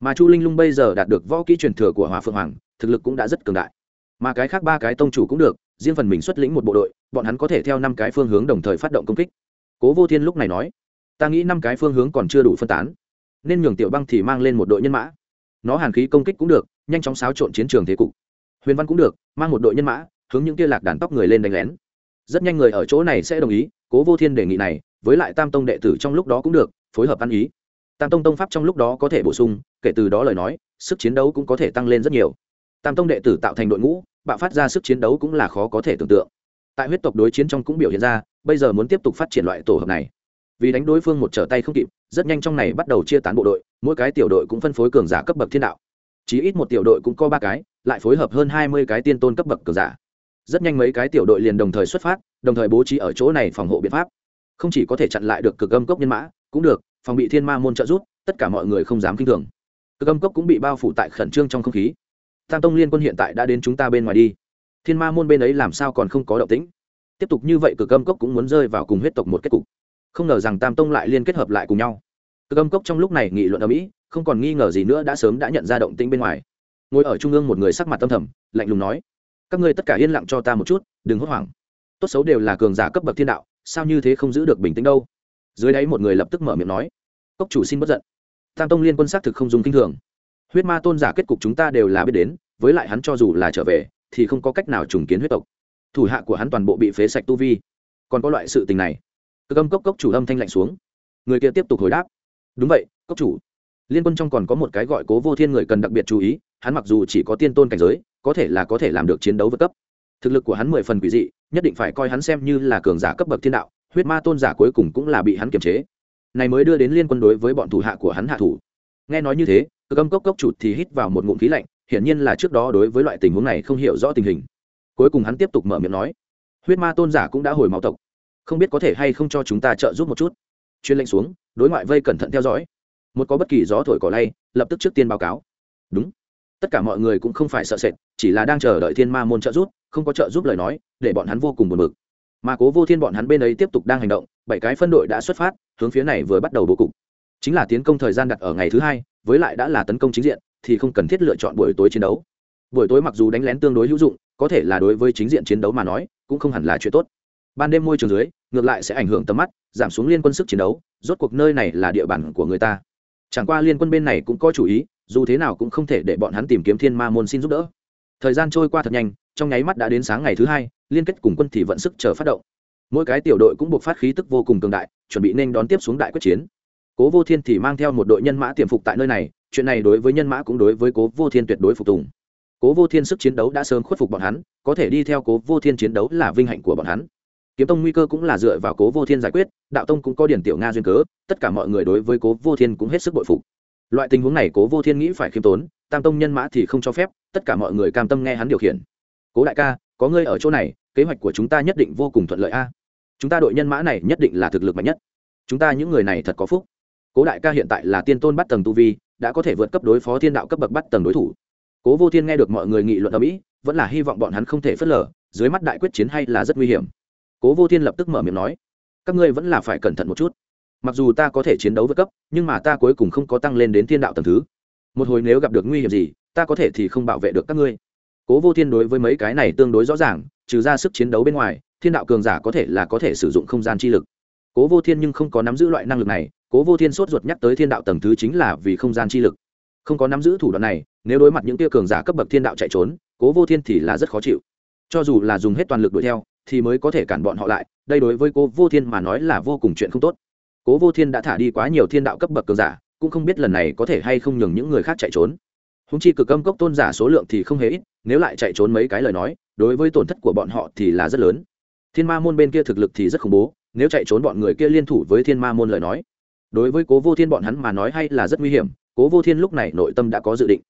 Mà chu linh lung bây giờ đạt được võ kỹ truyền thừa của hòa phượng hoàng, thực lực cũng đã rất cường đại. Mà cái khác ba cái tông chủ cũng được, riêng phần mình xuất lĩnh một bộ đội, bọn hắn có thể theo năm cái phương hướng đồng thời phát động công kích. Cố vô thiên lúc này nói, ta nghĩ năm cái phương hướng còn chưa đủ phân tán, nên nhường tiểu băng thì mang lên một đội nhân mã. Nó hàn khí công kích cũng được, nhanh chóng xáo trộn chiến trường thế cục. Huyền văn cũng được, mang một đội nhân mã hướng những kia lạc đàn tóc người lên đánh lén. Rất nhanh người ở chỗ này sẽ đồng ý, cố vô thiên đề nghị này, với lại tam tông đệ tử trong lúc đó cũng được, phối hợp ăn ý. Tam tông tông pháp trong lúc đó có thể bổ sung, kể từ đó lời nói, sức chiến đấu cũng có thể tăng lên rất nhiều. Tam tông đệ tử tạo thành đội ngũ, bạo phát ra sức chiến đấu cũng là khó có thể tưởng tượng. Tại huyết tộc đối chiến trong cũng biểu hiện ra, bây giờ muốn tiếp tục phát triển loại tổ hợp này. Vì đánh đối phương một trở tay không kịp, rất nhanh trong này bắt đầu chia tán bộ đội, mỗi cái tiểu đội cũng phân phối cường giả cấp bậc thiên đạo. Chỉ ít một tiểu đội cũng có ba cái, lại phối hợp hơn hai mươi cái tiên tôn cấp bậc cường giả rất nhanh mấy cái tiểu đội liền đồng thời xuất phát, đồng thời bố trí ở chỗ này phòng hộ biện pháp. Không chỉ có thể chặn lại được cực âm cốc nhân mã, cũng được, phòng bị thiên ma môn trợ rút tất cả mọi người không dám kinh thường. Cực âm cốc cũng bị bao phủ tại khẩn trương trong không khí. Tam tông liên quân hiện tại đã đến chúng ta bên ngoài đi. Thiên ma môn bên ấy làm sao còn không có động tĩnh? Tiếp tục như vậy cực âm cốc cũng muốn rơi vào cùng huyết tộc một kết cục. Không ngờ rằng tam tông lại liên kết hợp lại cùng nhau. Cực âm cốc trong lúc này nghị luận ở mỹ không còn nghi ngờ gì nữa đã sớm đã nhận ra động tĩnh bên ngoài. Ngồi ở trung ương một người sắc mặt tâm thầm, lạnh lùng nói các ngươi tất cả yên lặng cho ta một chút, đừng hốt hoảng. Tốt xấu đều là cường giả cấp bậc thiên đạo, sao như thế không giữ được bình tĩnh đâu? Dưới đáy một người lập tức mở miệng nói. Cốc chủ xin bất giận. Tam tông liên quân xác thực không dùng kinh thường. Huyết ma tôn giả kết cục chúng ta đều là biết đến, với lại hắn cho dù là trở về, thì không có cách nào trùng kiến huyết tộc. Thủ hạ của hắn toàn bộ bị phế sạch tu vi. Còn có loại sự tình này. Cơ âm cốc cốc chủ âm thanh lạnh xuống. Người kia tiếp tục hồi đáp. Đúng vậy, cốc chủ. Liên quân trong còn có một cái gọi cố vô thiên người cần đặc biệt chú ý hắn mặc dù chỉ có tiên tôn cảnh giới, có thể là có thể làm được chiến đấu vượt cấp. Thực lực của hắn mười phần quỷ dị, nhất định phải coi hắn xem như là cường giả cấp bậc thiên đạo, huyết ma tôn giả cuối cùng cũng là bị hắn kiềm chế. Này mới đưa đến liên quân đối với bọn thủ hạ của hắn hạ thủ. Nghe nói như thế cực âm cốc cốc chủ thì hít vào một ngụm khí lạnh, hiển nhiên là trước đó đối với loại tình huống này không hiểu rõ tình hình. Cuối cùng hắn tiếp tục mở miệng nói, huyết ma tôn giả cũng đã hồi máu tộc. Không biết có thể hay không cho chúng ta trợ giúp một chút? Chuyên lệnh xuống, đối ngoại vây cẩn thận theo dõi. Một có bất kỳ gió thổi cỏ lay, lập tức trước tiên báo cáo. Đúng tất cả mọi người cũng không phải sợ sệt, chỉ là đang chờ đợi thiên ma môn trợ giúp, không có trợ giúp lời nói, để bọn hắn vô cùng buồn bực. Mà cố vô thiên bọn hắn bên ấy tiếp tục đang hành động, bảy cái phân đội đã xuất phát, hướng phía này vừa bắt đầu bố cục. Chính là tiến công thời gian đặt ở ngày thứ hai, với lại đã là tấn công chính diện, thì không cần thiết lựa chọn buổi tối chiến đấu. Buổi tối mặc dù đánh lén tương đối hữu dụng, có thể là đối với chính diện chiến đấu mà nói, cũng không hẳn là chuyện tốt. Ban đêm môi trường dưới, ngược lại sẽ ảnh hưởng tầm mắt, giảm xuống liên quân sức chiến đấu, rốt cuộc nơi này là địa bàn của người ta. Chẳng qua liên quân bên này cũng có chủ ý dù thế nào cũng không thể để bọn hắn tìm kiếm thiên ma môn xin giúp đỡ. Thời gian trôi qua thật nhanh, trong nháy mắt đã đến sáng ngày thứ hai, liên kết cùng quân thì vận sức chờ phát động. Mỗi cái tiểu đội cũng buộc phát khí tức vô cùng cường đại, chuẩn bị nên đón tiếp xuống đại quyết chiến. Cố vô thiên thì mang theo một đội nhân mã tiềm phục tại nơi này, chuyện này đối với nhân mã cũng đối với cố vô thiên tuyệt đối phục tùng. Cố vô thiên sức chiến đấu đã sớm khuất phục bọn hắn, có thể đi theo cố vô thiên chiến đấu là vinh hạnh của bọn hắn. Kiếm tông nguy cơ cũng là dựa vào cố vô thiên giải quyết, đạo tông cũng có điển tiểu nga duyên cớ, tất cả mọi người đối với cố vô thiên cũng hết sức bội phục loại tình huống này cố vô thiên nghĩ phải khiêm tốn, tam tông nhân mã thì không cho phép, tất cả mọi người cam tâm nghe hắn điều khiển. Cố đại ca, có ngươi ở chỗ này, kế hoạch của chúng ta nhất định vô cùng thuận lợi a. Chúng ta đội nhân mã này nhất định là thực lực mạnh nhất. Chúng ta những người này thật có phúc. Cố đại ca hiện tại là tiên tôn bắt tầng tu vi, đã có thể vượt cấp đối phó thiên đạo cấp bậc bắt tầng đối thủ. Cố vô thiên nghe được mọi người nghị luận ở mỹ, vẫn là hy vọng bọn hắn không thể phớt lờ, dưới mắt đại quyết chiến hay là rất nguy hiểm. Cố vô thiên lập tức mở miệng nói, các ngươi vẫn là phải cẩn thận một chút mặc dù ta có thể chiến đấu vượt cấp, nhưng mà ta cuối cùng không có tăng lên đến thiên đạo tầng thứ. Một hồi nếu gặp được nguy hiểm gì, ta có thể thì không bảo vệ được các ngươi. Cố vô thiên đối với mấy cái này tương đối rõ ràng, trừ ra sức chiến đấu bên ngoài, thiên đạo cường giả có thể là có thể sử dụng không gian chi lực. Cố vô thiên nhưng không có nắm giữ loại năng lực này, cố vô thiên sốt ruột nhắc tới thiên đạo tầng thứ chính là vì không gian chi lực. Không có nắm giữ thủ đoạn này, nếu đối mặt những tia cường giả cấp bậc thiên đạo chạy trốn, cố vô thiên thì là rất khó chịu. Cho dù là dùng hết toàn lực đuổi theo, thì mới có thể cản bọn họ lại, đây đối với cố vô thiên mà nói là vô cùng chuyện không tốt cố vô thiên đã thả đi quá nhiều thiên đạo cấp bậc cường giả, cũng không biết lần này có thể hay không nhường những người khác chạy trốn. Húng chi cực âm cốc tôn giả số lượng thì không hề ít, nếu lại chạy trốn mấy cái lời nói, đối với tổn thất của bọn họ thì là rất lớn. Thiên ma môn bên kia thực lực thì rất khủng bố, nếu chạy trốn bọn người kia liên thủ với thiên ma môn lời nói. Đối với cố vô thiên bọn hắn mà nói hay là rất nguy hiểm, cố vô thiên lúc này nội tâm đã có dự định.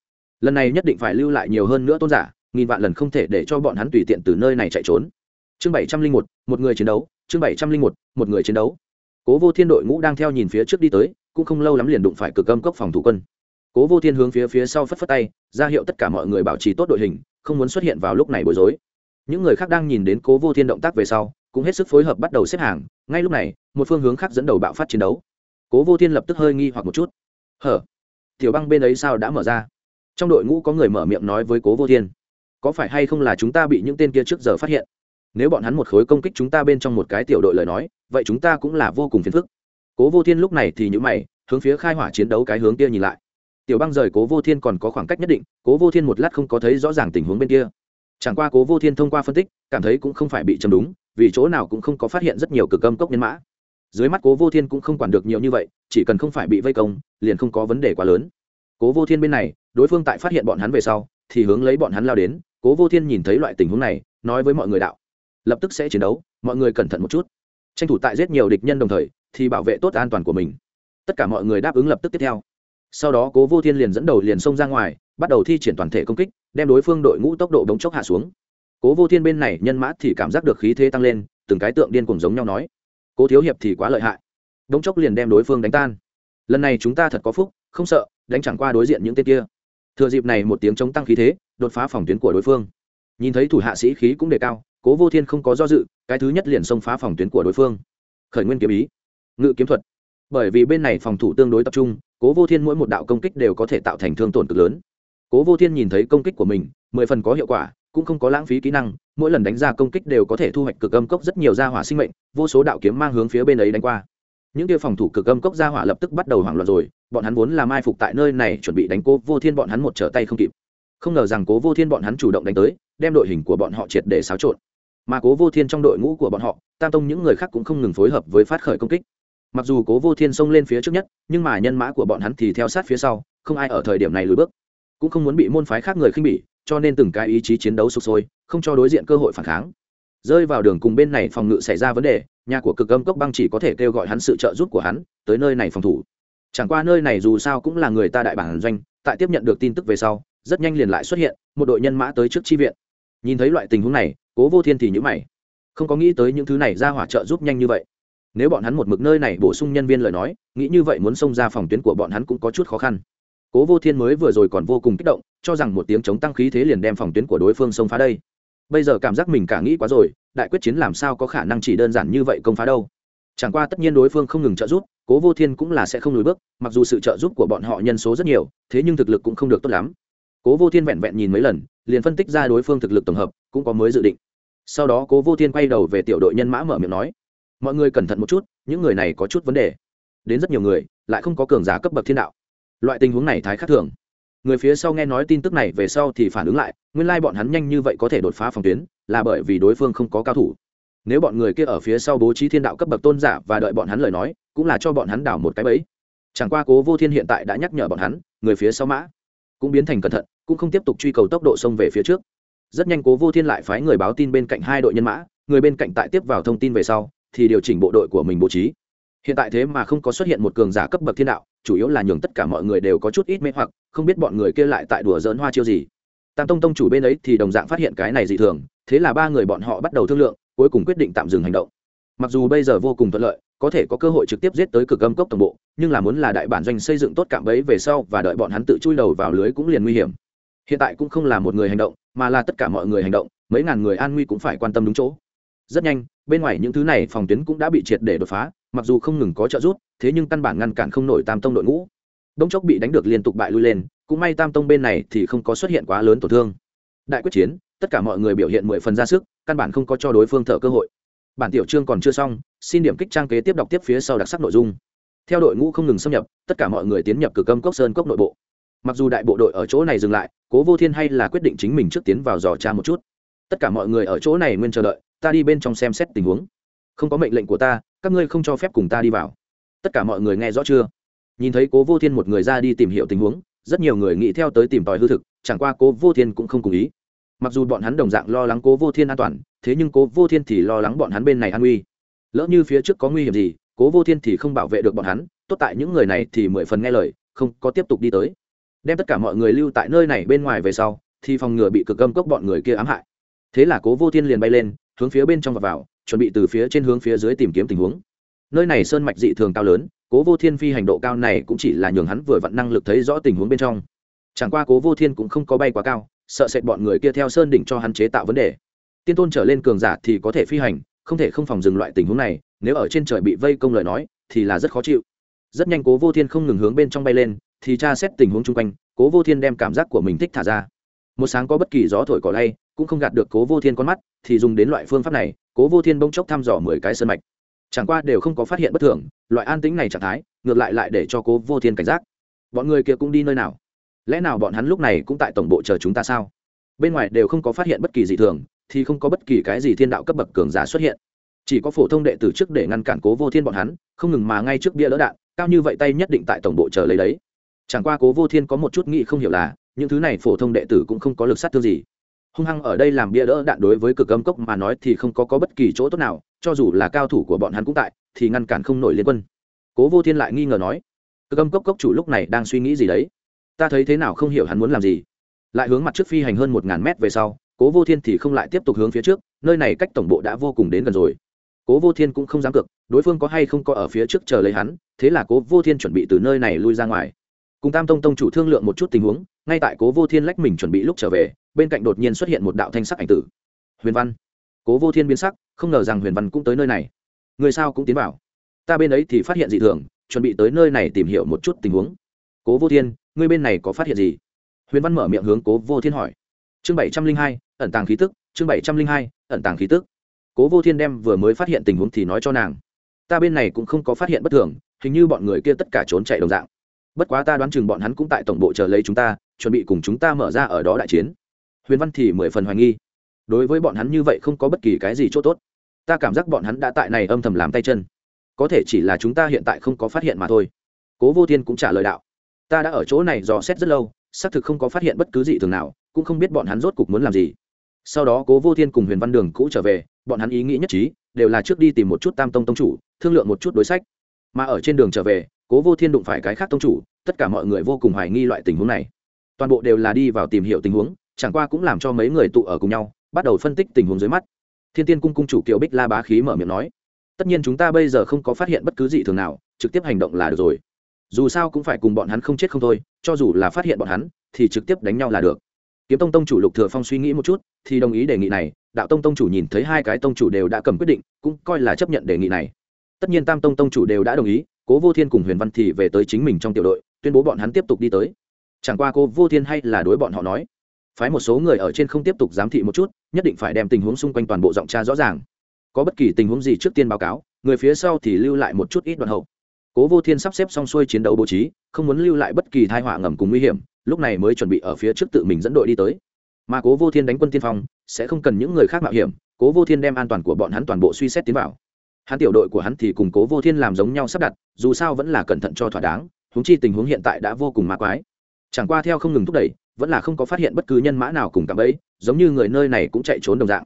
Lần này nhất định phải lưu lại nhiều hơn nữa tôn giả, nghìn vạn lần không thể để cho bọn hắn tùy tiện từ nơi này chạy trốn. Chương bảy trăm linh một một người chiến đấu, chương bảy trăm linh một một người chiến đấu cố vô thiên đội ngũ đang theo nhìn phía trước đi tới, cũng không lâu lắm liền đụng phải cực âm cốc phòng thủ quân. Cố vô thiên hướng phía phía sau phất phất tay, ra hiệu tất cả mọi người bảo trì tốt đội hình, không muốn xuất hiện vào lúc này bối rối. Những người khác đang nhìn đến cố vô thiên động tác về sau, cũng hết sức phối hợp bắt đầu xếp hàng, ngay lúc này, một phương hướng khác dẫn đầu bạo phát chiến đấu. Cố vô thiên lập tức hơi nghi hoặc một chút. Hở? Tiểu băng bên ấy sao đã mở ra? Trong đội ngũ có người mở miệng nói với cố vô thiên. Có phải hay không là chúng ta bị những tên kia trước giờ phát hiện? Nếu bọn hắn một khối công kích chúng ta bên trong một cái tiểu đội lời nói, vậy chúng ta cũng là vô cùng phiền phức. Cố vô thiên lúc này thì nhữ mày, hướng phía khai hỏa chiến đấu cái hướng kia nhìn lại. Tiểu băng rời cố vô thiên còn có khoảng cách nhất định, cố vô thiên một lát không có thấy rõ ràng tình huống bên kia. Chẳng qua cố vô thiên thông qua phân tích, cảm thấy cũng không phải bị chấm đúng, vì chỗ nào cũng không có phát hiện rất nhiều cực âm cốc nhân mã. Dưới mắt cố vô thiên cũng không quản được nhiều như vậy, chỉ cần không phải bị vây công, liền không có vấn đề quá lớn. Cố vô thiên bên này, đối phương tại phát hiện bọn hắn về sau, thì hướng lấy bọn hắn lao đến. Cố vô thiên nhìn thấy loại tình huống này, nói với mọi người đạo lập tức sẽ chiến đấu, mọi người cẩn thận một chút. Tranh thủ tại giết nhiều địch nhân đồng thời, thì bảo vệ tốt an toàn của mình. Tất cả mọi người đáp ứng lập tức tiếp theo. Sau đó cố vô thiên liền dẫn đầu liền xông ra ngoài, bắt đầu thi triển toàn thể công kích, đem đối phương đội ngũ tốc độ đống chốc hạ xuống. Cố vô thiên bên này nhân mã thì cảm giác được khí thế tăng lên, từng cái tượng điên cùng giống nhau nói, cố thiếu hiệp thì quá lợi hại. Đống chốc liền đem đối phương đánh tan. Lần này chúng ta thật có phúc, không sợ, đánh chẳng qua đối diện những tên kia. Thừa dịp này một tiếng chống tăng khí thế, đột phá phòng tuyến của đối phương. Nhìn thấy thủ hạ sĩ khí cũng đề cao cố vô thiên không có do dự, cái thứ nhất liền xông phá phòng tuyến của đối phương. Khởi nguyên kiếm ý, ngự kiếm thuật. Bởi vì bên này phòng thủ tương đối tập trung, cố vô thiên mỗi một đạo công kích đều có thể tạo thành thương tổn cực lớn. Cố vô thiên nhìn thấy công kích của mình, mười phần có hiệu quả, cũng không có lãng phí kỹ năng, mỗi lần đánh ra công kích đều có thể thu hoạch cực âm cốc rất nhiều gia hỏa sinh mệnh, vô số đạo kiếm mang hướng phía bên ấy đánh qua. Những kia phòng thủ cực âm cốc gia hỏa lập tức bắt đầu hoảng loạn rồi, bọn hắn vốn làm ai phục tại nơi này, chuẩn bị đánh cố vô thiên bọn hắn một trở tay không kịp. Không ngờ rằng cố vô thiên bọn hắn chủ động đánh tới, đem đội hình của bọn họ triệt để xáo trộn mà cố vô thiên trong đội ngũ của bọn họ, tam tông những người khác cũng không ngừng phối hợp với phát khởi công kích. Mặc dù cố vô thiên xông lên phía trước nhất, nhưng mà nhân mã của bọn hắn thì theo sát phía sau, không ai ở thời điểm này lùi bước. Cũng không muốn bị môn phái khác người khinh bỉ, cho nên từng cái ý chí chiến đấu sụp sôi, không cho đối diện cơ hội phản kháng. Rơi vào đường cùng bên này phòng ngự xảy ra vấn đề, nhà của cực âm cốc băng chỉ có thể kêu gọi hắn sự trợ giúp của hắn, tới nơi này phòng thủ. Chẳng qua nơi này dù sao cũng là người ta đại bản doanh, tại tiếp nhận được tin tức về sau, rất nhanh liền lại xuất hiện, một đội nhân mã tới trước tri viện nhìn thấy loại tình huống này, cố vô thiên thì nhữ mày. Không có nghĩ tới những thứ này ra hỏa trợ giúp nhanh như vậy. Nếu bọn hắn một mực nơi này bổ sung nhân viên lời nói, nghĩ như vậy muốn xông ra phòng tuyến của bọn hắn cũng có chút khó khăn. Cố vô thiên mới vừa rồi còn vô cùng kích động, cho rằng một tiếng chống tăng khí thế liền đem phòng tuyến của đối phương xông phá đây. Bây giờ cảm giác mình cả nghĩ quá rồi, đại quyết chiến làm sao có khả năng chỉ đơn giản như vậy công phá đâu. Chẳng qua tất nhiên đối phương không ngừng trợ giúp, cố vô thiên cũng là sẽ không lùi bước, mặc dù sự trợ giúp của bọn họ nhân số rất nhiều, thế nhưng thực lực cũng không được tốt lắm. Cố vô thiên vẹn vẹn nhìn mấy lần liền phân tích ra đối phương thực lực tổng hợp, cũng có mới dự định. Sau đó cố vô thiên quay đầu về tiểu đội nhân mã mở miệng nói, mọi người cẩn thận một chút, những người này có chút vấn đề. Đến rất nhiều người, lại không có cường giả cấp bậc thiên đạo. Loại tình huống này thái khác thường. Người phía sau nghe nói tin tức này về sau thì phản ứng lại, nguyên lai bọn hắn nhanh như vậy có thể đột phá phòng tuyến, là bởi vì đối phương không có cao thủ. Nếu bọn người kia ở phía sau bố trí thiên đạo cấp bậc tôn giả và đợi bọn hắn lời nói, cũng là cho bọn hắn đảo một cái bẫy. Chẳng qua cố vô thiên hiện tại đã nhắc nhở bọn hắn, người phía sau mã cũng biến thành cẩn thận cũng không tiếp tục truy cầu tốc độ xông về phía trước. Rất nhanh cố vô thiên lại phái người báo tin bên cạnh hai đội nhân mã, người bên cạnh tại tiếp vào thông tin về sau, thì điều chỉnh bộ đội của mình bố trí. Hiện tại thế mà không có xuất hiện một cường giả cấp bậc thiên đạo, chủ yếu là nhường tất cả mọi người đều có chút ít mê hoặc, không biết bọn người kia lại tại đùa dỡn hoa chiêu gì. Tam tông tông chủ bên ấy thì đồng dạng phát hiện cái này dị thường, thế là ba người bọn họ bắt đầu thương lượng, cuối cùng quyết định tạm dừng hành động. Mặc dù bây giờ vô cùng thuận lợi, có thể có cơ hội trực tiếp giết tới cực âm cốc tổng bộ, nhưng là muốn là đại bản doanh xây dựng tốt cạm bẫy về sau và đợi bọn hắn tự chui đầu vào lưới cũng liền nguy hiểm hiện tại cũng không là một người hành động, mà là tất cả mọi người hành động, mấy ngàn người an nguy cũng phải quan tâm đúng chỗ. Rất nhanh, bên ngoài những thứ này phòng tuyến cũng đã bị triệt để đột phá, mặc dù không ngừng có trợ giúp, thế nhưng căn bản ngăn cản không nổi tam tông đội ngũ. Đông chốc bị đánh được liên tục bại lui lên, cũng may tam tông bên này thì không có xuất hiện quá lớn tổn thương. Đại quyết chiến, tất cả mọi người biểu hiện mười phần ra sức, căn bản không có cho đối phương thở cơ hội. Bản tiểu chương còn chưa xong, xin điểm kích trang kế tiếp đọc tiếp phía sau đặc sắc nội dung. Theo đội ngũ không ngừng xâm nhập, tất cả mọi người tiến nhập cửa cơm cốc sơn cốc nội bộ mặc dù đại bộ đội ở chỗ này dừng lại, cố vô thiên hay là quyết định chính mình trước tiến vào dò tra một chút. Tất cả mọi người ở chỗ này nguyên chờ đợi, ta đi bên trong xem xét tình huống. Không có mệnh lệnh của ta, các ngươi không cho phép cùng ta đi vào. Tất cả mọi người nghe rõ chưa? Nhìn thấy cố vô thiên một người ra đi tìm hiểu tình huống, rất nhiều người nghĩ theo tới tìm tòi hư thực, chẳng qua cố vô thiên cũng không cùng ý. Mặc dù bọn hắn đồng dạng lo lắng cố vô thiên an toàn, thế nhưng cố vô thiên thì lo lắng bọn hắn bên này an nguy. Lỡ như phía trước có nguy hiểm gì, cố vô thiên thì không bảo vệ được bọn hắn, tốt tại những người này thì mười phần nghe lời, không có tiếp tục đi tới đem tất cả mọi người lưu tại nơi này bên ngoài về sau, thì phòng ngừa bị cực âm cốc bọn người kia ám hại. Thế là cố vô thiên liền bay lên, hướng phía bên trong và vào, chuẩn bị từ phía trên hướng phía dưới tìm kiếm tình huống. Nơi này sơn mạch dị thường cao lớn, cố vô thiên phi hành độ cao này cũng chỉ là nhường hắn vừa vặn năng lực thấy rõ tình huống bên trong. Chẳng qua cố vô thiên cũng không có bay quá cao, sợ sệt bọn người kia theo sơn đỉnh cho hắn chế tạo vấn đề. Tiên tôn trở lên cường giả thì có thể phi hành, không thể không phòng dừng loại tình huống này, nếu ở trên trời bị vây công lời nói, thì là rất khó chịu. Rất nhanh cố vô thiên không ngừng hướng bên trong bay lên thì tra xét tình huống chung quanh, cố vô thiên đem cảm giác của mình thích thả ra. Một sáng có bất kỳ gió thổi cỏ lay, cũng không gạt được cố vô thiên con mắt, thì dùng đến loại phương pháp này, cố vô thiên bỗng chốc thăm dò mười cái sơn mạch. Chẳng qua đều không có phát hiện bất thường, loại an tĩnh này trạng thái, ngược lại lại để cho cố vô thiên cảnh giác. Bọn người kia cũng đi nơi nào? Lẽ nào bọn hắn lúc này cũng tại tổng bộ chờ chúng ta sao? Bên ngoài đều không có phát hiện bất kỳ gì thường, thì không có bất kỳ cái gì thiên đạo cấp bậc cường giả xuất hiện. Chỉ có phổ thông đệ tử trước để ngăn cản cố vô thiên bọn hắn, không ngừng mà ngay trước bia lỡ đạn, cao như vậy tay nhất định tại tổng bộ chờ lấy đấy chẳng qua cố vô thiên có một chút nghĩ không hiểu là những thứ này phổ thông đệ tử cũng không có lực sát thương gì. Hung hăng ở đây làm bia đỡ đạn đối với cực âm cốc mà nói thì không có, có bất kỳ chỗ tốt nào cho dù là cao thủ của bọn hắn cũng tại thì ngăn cản không nổi liên quân. Cố vô thiên lại nghi ngờ nói cực âm cốc cốc chủ lúc này đang suy nghĩ gì đấy? Ta thấy thế nào không hiểu hắn muốn làm gì. Lại hướng mặt trước phi hành hơn một ngàn mét về sau cố vô thiên thì không lại tiếp tục hướng phía trước nơi này cách tổng bộ đã vô cùng đến gần rồi. Cố vô thiên cũng không dám cược đối phương có hay không có ở phía trước chờ lấy hắn thế là cố vô thiên chuẩn bị từ nơi này lui ra ngoài cùng tam tông tông chủ thương lượng một chút tình huống, ngay tại cố vô thiên lách mình chuẩn bị lúc trở về, bên cạnh đột nhiên xuất hiện một đạo thanh sắc ảnh tử. Huyền văn. Cố vô thiên biến sắc, không ngờ rằng huyền văn cũng tới nơi này. Người sao cũng tiến vào. Ta bên ấy thì phát hiện dị thường, chuẩn bị tới nơi này tìm hiểu một chút tình huống. Cố vô thiên ngươi bên này có phát hiện gì? Huyền văn mở miệng hướng cố vô thiên hỏi. Chương bảy trăm linh hai, ẩn tàng khí tức, chương bảy trăm linh hai, ẩn tàng khí tức. Cố vô thiên đem vừa mới phát hiện tình huống thì nói cho nàng. Ta bên này cũng không có phát hiện bất thường, hình như bọn người kia tất cả trốn chạy đồng dạng bất quá ta đoán chừng bọn hắn cũng tại tổng bộ chờ lấy chúng ta, chuẩn bị cùng chúng ta mở ra ở đó đại chiến. Huyền văn thì mười phần hoài nghi. Đối với bọn hắn như vậy không có bất kỳ cái gì c h ỗ t ố t ta cảm giác bọn hắn đã tại này âm thầm làm tay chân. Có thể chỉ là chúng ta hiện tại không có phát hiện mà thôi. Cố vô thiên cũng trả lời đạo. Ta đã ở chỗ này dò xét rất lâu, xác thực không có phát hiện bất cứ gì thường nào, cũng không biết bọn hắn rốt cục muốn làm gì. Sau đó cố vô thiên cùng huyền văn đường cũ trở về, bọn hắn ý nghĩ nhất trí, đều là trước đi tìm một chút tam tông tông chủ, thương lượng một chút đối sách. Mà ở trên đường trở về cố vô thiên đụng phải cái khác tông chủ, tất cả mọi người vô cùng hoài nghi loại tình huống này. Toàn bộ đều là đi vào tìm hiểu tình huống, chẳng qua cũng làm cho mấy người tụ ở cùng nhau, bắt đầu phân tích tình huống dưới mắt. Thiên tiên cung cung chủ kiều bích la bá khí mở miệng nói, tất nhiên chúng ta bây giờ không có phát hiện bất cứ gì thường nào, trực tiếp hành động là được rồi. Dù sao cũng phải cùng bọn hắn không chết không thôi, cho dù là phát hiện bọn hắn, thì trực tiếp đánh nhau là được. Kiếm tông tông chủ lục thừa phong suy nghĩ một chút, thì đồng ý đề nghị này. Đạo tông tông chủ nhìn thấy hai cái tông chủ đều đã cầm quyết định, cũng coi là chấp nhận đề nghị này. Tất nhiên tam tông tông chủ đều đã đồng ý cố vô thiên cùng huyền văn thì về tới chính mình trong tiểu đội, tuyên bố bọn hắn tiếp tục đi tới. Chẳng qua cô vô thiên hay là đối bọn họ nói, phái một số người ở trên không tiếp tục giám thị một chút, nhất định phải đem tình huống xung quanh toàn bộ giọng tra rõ ràng. Có bất kỳ tình huống gì trước tiên báo cáo, người phía sau thì lưu lại một chút ít đoạn hậu. Cố vô thiên sắp xếp xong xuôi chiến đấu bố trí, không muốn lưu lại bất kỳ thai họa ngầm cùng nguy hiểm, lúc này mới chuẩn bị ở phía trước tự mình dẫn đội đi tới. Mà cố vô thiên đánh quân tiên phong, sẽ không cần những người khác mạo hiểm, cố vô thiên đem an toàn của bọn hắn toàn bộ suy xét tiến vào hắn tiểu đội của hắn thì cùng cố vô thiên làm giống nhau sắp đặt, dù sao vẫn là cẩn thận cho thỏa đáng húng chi tình huống hiện tại đã vô cùng ma quái. Chẳng qua theo không ngừng thúc đẩy, vẫn là không có phát hiện bất cứ nhân mã nào cùng cạm ấy giống như người nơi này cũng chạy trốn đồng dạng.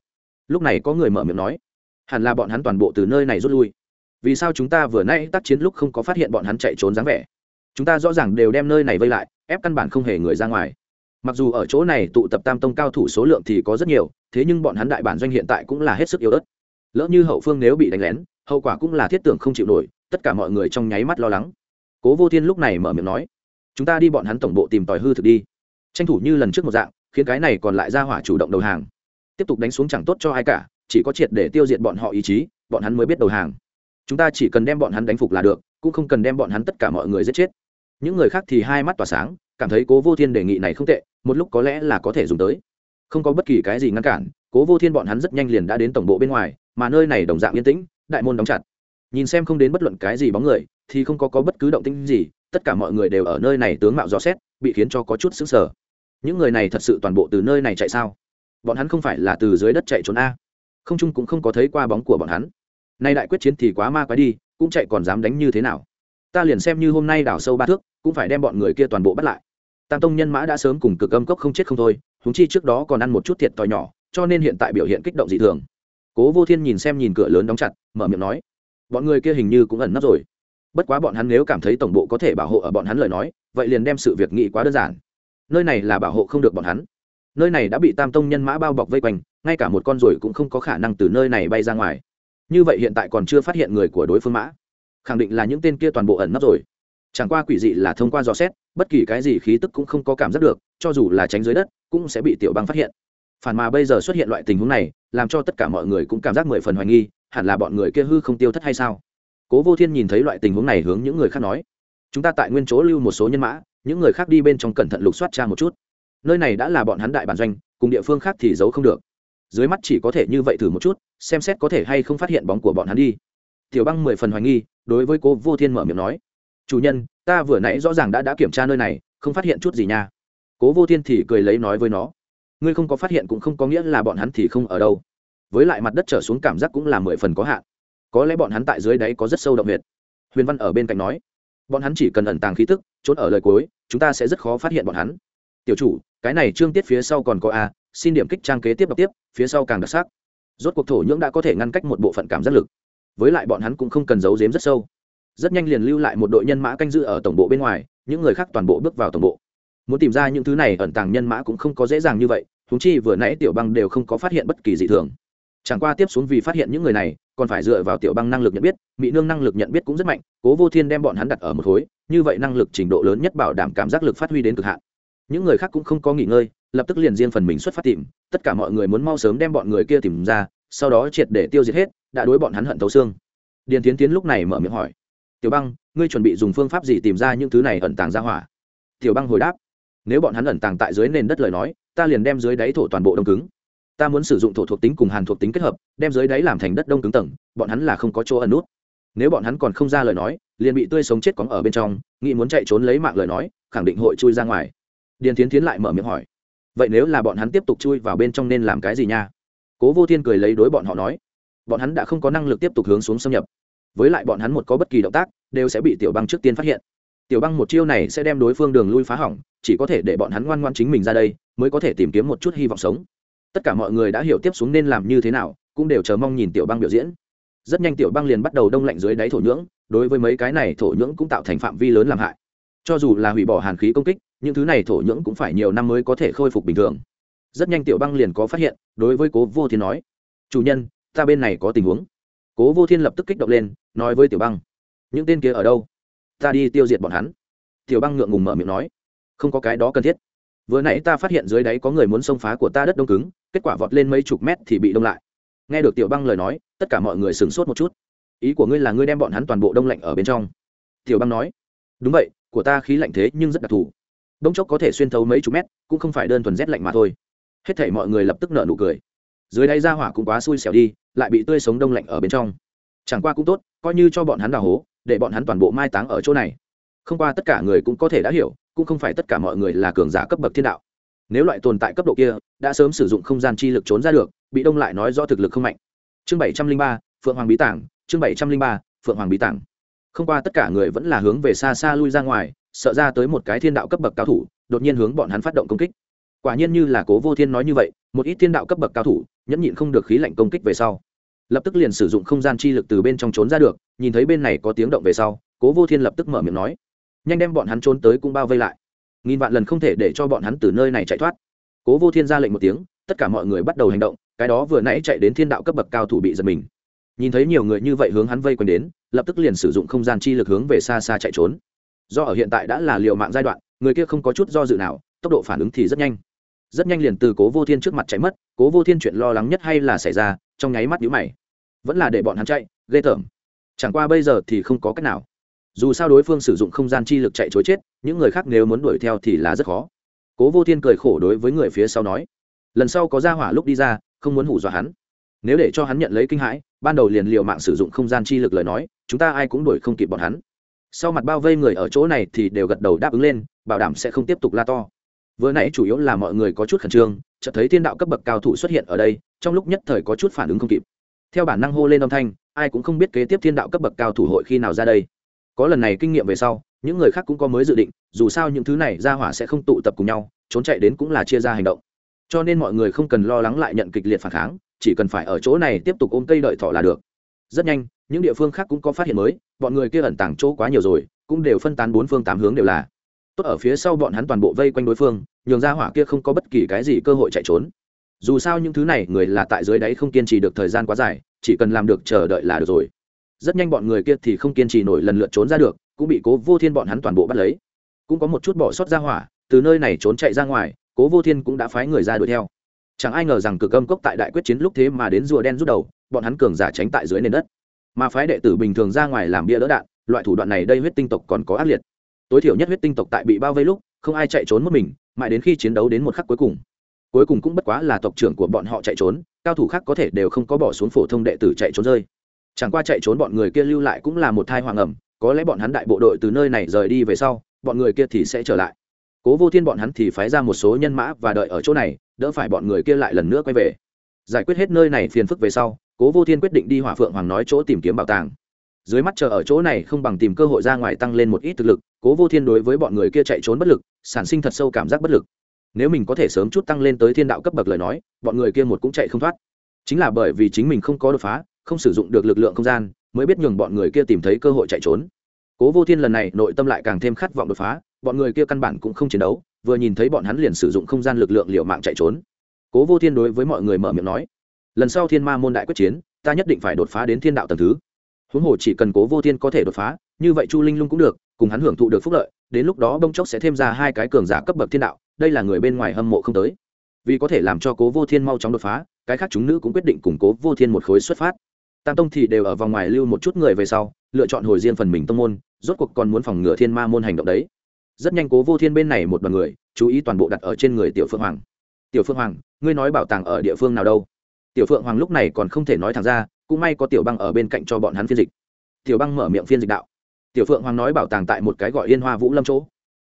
Lúc này có người mở miệng nói, hẳn là bọn hắn toàn bộ từ nơi này rút lui. Vì sao chúng ta vừa nay tác chiến lúc không có phát hiện bọn hắn chạy trốn dáng vẻ? Chúng ta rõ ràng đều đem nơi này vây lại, ép căn bản không hề người ra ngoài. Mặc dù ở chỗ này tụ tập tam tông cao thủ số lượng thì có rất nhiều, thế nhưng bọn hắn đại bản doanh hiện tại cũng là hết sức yếu ớt lỡ như hậu phương nếu bị đánh lén, hậu quả cũng là thiết tưởng không chịu nổi, tất cả mọi người trong nháy mắt lo lắng. Cố vô thiên lúc này mở miệng nói, chúng ta đi bọn hắn tổng bộ tìm tòi hư thực đi. Tranh thủ như lần trước một dạng, khiến cái này còn lại ra hỏa chủ động đầu hàng. Tiếp tục đánh xuống chẳng tốt cho ai cả, chỉ có triệt để tiêu diệt bọn họ ý chí, bọn hắn mới biết đầu hàng. Chúng ta chỉ cần đem bọn hắn đánh phục là được, cũng không cần đem bọn hắn tất cả mọi người giết chết. Những người khác thì hai mắt tỏa sáng, cảm thấy cố vô thiên đề nghị này không tệ, một lúc có lẽ là có thể dùng tới. Không có bất kỳ cái gì ngăn cản, cố vô thiên bọn hắn rất nhanh liền đã đến tổng bộ bên ngoài mà nơi này đồng dạng yên tĩnh, đại môn đóng chặt. Nhìn xem không đến bất luận cái gì bóng người, thì không có có bất cứ động tĩnh gì, tất cả mọi người đều ở nơi này tướng mạo rõ xét, bị khiến cho có chút xứng sở những người này thật sự toàn bộ từ nơi này chạy sao? Bọn hắn không phải là từ dưới đất chạy trốn a. Không trung cũng không có thấy qua bóng của bọn hắn. Nay đại quyết chiến thì quá ma quái đi, cũng chạy còn dám đánh như thế nào? Ta liền xem như hôm nay đào sâu ba thước, cũng phải đem bọn người kia toàn bộ bắt lại. Tam tông nhân mã đã sớm cùng cực âm cốc không chết không thôi húng chi trước đó còn ăn một chút thiệt t nhỏ, cho nên hiện tại biểu hiện kích động dị thường cố vô thiên nhìn xem nhìn cửa lớn đóng chặt, mở miệng nói, bọn người kia hình như cũng ẩn nấp rồi. Bất quá bọn hắn nếu cảm thấy tổng bộ có thể bảo hộ ở bọn hắn lời nói, vậy liền đem sự việc nghĩ quá đơn giản. Nơi này là bảo hộ không được bọn hắn. Nơi này đã bị tam tông nhân mã bao bọc vây quanh, ngay cả một con ruồi cũng không có khả năng từ nơi này bay ra ngoài. Như vậy hiện tại còn chưa phát hiện người của đối phương mã. Khẳng định là những tên kia toàn bộ ẩn nấp rồi. Chẳng qua quỷ dị là thông qua dò xét, bất kỳ cái gì khí tức cũng không có cảm giác được, cho dù là tránh dưới đất, cũng sẽ bị tiểu băng phát hiện phản mà bây giờ xuất hiện loại tình huống này, làm cho tất cả mọi người cũng cảm giác mười phần hoài nghi, hẳn là bọn người kia hư không tiêu thất hay sao? Cố vô thiên nhìn thấy loại tình huống này hướng những người khác nói, chúng ta tại nguyên chỗ lưu một số nhân mã, những người khác đi bên trong cẩn thận lục soát tra một chút. Nơi này đã là bọn hắn đại bản doanh, cùng địa phương khác thì giấu không được. Dưới mắt chỉ có thể như vậy thử một chút, xem xét có thể hay không phát hiện bóng của bọn hắn đi. Tiểu băng mười phần hoài nghi, đối với cô vô thiên mở miệng nói, chủ nhân, ta vừa nãy rõ ràng đã đã kiểm tra nơi này, không phát hiện chút gì nha. Cố vô thiên thì cười lấy nói với nó ngươi không có phát hiện cũng không có nghĩa là bọn hắn thì không ở đâu. Với lại mặt đất trở xuống cảm giác cũng là mười phần có hạn. Có lẽ bọn hắn tại dưới đáy có rất sâu động huyệt. Huyền văn ở bên cạnh nói, bọn hắn chỉ cần ẩn tàng khí tức, trốn ở lời cuối, chúng ta sẽ rất khó phát hiện bọn hắn. Tiểu chủ, cái này trương tiết phía sau còn có a, xin điểm kích trang kế tiếp đọc tiếp, phía sau càng đặc sắc. Rốt cuộc thổ nhưỡng đã có thể ngăn cách một bộ phận cảm giác lực. Với lại bọn hắn cũng không cần giấu giếm rất sâu. Rất nhanh liền lưu lại một đội nhân mã canh giữ ở tổng bộ bên ngoài, những người khác toàn bộ bước vào tổng bộ muốn tìm ra những thứ này ẩn tàng nhân mã cũng không có dễ dàng như vậy thúng chi vừa nãy tiểu băng đều không có phát hiện bất kỳ dị thường. Chẳng qua tiếp xuống vì phát hiện những người này, còn phải dựa vào tiểu băng năng lực nhận biết, mỹ nương năng lực nhận biết cũng rất mạnh, cố vô thiên đem bọn hắn đặt ở một khối, như vậy năng lực trình độ lớn nhất bảo đảm cảm giác lực phát huy đến cực hạn. Những người khác cũng không có nghỉ ngơi, lập tức liền riêng phần mình xuất phát tìm, tất cả mọi người muốn mau sớm đem bọn người kia tìm ra, sau đó triệt để tiêu diệt hết, đã đối bọn hắn hận tấu xương. Điền tiến tiến lúc này mở miệng hỏi, tiểu băng, ngươi chuẩn bị dùng phương pháp gì tìm ra những thứ này ẩn tàng ra hỏa? Tiểu băng hồi đáp nếu bọn hắn ẩn tàng tại dưới nền đất lời nói, ta liền đem dưới đáy thổ toàn bộ đông cứng. Ta muốn sử dụng thổ thuộc tính cùng hàn thuộc tính kết hợp, đem dưới đáy làm thành đất đông cứng tầng, bọn hắn là không có chỗ ẩn nút. Nếu bọn hắn còn không ra lời nói, liền bị tươi sống chết cóng ở bên trong, nghĩ muốn chạy trốn lấy mạng lời nói, khẳng định hội chui ra ngoài. Điền tiến tiến lại mở miệng hỏi, vậy nếu là bọn hắn tiếp tục chui vào bên trong nên làm cái gì nha? Cố vô thiên cười lấy đối bọn họ nói, bọn hắn đã không có năng lực tiếp tục hướng xuống xâm nhập. Với lại bọn hắn một có bất kỳ động tác, đều sẽ bị tiểu băng trước tiên phát hiện. Tiểu băng một chiêu này sẽ đem đối phương đường lui phá hỏng chỉ có thể để bọn hắn ngoan ngoan chính mình ra đây, mới có thể tìm kiếm một chút hy vọng sống. Tất cả mọi người đã hiểu tiếp xuống nên làm như thế nào, cũng đều chờ mong nhìn tiểu băng biểu diễn. Rất nhanh tiểu băng liền bắt đầu đông lạnh dưới đáy thổ nhưỡng, đối với mấy cái này thổ nhưỡng cũng tạo thành phạm vi lớn làm hại. Cho dù là hủy bỏ hàn khí công kích, những thứ này thổ nhưỡng cũng phải nhiều năm mới có thể khôi phục bình thường. Rất nhanh tiểu băng liền có phát hiện, đối với cố vô thiên nói, chủ nhân, ta bên này có tình huống. Cố vô thiên lập tức kích động lên, nói với tiểu băng, những tên kia ở đâu? Ta đi tiêu diệt bọn hắn. Tiểu băng ngượng ngùng mở miệng nói không có cái đó cần thiết. Vừa nãy ta phát hiện dưới đáy có người muốn xông phá của ta đất đông cứng, kết quả vọt lên mấy chục mét thì bị đông lại. Nghe được tiểu băng lời nói, tất cả mọi người sửng sốt một chút. Ý của ngươi là ngươi đem bọn hắn toàn bộ đông lạnh ở bên trong? Tiểu băng nói. Đúng vậy, của ta khí lạnh thế nhưng rất đặc thù. Đông chốc có thể xuyên thấu mấy chục mét, cũng không phải đơn thuần rét lạnh mà thôi. Hết thể mọi người lập tức nợ nụ cười. Dưới đáy ra hỏa cũng quá xui xẻo đi, lại bị tươi sống đông lạnh ở bên trong. Chẳng qua cũng tốt, coi như cho bọn hắn đào hố, để bọn hắn toàn bộ mai táng ở chỗ này. Không qua tất cả người cũng có thể đã hiểu cũng không phải tất cả mọi người là cường giả cấp bậc thiên đạo. Nếu loại tồn tại cấp độ kia đã sớm sử dụng không gian chi lực trốn ra được, bị đông lại nói do thực lực không mạnh. Chương bảy trăm linh ba, phượng hoàng bí tảng, chương bảy trăm linh ba, phượng hoàng bí tảng. Không qua tất cả người vẫn là hướng về xa xa lui ra ngoài, sợ ra tới một cái thiên đạo cấp bậc cao thủ, đột nhiên hướng bọn hắn phát động công kích. Quả nhiên như là cố vô thiên nói như vậy, một ít thiên đạo cấp bậc cao thủ, nhẫn nhịn không được khí lạnh công kích về sau. Lập tức liền sử dụng không gian chi lực từ bên trong trốn ra được, nhìn thấy bên này có tiếng động về sau, cố vô thiên lập tức mở miệng nói nhanh đem bọn hắn trốn tới cũng bao vây lại. Nghìn vạn lần không thể để cho bọn hắn từ nơi này chạy thoát. Cố vô thiên ra lệnh một tiếng, tất cả mọi người bắt đầu hành động, cái đó vừa nãy chạy đến thiên đạo cấp bậc cao thủ bị giật mình. Nhìn thấy nhiều người như vậy hướng hắn vây quanh đến, lập tức liền sử dụng không gian chi lực hướng về xa xa chạy trốn. Do ở hiện tại đã là liều mạng giai đoạn, người kia không có chút do dự nào, tốc độ phản ứng thì rất nhanh. Rất nhanh liền từ cố vô thiên trước mặt chạy mất, cố vô thiên chuyện lo lắng nhất hay là xảy ra, trong nháy mắt nhũ mày. Vẫn là để bọn hắn chạy, ghê tởm. Chẳng qua bây giờ thì không có cách nào dù sao đối phương sử dụng không gian chi lực chạy chối chết, những người khác nếu muốn đuổi theo thì là rất khó. Cố vô thiên cười khổ đối với người phía sau nói, lần sau có ra hỏa lúc đi ra, không muốn hủ dọa hắn. Nếu để cho hắn nhận lấy kinh hãi, ban đầu liền liều mạng sử dụng không gian chi lực lời nói, chúng ta ai cũng đuổi không kịp bọn hắn. Sau mặt bao vây người ở chỗ này thì đều gật đầu đáp ứng lên, bảo đảm sẽ không tiếp tục la to. Vừa nãy chủ yếu là mọi người có chút khẩn trương, chợt thấy thiên đạo cấp bậc cao thủ xuất hiện ở đây, trong lúc nhất thời có chút phản ứng không kịp. Theo bản năng hô lên âm thanh, ai cũng không biết kế tiếp thiên đạo cấp bậc cao thủ hội khi nào ra đây có lần này kinh nghiệm về sau, những người khác cũng có mới dự định, dù sao những thứ này ra hỏa sẽ không tụ tập cùng nhau, trốn chạy đến cũng là chia ra hành động. Cho nên mọi người không cần lo lắng lại nhận kịch liệt phản kháng, chỉ cần phải ở chỗ này tiếp tục ôm cây đợi thọ là được. Rất nhanh, những địa phương khác cũng có phát hiện mới, bọn người kia ẩn tàng chỗ quá nhiều rồi, cũng đều phân tán bốn phương tám hướng đều là. Tốt ở phía sau bọn hắn toàn bộ vây quanh đối phương, nhường ra hỏa kia không có bất kỳ cái gì cơ hội chạy trốn. Dù sao những thứ này người là tại dưới đáy không kiên trì được thời gian quá dài, chỉ cần làm được chờ đợi là được rồi rất nhanh bọn người kia thì không kiên trì nổi lần lượt trốn ra được, cũng bị cố vô thiên bọn hắn toàn bộ bắt lấy. Cũng có một chút bỏ sót ra hỏa, từ nơi này trốn chạy ra ngoài, cố vô thiên cũng đã phái người ra đuổi theo. Chẳng ai ngờ rằng cực âm cốc tại đại quyết chiến lúc thế mà đến rùa đen rút đầu, bọn hắn cường giả tránh tại dưới nền đất. Mà phái đệ tử bình thường ra ngoài làm bia đỡ đạn, loại thủ đoạn này đây huyết tinh tộc còn có ác liệt. Tối thiểu nhất huyết tinh tộc tại bị bao vây lúc, không ai chạy trốn một mình, mãi đến khi chiến đấu đến một khắc cuối cùng. Cuối cùng cũng bất quá là tộc trưởng của bọn họ chạy trốn, cao thủ khác có thể đều không có bỏ xuống phổ thông đệ tử chạy trốn rơi chẳng qua chạy trốn bọn người kia lưu lại cũng là một thai hoàng ẩm, có lẽ bọn hắn đại bộ đội từ nơi này rời đi về sau, bọn người kia thì sẽ trở lại. Cố vô thiên bọn hắn thì phái ra một số nhân mã và đợi ở chỗ này, đỡ phải bọn người kia lại lần nữa quay về. Giải quyết hết nơi này phiền phức về sau, cố vô thiên quyết định đi hỏa phượng hoàng nói chỗ tìm kiếm bảo tàng. Dưới mắt chờ ở chỗ này không bằng tìm cơ hội ra ngoài tăng lên một ít thực lực, cố vô thiên đối với bọn người kia chạy trốn bất lực, sản sinh thật sâu cảm giác bất lực. Nếu mình có thể sớm chút tăng lên tới thiên đạo cấp bậc lời nói, bọn người kia một cũng chạy không thoát. Chính là bởi vì chính mình không có đột phá không sử dụng được lực lượng không gian, mới biết nhường bọn người kia tìm thấy cơ hội chạy trốn. Cố vô thiên lần này nội tâm lại càng thêm khát vọng đột phá, bọn người kia căn bản cũng không chiến đấu, vừa nhìn thấy bọn hắn liền sử dụng không gian lực lượng liệu mạng chạy trốn. Cố vô thiên đối với mọi người mở miệng nói, lần sau thiên ma môn đại quyết chiến, ta nhất định phải đột phá đến thiên đạo tầng thứ. Huống hồ chỉ cần cố vô thiên có thể đột phá, như vậy chu linh lung cũng được, cùng hắn hưởng thụ được phúc lợi, đến lúc đó bông chốc sẽ thêm ra hai cái cường giả cấp bậc thiên đạo, đây là người bên ngoài hâm mộ không tới. Vì có thể làm cho cố vô thiên mau chóng đột phá, cái khác chúng nữ cũng quyết định củng cố vô thiên một khối xuất phát tam tông thì đều ở vòng ngoài lưu một chút người về sau, lựa chọn hồi riêng phần mình tông môn, rốt cuộc còn muốn phòng ngừa thiên ma môn hành động đấy. Rất nhanh cố vô thiên bên này một đoàn người, chú ý toàn bộ đặt ở trên người tiểu phượng hoàng. Tiểu phượng hoàng, ngươi nói bảo tàng ở địa phương nào đâu? Tiểu phượng hoàng lúc này còn không thể nói thẳng ra, cũng may có tiểu băng ở bên cạnh cho bọn hắn phiên dịch. Tiểu băng mở miệng phiên dịch đạo. Tiểu phượng hoàng nói bảo tàng tại một cái gọi yên hoa vũ lâm chỗ.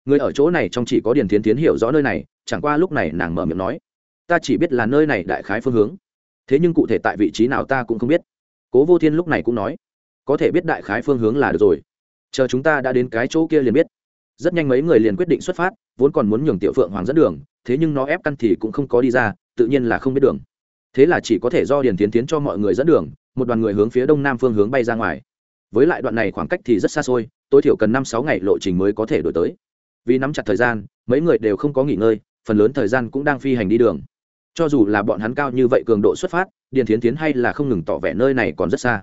Người ở chỗ này trong chỉ có điền tiến tiến hiểu rõ nơi này, chẳng qua lúc này nàng mở miệng nói, ta chỉ biết là nơi này đại khái phương hướng. Thế nhưng cụ thể tại vị trí nào ta cũng không biết cố vô thiên lúc này cũng nói, có thể biết đại khái phương hướng là được rồi. Chờ chúng ta đã đến cái chỗ kia liền biết. Rất nhanh mấy người liền quyết định xuất phát, vốn còn muốn nhường tiểu phượng hoàng dẫn đường, thế nhưng nó ép căn thì cũng không có đi ra, tự nhiên là không biết đường. Thế là chỉ có thể do điền tiến tiến cho mọi người dẫn đường, một đoàn người hướng phía đông nam phương hướng bay ra ngoài. Với lại đoạn này khoảng cách thì rất xa xôi, tối thiểu cần năm sáu ngày lộ trình mới có thể đổi tới. Vì nắm chặt thời gian, mấy người đều không có nghỉ ngơi, phần lớn thời gian cũng đang phi hành đi đường. Cho dù là bọn hắn cao như vậy cường độ xuất phát điền thiến tiến hay là không ngừng tỏ vẻ nơi này còn rất xa.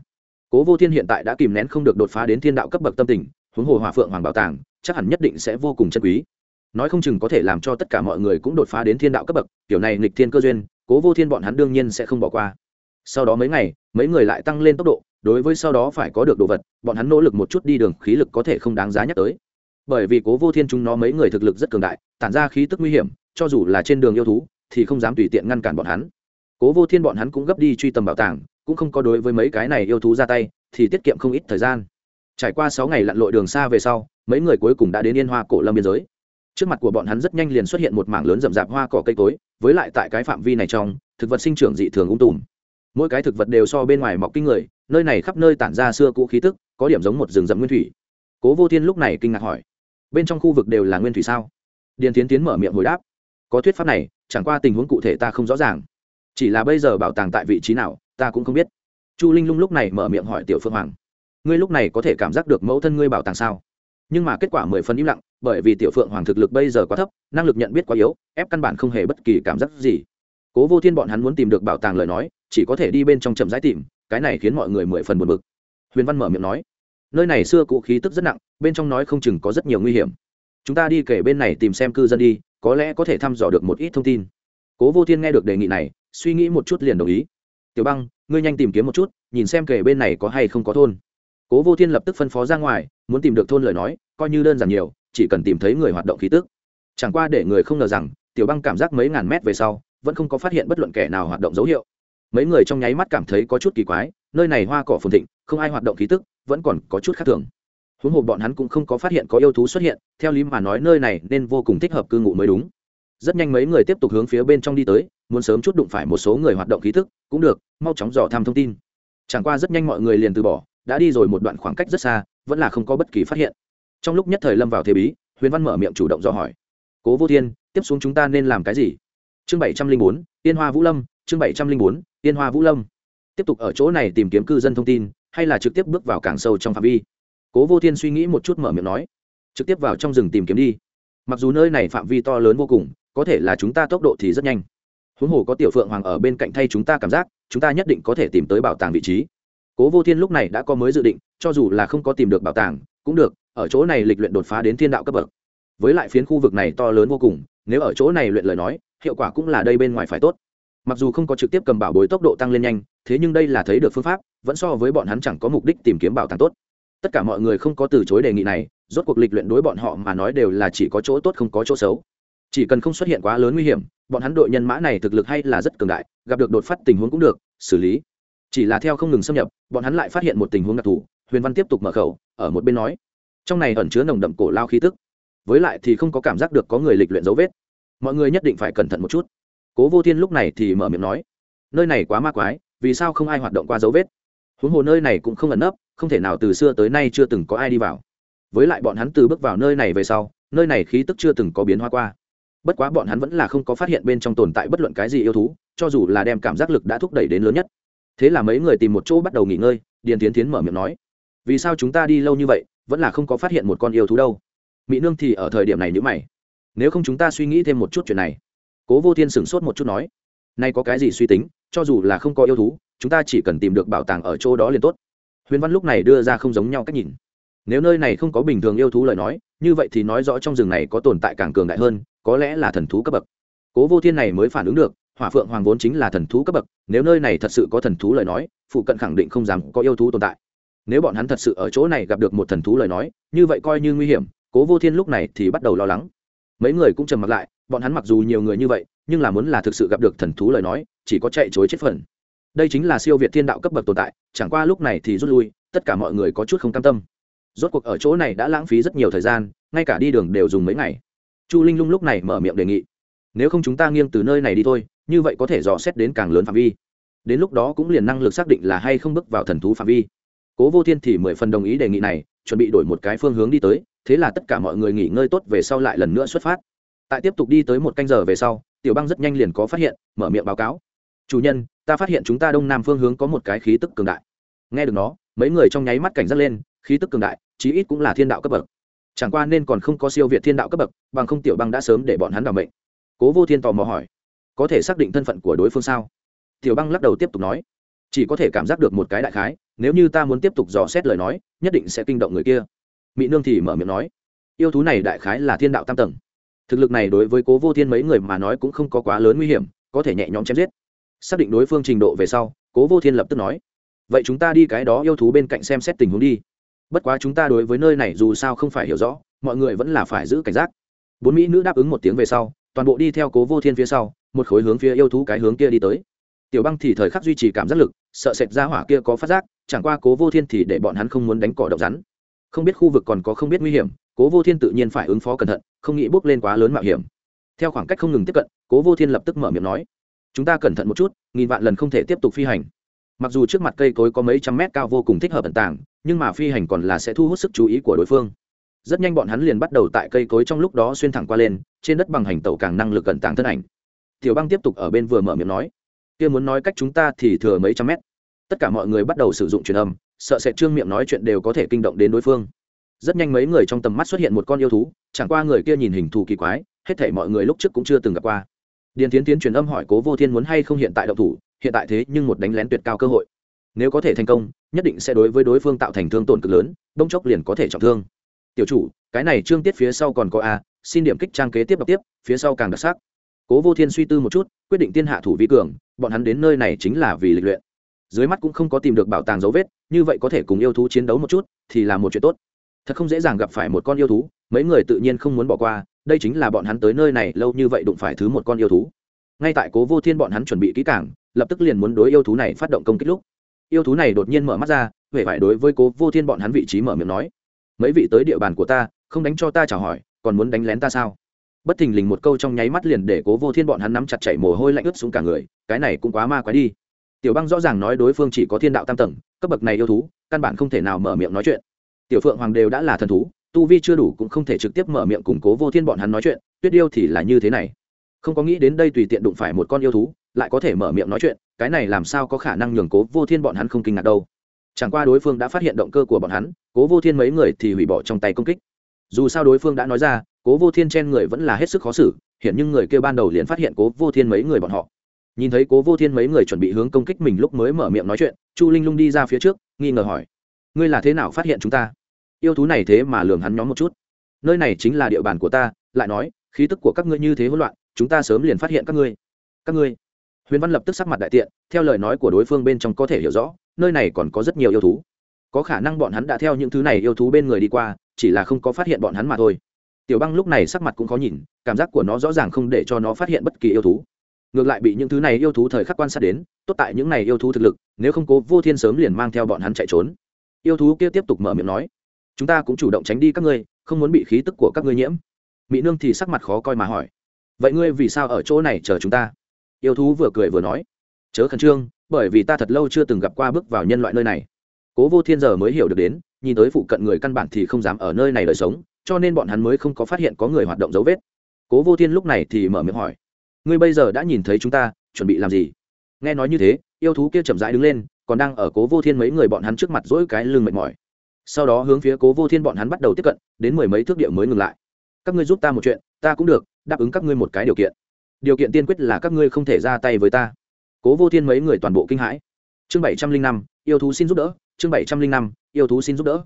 Cố vô thiên hiện tại đã kìm nén không được đột phá đến thiên đạo cấp bậc tâm tình, huống hồ hòa phượng hoàng bảo tàng, chắc hẳn nhất định sẽ vô cùng chân quý. Nói không chừng có thể làm cho tất cả mọi người cũng đột phá đến thiên đạo cấp bậc, kiểu này nghịch thiên cơ duyên, cố vô thiên bọn hắn đương nhiên sẽ không bỏ qua. Sau đó mấy ngày, mấy người lại tăng lên tốc độ, đối với sau đó phải có được đồ vật, bọn hắn nỗ lực một chút đi đường khí lực có thể không đáng giá nhắc tới. Bởi vì cố vô thiên chúng nó mấy người thực lực rất cường đại, tản ra khí tức nguy hiểm, cho dù là trên đường yêu thú, thì không dám tùy tiện ngăn cản bọn hắn cố vô thiên bọn hắn cũng gấp đi truy tầm bảo tàng, cũng không có đối với mấy cái này yêu thú ra tay, thì tiết kiệm không ít thời gian. Trải qua sáu ngày lặn lội đường xa về sau, mấy người cuối cùng đã đến yên hoa cổ lâm biên giới. Trước mặt của bọn hắn rất nhanh liền xuất hiện một mảng lớn rậm rạp hoa cỏ cây cối, với lại tại cái phạm vi này trong, thực vật sinh trưởng dị thường ung tùm. Mỗi cái thực vật đều so bên ngoài mọc kinh người, nơi này khắp nơi tản ra xưa cũ khí tức, có điểm giống một rừng rậm nguyên thủy. Cố vô thiên lúc này kinh ngạc hỏi, bên trong khu vực đều là nguyên thủy sao? Điền tiến tiến mở miệng hồi đáp, có thuyết pháp này, chẳng qua tình huống cụ thể ta không rõ ràng chỉ là bây giờ bảo tàng tại vị trí nào, ta cũng không biết. Chu linh lung lúc này mở miệng hỏi tiểu phương hoàng, ngươi lúc này có thể cảm giác được mẫu thân ngươi bảo tàng sao? Nhưng mà kết quả mười phần im lặng, bởi vì tiểu phượng hoàng thực lực bây giờ quá thấp, năng lực nhận biết quá yếu, ép căn bản không hề bất kỳ cảm giác gì. Cố vô thiên bọn hắn muốn tìm được bảo tàng lời nói, chỉ có thể đi bên trong chậm rãi tìm, cái này khiến mọi người mười phần buồn bực. Huyền văn mở miệng nói, nơi này xưa cũ khí tức rất nặng, bên trong nói không chừng có rất nhiều nguy hiểm. Chúng ta đi kể bên này tìm xem cư dân đi, có lẽ có thể thăm dò được một ít thông tin cố vô thiên nghe được đề nghị này, suy nghĩ một chút liền đồng ý. Tiểu băng, ngươi nhanh tìm kiếm một chút, nhìn xem kể bên này có hay không có thôn. Cố vô thiên lập tức phân phó ra ngoài, muốn tìm được thôn lời nói, coi như đơn giản nhiều, chỉ cần tìm thấy người hoạt động khí tức. Chẳng qua để người không ngờ rằng, tiểu băng cảm giác mấy ngàn mét về sau, vẫn không có phát hiện bất luận kẻ nào hoạt động dấu hiệu. Mấy người trong nháy mắt cảm thấy có chút kỳ quái, nơi này hoa cỏ phồn thịnh, không ai hoạt động khí tức, vẫn còn có chút khác thường. Huống hồ bọn hắn cũng không có phát hiện có yêu thú xuất hiện, theo lý mà nói nơi này nên vô cùng thích hợp cư ngụ mới đúng rất nhanh mấy người tiếp tục hướng phía bên trong đi tới, muốn sớm chút đụng phải một số người hoạt động khí thức, cũng được, mau chóng dò thăm thông tin. Chẳng qua rất nhanh mọi người liền từ bỏ, đã đi rồi một đoạn khoảng cách rất xa, vẫn là không có bất kỳ phát hiện. Trong lúc nhất thời lâm vào thế bí, huyền văn mở miệng chủ động dò hỏi. Cố vô thiên, tiếp xuống chúng ta nên làm cái gì? Chương bảy trăm linh bốn, yên hoa vũ lâm, chương bảy trăm linh bốn, yên hoa vũ lâm. Tiếp tục ở chỗ này tìm kiếm cư dân thông tin, hay là trực tiếp bước vào càng sâu trong phạm vi? Cố vô thiên suy nghĩ một chút mở miệng nói. Trực tiếp vào trong rừng tìm kiếm đi. Mặc dù nơi này phạm vi to lớn vô cùng có thể là chúng ta tốc độ thì rất nhanh. Huống hồ có tiểu phượng hoàng ở bên cạnh thay chúng ta cảm giác, chúng ta nhất định có thể tìm tới bảo tàng vị trí. Cố vô thiên lúc này đã có mới dự định, cho dù là không có tìm được bảo tàng, cũng được, ở chỗ này lịch luyện đột phá đến thiên đạo cấp bậc. Với lại phiến khu vực này to lớn vô cùng, nếu ở chỗ này luyện lời nói, hiệu quả cũng là đây bên ngoài phải tốt. Mặc dù không có trực tiếp cầm bảo bối tốc độ tăng lên nhanh, thế nhưng đây là thấy được phương pháp, vẫn so với bọn hắn chẳng có mục đích tìm kiếm bảo tàng tốt. Tất cả mọi người không có từ chối đề nghị này, rốt cuộc lịch luyện đối bọn họ mà nói đều là chỉ có chỗ tốt không có chỗ xấu chỉ cần không xuất hiện quá lớn nguy hiểm, bọn hắn đội nhân mã này thực lực hay là rất cường đại, gặp được đột phát tình huống cũng được, xử lý. Chỉ là theo không ngừng xâm nhập, bọn hắn lại phát hiện một tình huống đặc thù, huyền văn tiếp tục mở khẩu, ở một bên nói. Trong này ẩn chứa nồng đậm cổ lao khí tức. Với lại thì không có cảm giác được có người lịch luyện dấu vết. Mọi người nhất định phải cẩn thận một chút. Cố vô thiên lúc này thì mở miệng nói. Nơi này quá ma quái, vì sao không ai hoạt động qua dấu vết? Huống hồ nơi này cũng không ẩn nấp, không thể nào từ xưa tới nay chưa từng có ai đi vào. Với lại bọn hắn từ bước vào nơi này về sau, nơi này khí tức chưa từng có biến hóa qua bất quá bọn hắn vẫn là không có phát hiện bên trong tồn tại bất luận cái gì yêu thú, cho dù là đem cảm giác lực đã thúc đẩy đến lớn nhất. Thế là mấy người tìm một chỗ bắt đầu nghỉ ngơi, điền tiến tiến mở miệng nói, vì sao chúng ta đi lâu như vậy, vẫn là không có phát hiện một con yêu thú đâu? Mỹ nương thì ở thời điểm này nhữ mày, nếu không chúng ta suy nghĩ thêm một chút chuyện này. Cố vô thiên sửng sốt một chút nói, nay có cái gì suy tính, cho dù là không có yêu thú, chúng ta chỉ cần tìm được bảo tàng ở chỗ đó liền tốt. Huyền văn lúc này đưa ra không giống nhau cách nhìn. Nếu nơi này không có bình thường yêu thú lời nói như vậy thì nói rõ trong rừng này có tồn tại càng cường đại hơn, có lẽ là thần thú cấp bậc. Cố vô thiên này mới phản ứng được, hỏa phượng hoàng vốn chính là thần thú cấp bậc, nếu nơi này thật sự có thần thú lời nói, phụ cận khẳng định không dám có yêu thú tồn tại. Nếu bọn hắn thật sự ở chỗ này gặp được một thần thú lời nói, như vậy coi như nguy hiểm, cố vô thiên lúc này thì bắt đầu lo lắng. Mấy người cũng trầm mặc lại, bọn hắn mặc dù nhiều người như vậy, nhưng là muốn là thực sự gặp được thần thú lời nói, chỉ có chạy chối chết phần. Đây chính là siêu việt thiên đạo cấp bậc tồn tại, chẳng qua lúc này thì rút lui, tất cả mọi người có chút không cam tâm rốt cuộc ở chỗ này đã lãng phí rất nhiều thời gian, ngay cả đi đường đều dùng mấy ngày. Chu linh lung lúc này mở miệng đề nghị. Nếu không chúng ta nghiêng từ nơi này đi thôi, như vậy có thể dò xét đến càng lớn phạm vi. Đến lúc đó cũng liền năng lực xác định là hay không bước vào thần thú phạm vi. Cố vô thiên thì mười phần đồng ý đề nghị này, chuẩn bị đổi một cái phương hướng đi tới, thế là tất cả mọi người nghỉ ngơi tốt về sau lại lần nữa xuất phát. Tại tiếp tục đi tới một canh giờ về sau, tiểu băng rất nhanh liền có phát hiện, mở miệng báo cáo. Chủ nhân, ta phát hiện chúng ta đông nam phương hướng có một cái khí tức cường đại. Nghe được nó, mấy người trong nháy mắt cảnh giác lên, khí tức cường đại chí ít cũng là thiên đạo cấp bậc. Chẳng qua nên còn không có siêu việt thiên đạo cấp bậc, bằng không tiểu băng đã sớm để bọn hắn đảm mệnh. Cố vô thiên tò mò hỏi, có thể xác định thân phận của đối phương sao? Tiểu băng lắc đầu tiếp tục nói, chỉ có thể cảm giác được một cái đại khái, nếu như ta muốn tiếp tục dò xét lời nói, nhất định sẽ kinh động người kia. Mỹ nương thì mở miệng nói, yêu thú này đại khái là thiên đạo tam tầng. Thực lực này đối với cố vô thiên mấy người mà nói cũng không có quá lớn nguy hiểm, có thể nhẹ nhõm chém giết. Xác định đối phương trình độ về sau, cố vô thiên lập tức nói, vậy chúng ta đi cái đó yêu thú bên cạnh xem xét tình huống đi bất quá chúng ta đối với nơi này dù sao không phải hiểu rõ, mọi người vẫn là phải giữ cảnh giác. Bốn mỹ nữ đáp ứng một tiếng về sau, toàn bộ đi theo cố vô thiên phía sau, một khối hướng phía yêu thú cái hướng kia đi tới. Tiểu băng thì thời khắc duy trì cảm giác lực, sợ sệt ra hỏa kia có phát giác, chẳng qua cố vô thiên thì để bọn hắn không muốn đánh cỏ độc rắn. Không biết khu vực còn có không biết nguy hiểm, cố vô thiên tự nhiên phải ứng phó cẩn thận, không nghĩ bốc lên quá lớn mạo hiểm. Theo khoảng cách không ngừng tiếp cận, cố vô thiên lập tức mở miệng nói, chúng ta cẩn thận một chút, nghìn vạn lần không thể tiếp tục phi hành mặc dù trước mặt cây cối có mấy trăm mét cao vô cùng thích hợp ẩn tàng, nhưng mà phi hành còn là sẽ thu hút sức chú ý của đối phương. Rất nhanh bọn hắn liền bắt đầu tại cây cối trong lúc đó xuyên thẳng qua lên, trên đất bằng hành tẩu càng năng lực cẩn tàng thân ảnh. Tiểu băng tiếp tục ở bên vừa mở miệng nói, kia muốn nói cách chúng ta thì thừa mấy trăm mét. Tất cả mọi người bắt đầu sử dụng truyền âm, sợ sẽ trương miệng nói chuyện đều có thể kinh động đến đối phương. Rất nhanh mấy người trong tầm mắt xuất hiện một con yêu thú, chẳng qua người kia nhìn hình thù kỳ quái, hết thể mọi người lúc trước cũng chưa từng gặp qua. Điền tiến tiến truyền âm hỏi cố vô thiên muốn hay không hiện tại động thủ hiện tại thế nhưng một đánh lén tuyệt cao cơ hội. Nếu có thể thành công, nhất định sẽ đối với đối phương tạo thành thương tổn cực lớn bông chốc liền có thể trọng thương. Tiểu chủ, cái này trương tiết phía sau còn có a, xin điểm kích trang kế tiếp đọc tiếp, phía sau càng đặc sắc. Cố vô thiên suy tư một chút, quyết định tiên hạ thủ vi cường, bọn hắn đến nơi này chính là vì lịch luyện. Dưới mắt cũng không có tìm được bảo tàng dấu vết, như vậy có thể cùng yêu thú chiến đấu một chút, thì là một chuyện tốt. Thật không dễ dàng gặp phải một con yêu thú, mấy người tự nhiên không muốn bỏ qua, đây chính là bọn hắn tới nơi này lâu như vậy đụng phải thứ một con yêu thú. Ngay tại cố vô thiên bọn hắn chuẩn bị kỹ cảng lập tức liền muốn đối yêu thú này phát động công kích lúc. Yêu thú này đột nhiên mở mắt ra huệ phải đối với cố vô thiên bọn hắn vị trí mở miệng nói. Mấy vị tới địa bàn của ta, không đánh cho ta chào hỏi, còn muốn đánh lén ta sao? Bất thình lình một câu trong nháy mắt liền để cố vô thiên bọn hắn nắm chặt chảy mồ hôi lạnh ướt xuống cả người, cái này cũng quá ma quái đi. Tiểu băng rõ ràng nói đối phương chỉ có thiên đạo tam tầng, cấp bậc này yêu thú, căn bản không thể nào mở miệng nói chuyện. Tiểu phượng hoàng đều đã là thần thú, tu vi chưa đủ cũng không thể trực tiếp mở miệng củng cố vô thiên bọn hắn nói chuyện, tuyết yêu thì là như thế này. Không có nghĩ đến đây tùy tiện đụng phải một con yêu thú lại có thể mở miệng nói chuyện, cái này làm sao có khả năng nhường cố vô thiên bọn hắn không kinh ngạc đâu. Chẳng qua đối phương đã phát hiện động cơ của bọn hắn, cố vô thiên mấy người thì hủy bỏ trong tay công kích. Dù sao đối phương đã nói ra, cố vô thiên trên người vẫn là hết sức khó xử, hiện nhưng người kêu ban đầu liền phát hiện cố vô thiên mấy người bọn họ. Nhìn thấy cố vô thiên mấy người chuẩn bị hướng công kích mình lúc mới mở miệng nói chuyện, chu linh lung đi ra phía trước, nghi ngờ hỏi, ngươi là thế nào phát hiện chúng ta? Yêu thú này thế mà lường hắn nhóm một chút. Nơi này chính là địa bàn của ta, lại nói, khí tức của các ngươi như thế hỗn loạn, chúng ta sớm liền phát hiện các ngươi. Các ngươi huyền văn lập tức sắc mặt đại tiện, theo lời nói của đối phương bên trong có thể hiểu rõ, nơi này còn có rất nhiều yêu thú. Có khả năng bọn hắn đã theo những thứ này yêu thú bên người đi qua, chỉ là không có phát hiện bọn hắn mà thôi. Tiểu băng lúc này sắc mặt cũng khó nhìn, cảm giác của nó rõ ràng không để cho nó phát hiện bất kỳ yêu thú. Ngược lại bị những thứ này yêu thú thời khắc quan sát đến, tốt tại những này yêu thú thực lực, nếu không cố vô thiên sớm liền mang theo bọn hắn chạy trốn. Yêu thú kia tiếp tục mở miệng nói, chúng ta cũng chủ động tránh đi các ngươi, không muốn bị khí tức của các ngươi nhiễm. Mỹ nương thì sắc mặt khó coi mà hỏi, vậy ngươi vì sao ở chỗ này chờ chúng ta? Yêu thú vừa cười vừa nói, chớ khẩn trương, bởi vì ta thật lâu chưa từng gặp qua bước vào nhân loại nơi này. Cố vô thiên giờ mới hiểu được đến, nhìn tới phụ cận người căn bản thì không dám ở nơi này đời sống, cho nên bọn hắn mới không có phát hiện có người hoạt động dấu vết. Cố vô thiên lúc này thì mở miệng hỏi, ngươi bây giờ đã nhìn thấy chúng ta, chuẩn bị làm gì? Nghe nói như thế, yêu thú kia chậm rãi đứng lên, còn đang ở cố vô thiên mấy người bọn hắn trước mặt dỗi cái lưng mệt mỏi. Sau đó hướng phía cố vô thiên bọn hắn bắt đầu tiếp cận, đến mười mấy thước địa mới ngừng lại. Các ngươi giúp ta một chuyện, ta cũng được, đáp ứng các ngươi một cái điều kiện điều kiện tiên quyết là các ngươi không thể ra tay với ta. Cố vô thiên mấy người toàn bộ kinh hãi. Chương bảy trăm linh năm yêu thú xin giúp đỡ chương bảy trăm linh năm yêu thú xin giúp đỡ.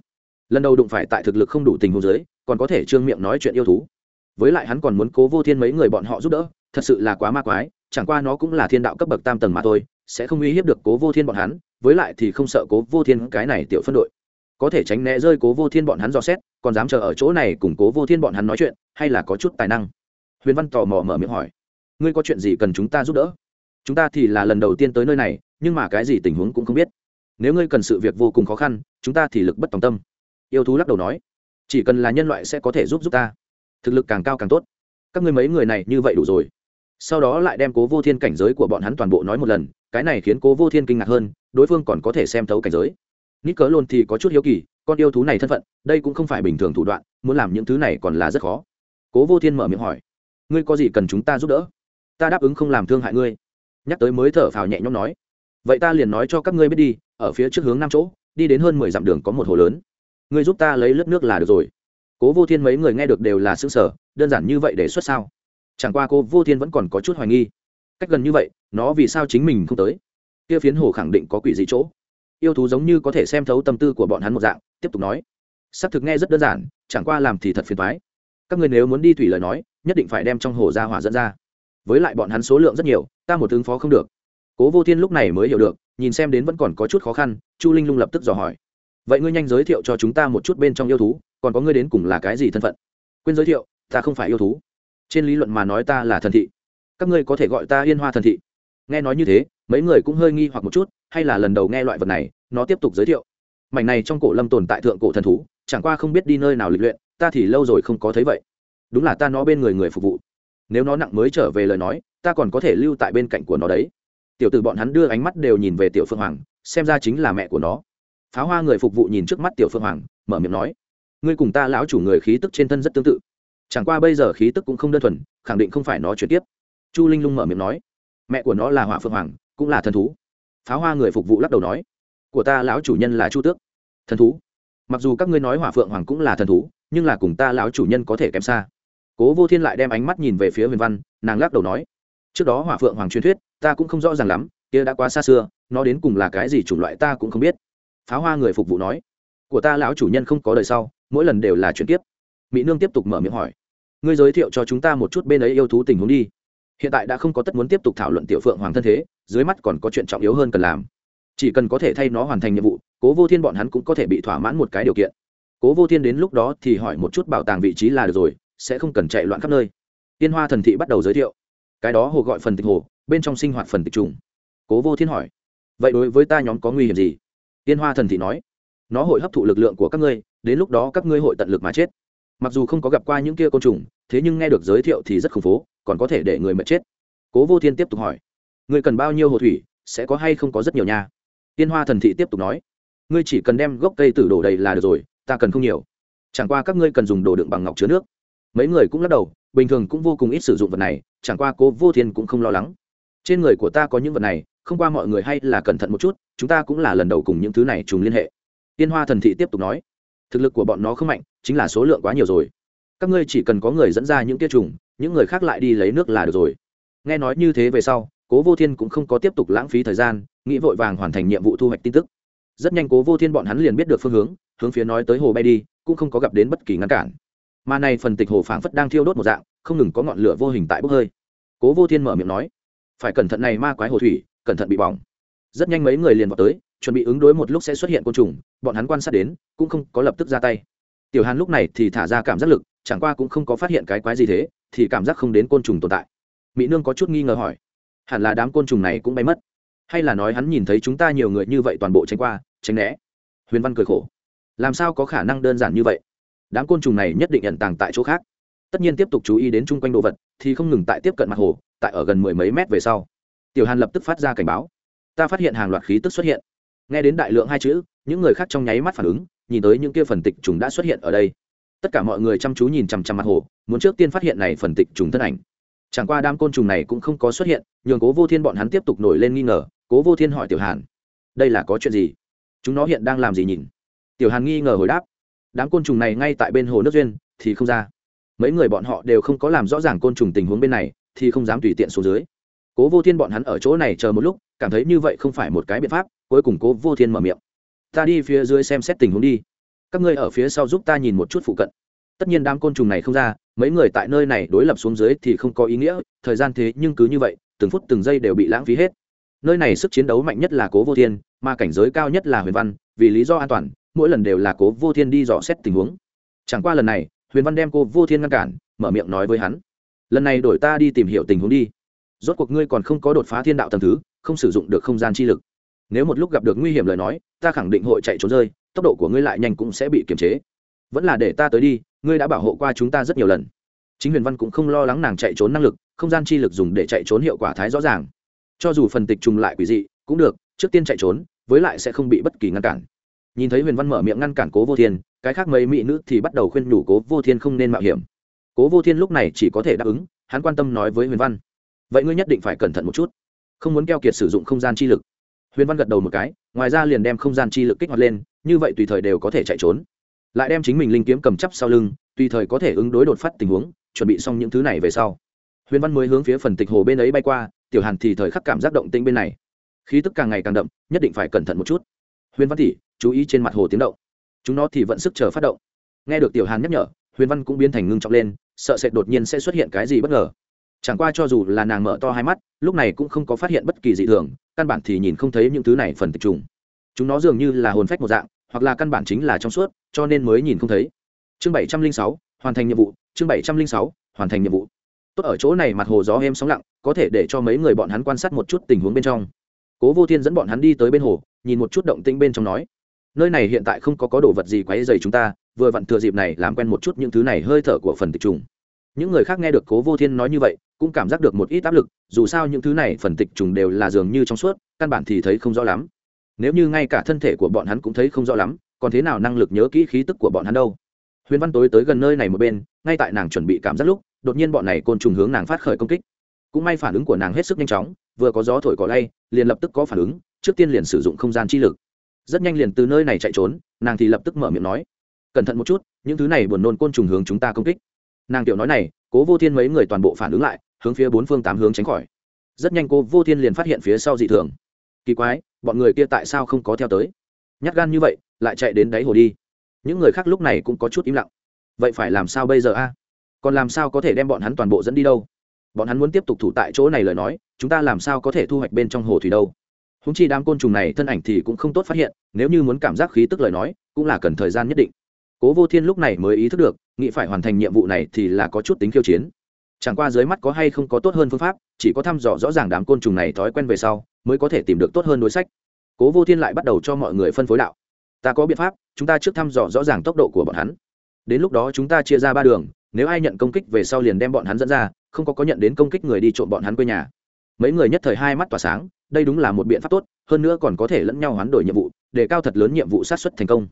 Lần đầu đụng phải tại thực lực không đủ tình huống dưới, còn có thể trương miệng nói chuyện yêu thú. Với lại hắn còn muốn cố vô thiên mấy người bọn họ giúp đỡ thật sự là quá ma quái chẳng qua nó cũng là thiên đạo cấp bậc tam tầng mà thôi sẽ không uy hiếp được cố vô thiên bọn hắn với lại thì không sợ cố vô thiên cái này tiểu phân đội. Có thể tránh né rơi cố vô thiên bọn hắn dò xét còn dám chờ ở chỗ này cùng cố vô thiên bọn hắn nói chuyện hay là có chút tài năng? Huyền văn tò mò mở miệng hỏi ngươi có chuyện gì cần chúng ta giúp đỡ? Chúng ta thì là lần đầu tiên tới nơi này, nhưng mà cái gì tình huống cũng không biết. Nếu ngươi cần sự việc vô cùng khó khăn, chúng ta thì lực bất tòng tâm. Yêu thú lắc đầu nói. Chỉ cần là nhân loại sẽ có thể giúp giúp ta. Thực lực càng cao càng tốt. Các ngươi mấy người này như vậy đủ rồi. Sau đó lại đem cố vô thiên cảnh giới của bọn hắn toàn bộ nói một lần, cái này khiến cố vô thiên kinh ngạc hơn, đối phương còn có thể xem thấu cảnh giới. Nít cớ luôn thì có chút hiếu kỳ, con yêu thú này thân phận, đây cũng không phải bình thường thủ đoạn, muốn làm những thứ này còn là rất khó. Cố vô thiên mở miệng hỏi, ngươi có gì cần chúng ta giúp đỡ? Ta đáp ứng không làm thương hại ngươi. Nhắc tới mới thở phào nhẹ nhõm nói. Vậy ta liền nói cho các ngươi biết đi, ở phía trước hướng năm chỗ, đi đến hơn mười dặm đường có một hồ lớn. Ngươi giúp ta lấy lớp nước là được rồi. Cố vô thiên mấy người nghe được đều là xương sở đơn giản như vậy để xuất sao? Chẳng qua cô vô thiên vẫn còn có chút hoài nghi. Cách gần như vậy, nó vì sao chính mình không tới? Kia phiến hồ khẳng định có quỷ dị chỗ? Yêu thú giống như có thể xem thấu tâm tư của bọn hắn một dạng, tiếp tục nói. Xác thực nghe rất đơn giản, chẳng qua làm thì thật phiền thoái các người nếu muốn đi thủy lời nói, nhất định phải đem trong hồ ra hỏa dẫn ra với lại bọn hắn số lượng rất nhiều, ta một ứng phó không được. Cố vô thiên lúc này mới hiểu được, nhìn xem đến vẫn còn có chút khó khăn, chu linh lung lập tức dò hỏi. Vậy ngươi nhanh giới thiệu cho chúng ta một chút bên trong yêu thú, còn có ngươi đến cùng là cái gì thân phận? Quên giới thiệu, ta không phải yêu thú. Trên lý luận mà nói ta là thần thị. Các ngươi có thể gọi ta yên hoa thần thị. Nghe nói như thế, mấy người cũng hơi nghi hoặc một chút, hay là lần đầu nghe loại vật này, nó tiếp tục giới thiệu. Mảnh này trong cổ lâm tồn tại thượng cổ thần thú, chẳng qua không biết đi nơi nào lịch luyện, ta thì lâu rồi không có thấy vậy. Đúng là ta nó bên người người phục vụ nếu nó nặng mới trở về lời nói, ta còn có thể lưu tại bên cạnh của nó đấy. Tiểu tử bọn hắn đưa ánh mắt đều nhìn về tiểu phương hoàng, xem ra chính là mẹ của nó. Pháo hoa người phục vụ nhìn trước mắt tiểu phương hoàng, mở miệng nói, ngươi cùng ta lão chủ người khí tức trên thân rất tương tự. Chẳng qua bây giờ khí tức cũng không đơn thuần, khẳng định không phải nó chuyển tiếp. Chu linh lung mở miệng nói, mẹ của nó là hỏa phượng hoàng, cũng là thần thú. Pháo hoa người phục vụ lắc đầu nói, của ta lão chủ nhân là chu tước, thần thú. Mặc dù các ngươi nói hỏa phượng hoàng cũng là thần thú, nhưng là cùng ta lão chủ nhân có thể kém xa cố vô thiên lại đem ánh mắt nhìn về phía huyền văn, nàng lắc đầu nói, trước đó hỏa phượng hoàng truyền thuyết, ta cũng không rõ ràng lắm, kia đã quá xa xưa, nó đến cùng là cái gì chủng loại ta cũng không biết. Pháo hoa người phục vụ nói, của ta lão chủ nhân không có đời sau, mỗi lần đều là chuyển tiếp mỹ nương tiếp tục mở miệng hỏi, ngươi giới thiệu cho chúng ta một chút bên ấy yêu thú tình huống đi. Hiện tại đã không có tất muốn tiếp tục thảo luận tiểu phượng hoàng thân thế, dưới mắt còn có chuyện trọng yếu hơn cần làm. Chỉ cần có thể thay nó hoàn thành nhiệm vụ, cố vô thiên bọn hắn cũng có thể bị thỏa mãn một cái điều kiện. Cố vô thiên đến lúc đó thì hỏi một chút bảo tàng vị trí là được rồi sẽ không cần chạy loạn khắp nơi. Tiên hoa thần thị bắt đầu giới thiệu. Cái đó hồ gọi phần tịch hồ, bên trong sinh hoạt phần tịch trùng. Cố vô thiên hỏi, vậy đối với ta nhóm có nguy hiểm gì? Tiên hoa thần thị nói, nó hội hấp thụ lực lượng của các ngươi, đến lúc đó các ngươi hội tận lực mà chết. Mặc dù không có gặp qua những kia côn trùng, thế nhưng nghe được giới thiệu thì rất khủng phố, còn có thể để người mệt chết. Cố vô thiên tiếp tục hỏi, ngươi cần bao nhiêu hồ thủy, sẽ có hay không có rất nhiều nha? Tiên hoa thần thị tiếp tục nói, ngươi chỉ cần đem gốc cây tử đổ đầy là được rồi, ta cần không nhiều. Chẳng qua các ngươi cần dùng đồ đựng bằng ngọc chứa nước mấy người cũng lắc đầu, bình thường cũng vô cùng ít sử dụng vật này, chẳng qua cố vô thiên cũng không lo lắng. Trên người của ta có những vật này, không qua mọi người hay là cẩn thận một chút, chúng ta cũng là lần đầu cùng những thứ này trùng liên hệ. Tiên hoa thần thị tiếp tục nói, thực lực của bọn nó không mạnh, chính là số lượng quá nhiều rồi. Các ngươi chỉ cần có người dẫn ra những tia trùng, những người khác lại đi lấy nước là được rồi. Nghe nói như thế về sau, cố vô thiên cũng không có tiếp tục lãng phí thời gian, nghĩ vội vàng hoàn thành nhiệm vụ thu hoạch tin tức. Rất nhanh cố vô thiên bọn hắn liền biết được phương hướng hướng phía nói tới hồ bay đi, cũng không có gặp đến bất kỳ ngăn cản mà này phần tịch hồ phảng phất đang thiêu đốt một dạng, không ngừng có ngọn lửa vô hình tại bốc hơi. Cố vô thiên mở miệng nói, phải cẩn thận này ma quái hồ thủy, cẩn thận bị bỏng. Rất nhanh mấy người liền vào tới, chuẩn bị ứng đối một lúc sẽ xuất hiện côn trùng, bọn hắn quan sát đến, cũng không có lập tức ra tay. Tiểu hàn lúc này thì thả ra cảm giác lực, chẳng qua cũng không có phát hiện cái quái gì thế, thì cảm giác không đến côn trùng tồn tại. Mỹ nương có chút nghi ngờ hỏi, hẳn là đám côn trùng này cũng bay mất? Hay là nói hắn nhìn thấy chúng ta nhiều người như vậy toàn bộ tránh qua, tránh né? Huyền văn cười khổ, làm sao có khả năng đơn giản như vậy? Đám côn trùng này nhất định nhận tàng tại chỗ khác. Tất nhiên tiếp tục chú ý đến chung quanh đồ vật, thì không ngừng tại tiếp cận mặt hồ, tại ở gần mười mấy mét về sau. Tiểu hàn lập tức phát ra cảnh báo. Ta phát hiện hàng loạt khí tức xuất hiện. Nghe đến đại lượng hai chữ, những người khác trong nháy mắt phản ứng, nhìn tới những kia phần tịch trùng đã xuất hiện ở đây. Tất cả mọi người chăm chú nhìn chằm chằm mặt hồ, muốn trước tiên phát hiện này phần tịch trùng thân ảnh. Chẳng qua đám côn trùng này cũng không có xuất hiện, nhường cố vô thiên bọn hắn tiếp tục nổi lên nghi ngờ, cố vô thiên hỏi tiểu hàn, đây là có chuyện gì? Chúng nó hiện đang làm gì nhìn? Tiểu hàn nghi ngờ hồi đáp đám côn trùng này ngay tại bên hồ nước duyên thì không ra. Mấy người bọn họ đều không có làm rõ ràng côn trùng tình huống bên này, thì không dám tùy tiện xuống dưới. Cố vô thiên bọn hắn ở chỗ này chờ một lúc, cảm thấy như vậy không phải một cái biện pháp, cuối cùng cố vô thiên mở miệng. Ta đi phía dưới xem xét tình huống đi. Các ngươi ở phía sau giúp ta nhìn một chút phụ cận. Tất nhiên đám côn trùng này không ra, mấy người tại nơi này đối lập xuống dưới thì không có ý nghĩa, thời gian thế nhưng cứ như vậy, từng phút từng giây đều bị lãng phí hết. Nơi này sức chiến đấu mạnh nhất là cố vô thiên, mà cảnh giới cao nhất là huyền văn, vì lý do an toàn mỗi lần đều là cố vô thiên đi dò xét tình huống. Chẳng qua lần này, huyền văn đem cô vô thiên ngăn cản, mở miệng nói với hắn. Lần này đổi ta đi tìm hiểu tình huống đi. Rốt cuộc ngươi còn không có đột phá thiên đạo tầm thứ, không sử dụng được không gian chi lực. Nếu một lúc gặp được nguy hiểm lời nói, ta khẳng định hội chạy trốn rơi, tốc độ của ngươi lại nhanh cũng sẽ bị kiềm chế. Vẫn là để ta tới đi, ngươi đã bảo hộ qua chúng ta rất nhiều lần. Chính huyền văn cũng không lo lắng nàng chạy trốn năng lực, không gian chi lực dùng để chạy trốn hiệu quả thái rõ ràng. Cho dù phần tịch trùng lại quỷ dị, cũng được, trước tiên chạy trốn, với lại sẽ không bị bất kỳ ngăn cản nhìn thấy huyền văn mở miệng ngăn cản cố vô thiên, cái khác mấy mỹ nữ thì bắt đầu khuyên nhủ cố vô thiên không nên mạo hiểm. Cố vô thiên lúc này chỉ có thể đáp ứng, hắn quan tâm nói với huyền văn. Vậy ngươi nhất định phải cẩn thận một chút, không muốn keo kiệt sử dụng không gian chi lực. Huyền văn gật đầu một cái, ngoài ra liền đem không gian chi lực kích hoạt lên, như vậy tùy thời đều có thể chạy trốn. Lại đem chính mình linh kiếm cầm chắp sau lưng, tùy thời có thể ứng đối đột phát tình huống, chuẩn bị xong những thứ này về sau. Huyền văn mới hướng phía phần tịch hồ bên ấy bay qua, tiểu hàn thì thời khắc cảm giác động tĩnh bên này. Khí tức càng ngày càng đậm, nhất định phải cẩn thận một chút. Huyền văn tỷ chú ý trên mặt hồ tiếng động. Chúng nó thì vẫn sức chờ phát động. Nghe được tiểu hàn nhắc nhở, huyền văn cũng biến thành ngưng trọng lên, sợ sệt đột nhiên sẽ xuất hiện cái gì bất ngờ. Chẳng qua cho dù là nàng mở to hai mắt, lúc này cũng không có phát hiện bất kỳ dị thường, căn bản thì nhìn không thấy những thứ này phần tịch trùng. Chúng nó dường như là hồn phách một dạng, hoặc là căn bản chính là trong suốt, cho nên mới nhìn không thấy. Chương bảy trăm linh sáu, hoàn thành nhiệm vụ, chương bảy trăm linh sáu, hoàn thành nhiệm vụ. Tốt ở chỗ này mặt hồ gió êm sóng lặng, có thể để cho mấy người bọn hắn quan sát một chút tình huống bên trong. Cố vô thiên dẫn bọn hắn đi tới bên hồ, nhìn một chút động tĩnh bên trong nói nơi này hiện tại không có có đồ vật gì quấy dày chúng ta, vừa vặn thừa dịp này làm quen một chút những thứ này hơi thở của phần tịch trùng. Những người khác nghe được cố vô thiên nói như vậy, cũng cảm giác được một ít áp lực, dù sao những thứ này phần tịch trùng đều là dường như trong suốt, căn bản thì thấy không rõ lắm. Nếu như ngay cả thân thể của bọn hắn cũng thấy không rõ lắm, còn thế nào năng lực nhớ kỹ khí tức của bọn hắn đâu? Huyền văn tối tới gần nơi này một bên, ngay tại nàng chuẩn bị cảm giác lúc, đột nhiên bọn này côn trùng hướng nàng phát khởi công kích. Cũng may phản ứng của nàng hết sức nhanh chóng, vừa có gió thổi cỏ lay, liền lập tức có phản ứng, trước tiên liền sử dụng không gian chi lực rất nhanh liền từ nơi này chạy trốn, nàng thì lập tức mở miệng nói, cẩn thận một chút, những thứ này buồn nôn côn trùng hướng chúng ta công kích. Nàng tiểu nói này, cố vô thiên mấy người toàn bộ phản ứng lại, hướng phía bốn phương tám hướng tránh khỏi. Rất nhanh cô vô thiên liền phát hiện phía sau dị thường. Kỳ quái, bọn người kia tại sao không có theo tới? Nhát gan như vậy, lại chạy đến đáy hồ đi. Những người khác lúc này cũng có chút im lặng. Vậy phải làm sao bây giờ a? Còn làm sao có thể đem bọn hắn toàn bộ dẫn đi đâu? Bọn hắn muốn tiếp tục thủ tại chỗ này lời nói, chúng ta làm sao có thể thu hoạch bên trong hồ thủy đâu? Húng chi đám côn trùng này thân ảnh thì cũng không tốt phát hiện, nếu như muốn cảm giác khí tức lời nói, cũng là cần thời gian nhất định. Cố vô thiên lúc này mới ý thức được, nghĩ phải hoàn thành nhiệm vụ này thì là có chút tính khiêu chiến. Chẳng qua dưới mắt có hay không có tốt hơn phương pháp, chỉ có thăm dò rõ ràng đám côn trùng này thói quen về sau, mới có thể tìm được tốt hơn đối sách. Cố vô thiên lại bắt đầu cho mọi người phân phối đạo. Ta có biện pháp, chúng ta trước thăm dò rõ ràng tốc độ của bọn hắn. Đến lúc đó chúng ta chia ra ba đường, nếu ai nhận công kích về sau liền đem bọn hắn dẫn ra, không có có nhận đến công kích người đi trộm bọn hắn quê nhà. Mấy người nhất thời hai mắt tỏa sáng đây đúng là một biện pháp tốt, hơn nữa còn có thể lẫn nhau hoán đổi nhiệm vụ, để cao thật lớn nhiệm vụ sát xuất thành công.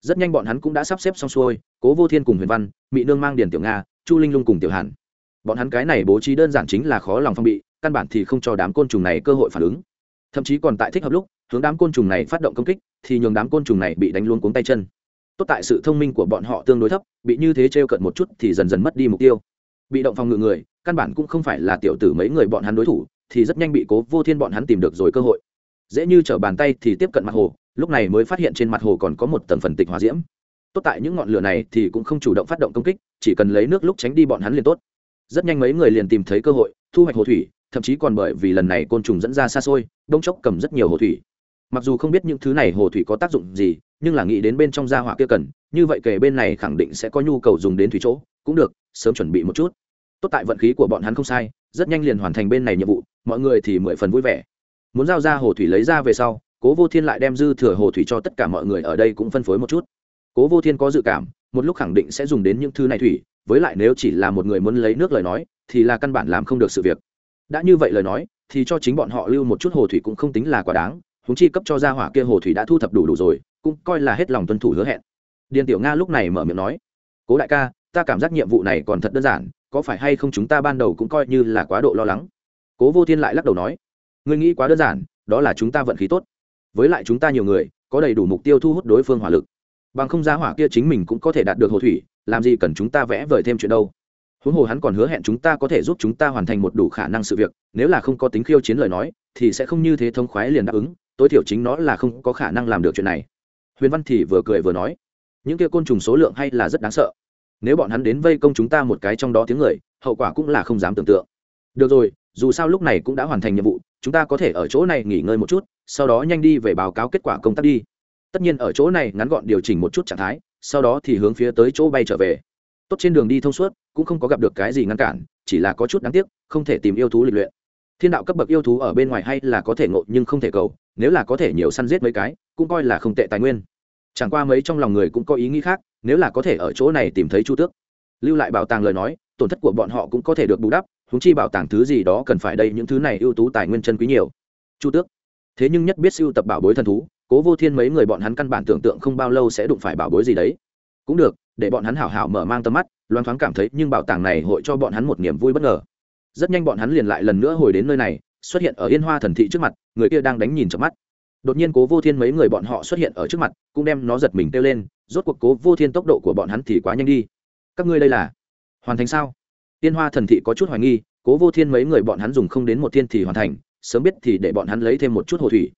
Rất nhanh bọn hắn cũng đã sắp xếp xong xuôi, cố vô thiên cùng huyền văn mỹ nương mang điền tiểu nga, chu linh lung cùng tiểu hàn. Bọn hắn cái này bố trí đơn giản chính là khó lòng phong bị, căn bản thì không cho đám côn trùng này cơ hội phản ứng. Thậm chí còn tại thích hợp lúc, hướng đám côn trùng này phát động công kích, thì nhường đám côn trùng này bị đánh luôn cuống tay chân. Tốt tại sự thông minh của bọn họ tương đối thấp, bị như thế t r e o cận một chút thì dần dần mất đi mục tiêu. Bị động phòng ngự người, căn bản cũng không phải là tiểu tử mấy người bọn hắn đối thủ thì rất nhanh bị cố vô thiên bọn hắn tìm được rồi cơ hội. Dễ như t r ở bàn tay thì tiếp cận mặt hồ, lúc này mới phát hiện trên mặt hồ còn có một tầng phần tịch hòa diễm. Tốt tại những ngọn lửa này thì cũng không chủ động phát động công kích, chỉ cần lấy nước lúc tránh đi bọn hắn liền tốt. Rất nhanh mấy người liền tìm thấy cơ hội, thu hoạch hồ thủy, thậm chí còn bởi vì lần này côn trùng dẫn ra xa xôi, đông chốc cầm rất nhiều hồ thủy. Mặc dù không biết những thứ này hồ thủy có tác dụng gì, nhưng là nghĩ đến bên trong gia hỏa kia cần, như vậy kể bên này khẳng định sẽ có nhu cầu dùng đến thủy chỗ, cũng được, sớm chuẩn bị một chút. Tốt tại vận khí của bọn hắn không sai, rất nhanh liền hoàn thành bên này nhiệm vụ mọi người thì mười phần vui vẻ. Muốn giao ra hồ thủy lấy ra về sau, cố vô thiên lại đem dư thừa hồ thủy cho tất cả mọi người ở đây cũng phân phối một chút. Cố vô thiên có dự cảm, một lúc khẳng định sẽ dùng đến những thứ này thủy, với lại nếu chỉ là một người muốn lấy nước lời nói, thì là căn bản làm không được sự việc. Đã như vậy lời nói, thì cho chính bọn họ lưu một chút hồ thủy cũng không tính là quá đáng húng chi cấp cho gia hỏa kia hồ thủy đã thu thập đủ đủ rồi, cũng coi là hết lòng tuân thủ hứa hẹn. Điền tiểu nga lúc này mở miệng nói, cố đại ca, ta cảm giác nhiệm vụ này còn thật đơn giản, có phải hay không chúng ta ban đầu cũng coi như là quá độ lo lắng? Cố vô thiên lại lắc đầu nói, ngươi nghĩ quá đơn giản, đó là chúng ta vận khí tốt. Với lại chúng ta nhiều người, có đầy đủ mục tiêu thu hút đối phương hỏa lực. Bằng không gia hỏa kia chính mình cũng có thể đạt được hồ thủy, làm gì cần chúng ta vẽ vời thêm chuyện đâu. Huống hồ hắn còn hứa hẹn chúng ta có thể giúp chúng ta hoàn thành một đủ khả năng sự việc, nếu là không có tính khiêu chiến lời nói, thì sẽ không như thế thông khoái liền đáp ứng, tối thiểu chính nó là không có khả năng làm được chuyện này. Huyền văn thì vừa cười vừa nói, những kia côn trùng số lượng hay là rất đáng sợ. Nếu bọn hắn đến vây công chúng ta một cái trong đó tiếng người, hậu quả cũng là không dám tưởng tượng. Được rồi dù sao lúc này cũng đã hoàn thành nhiệm vụ, chúng ta có thể ở chỗ này nghỉ ngơi một chút, sau đó nhanh đi về báo cáo kết quả công tác đi. Tất nhiên ở chỗ này ngắn gọn điều chỉnh một chút trạng thái, sau đó thì hướng phía tới chỗ bay trở về. Tốt trên đường đi thông suốt, cũng không có gặp được cái gì ngăn cản, chỉ là có chút đáng tiếc, không thể tìm yêu thú lịch luyện. Thiên đạo cấp bậc yêu thú ở bên ngoài hay là có thể ngộ nhưng không thể cầu, nếu là có thể nhiều săn giết mấy cái, cũng coi là không tệ tài nguyên. Chẳng qua mấy trong lòng người cũng có ý nghĩ khác, nếu là có thể ở chỗ này tìm thấy chu tước. Lưu lại bảo tàng lời nói, tổn thất của bọn họ cũng có thể được bù đắp huống chi bảo tàng thứ gì đó cần phải đây, những thứ này ưu tú, tài nguyên chân quý nhiều. Chu tước. Thế nhưng nhất biết siêu tập bảo bối thần thú, cố vô thiên mấy người bọn hắn căn bản tưởng tượng không bao lâu sẽ đụng phải bảo bối gì đấy. Cũng được, để bọn hắn hảo hảo mở mang tầm mắt, loan thoáng cảm thấy, nhưng bảo tàng này hội cho bọn hắn một niềm vui bất ngờ. Rất nhanh bọn hắn liền lại lần nữa hồi đến nơi này, xuất hiện ở yên hoa thần thị trước mặt, người kia đang đánh nhìn chợp mắt. Đột nhiên cố vô thiên mấy người bọn họ xuất hiện ở trước mặt, cũng đem nó giật mình kêu lên, rốt cuộc cố vô thiên tốc độ của bọn hắn thì quá nhanh đi. Các ngươi đây là hoàn thành sao? Tiên hoa thần thị có chút hoài nghi, cố vô thiên mấy người bọn hắn dùng không đến một thiên thì hoàn thành, sớm biết thì để bọn hắn lấy thêm một chút hồ thủy.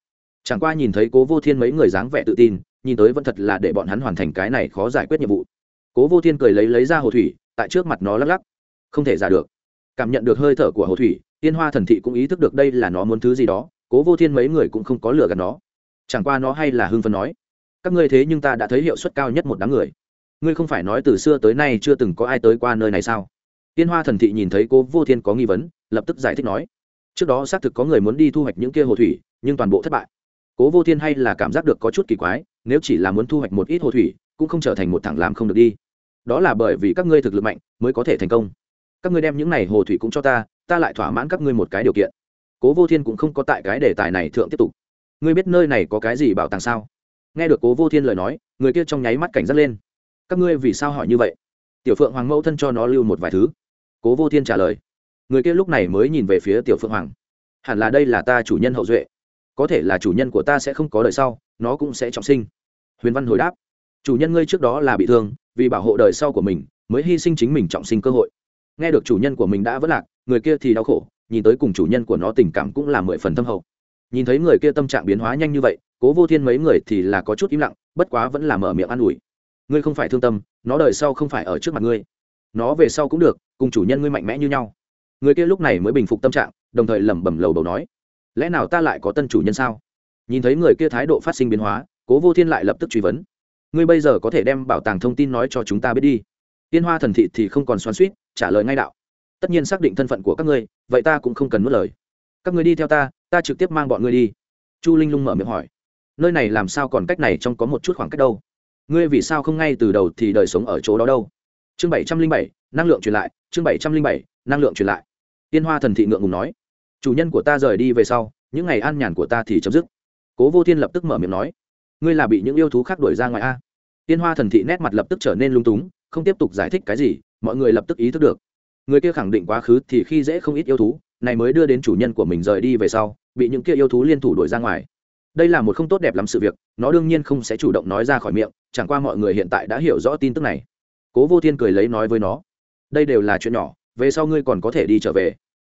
Chẳng qua nhìn thấy cố vô thiên mấy người dáng vẻ tự tin, nhìn tới vẫn thật là để bọn hắn hoàn thành cái này khó giải quyết nhiệm vụ. Cố vô thiên cười lấy lấy ra hồ thủy, tại trước mặt nó lắc lắc. Không thể giả được. Cảm nhận được hơi thở của hồ thủy, tiên hoa thần thị cũng ý thức được đây là nó muốn thứ gì đó, cố vô thiên mấy người cũng không có lừa gạt nó. Chẳng qua nó hay là hưng phấn nói, các ngươi thế nhưng ta đã thấy hiệu suất cao nhất một đám người. Ngươi không phải nói từ xưa tới nay chưa từng có ai tới qua nơi này sao? Tiên hoa thần thị nhìn thấy cố vô thiên có nghi vấn, lập tức giải thích nói, trước đó xác thực có người muốn đi thu hoạch những kia hồ thủy, nhưng toàn bộ thất bại. Cố vô thiên hay là cảm giác được có chút kỳ quái, nếu chỉ là muốn thu hoạch một ít hồ thủy, cũng không trở thành một thẳng làm không được đi. Đó là bởi vì các ngươi thực lực mạnh, mới có thể thành công. Các ngươi đem những này hồ thủy cũng cho ta ta lại thỏa mãn các ngươi một cái điều kiện. Cố vô thiên cũng không có tại cái đề tài này thượng tiếp tục. Ngươi biết nơi này có cái gì bảo tàng sao? Nghe được cố vô thiên lời nói, người kia trong nháy mắt cảnh giác lên. Các ngươi vì sao hỏi như vậy? Tiểu phượng hoàng mẫu thân cho nó lưu một vài thứ cố vô thiên trả lời. Người kia lúc này mới nhìn về phía tiểu phượng hoàng. Hẳn là đây là ta chủ nhân hậu duệ. Có thể là chủ nhân của ta sẽ không có đời sau, nó cũng sẽ trọng sinh. Huyền văn hồi đáp. Chủ nhân ngươi trước đó là bị thương, vì bảo hộ đời sau của mình, mới hy sinh chính mình trọng sinh cơ hội. Nghe được chủ nhân của mình đã vất lạc, người kia thì đau khổ, nhìn tới cùng chủ nhân của nó tình cảm cũng là mười phần thâm hậu. Nhìn thấy người kia tâm trạng biến hóa nhanh như vậy, cố vô thiên mấy người thì là có chút im lặng, bất quá vẫn là mở miệng an ủi. Ngươi không phải thương tâm, nó đời sau không phải ở trước mặt ngươi nó về sau cũng được, cùng chủ nhân ngươi mạnh mẽ như nhau. Người kia lúc này mới bình phục tâm trạng, đồng thời lẩm bẩm lầu đầu nói, lẽ nào ta lại có tân chủ nhân sao? Nhìn thấy người kia thái độ phát sinh biến hóa, cố vô thiên lại lập tức truy vấn, ngươi bây giờ có thể đem bảo tàng thông tin nói cho chúng ta biết đi. Tiên hoa thần thị thì không còn xoắn suýt trả lời ngay đạo, tất nhiên xác định thân phận của các ngươi, vậy ta cũng không cần mất lời. Các ngươi đi theo ta ta trực tiếp mang bọn ngươi đi. Chu linh lung mở miệng hỏi, nơi này làm sao còn cách này trong có một chút khoảng cách đâu? Ngươi vì sao không ngay từ đầu thì đời sống ở chỗ đó đâu? Chương bảy trăm linh bảy, năng lượng truyền lại, chương bảy trăm linh bảy, năng lượng truyền lại. Tiên hoa thần thị ngượng ngùng nói, chủ nhân của ta rời đi về sau, những ngày an nhàn của ta thì chấm dứt. Cố vô thiên lập tức mở miệng nói, ngươi là bị những yêu thú khác đuổi ra ngoài a? Tiên hoa thần thị nét mặt lập tức trở nên lung túng, không tiếp tục giải thích cái gì, mọi người lập tức ý thức được. Người kia khẳng định quá khứ thì khi dễ không ít yêu thú, này mới đưa đến chủ nhân của mình rời đi về sau, bị những kia yêu thú liên thủ đuổi ra ngoài. Đây là một không tốt đẹp lắm sự việc, nó đương nhiên không sẽ chủ động nói ra khỏi miệng, chẳng qua mọi người hiện tại đã hiểu rõ tin tức này cố vô thiên cười lấy nói với nó, đây đều là chuyện nhỏ, về sau ngươi còn có thể đi trở về.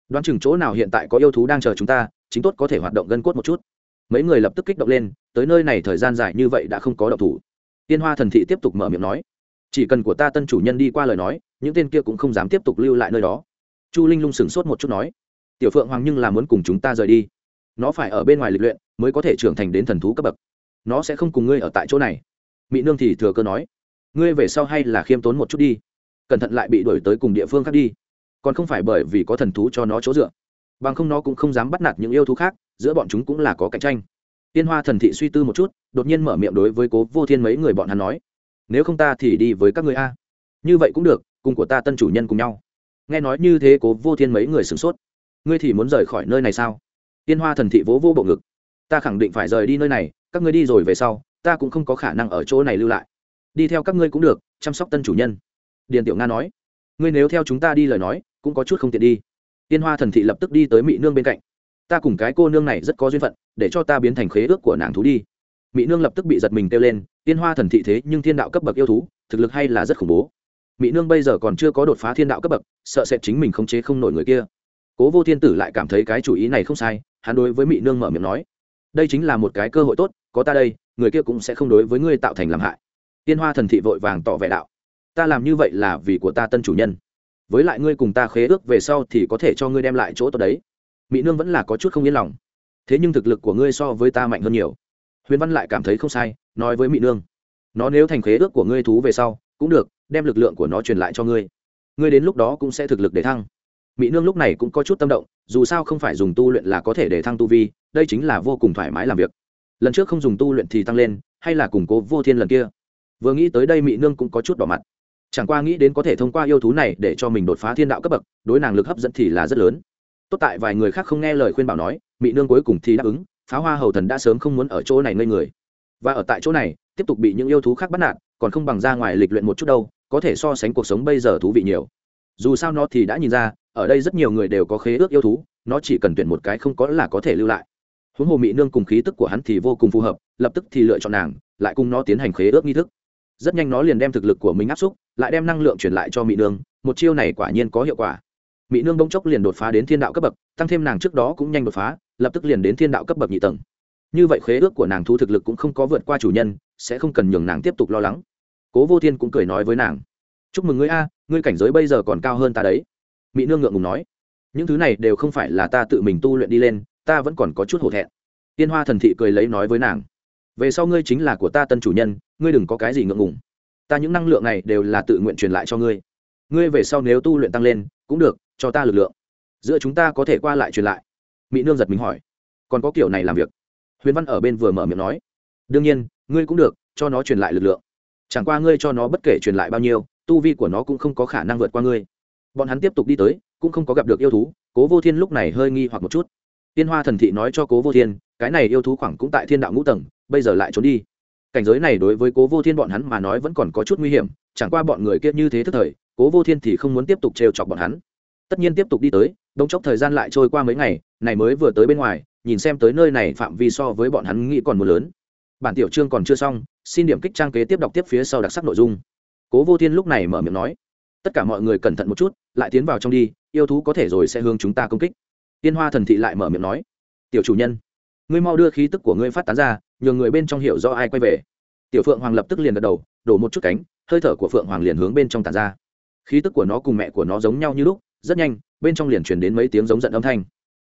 Đoán chừng chỗ nào hiện tại có yêu thú đang chờ chúng ta, chính tốt có thể hoạt động gân cốt một chút. Mấy người lập tức kích động lên, tới nơi này thời gian dài như vậy đã không có động thủ. Tiên hoa thần thị tiếp tục mở miệng nói, chỉ cần của ta tân chủ nhân đi qua lời nói, những tên kia cũng không dám tiếp tục lưu lại nơi đó. Chu linh lung sửng sốt một chút nói, tiểu phượng hoàng nhưng là muốn cùng chúng ta rời đi. Nó phải ở bên ngoài lịch luyện mới có thể trưởng thành đến thần thú cấp bậc. Nó sẽ không cùng ngươi ở tại chỗ này. Mỹ nương thì thừa cơ nói ngươi về sau hay là khiêm tốn một chút đi. Cẩn thận lại bị đuổi tới cùng địa phương khác đi. Còn không phải bởi vì có thần thú cho nó chỗ dựa. Bằng không nó cũng không dám bắt nạt những yêu thú khác, giữa bọn chúng cũng là có cạnh tranh. Tiên hoa thần thị suy tư một chút, đột nhiên mở miệng đối với cố vô thiên mấy người bọn hắn nói, nếu không ta thì đi với các người a. Như vậy cũng được, cùng của ta tân chủ nhân cùng nhau. Nghe nói như thế cố vô thiên mấy người sửng sốt. Ngươi thì muốn rời khỏi nơi này sao? Tiên hoa thần thị vỗ vô bộ ngực. Ta khẳng định phải rời đi nơi này, các ngươi đi rồi về sau, ta cũng không có khả năng ở chỗ này lưu lại đi theo các ngươi cũng được, chăm sóc tân chủ nhân. Điền tiểu nga nói. Ngươi nếu theo chúng ta đi lời nói, cũng có chút không tiện đi. Tiên hoa thần thị lập tức đi tới mỹ nương bên cạnh. Ta cùng cái cô nương này rất có duyên phận, để cho ta biến thành khế ước của nàng thú đi. Mỹ nương lập tức bị giật mình kêu lên, tiên hoa thần thị thế nhưng thiên đạo cấp bậc yêu thú, thực lực hay là rất khủng bố. Mỹ nương bây giờ còn chưa có đột phá thiên đạo cấp bậc, sợ sẽ chính mình khống chế không nổi người kia. Cố vô thiên tử lại cảm thấy cái chủ ý này không sai, hắn đối với mỹ nương mở miệng nói, đây chính là một cái cơ hội tốt, có ta đây, người kia cũng sẽ không đối với ngươi tạo thành làm hại tiên hoa thần thị vội vàng tỏ vẻ đạo, ta làm như vậy là vì của ta tân chủ nhân. Với lại ngươi cùng ta khế ước về sau thì có thể cho ngươi đem lại chỗ tốt đấy. Mỹ nương vẫn là có chút không yên lòng. Thế nhưng thực lực của ngươi so với ta mạnh hơn nhiều. Huyền văn lại cảm thấy không sai, nói với mỹ nương, nó nếu thành khế ước của ngươi thú về sau, cũng được, đem lực lượng của nó truyền lại cho ngươi. Ngươi đến lúc đó cũng sẽ thực lực để thăng. Mỹ nương lúc này cũng có chút tâm động, dù sao không phải dùng tu luyện là có thể để thăng tu vi, đây chính là vô cùng thoải mái làm việc. Lần trước không dùng tu luyện thì tăng lên, hay là củng cố vô thiên lần kia? Vừa nghĩ tới đây mỹ nương cũng có chút đỏ mặt. Chẳng qua nghĩ đến có thể thông qua yêu thú này để cho mình đột phá thiên đạo cấp bậc, đối nàng lực hấp dẫn thì là rất lớn. Tốt tại vài người khác không nghe lời khuyên bảo nói mỹ nương cuối cùng thì đáp ứng, pháo hoa hầu thần đã sớm không muốn ở chỗ này ngây người. Và ở tại chỗ này, tiếp tục bị những yêu thú khác bắt nạt, còn không bằng ra ngoài lịch luyện một chút đâu, có thể so sánh cuộc sống bây giờ thú vị nhiều. Dù sao nó thì đã nhìn ra, ở đây rất nhiều người đều có khế ước yêu thú, nó chỉ cần tuyển một cái không có là có thể lưu lại. Huống hồ mỹ nương cùng khí tức của hắn thì vô cùng phù hợp, lập tức thì lựa chọn nàng, lại cùng nó tiến hành khế ước nghi thức rất nhanh nó liền đem thực lực của mình áp xúc, lại đem năng lượng truyền lại cho mỹ nương, một chiêu này quả nhiên có hiệu quả. Mỹ nương bỗng chốc liền đột phá đến thiên đạo cấp bậc, tăng thêm nàng trước đó cũng nhanh đột phá, lập tức liền đến thiên đạo cấp bậc nhị tầng. Như vậy khế ước của nàng thu thực lực cũng không có vượt qua chủ nhân, sẽ không cần nhường nàng tiếp tục lo lắng. Cố vô thiên cũng cười nói với nàng, chúc mừng ngươi a, ngươi cảnh giới bây giờ còn cao hơn ta đấy. Mỹ nương ngượng ngùng nói, những thứ này đều không phải là ta tự mình tu luyện đi lên, ta vẫn còn có chút hổ thẹn. Tiên hoa thần thị cười lấy nói với nàng về sau ngươi chính là của ta tân chủ nhân, ngươi đừng có cái gì ngượng ngùng. Ta những năng lượng này đều là tự nguyện truyền lại cho ngươi. Ngươi về sau nếu tu luyện tăng lên, cũng được, cho ta lực lượng. Giữa chúng ta có thể qua lại truyền lại. Mỹ nương giật mình hỏi. Còn có kiểu này làm việc? Huyền văn ở bên vừa mở miệng nói. Đương nhiên, ngươi cũng được, cho nó truyền lại lực lượng. Chẳng qua ngươi cho nó bất kể truyền lại bao nhiêu, tu vi của nó cũng không có khả năng vượt qua ngươi. Bọn hắn tiếp tục đi tới, cũng không có gặp được yêu thú, cố vô thiên lúc này hơi nghi hoặc một chút tiên hoa thần thị nói cho cố vô thiên, cái này yêu thú khoảng cũng tại thiên đạo ngũ tầng, bây giờ lại trốn đi. Cảnh giới này đối với cố vô thiên bọn hắn mà nói vẫn còn có chút nguy hiểm, chẳng qua bọn người kia như thế thức thời, cố vô thiên thì không muốn tiếp tục trêu chọc bọn hắn. Tất nhiên tiếp tục đi tới, đông chốc thời gian lại trôi qua mấy ngày, này mới vừa tới bên ngoài, nhìn xem tới nơi này phạm vi so với bọn hắn nghĩ còn mưa lớn. Bản tiểu chương còn chưa xong, xin điểm kích trang kế tiếp đọc tiếp phía sau đặc sắc nội dung. Cố vô thiên lúc này mở miệng nói, tất cả mọi người cẩn thận một chút, lại tiến vào trong đi, yêu thú có thể rồi sẽ hướng chúng ta công kích tiên hoa thần thị lại mở miệng nói, tiểu chủ nhân, ngươi mau đưa khí tức của ngươi phát tán ra, nhường người bên trong hiểu rõ ai quay về. Tiểu phượng hoàng lập tức liền gật đầu, đổ một chút cánh, hơi thở của phượng hoàng liền hướng bên trong tản ra. Khí tức của nó cùng mẹ của nó giống nhau như lúc, rất nhanh, bên trong liền truyền đến mấy tiếng giống giận âm thanh.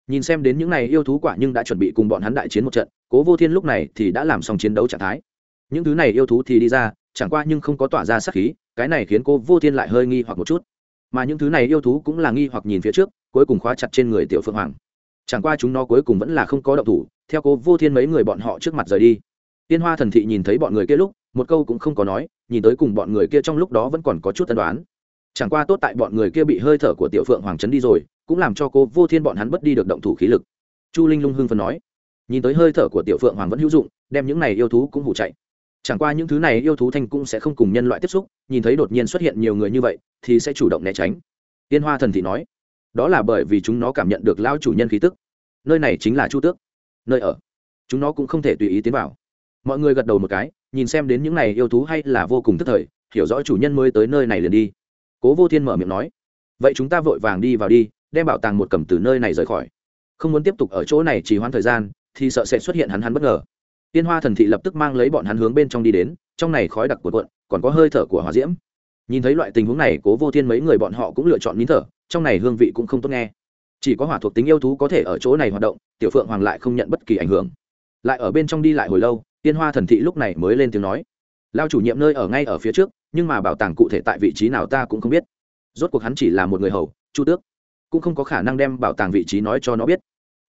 Nhìn xem đến những này yêu thú quả nhưng đã chuẩn bị cùng bọn hắn đại chiến một trận, cố vô thiên lúc này thì đã làm xong chiến đấu trạng thái. Những thứ này yêu thú thì đi ra, chẳng qua nhưng không có tỏa ra sát khí, cái này khiến cô vô thiên lại hơi nghi hoặc một chút mà những thứ này yêu thú cũng là nghi hoặc nhìn phía trước, cuối cùng khóa chặt trên người tiểu phượng hoàng. Chẳng qua chúng nó cuối cùng vẫn là không có động thủ, theo cô vô thiên mấy người bọn họ trước mặt rời đi. Tiên hoa thần thị nhìn thấy bọn người kia lúc, một câu cũng không có nói, nhìn tới cùng bọn người kia trong lúc đó vẫn còn có chút tân đoán chẳng qua tốt tại bọn người kia bị hơi thở của tiểu phượng hoàng trấn đi rồi, cũng làm cho cô vô thiên bọn hắn bất đi được động thủ khí lực. Chu linh lung hưng phần nói, nhìn tới hơi thở của tiểu phượng hoàng vẫn hữu dụng, đem những này yêu thú cũng hủ chạy chẳng qua những thứ này yêu thú thanh cũng sẽ không cùng nhân loại tiếp xúc, nhìn thấy đột nhiên xuất hiện nhiều người như vậy, thì sẽ chủ động né tránh. Tiên hoa thần thị nói, đó là bởi vì chúng nó cảm nhận được lao chủ nhân khí tức. Nơi này chính là chu tước. Nơi ở. Chúng nó cũng không thể tùy ý tiến vào. Mọi người gật đầu một cái, nhìn xem đến những này yêu thú hay là vô cùng tức thời, hiểu rõ chủ nhân mới tới nơi này liền đi. Cố vô thiên mở miệng nói, vậy chúng ta vội vàng đi vào đi, đem bảo tàng một cầm từ nơi này rời khỏi. Không muốn tiếp tục ở chỗ này chỉ hoãn thời gian, thì sợ sẽ xuất hiện hắn hắn bất ngờ tiên hoa thần thị lập tức mang lấy bọn hắn hướng bên trong đi đến, trong này khói đặc của cuộn, còn có hơi thở của hỏa diễm. Nhìn thấy loại tình huống này, cố vô thiên mấy người bọn họ cũng lựa chọn nín thở, trong này hương vị cũng không tốt nghe. Chỉ có hỏa thuộc tính yêu thú có thể ở chỗ này hoạt động, tiểu phượng hoàng lại không nhận bất kỳ ảnh hưởng. Lại ở bên trong đi lại hồi lâu, tiên hoa thần thị lúc này mới lên tiếng nói, lao chủ nhiệm nơi ở ngay ở phía trước, nhưng mà bảo tàng cụ thể tại vị trí nào ta cũng không biết. Rốt cuộc hắn chỉ là một người hầu, chu tước cũng không có khả năng đem bảo tàng vị trí nói cho nó biết.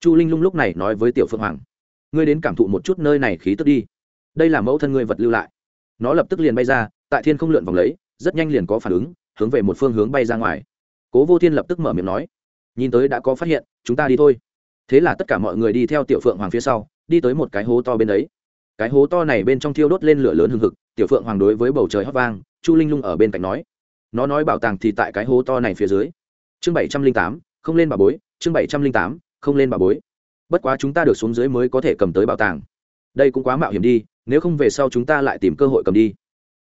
Chu linh lung lúc này nói với tiểu phượng hoàng ngươi đến cảm thụ một chút nơi này khí tức đi. Đây là mẫu thân ngươi vật lưu lại. Nó lập tức liền bay ra, tại thiên không lượn vòng lấy, rất nhanh liền có phản ứng, hướng về một phương hướng bay ra ngoài. Cố vô thiên lập tức mở miệng nói, nhìn tới đã có phát hiện, chúng ta đi thôi. Thế là tất cả mọi người đi theo tiểu phượng hoàng phía sau, đi tới một cái hố to bên đấy. Cái hố to này bên trong thiêu đốt lên lửa lớn hừng hực, tiểu phượng hoàng đối với bầu trời hót vang, chu linh lung ở bên cạnh nói, nó nói bảo tàng thì tại cái hố to này phía dưới. Chương bảy trăm linh tám, không lên bà bối, chương bảy trăm linh tám, không lên bà bối bất quá chúng ta được xuống dưới mới có thể cầm tới bảo tàng. Đây cũng quá mạo hiểm đi, nếu không về sau chúng ta lại tìm cơ hội cầm đi.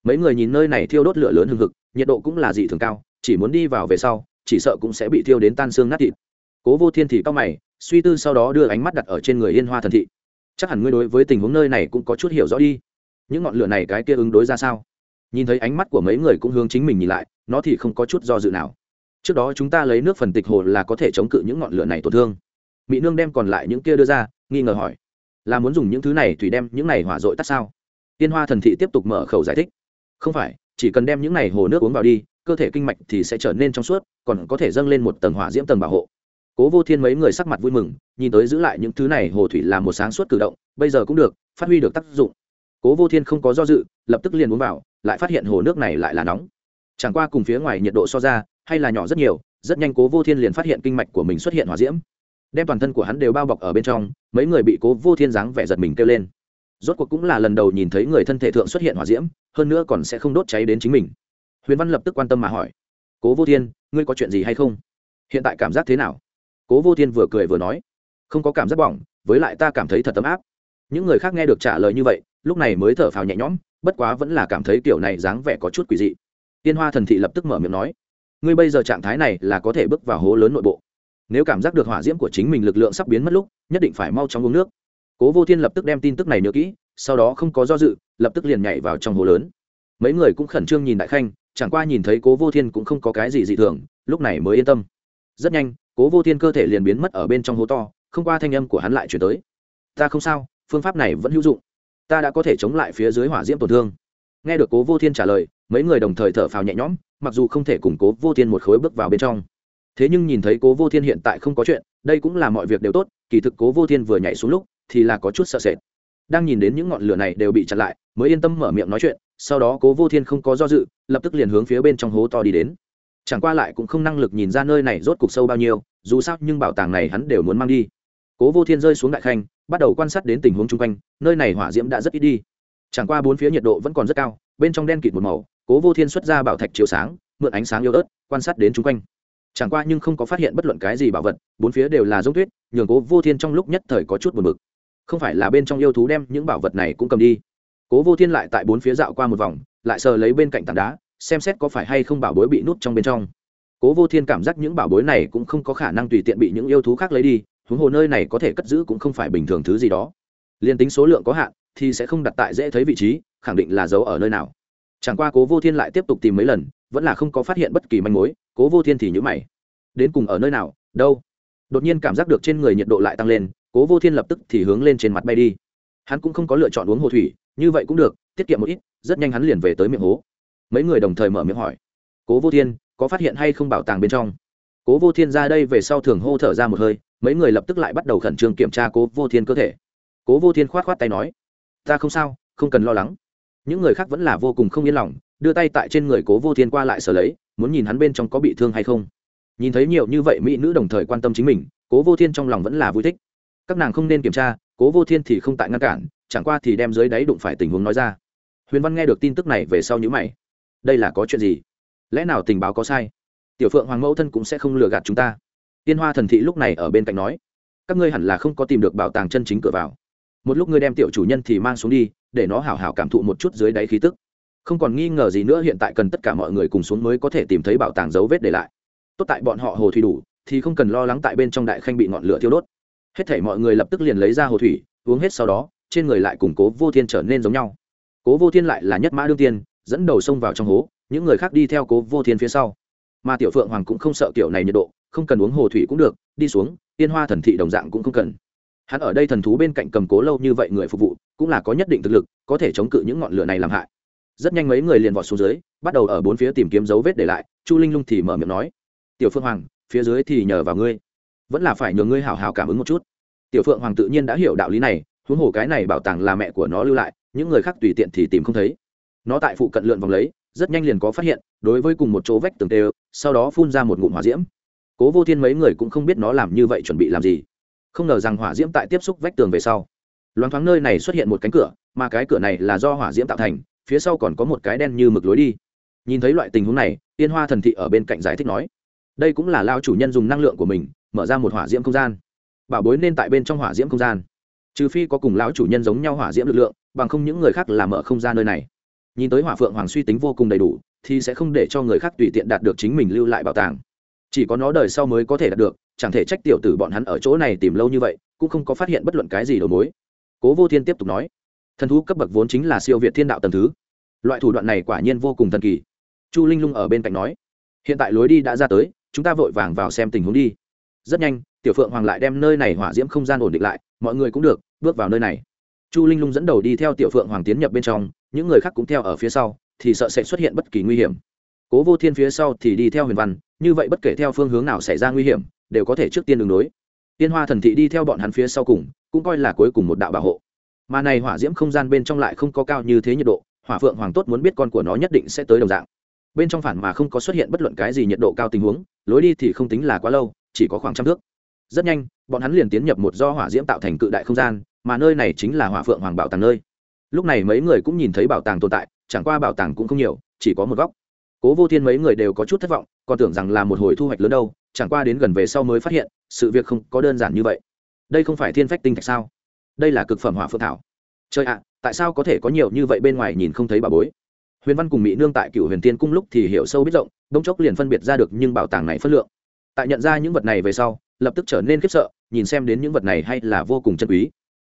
Mấy người nhìn nơi này thiêu đốt lửa lớn hừng hực, nhiệt độ cũng là dị thường cao, chỉ muốn đi vào về sau, chỉ sợ cũng sẽ bị thiêu đến tan xương nát thịt. Cố vô thiên thì cao mày, suy tư sau đó đưa ánh mắt đặt ở trên người yên hoa thần thị. Chắc hẳn ngươi đối với tình huống nơi này cũng có chút hiểu rõ đi. Những ngọn lửa này cái kia ứng đối ra sao? Nhìn thấy ánh mắt của mấy người cũng hướng chính mình nhìn lại, nó thì không có chút do dự nào. Trước đó chúng ta lấy nước phần tịch hồ là có thể chống cự những ngọn lửa này tổn thương mỹ nương đem còn lại những kia đưa ra, nghi ngờ hỏi, là muốn dùng những thứ này thủy đem những này hỏa dội tắt sao? Tiên hoa thần thị tiếp tục mở khẩu giải thích, không phải, chỉ cần đem những này hồ nước uống vào đi, cơ thể kinh mạch thì sẽ trở nên trong suốt, còn có thể dâng lên một tầng hỏa diễm tầng bảo hộ. Cố vô thiên mấy người sắc mặt vui mừng, nhìn tới giữ lại những thứ này hồ thủy là một sáng suốt cử động, bây giờ cũng được, phát huy được tác dụng. Cố vô thiên không có do dự, lập tức liền uống vào, lại phát hiện hồ nước này lại là nóng. Chẳng qua cùng phía ngoài nhiệt độ so ra, hay là nhỏ rất nhiều, rất nhanh cố vô thiên liền phát hiện kinh mạch của mình xuất hiện hỏa diễm đem toàn thân của hắn đều bao bọc ở bên trong, mấy người bị cố vô thiên dáng vẻ giật mình kêu lên. Rốt cuộc cũng là lần đầu nhìn thấy người thân thể thượng xuất hiện hỏa diễm, hơn nữa còn sẽ không đốt cháy đến chính mình. Huyền văn lập tức quan tâm mà hỏi, cố vô thiên, ngươi có chuyện gì hay không? Hiện tại cảm giác thế nào? Cố vô thiên vừa cười vừa nói, không có cảm giác bỏng, với lại ta cảm thấy thật ấm áp. Những người khác nghe được trả lời như vậy, lúc này mới thở phào nhẹ nhõm, bất quá vẫn là cảm thấy kiểu này dáng vẻ có chút quỷ dị. Tiên hoa thần thị lập tức mở miệng nói, ngươi bây giờ trạng thái này là có thể bước vào hố lớn nội bộ nếu cảm giác được hỏa diễm của chính mình lực lượng sắp biến mất lúc, nhất định phải mau chóng uống nước. Cố vô thiên lập tức đem tin tức này nhớ kỹ, sau đó không có do dự, lập tức liền nhảy vào trong hồ lớn. Mấy người cũng khẩn trương nhìn đại khanh, chẳng qua nhìn thấy cố vô thiên cũng không có cái gì dị thường, lúc này mới yên tâm. Rất nhanh, cố vô thiên cơ thể liền biến mất ở bên trong hố to, không qua thanh âm của hắn lại chuyển tới. Ta không sao, phương pháp này vẫn hữu dụng. Ta đã có thể chống lại phía dưới hỏa diễm tổn thương. Nghe được cố vô thiên trả lời, mấy người đồng thời thở phào nhẹ nhõm, mặc dù không thể củng cố vô thiên một khối bước vào bên trong thế nhưng nhìn thấy cố vô thiên hiện tại không có chuyện, đây cũng là mọi việc đều tốt, kỳ thực cố vô thiên vừa nhảy xuống lúc, thì là có chút sợ sệt. Đang nhìn đến những ngọn lửa này đều bị chặn lại, mới yên tâm mở miệng nói chuyện, sau đó cố vô thiên không có do dự, lập tức liền hướng phía bên trong hố to đi đến. Chẳng qua lại cũng không năng lực nhìn ra nơi này rốt cục sâu bao nhiêu, dù sao nhưng bảo tàng này hắn đều muốn mang đi. Cố vô thiên rơi xuống đại khanh, bắt đầu quan sát đến tình huống chung quanh, nơi này hỏa diễm đã rất ít đi. Chẳng qua bốn phía nhiệt độ vẫn còn rất cao, bên trong đen kịt một màu, cố vô thiên xuất ra bảo thạch chiếu sáng, mượn ánh sáng yếu ớt, quan sát đến chung quanh chẳng qua nhưng không có phát hiện bất luận cái gì bảo vật, bốn phía đều là giống tuyết, nhường cố vô thiên trong lúc nhất thời có chút buồn bực. Không phải là bên trong yêu thú đem những bảo vật này cũng cầm đi. Cố vô thiên lại tại bốn phía dạo qua một vòng, lại sờ lấy bên cạnh tảng đá, xem xét có phải hay không bảo bối bị nút trong bên trong. Cố vô thiên cảm giác những bảo bối này cũng không có khả năng tùy tiện bị những yêu thú khác lấy đi, huống hồ nơi này có thể cất giữ cũng không phải bình thường thứ gì đó. Liên tính số lượng có hạn, thì sẽ không đặt tại dễ thấy vị trí, khẳng định là giấu ở nơi nào. Chẳng qua cố vô thiên lại tiếp tục tìm mấy lần, vẫn là không có phát hiện bất kỳ manh mối cố vô thiên thì nhữ mày. Đến cùng ở nơi nào? Đâu? Đột nhiên cảm giác được trên người nhiệt độ lại tăng lên, cố vô thiên lập tức thì hướng lên trên mặt bay đi. Hắn cũng không có lựa chọn uống hồ thủy, như vậy cũng được, tiết kiệm một ít, rất nhanh hắn liền về tới miệng hố. Mấy người đồng thời mở miệng hỏi, cố vô thiên, có phát hiện hay không bảo tàng bên trong? Cố vô thiên ra đây về sau thường hô thở ra một hơi, mấy người lập tức lại bắt đầu khẩn trương kiểm tra cố vô thiên cơ thể. Cố vô thiên k h o á t k h o á t tay nói, ta không sao, không cần lo lắng. Những người khác vẫn là vô cùng không yên lòng, đưa tay tại trên người cố vô thiên qua lại sở lấy muốn nhìn hắn bên trong có bị thương hay không. Nhìn thấy nhiều như vậy mỹ nữ đồng thời quan tâm chính mình, cố vô thiên trong lòng vẫn là vui thích. Các nàng không nên kiểm tra, cố vô thiên thì không tại ngăn cản, chẳng qua thì đem dưới đáy đụng phải tình huống nói ra. Huyền văn nghe được tin tức này về sau nhữ mày. Đây là có chuyện gì? Lẽ nào tình báo có sai? Tiểu phượng hoàng mẫu thân cũng sẽ không lừa gạt chúng ta. Tiên hoa thần thị lúc này ở bên cạnh nói, các ngươi hẳn là không có tìm được bảo tàng chân chính cửa vào. Một lúc ngươi đem tiểu chủ nhân thì mang xuống đi, để nó hảo hảo cảm thụ một chút dưới đáy khí tức không còn nghi ngờ gì nữa, hiện tại cần tất cả mọi người cùng xuống mới có thể tìm thấy bảo tàng dấu vết để lại. Tốt tại bọn họ hồ thủy đủ, thì không cần lo lắng tại bên trong đại khanh bị ngọn lửa thiêu đốt. Hết thể mọi người lập tức liền lấy ra hồ thủy, uống hết sau đó, trên người lại củng cố vô thiên trở nên giống nhau. Cố vô thiên lại là nhất mã đương tiên, dẫn đầu xông vào trong hố, những người khác đi theo cố vô thiên phía sau. Mà tiểu phượng hoàng cũng không sợ kiểu này nhiệt độ, không cần uống hồ thủy cũng được, đi xuống, tiên hoa thần thị đồng dạng cũng không cần. Hắn ở đây thần thú bên cạnh cầm cố lâu như vậy người phục vụ, cũng là có nhất định thực lực, có thể chống cự những ngọn lửa này làm hại rất nhanh mấy người liền vọt xuống dưới, bắt đầu ở bốn phía tìm kiếm dấu vết để lại, chu linh lung thì mở miệng nói, tiểu phương hoàng, phía dưới thì nhờ vào ngươi, vẫn là phải nhờ ngươi hào hào cảm ứng một chút. Tiểu phượng hoàng tự nhiên đã hiểu đạo lý này, huống hồ cái này bảo tàng là mẹ của nó lưu lại, những người khác tùy tiện thì tìm không thấy. Nó tại phụ cận lượn vòng lấy, rất nhanh liền có phát hiện, đối với cùng một chỗ vách tường tê sau đó phun ra một ngụm hỏa diễm. Cố vô thiên mấy người cũng không biết nó làm như vậy chuẩn bị làm gì. Không ngờ rằng hỏa diễm tại tiếp xúc vách tường về sau. Loáng thoáng nơi này xuất hiện một cánh cửa, mà cái cửa này là do hỏa diễm tạo thành phía sau còn có một cái đen như mực lối đi. Nhìn thấy loại tình huống này tiên hoa thần thị ở bên cạnh giải thích nói, đây cũng là lao chủ nhân dùng năng lượng của mình, mở ra một hỏa diễm không gian. Bảo bối nên tại bên trong hỏa diễm không gian. Trừ phi có cùng lão chủ nhân giống nhau hỏa diễm lực lượng, bằng không những người khác làm mở không gian nơi này. Nhìn tới hỏa phượng hoàng suy tính vô cùng đầy đủ, thì sẽ không để cho người khác tùy tiện đạt được chính mình lưu lại bảo tàng. Chỉ có nó đời sau mới có thể đạt được, chẳng thể trách tiểu tử bọn hắn ở chỗ này tìm lâu như vậy, cũng không có phát hiện bất luận cái gì đầu mối. Cố vô thiên tiếp tục nói thần thú cấp bậc vốn chính là siêu việt thiên đạo tầm thứ. Loại thủ đoạn này quả nhiên vô cùng thần kỳ. Chu linh lung ở bên cạnh nói, hiện tại lối đi đã ra tới, chúng ta vội vàng vào xem tình huống đi. Rất nhanh, tiểu phượng hoàng lại đem nơi này hỏa diễm không gian ổn định lại, mọi người cũng được, bước vào nơi này. Chu linh lung dẫn đầu đi theo tiểu phượng hoàng tiến nhập bên trong, những người khác cũng theo ở phía sau, thì sợ sẽ xuất hiện bất kỳ nguy hiểm. Cố vô thiên phía sau thì đi theo huyền văn, như vậy bất kể theo phương hướng nào xảy ra nguy hiểm, đều có thể trước tiên đường đối. Tiên hoa thần thị đi theo bọn hắn phía sau cùng, cũng coi là cuối cùng một đạo bảo hộ mà này hỏa diễm không gian bên trong lại không có cao như thế nhiệt độ, hỏa phượng hoàng tốt muốn biết con của nó nhất định sẽ tới đồng dạng. Bên trong phản mà không có xuất hiện bất luận cái gì nhiệt độ cao tình huống, lối đi thì không tính là quá lâu, chỉ có khoảng trăm thước. Rất nhanh, bọn hắn liền tiến nhập một do hỏa diễm tạo thành cự đại không gian, mà nơi này chính là hỏa phượng hoàng bảo tàng nơi. Lúc này mấy người cũng nhìn thấy bảo tàng tồn tại, chẳng qua bảo tàng cũng không nhiều, chỉ có một góc. Cố vô thiên mấy người đều có chút thất vọng, còn tưởng rằng là một hồi thu hoạch lớn đâu, chẳng qua đến gần về sau mới phát hiện, sự việc không có đơn giản như vậy. Đây không phải thiên phách tinh thạch sao? Đây là cực phẩm hỏa phượng thảo. Trời ạ, tại sao có thể có nhiều như vậy bên ngoài nhìn không thấy bà bối? Huyền văn cùng mỹ nương tại cựu huyền tiên cung lúc thì hiểu sâu biết rộng đ chốc liền phân biệt ra được nhưng bảo tàng này phất lượng. Tại nhận ra những vật này về sau, lập tức trở nên khiếp sợ, nhìn xem đến những vật này hay là vô cùng chân quý.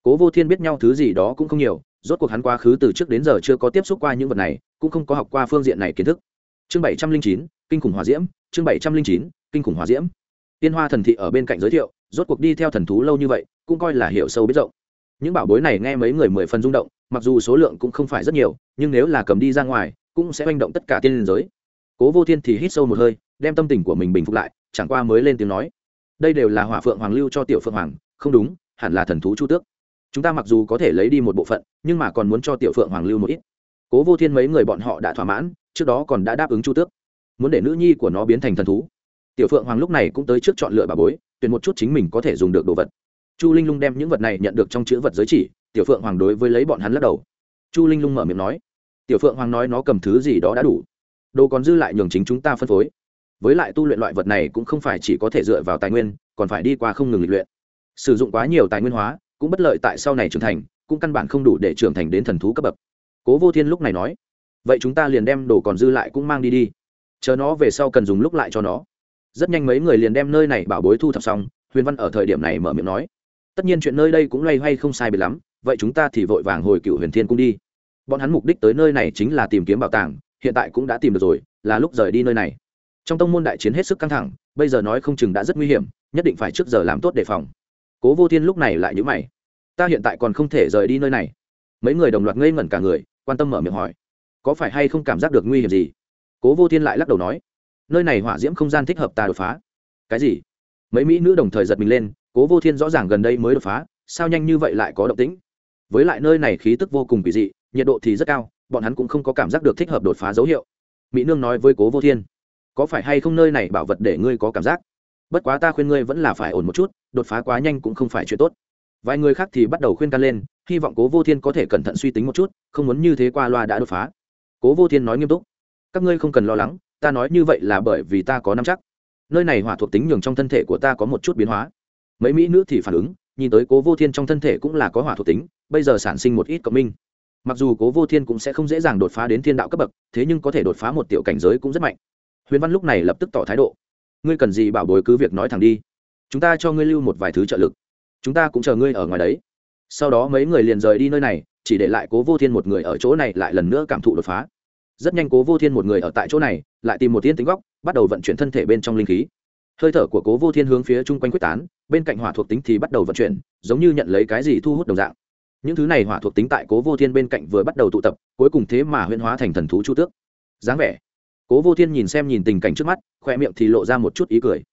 Cố vô thiên biết nhau thứ gì đó cũng không nhiều, rốt cuộc hắn quá khứ từ trước đến giờ chưa có tiếp xúc qua những vật này, cũng không có học qua phương diện này kiến thức. Chương bảy trăm linh chín, kinh khủng hòa diễm, chương bảy trăm linh chín, kinh khủng hòa diễm. Tiên hoa thần thị ở bên cạnh giới thiệu, rốt cuộc đi theo thần thú lâu như vậy, cũng coi là hiểu sâu biết rộng những bảo bối này nghe mấy người mười phần rung động, mặc dù số lượng cũng không phải rất nhiều, nhưng nếu là cầm đi ra ngoài, cũng sẽ manh động tất cả tiên liên giới. Cố vô thiên thì hít sâu một hơi, đem tâm tình của mình bình phục lại, chẳng qua mới lên tiếng nói. Đây đều là hỏa phượng hoàng lưu cho tiểu phượng hoàng, không đúng, hẳn là thần thú chu tước. Chúng ta mặc dù có thể lấy đi một bộ phận, nhưng mà còn muốn cho tiểu phượng hoàng lưu một ít. Cố vô thiên mấy người bọn họ đã thỏa mãn, trước đó còn đã đáp ứng chu tước. Muốn để nữ nhi của nó biến thành thần thú. Tiểu phượng hoàng lúc này cũng tới trước chọn lựa bà bối, tuyển một chút chính mình có thể dùng được đồ vật chu linh lung đem những vật này nhận được trong chữ vật giới chỉ, tiểu phượng hoàng đối với lấy bọn hắn lắc đầu. Chu linh lung mở miệng nói, tiểu phượng hoàng nói nó cầm thứ gì đó đã đủ. Đồ còn dư lại nhường chính chúng ta phân phối. Với lại tu luyện loại vật này cũng không phải chỉ có thể dựa vào tài nguyên, còn phải đi qua không ngừng lịch luyện. Sử dụng quá nhiều tài nguyên hóa, cũng bất lợi tại sau này trưởng thành, cũng căn bản không đủ để trưởng thành đến thần thú cấp bậc. Cố vô thiên lúc này nói, vậy chúng ta liền đem đồ còn dư lại cũng mang đi đi. Chờ nó về sau cần dùng lúc lại cho nó. Rất nhanh mấy người liền đem nơi này bảo bối thu thập xong, huyền văn ở thời điểm này mở miệng nói tất nhiên chuyện nơi đây cũng loay hoay không sai biệt lắm, vậy chúng ta thì vội vàng hồi cựu huyền thiên cung đi. Bọn hắn mục đích tới nơi này chính là tìm kiếm bảo tàng, hiện tại cũng đã tìm được rồi, là lúc rời đi nơi này. Trong tông môn đại chiến hết sức căng thẳng, bây giờ nói không chừng đã rất nguy hiểm, nhất định phải trước giờ làm tốt đề phòng. Cố vô thiên lúc này lại nhữ mày. Ta hiện tại còn không thể rời đi nơi này. Mấy người đồng loạt ngây ngẩn cả người, quan tâm mở miệng hỏi. Có phải hay không cảm giác được nguy hiểm gì? Cố vô thiên lại lắc đầu nói. Nơi này hỏa diễm không gian thích hợp ta đột phá. Cái gì? Mấy mỹ nữ đồng thời giật mình lên cố vô thiên rõ ràng gần đây mới đột phá, sao nhanh như vậy lại có động tĩnh? Với lại nơi này khí tức vô cùng kỳ dị, nhiệt độ thì rất cao, bọn hắn cũng không có cảm giác được thích hợp đột phá dấu hiệu. Mỹ nương nói với cố vô thiên, có phải hay không nơi này bảo vật để ngươi có cảm giác? Bất quá ta khuyên ngươi vẫn là phải ổn một chút, đột phá quá nhanh cũng không phải chuyện tốt. Vài người khác thì bắt đầu khuyên can lên, hy vọng cố vô thiên có thể cẩn thận suy tính một chút, không muốn như thế qua loa đã đột phá. Cố vô thiên nói nghiêm túc, các ngươi không cần lo lắng, ta nói như vậy là bởi vì ta có năm chắc. Nơi này hỏa thuộc tính nhường trong thân thể của ta có một chút biến hóa mấy mỹ nữ thì phản ứng, nhìn tới cố vô thiên trong thân thể cũng là có hỏa thuộc tính, bây giờ sản sinh một ít cộng minh. Mặc dù cố vô thiên cũng sẽ không dễ dàng đột phá đến thiên đạo cấp bậc, thế nhưng có thể đột phá một tiểu cảnh giới cũng rất mạnh. Huyền văn lúc này lập tức tỏ thái độ. Ngươi cần gì bảo bồi cứ việc nói thẳng đi. Chúng ta cho ngươi lưu một vài thứ trợ lực. Chúng ta cũng chờ ngươi ở ngoài đấy. Sau đó mấy người liền rời đi nơi này, chỉ để lại cố vô thiên một người ở chỗ này lại lần nữa cảm thụ đột phá. Rất nhanh cố vô thiên một người ở tại chỗ này, lại tìm một tiên tính góc, bắt đầu vận chuyển thân thể bên trong linh khí hơi thở của cố vô thiên hướng phía chung quanh quyết tán, bên cạnh hỏa thuộc tính thì bắt đầu vận chuyển, giống như nhận lấy cái gì thu hút đồng dạng. Những thứ này hỏa thuộc tính tại cố vô thiên bên cạnh vừa bắt đầu tụ tập, cuối cùng thế mà huyễn hóa thành thần thú chu tước. Dáng vẻ. Cố vô thiên nhìn xem nhìn tình cảnh trước mắt khoe miệng thì lộ ra một chút ý cười.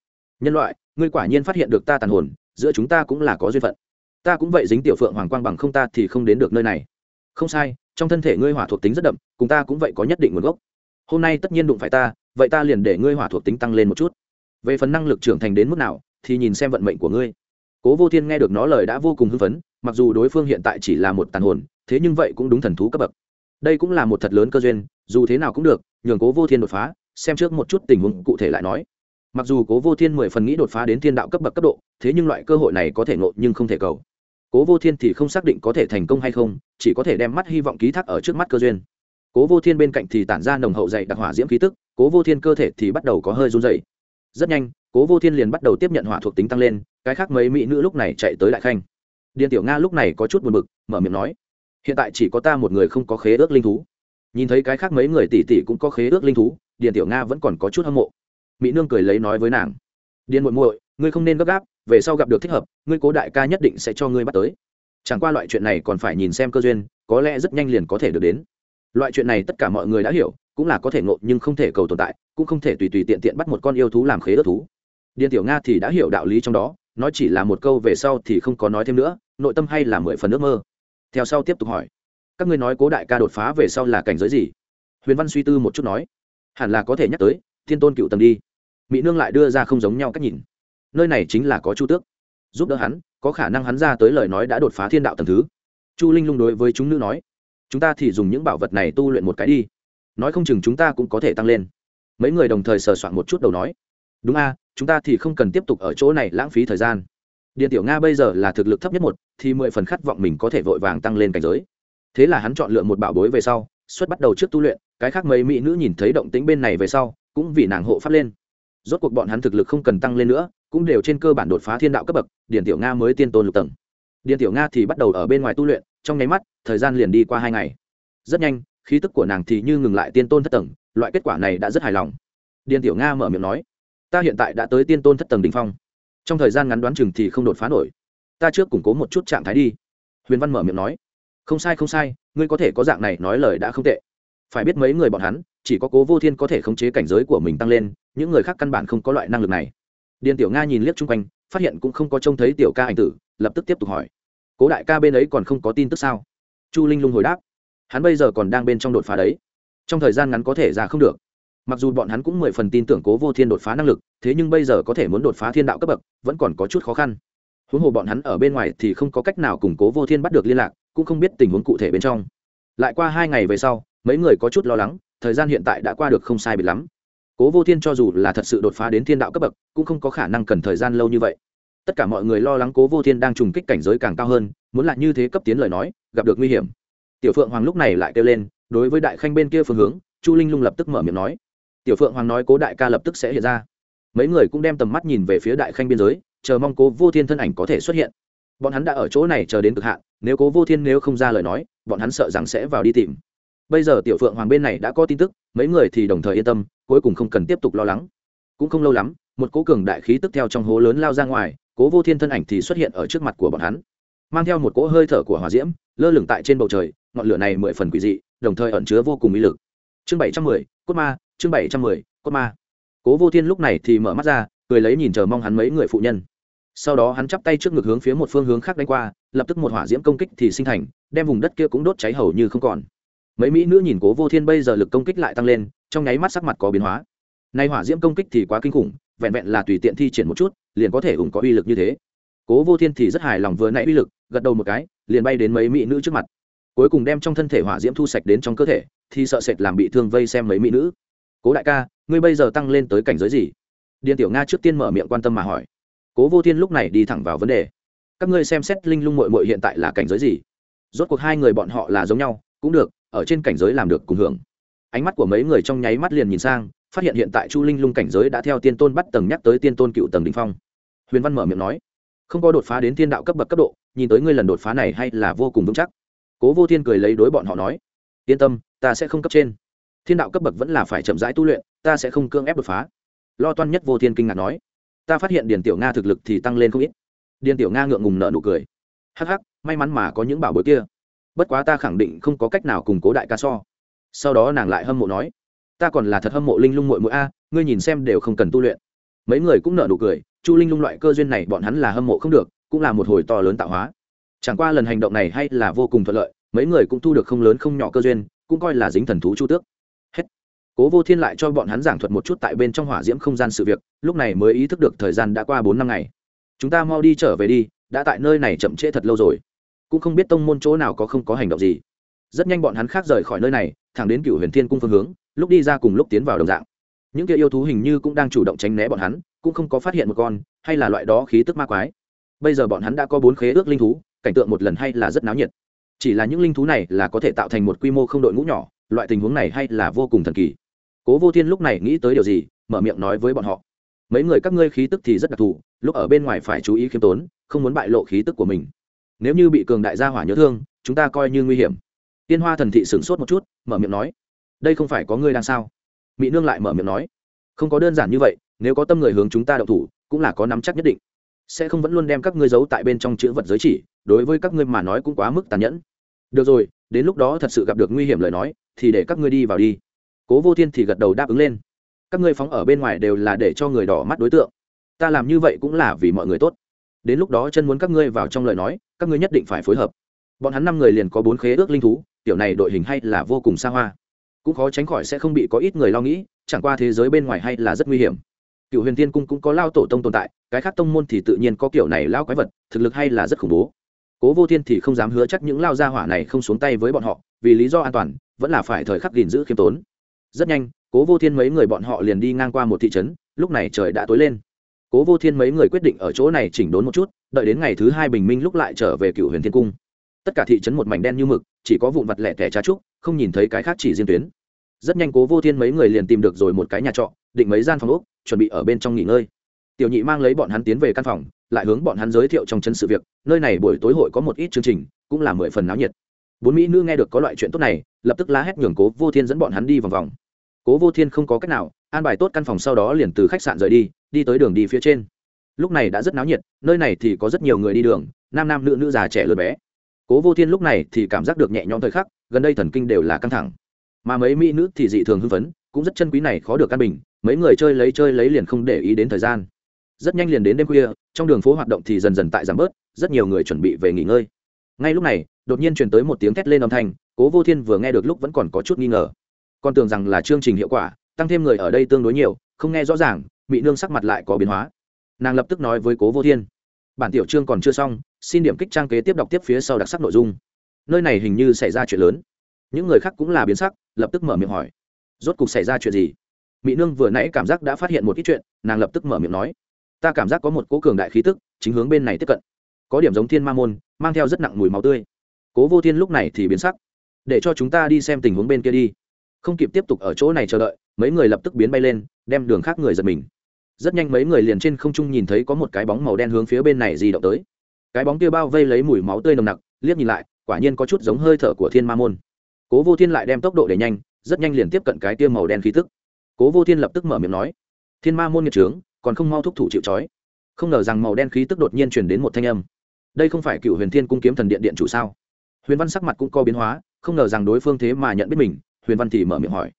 Nhân loại, ngươi quả nhiên phát hiện được ta tàn hồn, giữa chúng ta cũng là có duyên phận. Ta cũng vậy dính tiểu phượng hoàng quang bằng không ta thì không đến được nơi này. Không sai, trong thân thể ngươi hỏa thuộc tính rất đậm, cùng ta cũng vậy có nhất định nguồn gốc. Hôm nay tất nhiên đụng phải ta, vậy ta liền để ngươi hỏa thuộc tính tăng lên một chút về phần năng lực trưởng thành đến mức nào, thì nhìn xem vận mệnh của ngươi. Cố vô thiên nghe được nó lời đã vô cùng hưng phấn, mặc dù đối phương hiện tại chỉ là một tàn hồn, thế nhưng vậy cũng đúng thần thú cấp bậc. Đây cũng là một thật lớn cơ duyên, dù thế nào cũng được, nhường cố vô thiên đột phá, xem trước một chút tình huống cụ thể lại nói. Mặc dù cố vô thiên mười phần nghĩ đột phá đến thiên đạo cấp bậc cấp độ, thế nhưng loại cơ hội này có thể ngộ nhưng không thể cầu. Cố vô thiên thì không xác định có thể thành công hay không, chỉ có thể đem mắt hy vọng ký thác ở trước mắt cơ duyên. Cố vô thiên bên cạnh thì tản ra nồng hậu dày đặc hỏa diễm khí tức, cố vô thiên cơ thể thì bắt đầu có hơi run dày rất nhanh, cố vô thiên liền bắt đầu tiếp nhận hỏa thuộc tính tăng lên, cái khác mấy mỹ nữ lúc này chạy tới đại khanh. Điền tiểu nga lúc này có chút buồn bực, mở miệng nói, hiện tại chỉ có ta một người không có khế ước linh thú. Nhìn thấy cái khác mấy người tỷ tỷ cũng có khế ước linh thú, điền tiểu nga vẫn còn có chút hâm mộ. Mỹ nương cười lấy nói với nàng, điền muội muội, ngươi không nên gấp gáp, về sau gặp được thích hợp, ngươi cố đại ca nhất định sẽ cho ngươi bắt tới. Chẳng qua loại chuyện này còn phải nhìn xem cơ duyên, có lẽ rất nhanh liền có thể được đến. Loại chuyện này tất cả mọi người đã hiểu cũng là có thể ngộ nhưng không thể cầu tồn tại, cũng không thể tùy tùy tiện tiện bắt một con yêu thú làm khế ước thú. Điền tiểu nga thì đã hiểu đạo lý trong đó, nói chỉ là một câu về sau thì không có nói thêm nữa, nội tâm hay là mười phần ước mơ. Theo sau tiếp tục hỏi, các ngươi nói cố đại ca đột phá về sau là cảnh giới gì? Huyền văn suy tư một chút nói, hẳn là có thể nhắc tới, thiên tôn cựu tầng đi. Mỹ nương lại đưa ra không giống nhau cách nhìn. Nơi này chính là có chu tước. Giúp đỡ hắn, có khả năng hắn ra tới lời nói đã đột phá thiên đạo tầng thứ. Chu linh lung đối với chúng nữ nói, chúng ta thì dùng những bảo vật này tu luyện một cái đi nói không chừng chúng ta cũng có thể tăng lên. Mấy người đồng thời sờ soạn một chút đầu nói. Đúng a, chúng ta thì không cần tiếp tục ở chỗ này lãng phí thời gian. Điện tiểu nga bây giờ là thực lực thấp nhất một, thì mười phần khát vọng mình có thể vội vàng tăng lên cảnh giới. Thế là hắn chọn lựa một bảo bối về sau, xuất bắt đầu trước tu luyện, cái khác mấy mỹ nữ nhìn thấy động tính bên này về sau, cũng vì nàng hộ pháp lên. Rốt cuộc bọn hắn thực lực không cần tăng lên nữa, cũng đều trên cơ bản đột phá thiên đạo cấp bậc điện tiểu nga mới tiên tôn lục tầng. Điện tiểu nga thì bắt đầu ở bên ngoài tu luyện, trong nháy mắt, thời gian liền đi qua hai ngày. Rất nhanh khí tức của nàng thì như ngừng lại tiên tôn thất tầng, loại kết quả này đã rất hài lòng. Điền tiểu nga mở miệng nói, ta hiện tại đã tới tiên tôn thất tầng đ ỉ n h phong. Trong thời gian ngắn đoán chừng thì không đột phá nổi. Ta trước củng cố một chút trạng thái đi. Huyền văn mở miệng nói, không sai không sai, ngươi có thể có dạng này nói lời đã không tệ. Phải biết mấy người bọn hắn, chỉ có cố vô thiên có thể khống chế cảnh giới của mình tăng lên, những người khác căn bản không có loại năng lực này. Điền tiểu nga nhìn liếc chung quanh, phát hiện cũng không có trông thấy tiểu ca ảnh tử, lập tức tiếp tục hỏi, cố đại ca bên ấy còn không có tin tức sao? Chu linh lung hồi đáp hắn bây giờ còn đang bên trong đột phá đấy. Trong thời gian ngắn có thể ra không được. Mặc dù bọn hắn cũng mười phần tin tưởng cố vô thiên đột phá năng lực, thế nhưng bây giờ có thể muốn đột phá thiên đạo cấp bậc, vẫn còn có chút khó khăn. Huống hồ bọn hắn ở bên ngoài thì không có cách nào cùng cố vô thiên bắt được liên lạc, cũng không biết tình huống cụ thể bên trong. Lại qua hai ngày về sau, mấy người có chút lo lắng, thời gian hiện tại đã qua được không sai biệt lắm. Cố vô thiên cho dù là thật sự đột phá đến thiên đạo cấp bậc, cũng không có khả năng cần thời gian lâu như vậy. Tất cả mọi người lo lắng cố vô thiên đang trùng kích cảnh giới càng cao hơn, muốn lại như thế cấp tiến lời nói, gặp được nguy hiểm tiểu phượng hoàng lúc này lại kêu lên, đối với đại khanh bên kia phương hướng, chu linh lung lập tức mở miệng nói. Tiểu phượng hoàng nói cố đại ca lập tức sẽ hiện ra. Mấy người cũng đem tầm mắt nhìn về phía đại khanh biên giới, chờ mong cố vô thiên thân ảnh có thể xuất hiện. Bọn hắn đã ở chỗ này chờ đến cực hạn, nếu cố vô thiên nếu không ra lời nói, bọn hắn sợ rằng sẽ vào đi tìm. Bây giờ tiểu phượng hoàng bên này đã có tin tức, mấy người thì đồng thời yên tâm, cuối cùng không cần tiếp tục lo lắng. Cũng không lâu lắm, một cố cường đại khí tức theo trong hố lớn lao ra ngoài, cố vô thiên thân ảnh thì xuất hiện ở trước mặt của bọn hắn. Mang theo một cỗ hơi thở của hòa diễm, lơ lửng tại trên bầu trời ngọn lửa này mười phần quỷ dị, đồng thời ẩn chứa vô cùng ý lực. Chương bảy trăm mười, cốt ma, chương bảy trăm mười, cốt ma. Cố vô thiên lúc này thì mở mắt ra, cười lấy nhìn chờ mong hắn mấy người phụ nhân. Sau đó hắn chắp tay trước ngực hướng phía một phương hướng khác đánh qua, lập tức một hỏa diễm công kích thì sinh thành, đem vùng đất kia cũng đốt cháy hầu như không còn. Mấy mỹ nữ nhìn cố vô thiên bây giờ lực công kích lại tăng lên, trong nháy mắt sắc mặt có biến hóa. Nay hỏa diễm công kích thì quá kinh khủng, vẹn vẹn là tùy tiện thi triển một chút, liền có thể ủng có uy lực như thế. Cố vô thiên thì rất hài lòng vừa nãy uy lực, gật đầu một cái, liền bay đến mấy mỹ nữ trước mặt cuối cùng đem trong thân thể hỏa diễm thu sạch đến trong cơ thể, thì sợ sệt làm bị thương vây xem mấy mỹ nữ. Cố đại ca, ngươi bây giờ tăng lên tới cảnh giới gì? Điện tiểu nga trước tiên mở miệng quan tâm mà hỏi. Cố vô thiên lúc này đi thẳng vào vấn đề. Các ngươi xem xét linh lung mội mội hiện tại là cảnh giới gì? Rốt cuộc hai người bọn họ là giống nhau, cũng được, ở trên cảnh giới làm được cùng hưởng. Ánh mắt của mấy người trong nháy mắt liền nhìn sang, phát hiện hiện tại chu linh lung cảnh giới đã theo tiên tôn bắt tầng nhắc tới tiên tôn cựu tầng đình phong. Huyền văn mở miệng nói, không có đột phá đến thiên đạo cấp bậc cấp độ, nhìn tới ngươi lần đột phá này hay là vô cùng vững chắc cố vô thiên cười lấy đối bọn họ nói, yên tâm, ta sẽ không cấp trên. Thiên đạo cấp bậc vẫn là phải chậm rãi tu luyện, ta sẽ không cưỡng ép đột phá. Lo toan nhất vô thiên kinh ngạc nói, ta phát hiện điền tiểu nga thực lực thì tăng lên không ít. Điền tiểu nga ngượng ngùng nợ nụ cười, hắc hắc, may mắn mà có những bảo bối kia. Bất quá ta khẳng định không có cách nào cùng cố đại ca so. Sau đó nàng lại hâm mộ nói, ta còn là thật hâm mộ linh lung mội mũi a, ngươi nhìn xem đều không cần tu luyện. Mấy người cũng nợ nụ cười, chu linh lung loại cơ duyên này bọn hắn là hâm mộ không được, cũng là một hồi to lớn tạo hóa chẳng qua lần hành động này hay là vô cùng thuận lợi, mấy người cũng thu được không lớn không nhỏ cơ duyên, cũng coi là dính thần thú chu tước. Hết. Cố vô thiên lại cho bọn hắn giảng thuật một chút tại bên trong hỏa diễm không gian sự việc, lúc này mới ý thức được thời gian đã qua bốn năm ngày. Chúng ta mau đi trở về đi, đã tại nơi này chậm trễ thật lâu rồi. Cũng không biết tông môn chỗ nào có không có hành động gì. Rất nhanh bọn hắn khác rời khỏi nơi này, thẳng đến cựu huyền thiên cung phương hướng, lúc đi ra cùng lúc tiến vào đồng dạng. Những kia yêu thú hình như cũng đang chủ động tránh né bọn hắn, cũng không có phát hiện một con, hay là loại đó khí tức ma quái. Bây giờ bọn hắn đã có bốn khế ước linh thú cảnh tượng một lần hay là rất náo nhiệt. Chỉ là những linh thú này là có thể tạo thành một quy mô không đội ngũ nhỏ, loại tình huống này hay là vô cùng thần kỳ. Cố vô thiên lúc này nghĩ tới điều gì, mở miệng nói với bọn họ. Mấy người các ngươi khí tức thì rất đặc thù, lúc ở bên ngoài phải chú ý khiêm tốn, không muốn bại lộ khí tức của mình. Nếu như bị cường đại gia hỏa nhớ thương, chúng ta coi như nguy hiểm. Tiên hoa thần thị sửng sốt một chút, mở miệng nói, đây không phải có ngươi đang sao? Mỹ nương lại mở miệng nói, không có đơn giản như vậy, nếu có tâm người hướng chúng ta đậu thủ, cũng là có nắm chắc nhất định. Sẽ không vẫn luôn đem các ngươi giấu tại bên trong chữ vật giới chỉ đối với các ngươi mà nói cũng quá mức tàn nhẫn. Được rồi, đến lúc đó thật sự gặp được nguy hiểm lời nói, thì để các ngươi đi vào đi. Cố vô thiên thì gật đầu đáp ứng lên. Các ngươi phóng ở bên ngoài đều là để cho người đỏ mắt đối tượng. Ta làm như vậy cũng là vì mọi người tốt. Đến lúc đó chân muốn các ngươi vào trong lời nói, các ngươi nhất định phải phối hợp. Bọn hắn năm người liền có bốn khế ước linh thú, tiểu này đội hình hay là vô cùng xa hoa. Cũng khó tránh khỏi sẽ không bị có ít người lo nghĩ, chẳng qua thế giới bên ngoài hay là rất nguy hiểm. Cựu huyền tiên cung cũng có lao tổ tông tồn tại, cái khác tông môn thì tự nhiên có kiểu này lao quái vật, thực lực hay là rất khủng bố cố vô thiên thì không dám hứa chắc những lao gia hỏa này không xuống tay với bọn họ, vì lý do an toàn, vẫn là phải thời khắc gìn giữ khiêm tốn. Rất nhanh, cố vô thiên mấy người bọn họ liền đi ngang qua một thị trấn, lúc này trời đã tối lên. Cố vô thiên mấy người quyết định ở chỗ này chỉnh đốn một chút, đợi đến ngày thứ hai bình minh lúc lại trở về cựu huyền thiên cung. Tất cả thị trấn một mảnh đen như mực, chỉ có vụn vặt lẻ tẻ trá trúc, không nhìn thấy cái khác chỉ riêng tuyến. Rất nhanh cố vô thiên mấy người liền tìm được rồi một cái nhà trọ, định mấy gian phòng úc chuẩn bị ở bên trong nghỉ ngơi tiểu nhị mang lấy bọn hắn tiến về căn phòng, lại hướng bọn hắn giới thiệu trong chân sự việc, nơi này buổi tối hội có một ít chương trình, cũng là mười phần náo nhiệt. Bốn mỹ nữ nghe được có loại chuyện tốt này, lập tức lá hét nhường cố vô thiên dẫn bọn hắn đi vòng vòng. Cố vô thiên không có cách nào, an bài tốt căn phòng sau đó liền từ khách sạn rời đi đi tới đường đi phía trên. Lúc này đã rất náo nhiệt, nơi này thì có rất nhiều người đi đường, nam nam nữ nữ già trẻ lớn bé. Cố vô thiên lúc này thì cảm giác được nhẹ nhõm thời khắc, gần đây thần kinh đều là căng thẳng. Mà mấy mỹ nữ thì dị thường hưng phấn, cũng rất chân quý này khó được căn bình, mấy người chơi lấy chơi lấy liền không để ý đến thời gian rất nhanh liền đến đêm khuya, trong đường phố hoạt động thì dần dần tại giảm bớt, rất nhiều người chuẩn bị về nghỉ ngơi. Ngay lúc này, đột nhiên truyền tới một tiếng thét lên âm thanh, cố vô thiên vừa nghe được lúc vẫn còn có chút nghi ngờ. Con tưởng rằng là chương trình hiệu quả, tăng thêm người ở đây tương đối nhiều, không nghe rõ ràng mỹ nương sắc mặt lại có biến hóa. Nàng lập tức nói với cố vô thiên, bản tiểu chương còn chưa xong, xin điểm kích trang kế tiếp đọc tiếp phía sau đặc sắc nội dung. Nơi này hình như xảy ra chuyện lớn. Những người khác cũng là biến sắc, lập tức mở miệng hỏi, rốt cục xảy ra chuyện gì? Mỹ nương vừa nãy cảm giác đã phát hiện một ít chuyện, nàng lập tức mở miệng nói ta cảm giác có một cỗ cường đại khí tức, chính hướng bên này tiếp cận. Có điểm giống thiên ma môn, mang theo rất nặng mùi máu tươi. Cố vô thiên lúc này thì biến sắc. Để cho chúng ta đi xem tình huống bên kia đi. Không kịp tiếp tục ở chỗ này chờ đợi, mấy người lập tức biến bay lên, đem đường khác người giật mình. Rất nhanh mấy người liền trên không trung nhìn thấy có một cái bóng màu đen hướng phía bên này di động tới. Cái bóng kia bao vây lấy mùi máu tươi nồng nặc, liếc nhìn lại, quả nhiên có chút giống hơi thở của thiên ma môn. Cố vô thiên lại đem tốc độ để nhanh, rất nhanh liền tiếp cận cái tia màu đen khí tức. Cố vô thiên lập tức mở miệng nói, thiên ma môn nghiệt trướng còn không mau thúc thủ chịu trói. Không ngờ rằng màu đen khí tức đột nhiên truyền đến một thanh âm. Đây không phải cựu huyền thiên cung kiếm thần điện điện chủ sao? Huyền văn sắc mặt cũng có biến hóa, không ngờ rằng đối phương thế mà nhận biết mình, huyền văn thì mở miệng hỏi.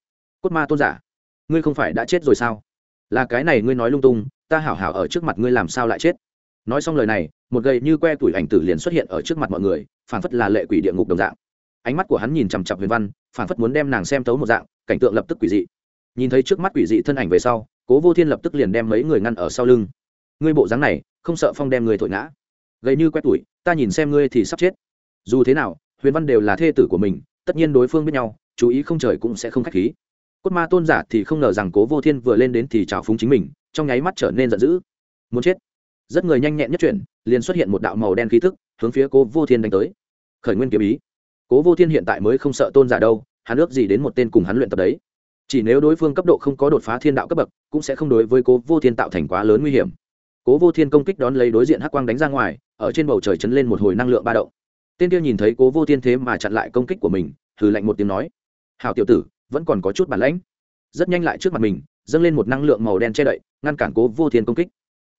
Cốt ma tôn giả, ngươi không phải đã chết rồi sao? Là cái này ngươi nói lung tung, ta hảo hảo ở trước mặt ngươi làm sao lại chết? Nói xong lời này, một gậy như que tuổi ảnh tử liền xuất hiện ở trước mặt mọi người phản phất là lệ quỷ địa ngục đồng dạng. Ánh mắt của hắn nhìn chằm chặp huyền văn phản phất muốn đem nàng xem tấu một dạng, cảnh tượng lập tức quỷ dị. Nhìn thấy trước mắt quỷ dị thân ảnh về sau cố vô thiên lập tức liền đem mấy người ngăn ở sau lưng. Ngươi bộ dáng này, không sợ phong đem người thổi ngã. Gầy như quét tuổi ta nhìn xem ngươi thì sắp chết. Dù thế nào, huyền văn đều là thê tử của mình, tất nhiên đối phương biết nhau, chú ý không trời cũng sẽ không k h á c h khí. Cốt ma tôn giả thì không ngờ rằng cố vô thiên vừa lên đến thì trào phúng chính mình, trong nháy mắt trở nên giận dữ. Muốn chết. Rất người nhanh nhẹn nhất chuyển, liền xuất hiện một đạo màu đen khí thức hướng phía cố vô thiên đánh tới. Khởi nguyên kiếm ý. Cố vô thiên hiện tại mới không sợ tôn giả đâu, hắn ước gì đến một tên cùng hắn luyện tập đấy chỉ nếu đối phương cấp độ không có đột phá thiên đạo cấp bậc, cũng sẽ không đối với cố vô thiên tạo thành quá lớn nguy hiểm. Cố vô thiên công kích đón lấy đối diện hắc quang đánh ra ngoài, ở trên bầu trời chấn lên một hồi năng lượng ba động. Tên kia nhìn thấy cố vô thiên thế mà chặn lại công kích của mình thử lạnh một tiếng nói hào tiểu tử, vẫn còn có chút bản lãnh. Rất nhanh lại trước mặt mình, dâng lên một năng lượng màu đen che đậy, ngăn cản cố vô thiên công kích.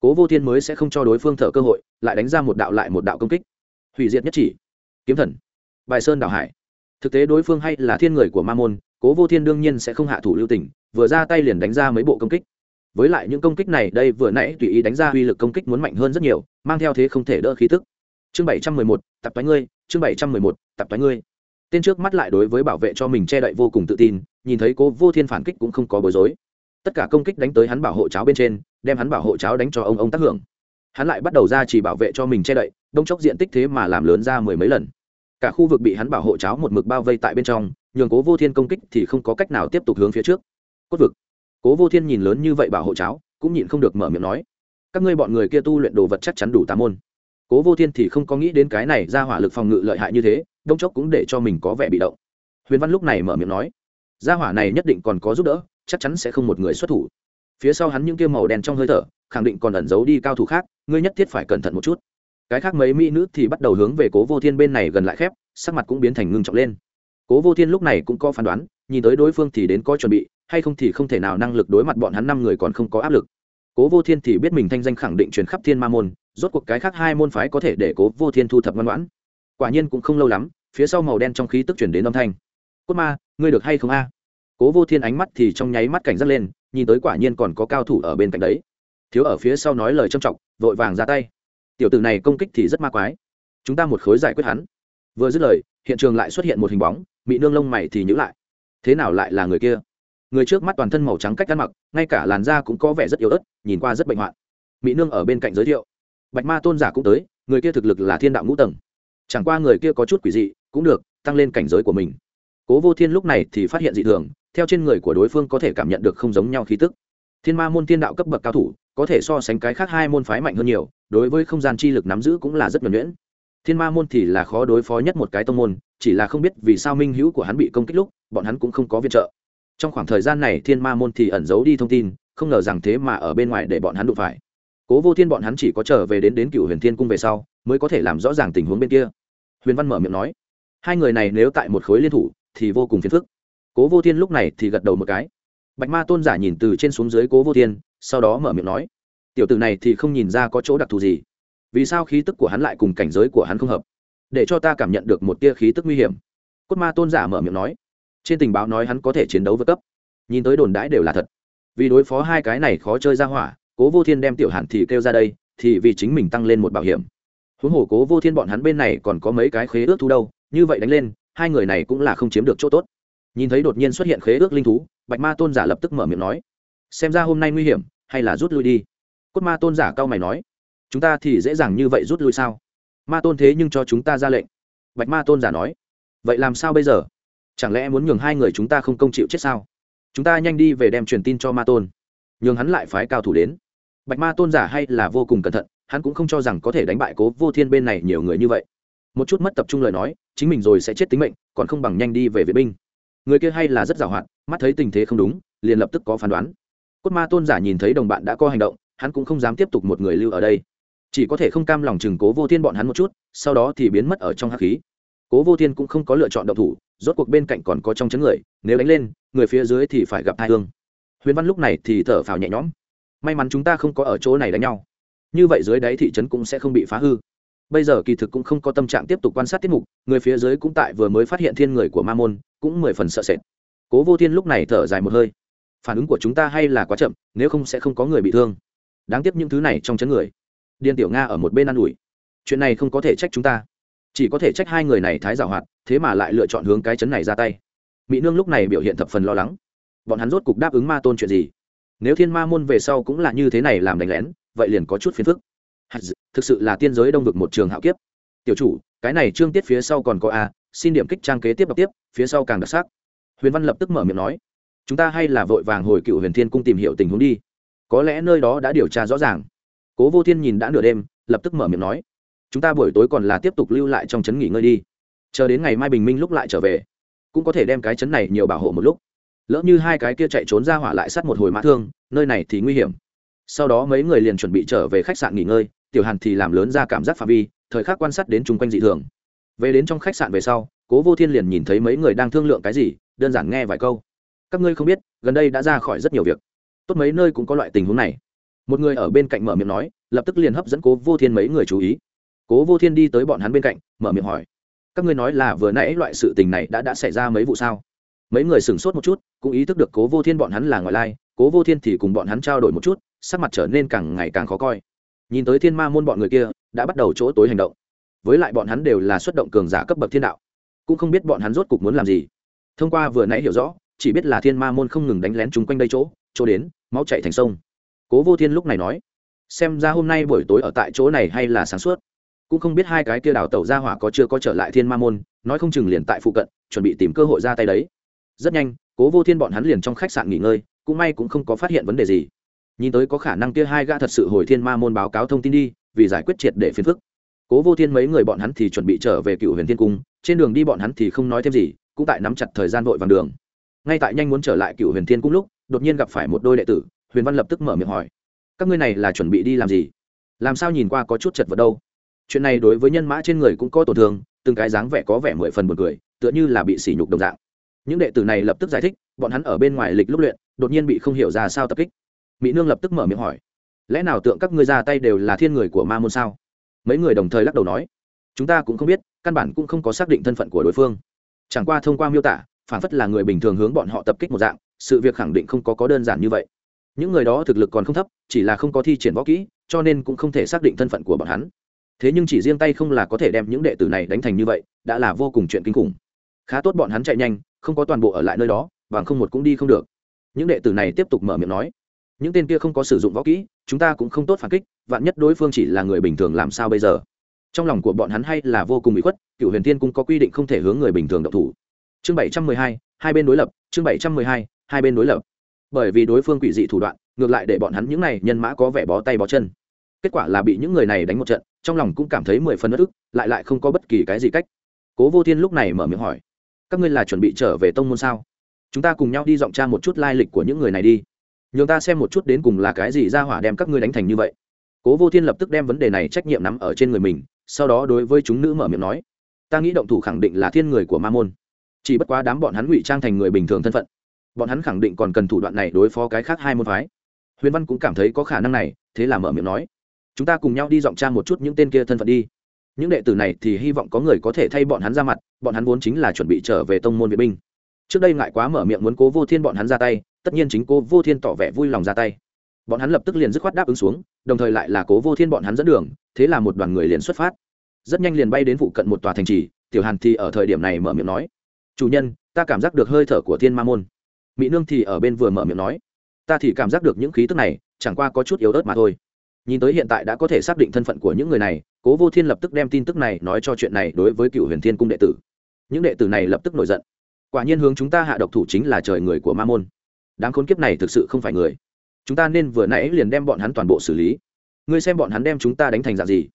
Cố vô thiên mới sẽ không cho đối phương thở cơ hội, lại đánh ra một đạo lại một đạo công kích. Hủy diệt nhất chỉ. Kiếm thần. Bài sơn đảo hải. Thực tế đối phương hay là thiên người của ma môn cố vô thiên đương nhiên sẽ không hạ thủ lưu tình, vừa ra tay liền đánh ra mấy bộ công kích. Với lại những công kích này đây vừa nãy tùy ý đánh ra uy lực công kích muốn mạnh hơn rất nhiều, mang theo thế không thể đỡ khí tức. Chương bảy trăm mười một, tập toái ngươi, chương bảy trăm mười một, tập toái ngươi. Tên trước mắt lại đối với bảo vệ cho mình che đậy vô cùng tự tin, nhìn thấy cố vô thiên phản kích cũng không có bối rối. Tất cả công kích đánh tới hắn bảo hộ cháo bên trên, đem hắn bảo hộ cháo đánh cho ông ông tác hưởng. Hắn lại bắt đầu ra chỉ bảo vệ cho mình che đậy, đông chốc diện tích thế mà làm lớn ra mười mấy lần. Cả khu vực bị hắn bảo hộ cháo một mực bao vây tại bên trong nhường cố vô thiên công kích thì không có cách nào tiếp tục hướng phía trước. Cốt vực. Cố vô thiên nhìn lớn như vậy bảo hộ cháo, cũng nhịn không được mở miệng nói, các ngươi bọn người kia tu luyện đồ vật chắc chắn đủ tà môn. Cố vô thiên thì không có nghĩ đến cái này ra hỏa lực phòng ngự lợi hại như thế đông chốc cũng để cho mình có vẻ bị động. Huyền văn lúc này mở miệng nói, ra hỏa này nhất định còn có giúp đỡ, chắc chắn sẽ không một người xuất thủ. Phía sau hắn những kia màu đen trong hơi thở, khẳng định còn ẩn giấu đi cao thủ khác, ngươi nhất thiết phải cẩn thận một chút. Cái khác mấy mỹ nữ thì bắt đầu hướng về cố vô thiên bên này gần lại khép, sắc mặt cũng biến thành ngưng trọng lên cố vô thiên lúc này cũng có phán đoán, nhìn tới đối phương thì đến có chuẩn bị, hay không thì không thể nào năng lực đối mặt bọn hắn năm người còn không có áp lực. Cố vô thiên thì biết mình thanh danh khẳng định truyền khắp thiên ma môn, rốt cuộc cái khác hai môn phái có thể để cố vô thiên thu thập ngoan ngoãn. Quả nhiên cũng không lâu lắm, phía sau màu đen trong khí tức chuyển đến âm thanh. Cốt ma, ngươi được hay không a? Cố vô thiên ánh mắt thì trong nháy mắt cảnh giác lên, nhìn tới quả nhiên còn có cao thủ ở bên cạnh đấy. Thiếu ở phía sau nói lời trâm trọng, vội vàng ra tay. Tiểu tử này công kích thì rất ma quái. Chúng ta một khối giải quyết hắn vừa dứt lời, hiện trường lại xuất hiện một hình bóng bị nương lông mày thì nhữ lại. Thế nào lại là người kia? Người trước mắt toàn thân màu trắng cách ăn mặc, ngay cả làn da cũng có vẻ rất yếu ớt, nhìn qua rất bệnh hoạn. Mỹ nương ở bên cạnh giới thiệu. Bạch ma tôn giả cũng tới, người kia thực lực là thiên đạo ngũ tầng. Chẳng qua người kia có chút quỷ dị, cũng được, tăng lên cảnh giới của mình. Cố vô thiên lúc này thì phát hiện dị thường, theo trên người của đối phương có thể cảm nhận được không giống nhau khí tức. Thiên ma môn thiên đạo cấp bậc cao thủ, có thể so sánh cái khác hai môn phái mạnh hơn nhiều, đối với không gian chi lực nắm giữ cũng là rất nhuẩn nhuyễn thiên ma môn thì là khó đối phó nhất một cái tông môn, chỉ là không biết vì sao minh hữu của hắn bị công kích lúc, bọn hắn cũng không có viện trợ. Trong khoảng thời gian này, thiên ma môn thì ẩn giấu đi thông tin, không ngờ rằng thế mà ở bên ngoài để bọn hắn đụng phải. Cố vô thiên bọn hắn chỉ có trở về đến đến cựu huyền thiên cung về sau, mới có thể làm rõ ràng tình huống bên kia. Huyền văn mở miệng nói, hai người này nếu tại một khối liên thủ, thì vô cùng phiền phức. Cố vô thiên lúc này thì gật đầu một cái. Bạch ma tôn giả nhìn từ trên xuống dưới cố vô thiên, sau đó mở miệng nói, tiểu tử này thì không nhìn ra có chỗ đặc thù gì vì sao khí tức của hắn lại cùng cảnh giới của hắn không hợp? Để cho ta cảm nhận được một tia khí tức nguy hiểm. Cốt ma tôn giả mở miệng nói. Trên tình báo nói hắn có thể chiến đấu vượt cấp. Nhìn tới đồn đãi đều là thật. Vì đối phó hai cái này khó chơi ra hỏa, cố vô thiên đem tiểu hàn thì kêu ra đây, thì vì chính mình tăng lên một bảo hiểm. Huống hồ cố vô thiên bọn hắn bên này còn có mấy cái khế ước thu đâu, như vậy đánh lên, hai người này cũng là không chiếm được chỗ tốt. Nhìn thấy đột nhiên xuất hiện khế ước linh thú, bạch ma tôn giả lập tức mở miệng nói. Xem ra hôm nay nguy hiểm, hay là rút lui đi. Cốt ma tôn giả cao mày nói chúng ta thì dễ dàng như vậy rút lui sao? Ma tôn thế nhưng cho chúng ta ra lệnh. Bạch ma tôn giả nói. Vậy làm sao bây giờ? Chẳng lẽ muốn nhường hai người chúng ta không công chịu chết sao? Chúng ta nhanh đi về đem truyền tin cho ma tôn, nhường hắn lại phái cao thủ đến. Bạch ma tôn giả hay là vô cùng cẩn thận, hắn cũng không cho rằng có thể đánh bại cố vô thiên bên này nhiều người như vậy. Một chút mất tập trung lời nói, chính mình rồi sẽ chết tính mệnh, còn không bằng nhanh đi về vệ binh. Người kia hay là rất giàu hạn, mắt thấy tình thế không đúng, liền lập tức có phán đoán. Cốt ma tôn giả nhìn thấy đồng bạn đã có hành động, hắn cũng không dám tiếp tục một người lưu ở đây chỉ có thể không cam lòng chừng cố vô thiên bọn hắn một chút, sau đó thì biến mất ở trong hắc khí. Cố vô thiên cũng không có lựa chọn động thủ, rốt cuộc bên cạnh còn có trong chấn người, nếu đánh lên, người phía dưới thì phải gặp hai thương. Huyền văn lúc này thì thở phào nhẹ nhõm. May mắn chúng ta không có ở chỗ này đánh nhau. Như vậy dưới đáy thị trấn cũng sẽ không bị phá hư. Bây giờ kỳ thực cũng không có tâm trạng tiếp tục quan sát tiết mục, người phía dưới cũng tại vừa mới phát hiện thiên người của ma môn, cũng mười phần sợ sệt. Cố vô thiên lúc này thở dài một hơi. Phản ứng của chúng ta hay là quá chậm, nếu không sẽ không có người bị thương. Đáng tiếc những thứ này trong chấn người điên tiểu nga ở một bên ă n ủi. Chuyện này không có thể trách chúng ta. Chỉ có thể trách hai người này thái giảo hoạt, thế mà lại lựa chọn hướng cái chấn này ra tay. Mỹ nương lúc này biểu hiện thập phần lo lắng. Bọn hắn rốt cục đáp ứng ma tôn chuyện gì? Nếu thiên ma môn về sau cũng là như thế này làm đánh lén, vậy liền có chút phiền phức. Thực sự là tiên giới đông vực một trường hạo kiếp. Tiểu chủ, cái này trương tiết phía sau còn có a, xin điểm kích trang kế tiếp đọc tiếp, phía sau càng đặc sắc. Huyền văn lập tức mở miệng nói, chúng ta hay là vội vàng hồi cựu huyền thiên cung tìm hiểu tình huống đi. Có lẽ nơi đó đã điều tra rõ ràng cố vô thiên nhìn đã nửa đêm, lập tức mở miệng nói, chúng ta buổi tối còn là tiếp tục lưu lại trong trấn nghỉ ngơi đi. Chờ đến ngày mai bình minh lúc lại trở về, cũng có thể đem cái trấn này nhiều bảo hộ một lúc. Lỡ như hai cái kia chạy trốn ra hỏa lại sát một hồi mã thương, nơi này thì nguy hiểm. Sau đó mấy người liền chuẩn bị trở về khách sạn nghỉ ngơi, tiểu hàn thì làm lớn ra cảm giác phạm vi, thời khắc quan sát đến chung quanh dị thường. Về đến trong khách sạn về sau, cố vô thiên liền nhìn thấy mấy người đang thương lượng cái gì, đơn giản nghe vài câu. Các ngươi không biết, gần đây đã ra khỏi rất nhiều việc. Tốt mấy nơi cũng có loại tình huống này một người ở bên cạnh mở miệng nói, lập tức liền hấp dẫn cố vô thiên mấy người chú ý. Cố vô thiên đi tới bọn hắn bên cạnh, mở miệng hỏi, các ngươi nói là vừa nãy loại sự tình này đã đã xảy ra mấy vụ sao? Mấy người sửng sốt một chút, cũng ý thức được cố vô thiên bọn hắn là ngoại lai, cố vô thiên thì cùng bọn hắn trao đổi một chút, sắc mặt trở nên càng ngày càng khó coi. Nhìn tới thiên ma môn bọn người kia, đã bắt đầu chỗ tối hành động. Với lại bọn hắn đều là xuất động cường giả cấp bậc thiên đạo, cũng không biết bọn hắn rốt cục muốn làm gì. Thông qua vừa nãy hiểu rõ, chỉ biết là thiên ma môn không ngừng đánh lén chúng quanh đây chỗ chỗ đến, máu chạy thành sông cố vô thiên lúc này nói, xem ra hôm nay buổi tối ở tại chỗ này hay là sáng suốt. Cũng không biết hai cái kia đào tẩu ra hỏa có chưa có trở lại thiên ma môn, nói không chừng liền tại phụ cận, chuẩn bị tìm cơ hội ra tay đấy. Rất nhanh, cố vô thiên bọn hắn liền trong khách sạn nghỉ ngơi, cũng may cũng không có phát hiện vấn đề gì. Nhìn tới có khả năng kia hai gã thật sự hồi thiên ma môn báo cáo thông tin đi, vì giải quyết triệt để phiền phức, cố vô thiên mấy người bọn hắn thì chuẩn bị trở về cựu huyền thiên cung, trên đường đi bọn hắn thì không nói thêm gì, cũng tại nắm chặt thời gian vội vàng đường. Ngay tại nhanh muốn trở lại cựu huyền thiên cung lúc, đột nhiên gặp phải một đôi đệ tử huyền văn lập tức mở miệng hỏi, các ngươi này là chuẩn bị đi làm gì? Làm sao nhìn qua có chút chật vật đâu? Chuyện này đối với nhân mã trên người cũng có tổn thương, từng cái dáng vẻ có vẻ mười phần một người tựa như là bị sỉ nhục đồng dạng. Những đệ tử này lập tức giải thích, bọn hắn ở bên ngoài lịch lúc luyện, đột nhiên bị không hiểu ra sao tập kích. Mỹ nương lập tức mở miệng hỏi, lẽ nào tượng các ngươi ra tay đều là thiên người của ma môn sao? Mấy người đồng thời lắc đầu nói, chúng ta cũng không biết, căn bản cũng không có xác định thân phận của đối phương. Chẳng qua thông qua miêu tả, phản phất là người bình thường hướng bọn họ tập kích một dạng, sự việc khẳng định không có có đơn giản như vậy những người đó thực lực còn không thấp, chỉ là không có thi triển võ kỹ, cho nên cũng không thể xác định thân phận của bọn hắn. Thế nhưng chỉ riêng tay không là có thể đem những đệ tử này đánh thành như vậy, đã là vô cùng chuyện kinh khủng. Khá tốt bọn hắn chạy nhanh, không có toàn bộ ở lại nơi đó và không một cũng đi không được. Những đệ tử này tiếp tục mở miệng nói, những tên kia không có sử dụng võ kỹ, chúng ta cũng không tốt phản kích, vạn nhất đối phương chỉ là người bình thường làm sao bây giờ? Trong lòng của bọn hắn hay là vô cùng bị khuất cựu huyền tiên cũng có quy định không thể hướng người bình thường độc thủ. Chương bảy trăm mười hai hai bên đối lập, chương bảy trăm mười hai hai bên đối lập bởi vì đối phương quỷ dị thủ đoạn, ngược lại để bọn hắn những này nhân mã có vẻ bó tay bó chân. Kết quả là bị những người này đánh một trận, trong lòng cũng cảm thấy mười phần bất ức, lại lại không có bất kỳ cái gì cách. Cố vô thiên lúc này mở miệng hỏi, các ngươi là chuẩn bị trở về tông môn sao? Chúng ta cùng nhau đi dọn tra một chút lai lịch của những người này đi. Nhường ta xem một chút đến cùng là cái gì ra hỏa đem các ngươi đánh thành như vậy. Cố vô thiên lập tức đem vấn đề này trách nhiệm nắm ở trên người mình, sau đó đối với chúng nữ mở miệng nói, ta nghĩ động thủ khẳng định là thiên người của ma môn. Chỉ bất quá đám bọn hắn ngụy trang thành người bình thường thân phận bọn hắn khẳng định còn cần thủ đoạn này đối phó cái khác hai môn phái. Huyền văn cũng cảm thấy có khả năng này, thế là mở miệng nói, chúng ta cùng nhau đi dọn trang một chút những tên kia thân phận đi. Những đệ tử này thì hy vọng có người có thể thay bọn hắn ra mặt, bọn hắn vốn chính là chuẩn bị trở về tông môn vệ binh. Trước đây ngại quá mở miệng muốn cố vô thiên bọn hắn ra tay, tất nhiên chính cố vô thiên tỏ vẻ vui lòng ra tay. Bọn hắn lập tức liền dứt khoát đáp ứng xuống, đồng thời lại là cố vô thiên bọn hắn dẫn đường, thế là một đoàn người liền xuất phát. Rất nhanh liền bay đến vụ cận một tòa thành trì, tiểu hàn thì ở thời điểm này mở miệng nói, chủ nhân, ta cảm giác được hơi thở của thiên ma môn mỹ nương thì ở bên vừa mở miệng nói, ta thì cảm giác được những khí tức này, chẳng qua có chút yếu ớt mà thôi. Nhìn tới hiện tại đã có thể xác định thân phận của những người này, cố vô thiên lập tức đem tin tức này nói cho chuyện này đối với cựu huyền thiên cung đệ tử. Những đệ tử này lập tức nổi giận. Quả nhiên hướng chúng ta hạ độc thủ chính là trời người của ma môn. Đáng khốn kiếp này thực sự không phải người. Chúng ta nên vừa nãy liền đem bọn hắn toàn bộ xử lý. Ngươi xem bọn hắn đem chúng ta đánh thành dạng gì?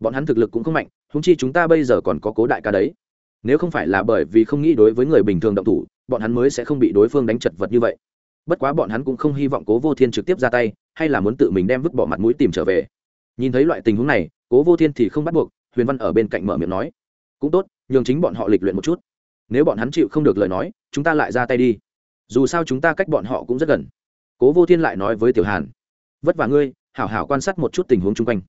Bọn hắn thực lực cũng không mạnh húng chi chúng ta bây giờ còn có cố đại ca đấy. Nếu không phải là bởi vì không nghĩ đối với người bình thường động thủ bọn hắn mới sẽ không bị đối phương đánh chật vật như vậy. Bất quá bọn hắn cũng không hy vọng cố vô thiên trực tiếp ra tay, hay là muốn tự mình đem vứt bỏ mặt mũi tìm trở về. Nhìn thấy loại tình huống này, cố vô thiên thì không bắt buộc, huyền văn ở bên cạnh mở miệng nói, cũng tốt, nhường chính bọn họ lịch luyện một chút. Nếu bọn hắn chịu không được lời nói, chúng ta lại ra tay đi. Dù sao chúng ta cách bọn họ cũng rất gần. Cố vô thiên lại nói với tiểu hàn, vất vả ngươi, hảo hảo quan sát một chút tình huống chung quanh.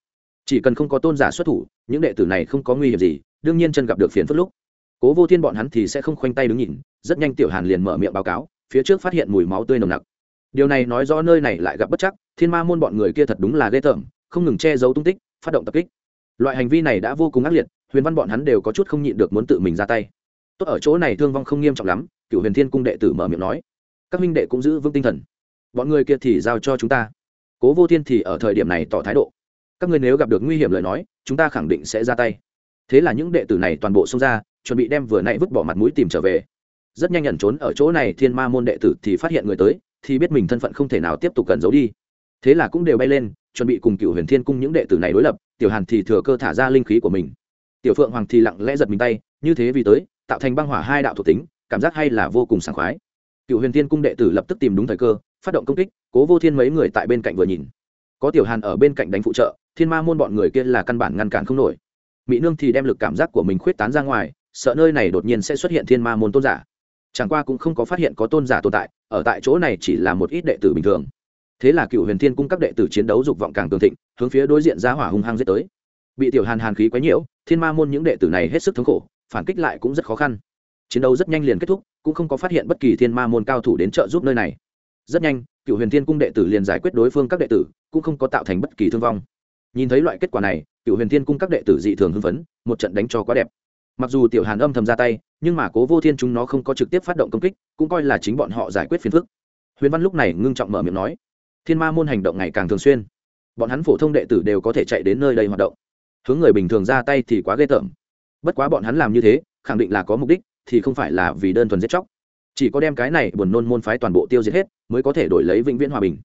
Chỉ cần không có tôn giả xuất thủ, những đệ tử này không có nguy hiểm gì, đương nhiên chân gặp được phiền phức lúc cố vô thiên bọn hắn thì sẽ không khoanh tay đứng nhìn, rất nhanh tiểu hàn liền mở miệng báo cáo, phía trước phát hiện mùi máu tươi nồng nặc. Điều này nói rõ nơi này lại gặp bất chắc, thiên ma môn bọn người kia thật đúng là ghê tởm, không ngừng che giấu tung tích, phát động tập kích. Loại hành vi này đã vô cùng ác liệt, huyền văn bọn hắn đều có chút không nhịn được muốn tự mình ra tay. Tốt ở chỗ này thương vong không nghiêm trọng lắm cựu huyền thiên cung đệ tử mở miệng nói. Các minh đệ cũng giữ vững tinh thần. Bọn người kia thì giao cho chúng ta. Cố vô thiên thì ở thời điểm này tỏ thái độ. Các người nếu gặp được nguy hiểm lời nói, chúng ta khẳng định sẽ ra tay thế là những đệ tử này toàn bộ xông ra, chuẩn bị đem vừa nãy vứt bỏ mặt mũi tìm trở về. Rất nhanh nhận trốn ở chỗ này, thiên ma môn đệ tử thì phát hiện người tới, thì biết mình thân phận không thể nào tiếp tục cần giấu đi. Thế là cũng đều bay lên, chuẩn bị cùng cựu huyền thiên cung những đệ tử này đối lập, tiểu hàn thì thừa cơ thả ra linh khí của mình. Tiểu phượng hoàng thì lặng lẽ giật mình tay, như thế vì tới, tạo thành băng hỏa hai đạo thuộc tính, cảm giác hay là vô cùng sảng khoái. Cựu huyền thiên cung đệ tử lập tức tìm đúng thời cơ, phát động công kích, cố vô thiên mấy người tại bên cạnh vừa nhìn. Có tiểu hàn ở bên cạnh đánh phụ trợ, thiên ma môn bọn người kia là căn bản ngăn cản không nổi mỹ nương thì đem lực cảm giác của mình khuyết tán ra ngoài, sợ nơi này đột nhiên sẽ xuất hiện thiên ma môn tôn giả. Chẳng qua cũng không có phát hiện có tôn giả tồn tại, ở tại chỗ này chỉ là một ít đệ tử bình thường. Thế là cựu huyền thiên cung các đệ tử chiến đấu dục vọng càng cường thịnh, hướng phía đối diện ra hỏa hung hăng giết tới. Bị tiểu hàn hàn khí quấy nhiễu, thiên ma môn những đệ tử này hết sức thống khổ, phản kích lại cũng rất khó khăn. Chiến đấu rất nhanh liền kết thúc, cũng không có phát hiện bất kỳ thiên ma môn cao thủ đến trợ giúp nơi này. Rất nhanh, cựu huyền thiên cung đệ tử liền giải quyết đối phương các đệ tử, cũng không có tạo thành bất kỳ thương vong. Nhìn thấy loại kết quả này cựu huyền thiên cung các đệ tử dị thường hưng phấn, một trận đánh cho quá đẹp. Mặc dù tiểu hàn âm thầm ra tay, nhưng mà cố vô thiên chúng nó không có trực tiếp phát động công kích, cũng coi là chính bọn họ giải quyết phiền phức. Huyền văn lúc này ngưng trọng mở miệng nói, thiên ma môn hành động ngày càng thường xuyên. Bọn hắn phổ thông đệ tử đều có thể chạy đến nơi đây hoạt động. Hướng người bình thường ra tay thì quá ghê tởm. Bất quá bọn hắn làm như thế, khẳng định là có mục đích, thì không phải là vì đơn thuần giết chóc. Chỉ có đem cái này buồn nôn môn phái toàn bộ tiêu diệt hết, mới có thể đổi lấy vĩnh viễn hòa bình.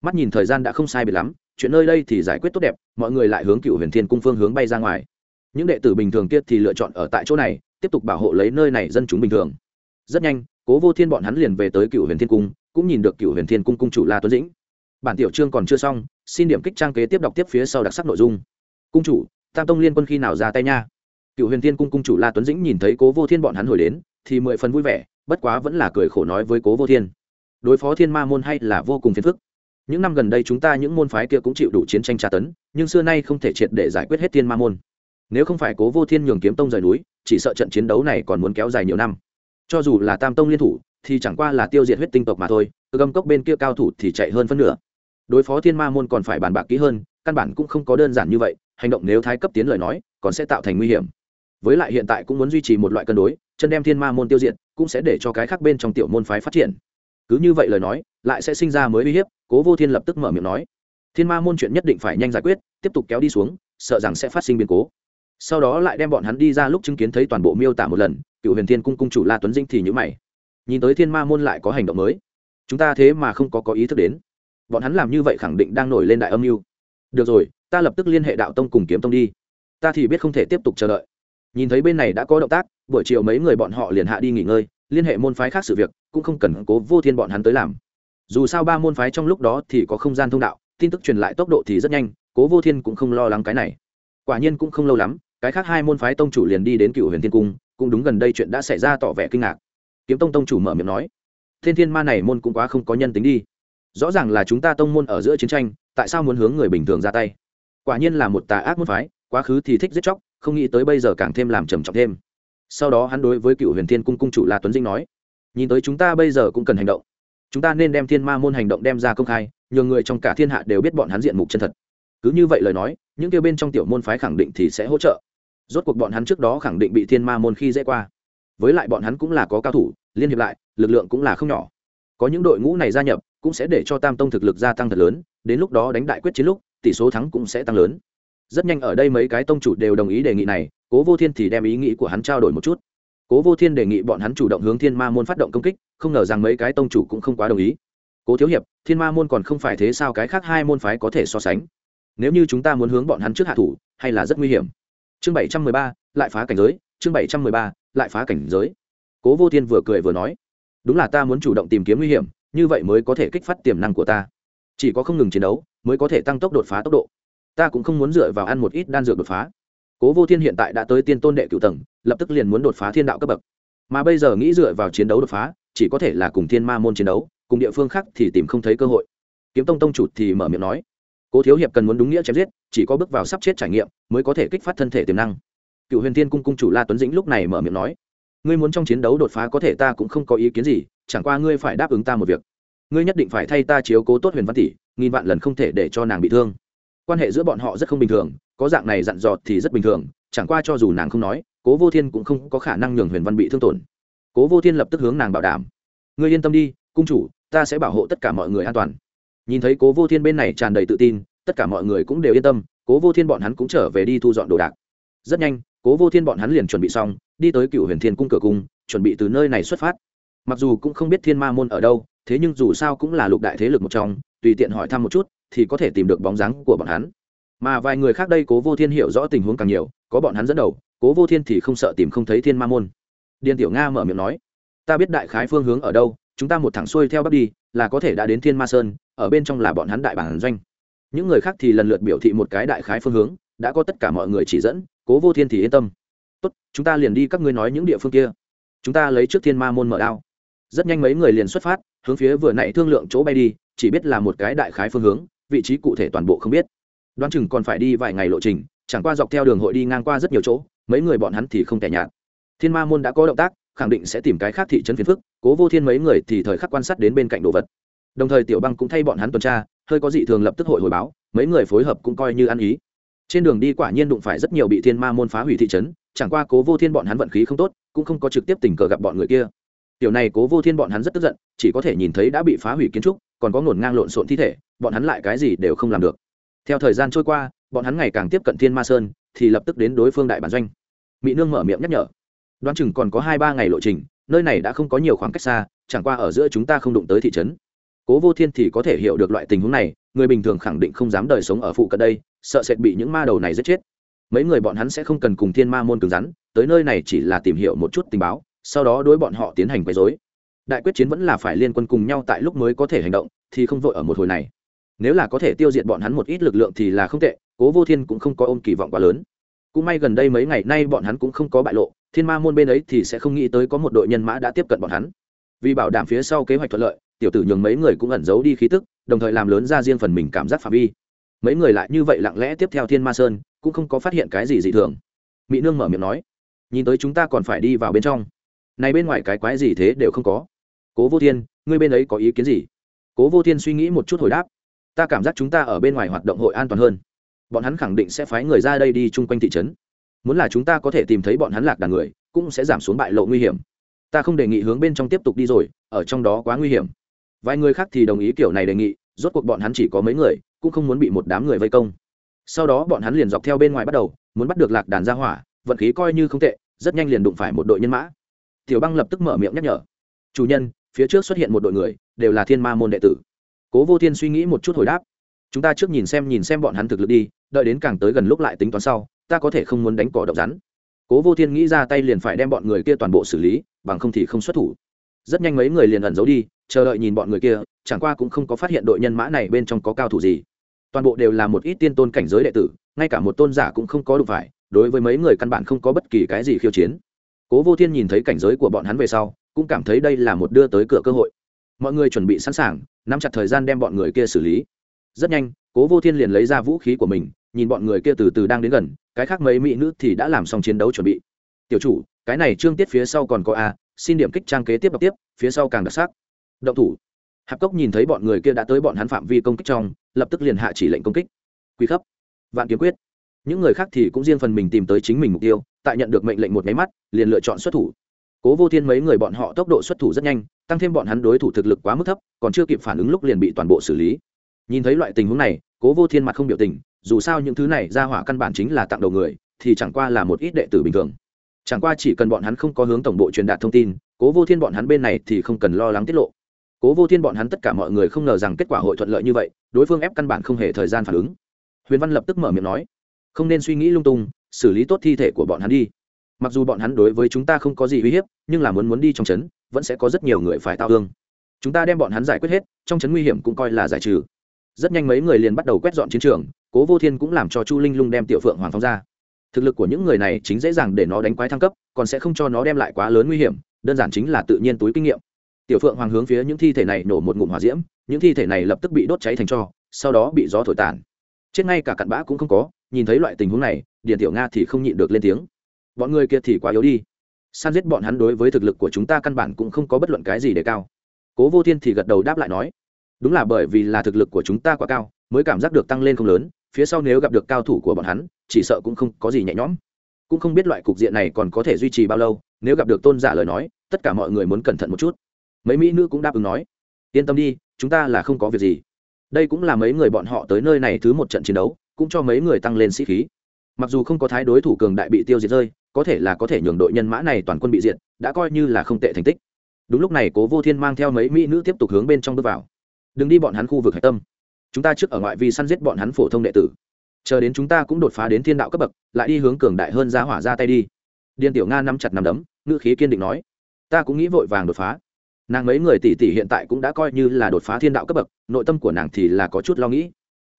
Mắt nhìn thời gian đã không sai biệt lắm chuyện nơi đây thì giải quyết tốt đẹp, mọi người lại hướng cựu huyền thiên cung phương hướng bay ra ngoài. Những đệ tử bình thường kia thì lựa chọn ở tại chỗ này, tiếp tục bảo hộ lấy nơi này dân chúng bình thường. Rất nhanh, cố vô thiên bọn hắn liền về tới cựu huyền thiên cung, cũng nhìn được cựu huyền thiên cung cung chủ la tuấn dĩnh. Bản tiểu chương còn chưa xong, xin điểm kích trang kế tiếp đọc tiếp phía sau đặc sắc nội dung. Cung chủ, tam tông liên quân khi nào ra tay nha? Cựu huyền thiên cung cung chủ la tuấn dĩnh nhìn thấy cố vô thiên bọn hắn hồi đến, thì mười phần vui vẻ, bất quá vẫn là cười khổ nói với cố vô thiên. Đối phó thiên ma môn hay là vô cùng phiền phức những năm gần đây chúng ta những môn phái kia cũng chịu đủ chiến tranh tra tấn, nhưng xưa nay không thể triệt để giải quyết hết thiên ma môn. Nếu không phải cố vô thiên nhường kiếm tông rời núi, chỉ sợ trận chiến đấu này còn muốn kéo dài nhiều năm. Cho dù là tam tông liên thủ, thì chẳng qua là tiêu diệt huyết tinh tộc mà thôi, cơ gâm cốc bên kia cao thủ thì chạy hơn phân nửa. Đối phó thiên ma môn còn phải bàn bạc kỹ hơn, căn bản cũng không có đơn giản như vậy, hành động nếu thái cấp tiến lời nói, còn sẽ tạo thành nguy hiểm. Với lại hiện tại cũng muốn duy trì một loại cân đối, chân đem thiên ma môn tiêu diệt, cũng sẽ để cho cái khác bên trong tiểu môn phái phát triển cứ như vậy lời nói, lại sẽ sinh ra mới uy hiếp, cố vô thiên lập tức mở miệng nói. Thiên ma môn chuyện nhất định phải nhanh giải quyết, tiếp tục kéo đi xuống, sợ rằng sẽ phát sinh biến cố. Sau đó lại đem bọn hắn đi ra lúc chứng kiến thấy toàn bộ miêu tả một lần cựu huyền thiên cung cung chủ la tuấn dinh thì nhữ mày. Nhìn tới thiên ma môn lại có hành động mới. Chúng ta thế mà không có có ý thức đến. Bọn hắn làm như vậy khẳng định đang nổi lên đại âm mưu. Được rồi, ta lập tức liên hệ đạo tông cùng kiếm tông đi. Ta thì biết không thể tiếp tục chờ đợi. Nhìn thấy bên này đã có động tác, buổi chiều mấy người bọn họ liền hạ đi nghỉ ngơi liên hệ môn phái khác sự việc, cũng không cần cố vô thiên bọn hắn tới làm. Dù sao ba môn phái trong lúc đó thì có không gian thông đạo, tin tức truyền lại tốc độ thì rất nhanh, cố vô thiên cũng không lo lắng cái này. Quả nhiên cũng không lâu lắm, cái khác hai môn phái tông chủ liền đi đến cựu huyền thiên cung, cũng đúng gần đây chuyện đã xảy ra tỏ vẻ kinh ngạc. Kiếm tông tông chủ mở miệng nói, thiên thiên ma này môn cũng quá không có nhân tính đi. Rõ ràng là chúng ta tông môn ở giữa chiến tranh, tại sao muốn hướng người bình thường ra tay? Quả nhiên là một tà ác môn phái, quá khứ thì thích giết chóc, không nghĩ tới bây giờ càng thêm làm trầm trọng thêm sau đó hắn đối với cựu huyền thiên cung cung chủ la tuấn dinh nói, nhìn tới chúng ta bây giờ cũng cần hành động. Chúng ta nên đem thiên ma môn hành động đem ra công khai nhờ người trong cả thiên hạ đều biết bọn hắn diện mục chân thật. Cứ như vậy lời nói, những kêu bên trong tiểu môn phái khẳng định thì sẽ hỗ trợ. Rốt cuộc bọn hắn trước đó khẳng định bị thiên ma môn khi dễ qua. Với lại bọn hắn cũng là có cao thủ, liên hiệp lại, lực lượng cũng là không nhỏ. Có những đội ngũ này gia nhập, cũng sẽ để cho tam tông thực lực gia tăng thật lớn, đến lúc đó đánh đại quyết chiến lúc, tỷ số thắng cũng sẽ tăng lớn. Rất nhanh ở đây mấy cái tông chủ đều đồng ý đề nghị này cố vô thiên thì đem ý nghĩ của hắn trao đổi một chút. Cố vô thiên đề nghị bọn hắn chủ động hướng thiên ma môn phát động công kích, không ngờ rằng mấy cái tông chủ cũng không quá đồng ý. Cố thiếu hiệp, thiên ma môn còn không phải thế sao cái khác hai môn phái có thể so sánh? Nếu như chúng ta muốn hướng bọn hắn trước hạ thủ, hay là rất nguy hiểm? Chương bảy trăm mười ba, lại phá cảnh giới, chương bảy trăm mười ba, lại phá cảnh giới. Cố vô thiên vừa cười vừa nói, đúng là ta muốn chủ động tìm kiếm nguy hiểm, như vậy mới có thể kích phát tiềm năng của ta. Chỉ có không ngừng chiến đấu, mới có thể tăng tốc đột phá tốc độ. Ta cũng không muốn dựa vào ăn một ít đan dược đột phá cố vô thiên hiện tại đã tới tiên tôn đệ cựu tầng, lập tức liền muốn đột phá thiên đạo cấp bậc. Mà bây giờ nghĩ dựa vào chiến đấu đột phá, chỉ có thể là cùng thiên ma môn chiến đấu, cùng địa phương khác thì tìm không thấy cơ hội. Kiếm tông tông chủ thì mở miệng nói, cố thiếu hiệp cần muốn đúng nghĩa chém giết, chỉ có bước vào sắp chết trải nghiệm mới có thể kích phát thân thể tiềm năng. Cựu huyền thiên cung cung chủ la tuấn dĩnh lúc này mở miệng nói, ngươi muốn trong chiến đấu đột phá có thể ta cũng không có ý kiến gì, chẳng qua ngươi phải đáp ứng ta một việc. Ngươi nhất định phải thay ta chiếu cố tốt huyền văn tỷ, nghìn vạn lần không thể để cho nàng bị thương. Quan hệ giữa bọn họ rất không bình thường có dạng này dặn dò thì rất bình thường, chẳng qua cho dù nàng không nói, cố vô thiên cũng không có khả năng nhường huyền văn bị thương tổn. Cố vô thiên lập tức hướng nàng bảo đảm. Ngươi yên tâm đi, cung chủ, ta sẽ bảo hộ tất cả mọi người an toàn. Nhìn thấy cố vô thiên bên này tràn đầy tự tin, tất cả mọi người cũng đều yên tâm, cố vô thiên bọn hắn cũng trở về đi thu dọn đồ đạc. Rất nhanh, cố vô thiên bọn hắn liền chuẩn bị xong, đi tới cựu huyền thiên cung cửa cung, chuẩn bị từ nơi này xuất phát. Mặc dù cũng không biết thiên ma môn ở đâu, thế nhưng dù sao cũng là lục đại thế lực một trong, tùy tiện hỏi thăm một chút thì có thể tìm được bóng dáng của bọn hắn mà vài người khác đây, cố vô thiên hiểu rõ tình huống càng nhiều, có bọn hắn dẫn đầu, cố vô thiên thì không sợ tìm không thấy thiên ma môn. Điền tiểu nga mở miệng nói, ta biết đại khái phương hướng ở đâu, chúng ta một thẳng xuôi theo bắc đi, là có thể đã đến thiên ma sơn, ở bên trong là bọn hắn đại bản doanh. Những người khác thì lần lượt biểu thị một cái đại khái phương hướng, đã có tất cả mọi người chỉ dẫn, cố vô thiên thì yên tâm. Tốt, chúng ta liền đi các ngươi nói những địa phương kia. Chúng ta lấy trước thiên ma môn mở đao. Rất nhanh mấy người liền xuất phát, hướng phía vừa nãy thương lượng chỗ bay đi, chỉ biết là một cái đại khái phương hướng, vị trí cụ thể toàn bộ không biết đoán chừng còn phải đi vài ngày lộ trình, chẳng qua dọc theo đường hội đi ngang qua rất nhiều chỗ, mấy người bọn hắn thì không tẻ nhạt. Thiên ma môn đã có động tác, khẳng định sẽ tìm cái khác thị trấn phiền phức, cố vô thiên mấy người thì thời khắc quan sát đến bên cạnh đồ vật. Đồng thời tiểu băng cũng thay bọn hắn tuần tra, hơi có dị thường lập tức hội hồi báo, mấy người phối hợp cũng coi như ăn ý. Trên đường đi quả nhiên đụng phải rất nhiều bị thiên ma môn phá hủy thị trấn, chẳng qua cố vô thiên bọn hắn vận khí không tốt, cũng không có trực tiếp tình cờ gặp bọn người kia. Tiểu này cố vô thiên bọn hắn rất tức giận, chỉ có thể nhìn thấy đã bị phá hủy kiến trúc, còn có ngổn ngang lộn xộn thi thể, bọn hắn lại cái gì đều không làm được theo thời gian trôi qua, bọn hắn ngày càng tiếp cận thiên ma sơn, thì lập tức đến đối phương đại bản doanh. Mỹ nương mở miệng nhắc nhở. Đoán chừng còn có hai ba ngày lộ trình, nơi này đã không có nhiều khoảng cách xa, chẳng qua ở giữa chúng ta không đụng tới thị trấn. Cố vô thiên thì có thể hiểu được loại tình huống này, người bình thường khẳng định không dám đời sống ở phụ cận đây, sợ sệt bị những ma đầu này giết chết. Mấy người bọn hắn sẽ không cần cùng thiên ma môn cứng rắn, tới nơi này chỉ là tìm hiểu một chút tình báo, sau đó đối bọn họ tiến hành quấy dối đại quyết chiến vẫn là phải liên quân cùng nhau tại lúc mới có thể hành động, thì không vội ở một hồi này nếu là có thể tiêu diệt bọn hắn một ít lực lượng thì là không tệ, cố vô thiên cũng không có ôm kỳ vọng quá lớn. Cũng may gần đây mấy ngày nay bọn hắn cũng không có bại lộ, thiên ma môn bên ấy thì sẽ không nghĩ tới có một đội nhân mã đã tiếp cận bọn hắn. Vì bảo đảm phía sau kế hoạch thuận lợi, tiểu tử nhường mấy người cũng ẩn giấu đi khí tức, đồng thời làm lớn ra riêng phần mình cảm giác phạm vi. Mấy người lại như vậy lặng lẽ tiếp theo thiên ma sơn, cũng không có phát hiện cái gì dị thường. Mỹ nương mở miệng nói, nhìn tới chúng ta còn phải đi vào bên trong. Này bên ngoài cái quái gì thế đều không có. Cố vô thiên, ngươi bên ấy có ý kiến gì? Cố vô thiên suy nghĩ một chút hồi đáp ta cảm giác chúng ta ở bên ngoài hoạt động hội an toàn hơn. Bọn hắn khẳng định sẽ phái người ra đây đi chung quanh thị trấn. Muốn là chúng ta có thể tìm thấy bọn hắn lạc đàn người, cũng sẽ giảm xuống bại lộ nguy hiểm. Ta không đề nghị hướng bên trong tiếp tục đi rồi, ở trong đó quá nguy hiểm. Vài người khác thì đồng ý kiểu này đề nghị, rốt cuộc bọn hắn chỉ có mấy người, cũng không muốn bị một đám người vây công. Sau đó bọn hắn liền dọc theo bên ngoài bắt đầu, muốn bắt được lạc đàn ra hỏa, vận khí coi như không tệ, rất nhanh liền đụng phải một đội nhân mã. Tiểu băng lập tức mở miệng nhắc nhở. Chủ nhân, phía trước xuất hiện một đội người, đều là thiên ma môn đệ tử cố vô thiên suy nghĩ một chút hồi đáp. Chúng ta trước nhìn xem nhìn xem bọn hắn thực lực đi, đợi đến càng tới gần lúc lại tính toán sau, ta có thể không muốn đánh cỏ độc rắn. Cố vô thiên nghĩ ra tay liền phải đem bọn người kia toàn bộ xử lý, bằng không thì không xuất thủ. Rất nhanh mấy người liền ẩn giấu đi, chờ đợi nhìn bọn người kia, chẳng qua cũng không có phát hiện đội nhân mã này bên trong có cao thủ gì. Toàn bộ đều là một ít tiên tôn cảnh giới đệ tử, ngay cả một tôn giả cũng không có đủ phải, đối với mấy người căn bản không có bất kỳ cái gì khiêu chiến. Cố vô thiên nhìn thấy cảnh giới của bọn hắn về sau, cũng cảm thấy đây là một đưa tới cửa cơ hội. Mọi người chuẩn bị sẵn sàng nắm chặt thời gian đem bọn người kia xử lý. Rất nhanh, cố vô thiên liền lấy ra vũ khí của mình, nhìn bọn người kia từ từ đang đến gần, cái khác mấy mỹ nữ thì đã làm xong chiến đấu chuẩn bị. Tiểu chủ, cái này trương tiết phía sau còn có a, xin điểm kích trang kế tiếp đọc tiếp, phía sau càng đặc sắc. Động thủ. Hạp cốc nhìn thấy bọn người kia đã tới bọn hắn phạm vi công kích trong, lập tức liền hạ chỉ lệnh công kích. Quy khấp vạn kiếm quyết. Những người khác thì cũng riêng phần mình tìm tới chính mình mục tiêu, tại nhận được mệnh lệnh một máy mắt, liền lựa chọn xuất thủ. Cố vô thiên mấy người bọn họ tốc độ xuất thủ rất nhanh tăng thêm bọn hắn đối thủ thực lực quá mức thấp, còn chưa kịp phản ứng lúc liền bị toàn bộ xử lý. Nhìn thấy loại tình huống này, cố vô thiên mặt không biểu tình, dù sao những thứ này ra hỏa căn bản chính là tặng đầu người, thì chẳng qua là một ít đệ tử bình thường. Chẳng qua chỉ cần bọn hắn không có hướng tổng bộ truyền đạt thông tin, cố vô thiên bọn hắn bên này thì không cần lo lắng tiết lộ. Cố vô thiên bọn hắn tất cả mọi người không ngờ rằng kết quả hội thuận lợi như vậy, đối phương ép căn bản không hề thời gian phản ứng. Huyền văn lập tức mở miệng nói, không nên suy nghĩ lung tung, xử lý tốt thi thể của bọn hắn đi mặc dù bọn hắn đối với chúng ta không có gì uy hiếp, nhưng là muốn muốn đi trong trấn, vẫn sẽ có rất nhiều người phải tao thương. Chúng ta đem bọn hắn giải quyết hết, trong trấn nguy hiểm cũng coi là giải trừ. Rất nhanh mấy người liền bắt đầu quét dọn chiến trường, cố vô thiên cũng làm cho chu linh lung đem tiểu phượng hoàng phóng ra. Thực lực của những người này chính dễ dàng để nó đánh quái thăng cấp, còn sẽ không cho nó đem lại quá lớn nguy hiểm, đơn giản chính là tự nhiên túi kinh nghiệm. Tiểu phượng hoàng hướng phía những thi thể này nổ một ngụm hỏa diễm, những thi thể này lập tức bị đốt cháy thành cho, sau đó bị gió thổi tàn. Chết ngay cả cặn bã cũng không có, nhìn thấy loại tình huống này, điền tiểu nga thì không nhịn được lên tiếng bọn người kia thì quá yếu đi. San giết bọn hắn đối với thực lực của chúng ta căn bản cũng không có bất luận cái gì để cao. Cố vô thiên thì gật đầu đáp lại nói, đúng là bởi vì là thực lực của chúng ta quá cao, mới cảm giác được tăng lên không lớn, phía sau nếu gặp được cao thủ của bọn hắn, chỉ sợ cũng không có gì nhẹ nhõm. Cũng không biết loại cục diện này còn có thể duy trì bao lâu, nếu gặp được tôn giả lời nói, tất cả mọi người muốn cẩn thận một chút. Mấy mỹ nữ cũng đáp ứng nói, yên tâm đi, chúng ta là không có việc gì. Đây cũng là mấy người bọn họ tới nơi này thứ một trận chiến đấu, cũng cho mấy người tăng lên sĩ khí mặc dù không có thái đối thủ cường đại bị tiêu diệt rơi, có thể là có thể nhường đội nhân mã này toàn quân bị diệt, đã coi như là không tệ thành tích. Đúng lúc này, cố vô thiên mang theo mấy mỹ nữ tiếp tục hướng bên trong bước vào. Đừng đi bọn hắn khu vực hạch tâm. Chúng ta trước ở ngoại vi săn giết bọn hắn phổ thông đệ tử. Chờ đến chúng ta cũng đột phá đến thiên đạo cấp bậc, lại đi hướng cường đại hơn giá hỏa ra tay đi. Điên tiểu nga nắm chặt nắm đấm, ngữ khí kiên định nói, ta cũng nghĩ vội vàng đột phá. Nàng mấy người tỷ tỷ hiện tại cũng đã coi như là đột phá thiên đạo cấp bậc, nội tâm của nàng thì là có chút lo nghĩ.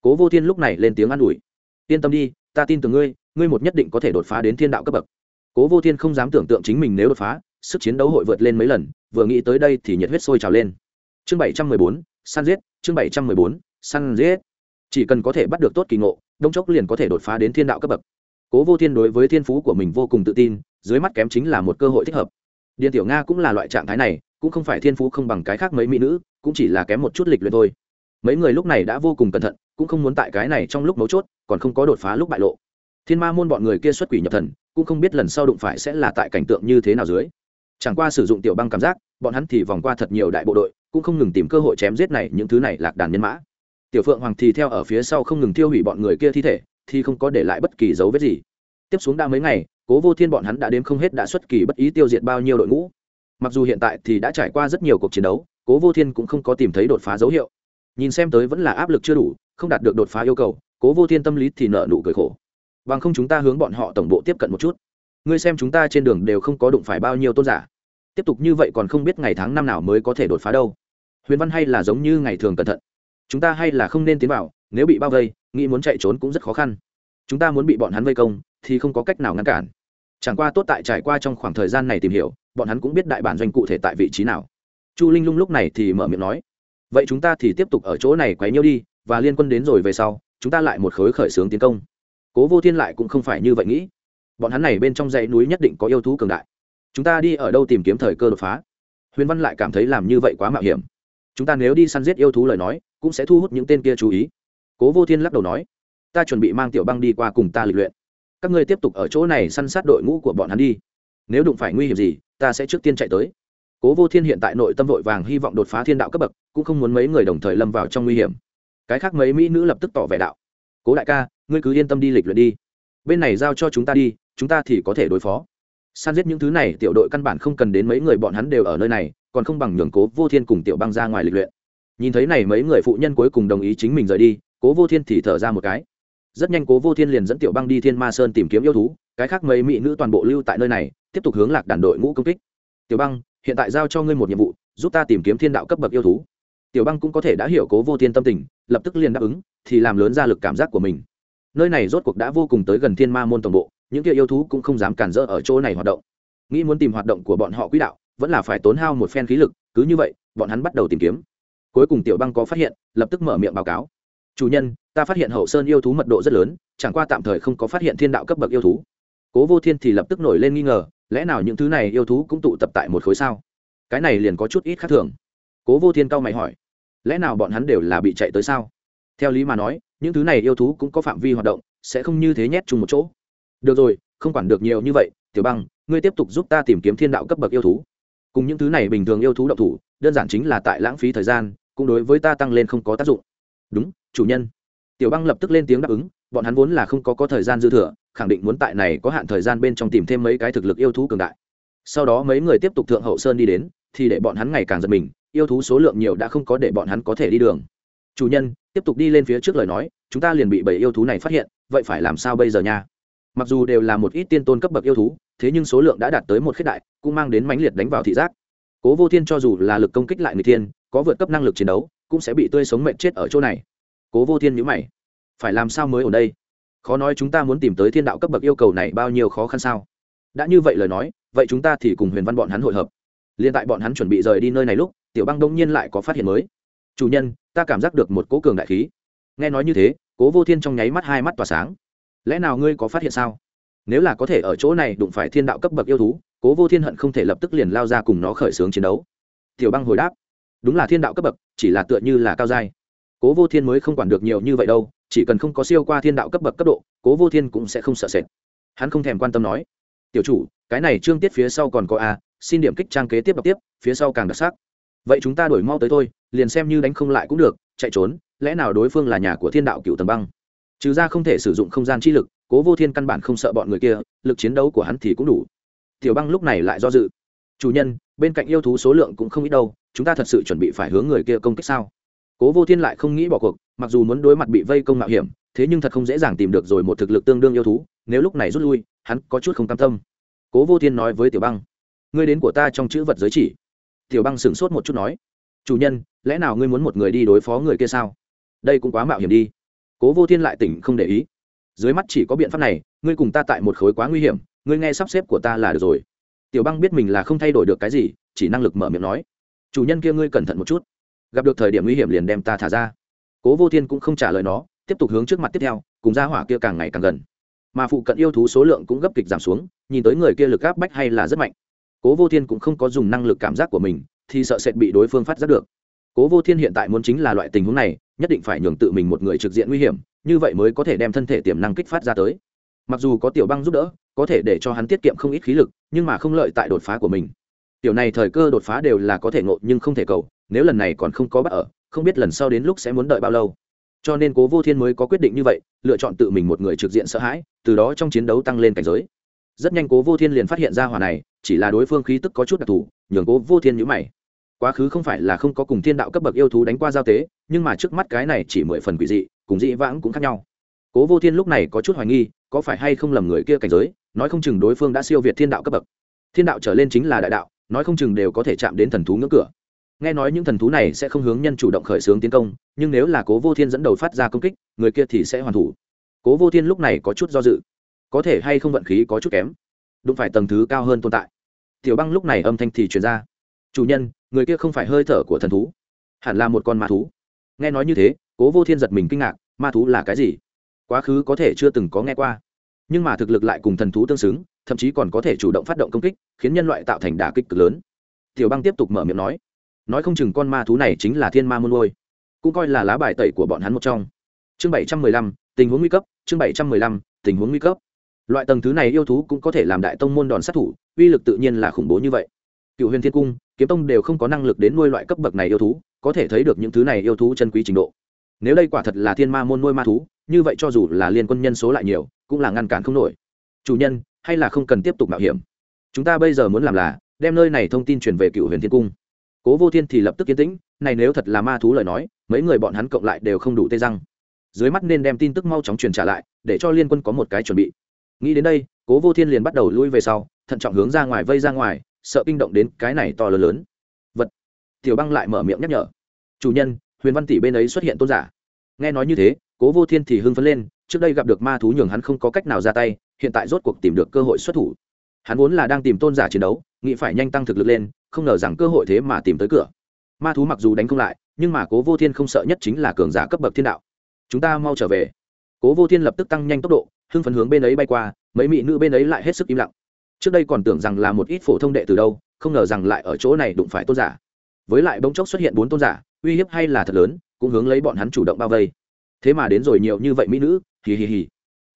Cố vô thiên lúc này lên tiếng an ủi, yên tâm đi ta tin tưởng ngươi ngươi một nhất định có thể đột phá đến thiên đạo cấp bậc. Cố vô thiên không dám tưởng tượng chính mình nếu đột phá, sức chiến đấu hội vượt lên mấy lần, vừa nghĩ tới đây thì nhiệt huyết sôi trào lên. Chương bảy trăm mười bốn, săn giết, chương bảy trăm mười bốn, săn giết. Chỉ cần có thể bắt được tốt kỳ ngộ đông chốc liền có thể đột phá đến thiên đạo cấp bậc. Cố vô thiên đối với thiên phú của mình vô cùng tự tin, dưới mắt kém chính là một cơ hội thích hợp. Điện tiểu nga cũng là loại trạng thái này, cũng không phải thiên phú không bằng cái khác mấy mỹ nữ, cũng chỉ là kém một chút lịch luyện thôi mấy người lúc này đã vô cùng cẩn thận, cũng không muốn tại cái này trong lúc mấu chốt, còn không có đột phá lúc bại lộ. Thiên ma môn bọn người kia xuất quỷ nhập thần, cũng không biết lần sau đụng phải sẽ là tại cảnh tượng như thế nào dưới. Chẳng qua sử dụng tiểu băng cảm giác, bọn hắn thì vòng qua thật nhiều đại bộ đội, cũng không ngừng tìm cơ hội chém giết này những thứ này lạc đàn nhân mã. Tiểu phượng hoàng thì theo ở phía sau không ngừng tiêu hủy bọn người kia thi thể, thì không có để lại bất kỳ dấu vết gì. Tiếp xuống đã mấy ngày, cố vô thiên bọn hắn đã đếm không hết đã xuất kỳ bất ý tiêu diệt bao nhiêu đội ngũ. Mặc dù hiện tại thì đã trải qua rất nhiều cuộc chiến đấu, cố vô thiên cũng không có tìm thấy đột phá dấu hiệu nhìn xem tới vẫn là áp lực chưa đủ, không đạt được đột phá yêu cầu, cố vô thiên tâm lý thì nợ nụ cười khổ. Bằng không chúng ta hướng bọn họ tổng bộ tiếp cận một chút. Ngươi xem chúng ta trên đường đều không có đụng phải bao nhiêu tôn giả. Tiếp tục như vậy còn không biết ngày tháng năm nào mới có thể đột phá đâu. Huyền văn hay là giống như ngày thường cẩn thận. Chúng ta hay là không nên tiến vào, nếu bị bao vây, nghĩ muốn chạy trốn cũng rất khó khăn. Chúng ta muốn bị bọn hắn vây công, thì không có cách nào ngăn cản. Chẳng qua tốt tại trải qua trong khoảng thời gian này tìm hiểu, bọn hắn cũng biết đại bản doanh cụ thể tại vị trí nào. Chu linh lung lúc này thì mở miệng nói vậy chúng ta thì tiếp tục ở chỗ này quấy nhiêu đi, và liên quân đến rồi về sau, chúng ta lại một khối khởi xướng tiến công. Cố vô thiên lại cũng không phải như vậy nghĩ. Bọn hắn này bên trong dãy núi nhất định có yêu thú cường đại. Chúng ta đi ở đâu tìm kiếm thời cơ đột phá? Huyền văn lại cảm thấy làm như vậy quá mạo hiểm. Chúng ta nếu đi săn giết yêu thú lời nói, cũng sẽ thu hút những tên kia chú ý. Cố vô thiên lắc đầu nói, ta chuẩn bị mang tiểu băng đi qua cùng ta lịch luyện. Các ngươi tiếp tục ở chỗ này săn sát đội ngũ của bọn hắn đi. Nếu đụng phải nguy hiểm gì, ta sẽ trước tiên chạy tới cố vô thiên hiện tại nội tâm vội vàng hy vọng đột phá thiên đạo cấp bậc, cũng không muốn mấy người đồng thời lâm vào trong nguy hiểm. Cái khác mấy mỹ nữ lập tức tỏ vẻ đạo. Cố đại ca, ngươi cứ yên tâm đi lịch luyện đi. Bên này giao cho chúng ta đi, chúng ta thì có thể đối phó. San giết những thứ này, tiểu đội căn bản không cần đến mấy người bọn hắn đều ở nơi này, còn không bằng nhường cố vô thiên cùng tiểu băng ra ngoài lịch luyện. Nhìn thấy này mấy người phụ nhân cuối cùng đồng ý chính mình rời đi, cố vô thiên thì thở ra một cái. Rất nhanh cố vô thiên liền dẫn tiểu băng đi thiên ma sơn tìm kiếm yêu thú, cái khác mấy mỹ nữ toàn bộ lưu tại nơi này, tiếp tục hướng lạc đàn đội ngũ công kích. Tiểu băng hiện tại giao cho ngươi một nhiệm vụ, giúp ta tìm kiếm thiên đạo cấp bậc yêu thú. Tiểu băng cũng có thể đã hiểu cố vô thiên tâm tình, lập tức liền đáp ứng, thì làm lớn ra lực cảm giác của mình. Nơi này rốt cuộc đã vô cùng tới gần thiên ma môn tổng bộ, những kia yêu thú cũng không dám cản rỡ ở chỗ này hoạt động. Nghĩ muốn tìm hoạt động của bọn họ quỹ đạo, vẫn là phải tốn hao một phen khí lực, cứ như vậy, bọn hắn bắt đầu tìm kiếm. Cuối cùng tiểu băng có phát hiện, lập tức mở miệng báo cáo. Chủ nhân, ta phát hiện hậu sơn yêu thú mật độ rất lớn, chẳng qua tạm thời không có phát hiện thiên đạo cấp bậc yêu thú. Cố vô thiên thì lập tức nổi lên nghi ngờ lẽ nào những thứ này yêu thú cũng tụ tập tại một khối sao? Cái này liền có chút ít khác thường. Cố vô thiên cao mày hỏi, lẽ nào bọn hắn đều là bị chạy tới sao? Theo lý mà nói, những thứ này yêu thú cũng có phạm vi hoạt động, sẽ không như thế nhét chung một chỗ. Được rồi, không quản được nhiều như vậy, tiểu băng, ngươi tiếp tục giúp ta tìm kiếm thiên đạo cấp bậc yêu thú. Cùng những thứ này bình thường yêu thú động thủ, đơn giản chính là tại lãng phí thời gian, cũng đối với ta tăng lên không có tác dụng. Đúng, chủ nhân. Tiểu băng lập tức lên tiếng đáp ứng, bọn hắn vốn là không có có thời gian dư thừa khẳng định muốn tại này có hạn thời gian bên trong tìm thêm mấy cái thực lực yêu thú cường đại. Sau đó mấy người tiếp tục thượng hậu sơn đi đến, thì để bọn hắn ngày càng giật mình, yêu thú số lượng nhiều đã không có để bọn hắn có thể đi đường. Chủ nhân, tiếp tục đi lên phía trước lời nói, chúng ta liền bị bảy yêu thú này phát hiện, vậy phải làm sao bây giờ nha? Mặc dù đều là một ít tiên tôn cấp bậc yêu thú, thế nhưng số lượng đã đạt tới một khết đại, cũng mang đến mãnh liệt đánh vào thị giác. Cố vô thiên cho dù là lực công kích lại người thiên có vượt cấp năng lực chiến đấu, cũng sẽ bị tươi sống mệnh chết ở chỗ này. Cố vô thiên nhữ mày. Phải làm sao mới ở đây? Khó nói chúng ta muốn tìm tới thiên đạo cấp bậc yêu cầu này bao nhiêu khó khăn sao? Đã như vậy lời nói, vậy chúng ta thì cùng huyền văn bọn hắn hội hợp. Liên tại bọn hắn chuẩn bị rời đi nơi này lúc, tiểu băng đông nhiên lại có phát hiện mới. Chủ nhân, ta cảm giác được một cố cường đại khí. Nghe nói như thế, cố vô thiên trong nháy mắt hai mắt tỏa sáng. Lẽ nào ngươi có phát hiện sao? Nếu là có thể ở chỗ này đụng phải thiên đạo cấp bậc yêu thú, cố vô thiên hận không thể lập tức liền lao ra cùng nó khởi xướng chiến đấu. Tiểu băng hồi đáp, đúng là thiên đạo cấp bậc, chỉ là tựa như là cao giai. Cố vô thiên mới không quản được nhiều như vậy đâu chỉ cần không có siêu qua thiên đạo cấp bậc cấp độ, cố vô thiên cũng sẽ không sợ sệt. Hắn không thèm quan tâm nói, tiểu chủ, cái này trương tiết phía sau còn có a, xin điểm kích trang kế tiếp đọc tiếp, phía sau càng đặc sắc. Vậy chúng ta đổi mau tới thôi, liền xem như đánh không lại cũng được, chạy trốn, lẽ nào đối phương là nhà của thiên đạo cựu tầm băng? Trừ ra không thể sử dụng không gian chi lực, cố vô thiên căn bản không sợ bọn người kia, lực chiến đấu của hắn thì cũng đủ. Tiểu băng lúc này lại do dự, chủ nhân, bên cạnh yêu thú số lượng cũng không ít đâu, chúng ta thật sự chuẩn bị phải hướng người kia công kích sao? Cố vô thiên lại không nghĩ bỏ cuộc, mặc dù muốn đối mặt bị vây công mạo hiểm, thế nhưng thật không dễ dàng tìm được rồi một thực lực tương đương yêu thú, nếu lúc này rút lui, hắn có chút không cam tâm. Cố vô thiên nói với tiểu băng, ngươi đến của ta trong chữ vật giới chỉ. Tiểu băng sửng sốt một chút nói, chủ nhân, lẽ nào ngươi muốn một người đi đối phó người kia sao? Đây cũng quá mạo hiểm đi. Cố vô thiên lại tỉnh không để ý. Dưới mắt chỉ có biện pháp này, ngươi cùng ta tại một khối quá nguy hiểm, ngươi nghe sắp xếp của ta là được rồi. Tiểu băng biết mình là không thay đổi được cái gì, chỉ năng lực mở miệng nói, chủ nhân kia ngươi cẩn thận một chút gặp được thời điểm nguy hiểm liền đem ta thả ra. Cố vô thiên cũng không trả lời nó, tiếp tục hướng trước mặt tiếp theo, cùng ra hỏa kia càng ngày càng gần. Mà phụ cận yêu thú số lượng cũng gấp kịch giảm xuống, nhìn tới người kia lực áp bách hay là rất mạnh. Cố vô thiên cũng không có dùng năng lực cảm giác của mình, thì sợ sệt bị đối phương phát giác được. Cố vô thiên hiện tại muốn chính là loại tình huống này, nhất định phải nhường tự mình một người trực diện nguy hiểm, như vậy mới có thể đem thân thể tiềm năng kích phát ra tới. Mặc dù có tiểu băng giúp đỡ, có thể để cho hắn tiết kiệm không ít khí lực, nhưng mà không lợi tại đột phá của mình. Tiểu này thời cơ đột phá đều là có thể ngộ nhưng không thể cầu nếu lần này còn không có bắt ở, không biết lần sau đến lúc sẽ muốn đợi bao lâu. Cho nên cố vô thiên mới có quyết định như vậy, lựa chọn tự mình một người trực diện sợ hãi, từ đó trong chiến đấu tăng lên cảnh giới. Rất nhanh cố vô thiên liền phát hiện ra hỏa này, chỉ là đối phương khí tức có chút đặc thù, nhường cố vô thiên nhữ mày. Quá khứ không phải là không có cùng thiên đạo cấp bậc yêu thú đánh qua giao tế, nhưng mà trước mắt cái này chỉ mười phần quỷ dị, cùng dị vãng cũng khác nhau. Cố vô thiên lúc này có chút hoài nghi, có phải hay không lầm người kia cảnh giới, nói không chừng đối phương đã siêu việt thiên đạo cấp bậc. Thiên đạo trở lên chính là đại đạo, nói không chừng đều có thể chạm đến thần thú ngưỡng cửa nghe nói những thần thú này sẽ không hướng nhân chủ động khởi xướng tiến công, nhưng nếu là cố vô thiên dẫn đầu phát ra công kích, người kia thì sẽ hoàn thủ. Cố vô thiên lúc này có chút do dự. Có thể hay không vận khí có chút kém? Đụng phải tầng thứ cao hơn tồn tại. Tiểu băng lúc này âm thanh thì truyền ra. Chủ nhân, người kia không phải hơi thở của thần thú. Hẳn là một con ma thú. Nghe nói như thế, cố vô thiên giật mình kinh ngạc, ma thú là cái gì? Quá khứ có thể chưa từng có nghe qua. Nhưng mà thực lực lại cùng thần thú tương xứng, thậm chí còn có thể chủ động phát động công kích, khiến nhân loại tạo thành đả kích cực lớn. Tiểu băng tiếp tục mở miệng nói nói không chừng con ma thú này chính là thiên ma môn ngôi. Cũng coi là lá bài tẩy của bọn hắn một trong. Chương bảy trăm mười lăm, tình huống nguy cấp, chương bảy trăm mười lăm, tình huống nguy cấp. Loại tầng thứ này yêu thú cũng có thể làm đại tông môn đòn sát thủ, uy lực tự nhiên là khủng bố như vậy. Cựu huyền thiên cung, kiếm tông đều không có năng lực đến nuôi loại cấp bậc này yêu thú, có thể thấy được những thứ này yêu thú chân quý trình độ. Nếu đây quả thật là thiên ma môn nuôi ma thú, như vậy cho dù là liên quân nhân số lại nhiều, cũng là ngăn cản không nổi. Chủ nhân, hay là không cần tiếp tục mạo hiểm. Chúng ta bây giờ muốn làm là, đem nơi này thông tin truyền về cựu huyền thiên cung cố vô thiên thì lập tức kiến tĩnh, này nếu thật là ma thú lời nói, mấy người bọn hắn cộng lại đều không đủ tê răng. Dưới mắt nên đem tin tức mau chóng truyền trả lại, để cho liên quân có một cái chuẩn bị. Nghĩ đến đây, cố vô thiên liền bắt đầu lui về sau, thận trọng hướng ra ngoài vây ra ngoài, sợ kinh động đến cái này to lớn lớn. Vật. Tiểu băng lại mở miệng nhắc nhở. Chủ nhân, huyền văn tỷ bên ấy xuất hiện tôn giả. Nghe nói như thế, cố vô thiên thì hưng phấn lên, trước đây gặp được ma thú nhường hắn không có cách nào ra tay, hiện tại rốt cuộc tìm được cơ hội xuất thủ. Hắn vốn là đang tìm tôn giả chiến đấu, nghĩ phải nhanh tăng thực lực lên không ngờ rằng cơ hội thế mà tìm tới cửa. Ma thú mặc dù đánh không lại, nhưng mà cố vô thiên không sợ nhất chính là cường giả cấp bậc thiên đạo. Chúng ta mau trở về. Cố vô thiên lập tức tăng nhanh tốc độ, hưng phấn hướng bên ấy bay qua, mấy mỹ nữ bên ấy lại hết sức im lặng. Trước đây còn tưởng rằng là một ít phổ thông đệ từ đâu, không ngờ rằng lại ở chỗ này đụng phải tôn giả. Với lại bỗng chốc xuất hiện bốn tôn giả, uy hiếp hay là thật lớn, cũng hướng lấy bọn hắn chủ động bao vây. Thế mà đến rồi nhiều như vậy mỹ nữ, hì hì hì.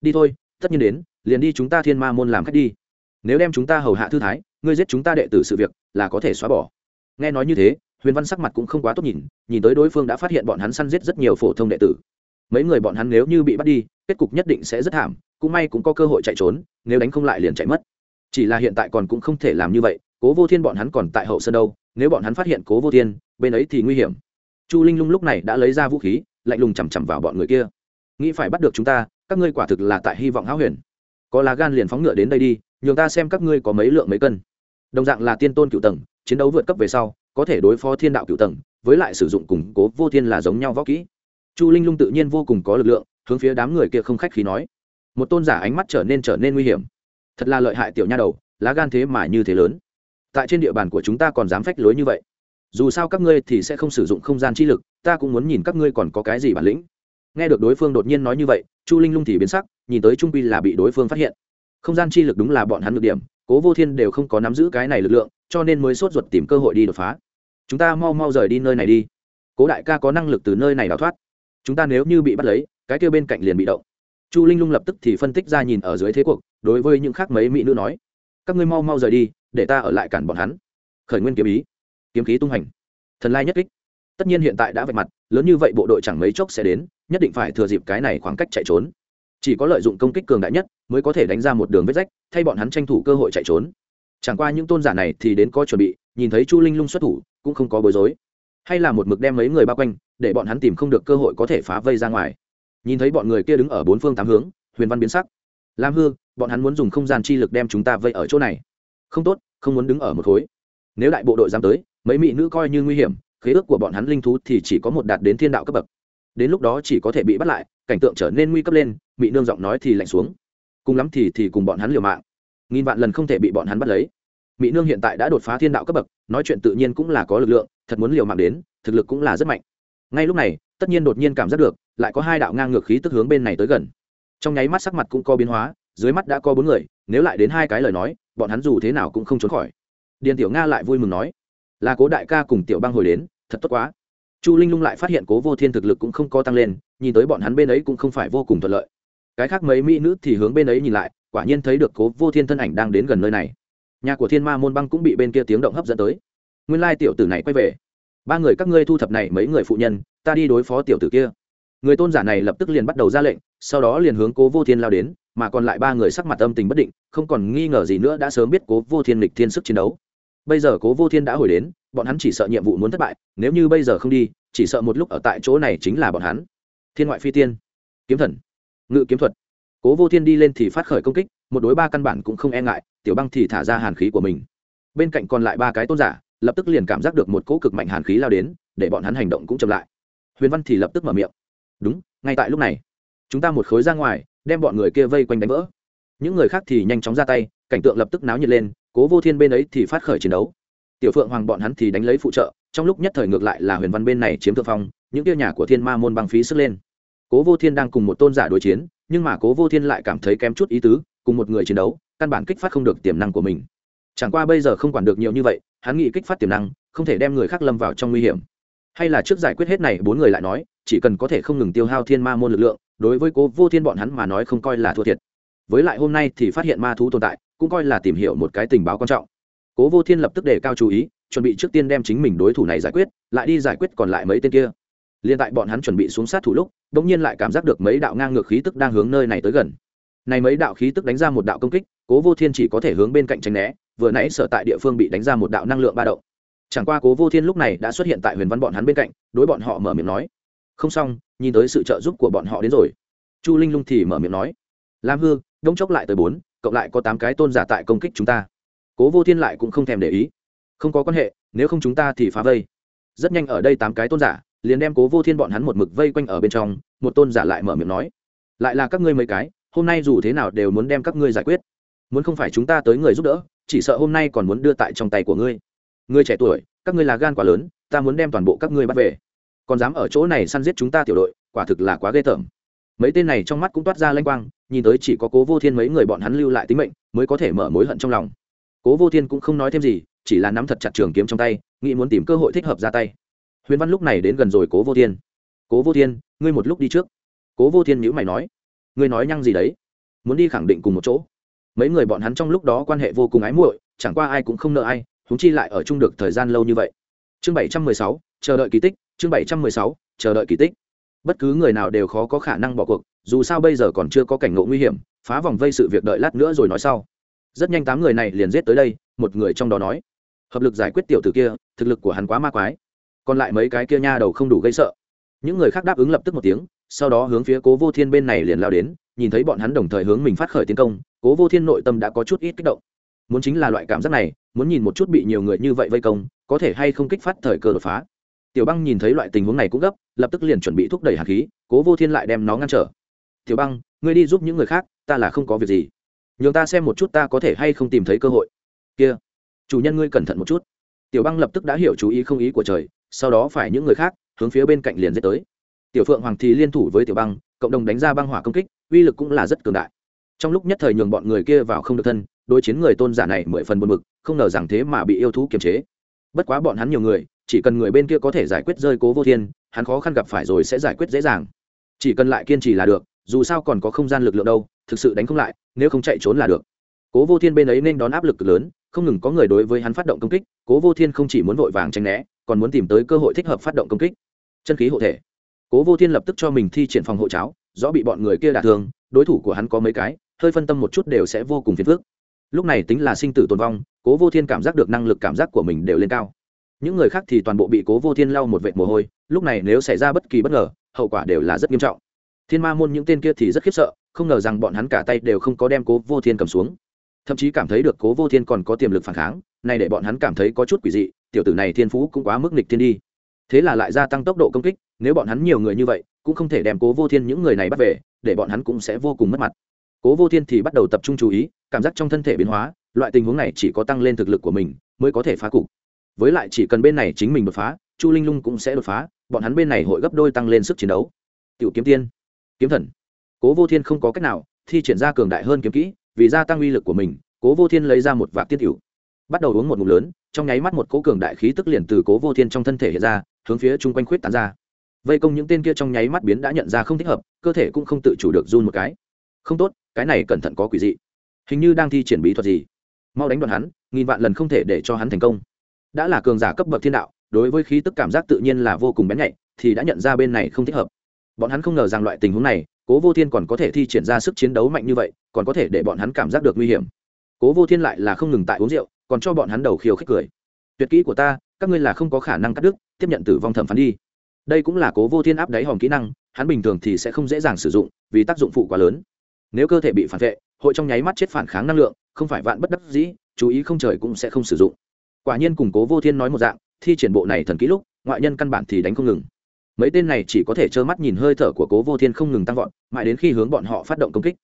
Đi thôi, tất nhiên đến, liền đi chúng ta thiên ma môn làm khách đi nếu đem chúng ta hầu hạ thư thái, ngươi giết chúng ta đệ tử sự việc là có thể xóa bỏ. Nghe nói như thế, huyền văn sắc mặt cũng không quá tốt nhìn nhìn tới đối phương đã phát hiện bọn hắn săn giết rất nhiều phổ thông đệ tử. Mấy người bọn hắn nếu như bị bắt đi, kết cục nhất định sẽ rất thảm, cũng may cũng có cơ hội chạy trốn, nếu đánh không lại liền chạy mất. Chỉ là hiện tại còn cũng không thể làm như vậy, cố vô thiên bọn hắn còn tại hậu sân đâu, nếu bọn hắn phát hiện cố vô thiên, bên ấy thì nguy hiểm. Chu linh lung lúc này đã lấy ra vũ khí, lạnh lùng chằm chằm vào bọn người kia. Nghĩ phải bắt được chúng ta, các ngươi quả thực là tại hy vọng hão huyền. Có lá gan liền phóng ngựa đến đây đi nhường ta xem các ngươi có mấy lượng mấy cân. Đồng dạng là tiên tôn cựu tầng, chiến đấu vượt cấp về sau, có thể đối phó thiên đạo cựu tầng, với lại sử dụng củng cố vô thiên là giống nhau võ kỹ. Chu linh lung tự nhiên vô cùng có lực lượng, hướng phía đám người kia không khách khí nói. Một tôn giả ánh mắt trở nên trở nên nguy hiểm. Thật là lợi hại tiểu nha đầu, lá gan thế mà như thế lớn. Tại trên địa bàn của chúng ta còn dám phách lối như vậy. Dù sao các ngươi thì sẽ không sử dụng không gian chi lực, ta cũng muốn nhìn các ngươi còn có cái gì bản lĩnh. Nghe được đối phương đột nhiên nói như vậy, chu linh lung thì biến sắc, nhìn tới trung pi là bị đối phương phát hiện không gian chi lực đúng là bọn hắn được điểm, cố vô thiên đều không có nắm giữ cái này lực lượng, cho nên mới sốt ruột tìm cơ hội đi đột phá. Chúng ta mau mau rời đi nơi này đi. Cố đại ca có năng lực từ nơi này đào thoát. Chúng ta nếu như bị bắt lấy, cái kia bên cạnh liền bị động. Chu linh lung lập tức thì phân tích ra nhìn ở dưới thế cuộc, đối với những khác mấy mỹ nữ nói, các ngươi mau mau rời đi, để ta ở lại cản bọn hắn. Khởi nguyên kiếm ý. Kiếm khí tung hành. Thần lai nhất kích. Tất nhiên hiện tại đã vạch mặt, lớn như vậy bộ đội chẳng mấy chốc sẽ đến, nhất định phải thừa dịp cái này khoảng cách chạy trốn chỉ có lợi dụng công kích cường đại nhất mới có thể đánh ra một đường vết rách, thay bọn hắn tranh thủ cơ hội chạy trốn. Chẳng qua những tôn giả này thì đến có chuẩn bị, nhìn thấy chu linh lung xuất thủ, cũng không có bối rối. Hay là một mực đem mấy người bao quanh, để bọn hắn tìm không được cơ hội có thể phá vây ra ngoài. Nhìn thấy bọn người kia đứng ở bốn phương tám hướng, huyền văn biến sắc. Lam hư, bọn hắn muốn dùng không gian chi lực đem chúng ta vây ở chỗ này. Không tốt, không muốn đứng ở một khối. Nếu đại bộ đội dám tới, mấy mỹ nữ coi như nguy hiểm, khế ước của bọn hắn linh thú thì chỉ có một đạt đến thiên đạo cấp bậc đến lúc đó chỉ có thể bị bắt lại, cảnh tượng trở nên nguy cấp lên mỹ nương giọng nói thì lạnh xuống. Cùng lắm thì thì cùng bọn hắn liều mạng. Nghìn vạn lần không thể bị bọn hắn bắt lấy. Mỹ nương hiện tại đã đột phá thiên đạo cấp bậc, nói chuyện tự nhiên cũng là có lực lượng, thật muốn liều mạng đến, thực lực cũng là rất mạnh. Ngay lúc này, tất nhiên đột nhiên cảm giác được, lại có hai đạo ngang ngược khí tức hướng bên này tới gần. Trong nháy mắt sắc mặt cũng có biến hóa, dưới mắt đã có bốn người, nếu lại đến hai cái lời nói, bọn hắn dù thế nào cũng không trốn khỏi. Điền tiểu nga lại vui mừng nói, là cố đại ca cùng tiểu Bang hồi đến, thật tốt quá chu linh lung lại phát hiện cố vô thiên thực lực cũng không có tăng lên, nhìn tới bọn hắn bên ấy cũng không phải vô cùng thuận lợi. Cái khác mấy mỹ nữ thì hướng bên ấy nhìn lại, quả nhiên thấy được cố vô thiên thân ảnh đang đến gần nơi này. Nhà của thiên ma môn băng cũng bị bên kia tiếng động hấp dẫn tới. Nguyên lai tiểu tử này quay về. Ba người các ngươi thu thập này mấy người phụ nhân, ta đi đối phó tiểu tử kia. Người tôn giả này lập tức liền bắt đầu ra lệnh, sau đó liền hướng cố vô thiên lao đến, mà còn lại ba người sắc mặt âm tình bất định, không còn nghi ngờ gì nữa đã sớm biết cố vô thiên lịch thiên sức chiến đấu. Bây giờ cố vô thiên đã hồi đến bọn hắn chỉ sợ nhiệm vụ muốn thất bại, nếu như bây giờ không đi, chỉ sợ một lúc ở tại chỗ này chính là bọn hắn. Thiên ngoại phi tiên. Kiếm thần. Ngự kiếm thuật. Cố vô thiên đi lên thì phát khởi công kích, một đối ba căn bản cũng không e ngại, tiểu băng thì thả ra hàn khí của mình. Bên cạnh còn lại ba cái tôn giả, lập tức liền cảm giác được một cỗ cực mạnh hàn khí lao đến, để bọn hắn hành động cũng chậm lại. Huyền văn thì lập tức mở miệng. Đúng, ngay tại lúc này, chúng ta một khối ra ngoài, đem bọn người kia vây quanh đánh vỡ. Những người khác thì nhanh chóng ra tay, cảnh tượng lập tức náo nhiệt lên, cố vô thiên bên ấy thì phát khởi chiến đấu tiểu phượng hoàng bọn hắn thì đánh lấy phụ trợ, trong lúc nhất thời ngược lại là huyền văn bên này chiếm thượng phong, những tiêu nhà của thiên ma môn băng phí sức lên. Cố vô thiên đang cùng một tôn giả đối chiến, nhưng mà cố vô thiên lại cảm thấy kém chút ý tứ, cùng một người chiến đấu, căn bản kích phát không được tiềm năng của mình. Chẳng qua bây giờ không quản được nhiều như vậy, hắn nghĩ kích phát tiềm năng, không thể đem người khác lâm vào trong nguy hiểm. Hay là trước giải quyết hết này, bốn người lại nói, chỉ cần có thể không ngừng tiêu hao thiên ma môn lực lượng, đối với cố vô thiên bọn hắn mà nói không coi là thua thiệt. Với lại hôm nay thì phát hiện ma thú tồn tại, cũng coi là tìm hiểu một cái tình báo quan trọng cố vô thiên lập tức đề cao chú ý, chuẩn bị trước tiên đem chính mình đối thủ này giải quyết, lại đi giải quyết còn lại mấy tên kia. Liên tại bọn hắn chuẩn bị xuống sát thủ lúc đ ỗ n g nhiên lại cảm giác được mấy đạo ngang ngược khí tức đang hướng nơi này tới gần. Này mấy đạo khí tức đánh ra một đạo công kích, cố vô thiên chỉ có thể hướng bên cạnh tránh né, vừa nãy sở tại địa phương bị đánh ra một đạo năng lượng ba động. Chẳng qua cố vô thiên lúc này đã xuất hiện tại huyền văn bọn hắn bên cạnh, đối bọn họ mở miệng nói, không xong, nhìn tới sự trợ giúp của bọn họ đến rồi. Chu linh lung thì mở miệng nói, lam hư đông chốc lại tới bốn, cộng lại có tám cái tôn giả tại công kích chúng ta cố vô thiên lại cũng không thèm để ý. Không có quan hệ, nếu không chúng ta thì phá vây. Rất nhanh ở đây tám cái tôn giả, liền đem cố vô thiên bọn hắn một mực vây quanh ở bên trong, một tôn giả lại mở miệng nói, lại là các ngươi mấy cái, hôm nay dù thế nào đều muốn đem các ngươi giải quyết. Muốn không phải chúng ta tới người giúp đỡ, chỉ sợ hôm nay còn muốn đưa tại trong tay của ngươi. Ngươi trẻ tuổi, các ngươi là gan quá lớn, ta muốn đem toàn bộ các ngươi bắt về. Còn dám ở chỗ này săn giết chúng ta tiểu đội, quả thực là quá ghê tởm. Mấy tên này trong mắt cũng toát ra lanh quang, nhìn tới chỉ có cố vô thiên mấy người bọn hắn lưu lại tính mệnh, mới có thể mở mối hận trong lòng cố vô thiên cũng không nói thêm gì, chỉ là nắm thật chặt trường kiếm trong tay, nghĩ muốn tìm cơ hội thích hợp ra tay. Huyền văn lúc này đến gần rồi, cố vô thiên. Cố vô thiên, ngươi một lúc đi trước. Cố vô thiên nhữ mày nói. Ngươi nói nhăng gì đấy? Muốn đi khẳng định cùng một chỗ. Mấy người bọn hắn trong lúc đó quan hệ vô cùng ái muội, chẳng qua ai cũng không nợ ai húng chi lại ở chung được thời gian lâu như vậy. Chương bảy trăm mười sáu, chờ đợi kỳ tích, chương bảy trăm mười sáu, chờ đợi kỳ tích. Bất cứ người nào đều khó có khả năng bỏ cuộc, dù sao bây giờ còn chưa có cảnh ngộ nguy hiểm, phá vòng vây sự việc đợi lát nữa rồi nói sau rất nhanh tám người này liền giết tới đây, một người trong đó nói, hợp lực giải quyết tiểu tử kia, thực lực của hắn quá ma quái. Còn lại mấy cái kia nha đầu không đủ gây sợ. Những người khác đáp ứng lập tức một tiếng, sau đó hướng phía cố vô thiên bên này liền lao đến, nhìn thấy bọn hắn đồng thời hướng mình phát khởi tiến công, cố vô thiên nội tâm đã có chút ít kích động. Muốn chính là loại cảm giác này, muốn nhìn một chút bị nhiều người như vậy vây công, có thể hay không kích phát thời cơ đột phá. Tiểu băng nhìn thấy loại tình huống này cũng gấp, lập tức liền chuẩn bị thúc đẩy hạt khí, cố vô thiên lại đem nó ngăn trở. Tiểu băng, ngươi đi giúp những người khác, ta là không có việc gì nhường ta xem một chút ta có thể hay không tìm thấy cơ hội. Kia, chủ nhân ngươi cẩn thận một chút. Tiểu băng lập tức đã hiểu chú ý không ý của trời, sau đó phải những người khác, hướng phía bên cạnh liền dết tới. Tiểu phượng hoàng thì liên thủ với tiểu băng, cộng đồng đánh ra băng hỏa công kích, uy lực cũng là rất cường đại. Trong lúc nhất thời nhường bọn người kia vào không được thân, đối chiến người tôn giả này mười phần buồn mực không ngờ rằng thế mà bị yêu thú kiềm chế. Bất quá bọn hắn nhiều người, chỉ cần người bên kia có thể giải quyết rơi cố vô thiên, hắn khó khăn gặp phải rồi sẽ giải quyết dễ dàng. Chỉ cần lại kiên trì là được, dù sao còn có không gian lực lượng đâu thực sự đánh không lại, nếu không chạy trốn là được. Cố vô thiên bên ấy nên đón áp lực lớn, không ngừng có người đối với hắn phát động công kích, cố vô thiên không chỉ muốn vội vàng tranh né, còn muốn tìm tới cơ hội thích hợp phát động công kích. Chân khí hộ thể. Cố vô thiên lập tức cho mình thi triển phòng hộ cháo, rõ bị bọn người kia đả thương, đối thủ của hắn có mấy cái, hơi phân tâm một chút đều sẽ vô cùng phiền phức. Lúc này tính là sinh tử tồn vong, cố vô thiên cảm giác được năng lực cảm giác của mình đều lên cao. Những người khác thì toàn bộ bị cố vô thiên lau một vệt mồ hôi, lúc này nếu xảy ra bất kỳ bất ngờ, hậu quả đều là rất nghiêm trọng. Thiên ma môn những tên kia thì rất khiếp sợ không ngờ rằng bọn hắn cả tay đều không có đem cố vô thiên cầm xuống. Thậm chí cảm thấy được cố vô thiên còn có tiềm lực phản kháng, này để bọn hắn cảm thấy có chút quỷ dị, tiểu tử này thiên phú cũng quá mức nghịch thiên đi. Thế là lại gia tăng tốc độ công kích, nếu bọn hắn nhiều người như vậy, cũng không thể đem cố vô thiên những người này bắt về, để bọn hắn cũng sẽ vô cùng mất mặt. Cố vô thiên thì bắt đầu tập trung chú ý, cảm giác trong thân thể biến hóa, loại tình huống này chỉ có tăng lên thực lực của mình mới có thể phá cục. Với lại chỉ cần bên này chính mình đột phá, chu linh lung cũng sẽ đột phá, bọn hắn bên này hội gấp đôi tăng lên sức chiến đấu. Tiểu kiếm tiên, kiếm thần cố vô thiên không có cách nào, thi triển ra cường đại hơn kiếm kỹ, vì gia tăng uy lực của mình, cố vô thiên lấy ra một vạc tiết tiểu bắt đầu uống một ngụm lớn, trong nháy mắt một cố cường đại khí tức liền từ cố vô thiên trong thân thể hiện ra, hướng phía chung quanh khuyết tán ra. Vây công những tên kia trong nháy mắt biến đã nhận ra không thích hợp, cơ thể cũng không tự chủ được run một cái. Không tốt, cái này cẩn thận có quỷ dị. Hình như đang thi triển bí thuật gì. Mau đánh đoạn hắn, nghìn vạn lần không thể để cho hắn thành công. Đã là cường giả cấp bậc thiên đạo, đối với khí tức cảm giác tự nhiên là vô cùng bén nhạy, thì đã nhận ra bên này không thích hợp. Bọn hắn không ngờ rằng loại tình huống này cố vô thiên còn có thể thi triển ra sức chiến đấu mạnh như vậy, còn có thể để bọn hắn cảm giác được nguy hiểm. Cố vô thiên lại là không ngừng tại uống rượu, còn cho bọn hắn đầu khiêu khích cười. Tuyệt kỹ của ta, các ngươi là không có khả năng cắt đứt, tiếp nhận tử vong thẩm phán đi. Đây cũng là cố vô thiên áp đáy hòm kỹ năng, hắn bình thường thì sẽ không dễ dàng sử dụng, vì tác dụng phụ quá lớn. Nếu cơ thể bị phản vệ, hội trong nháy mắt chết phản kháng năng lượng, không phải vạn bất đắc dĩ, chú ý không trời cũng sẽ không sử dụng. Quả nhiên củng cố vô thiên nói một dạng, thi triển bộ này thần kỹ lúc, ngoại nhân căn bản thì đánh không ngừng mấy tên này chỉ có thể trơ mắt nhìn hơi thở của cố vô thiên không ngừng tăng vọt, mãi đến khi hướng bọn họ phát động công kích.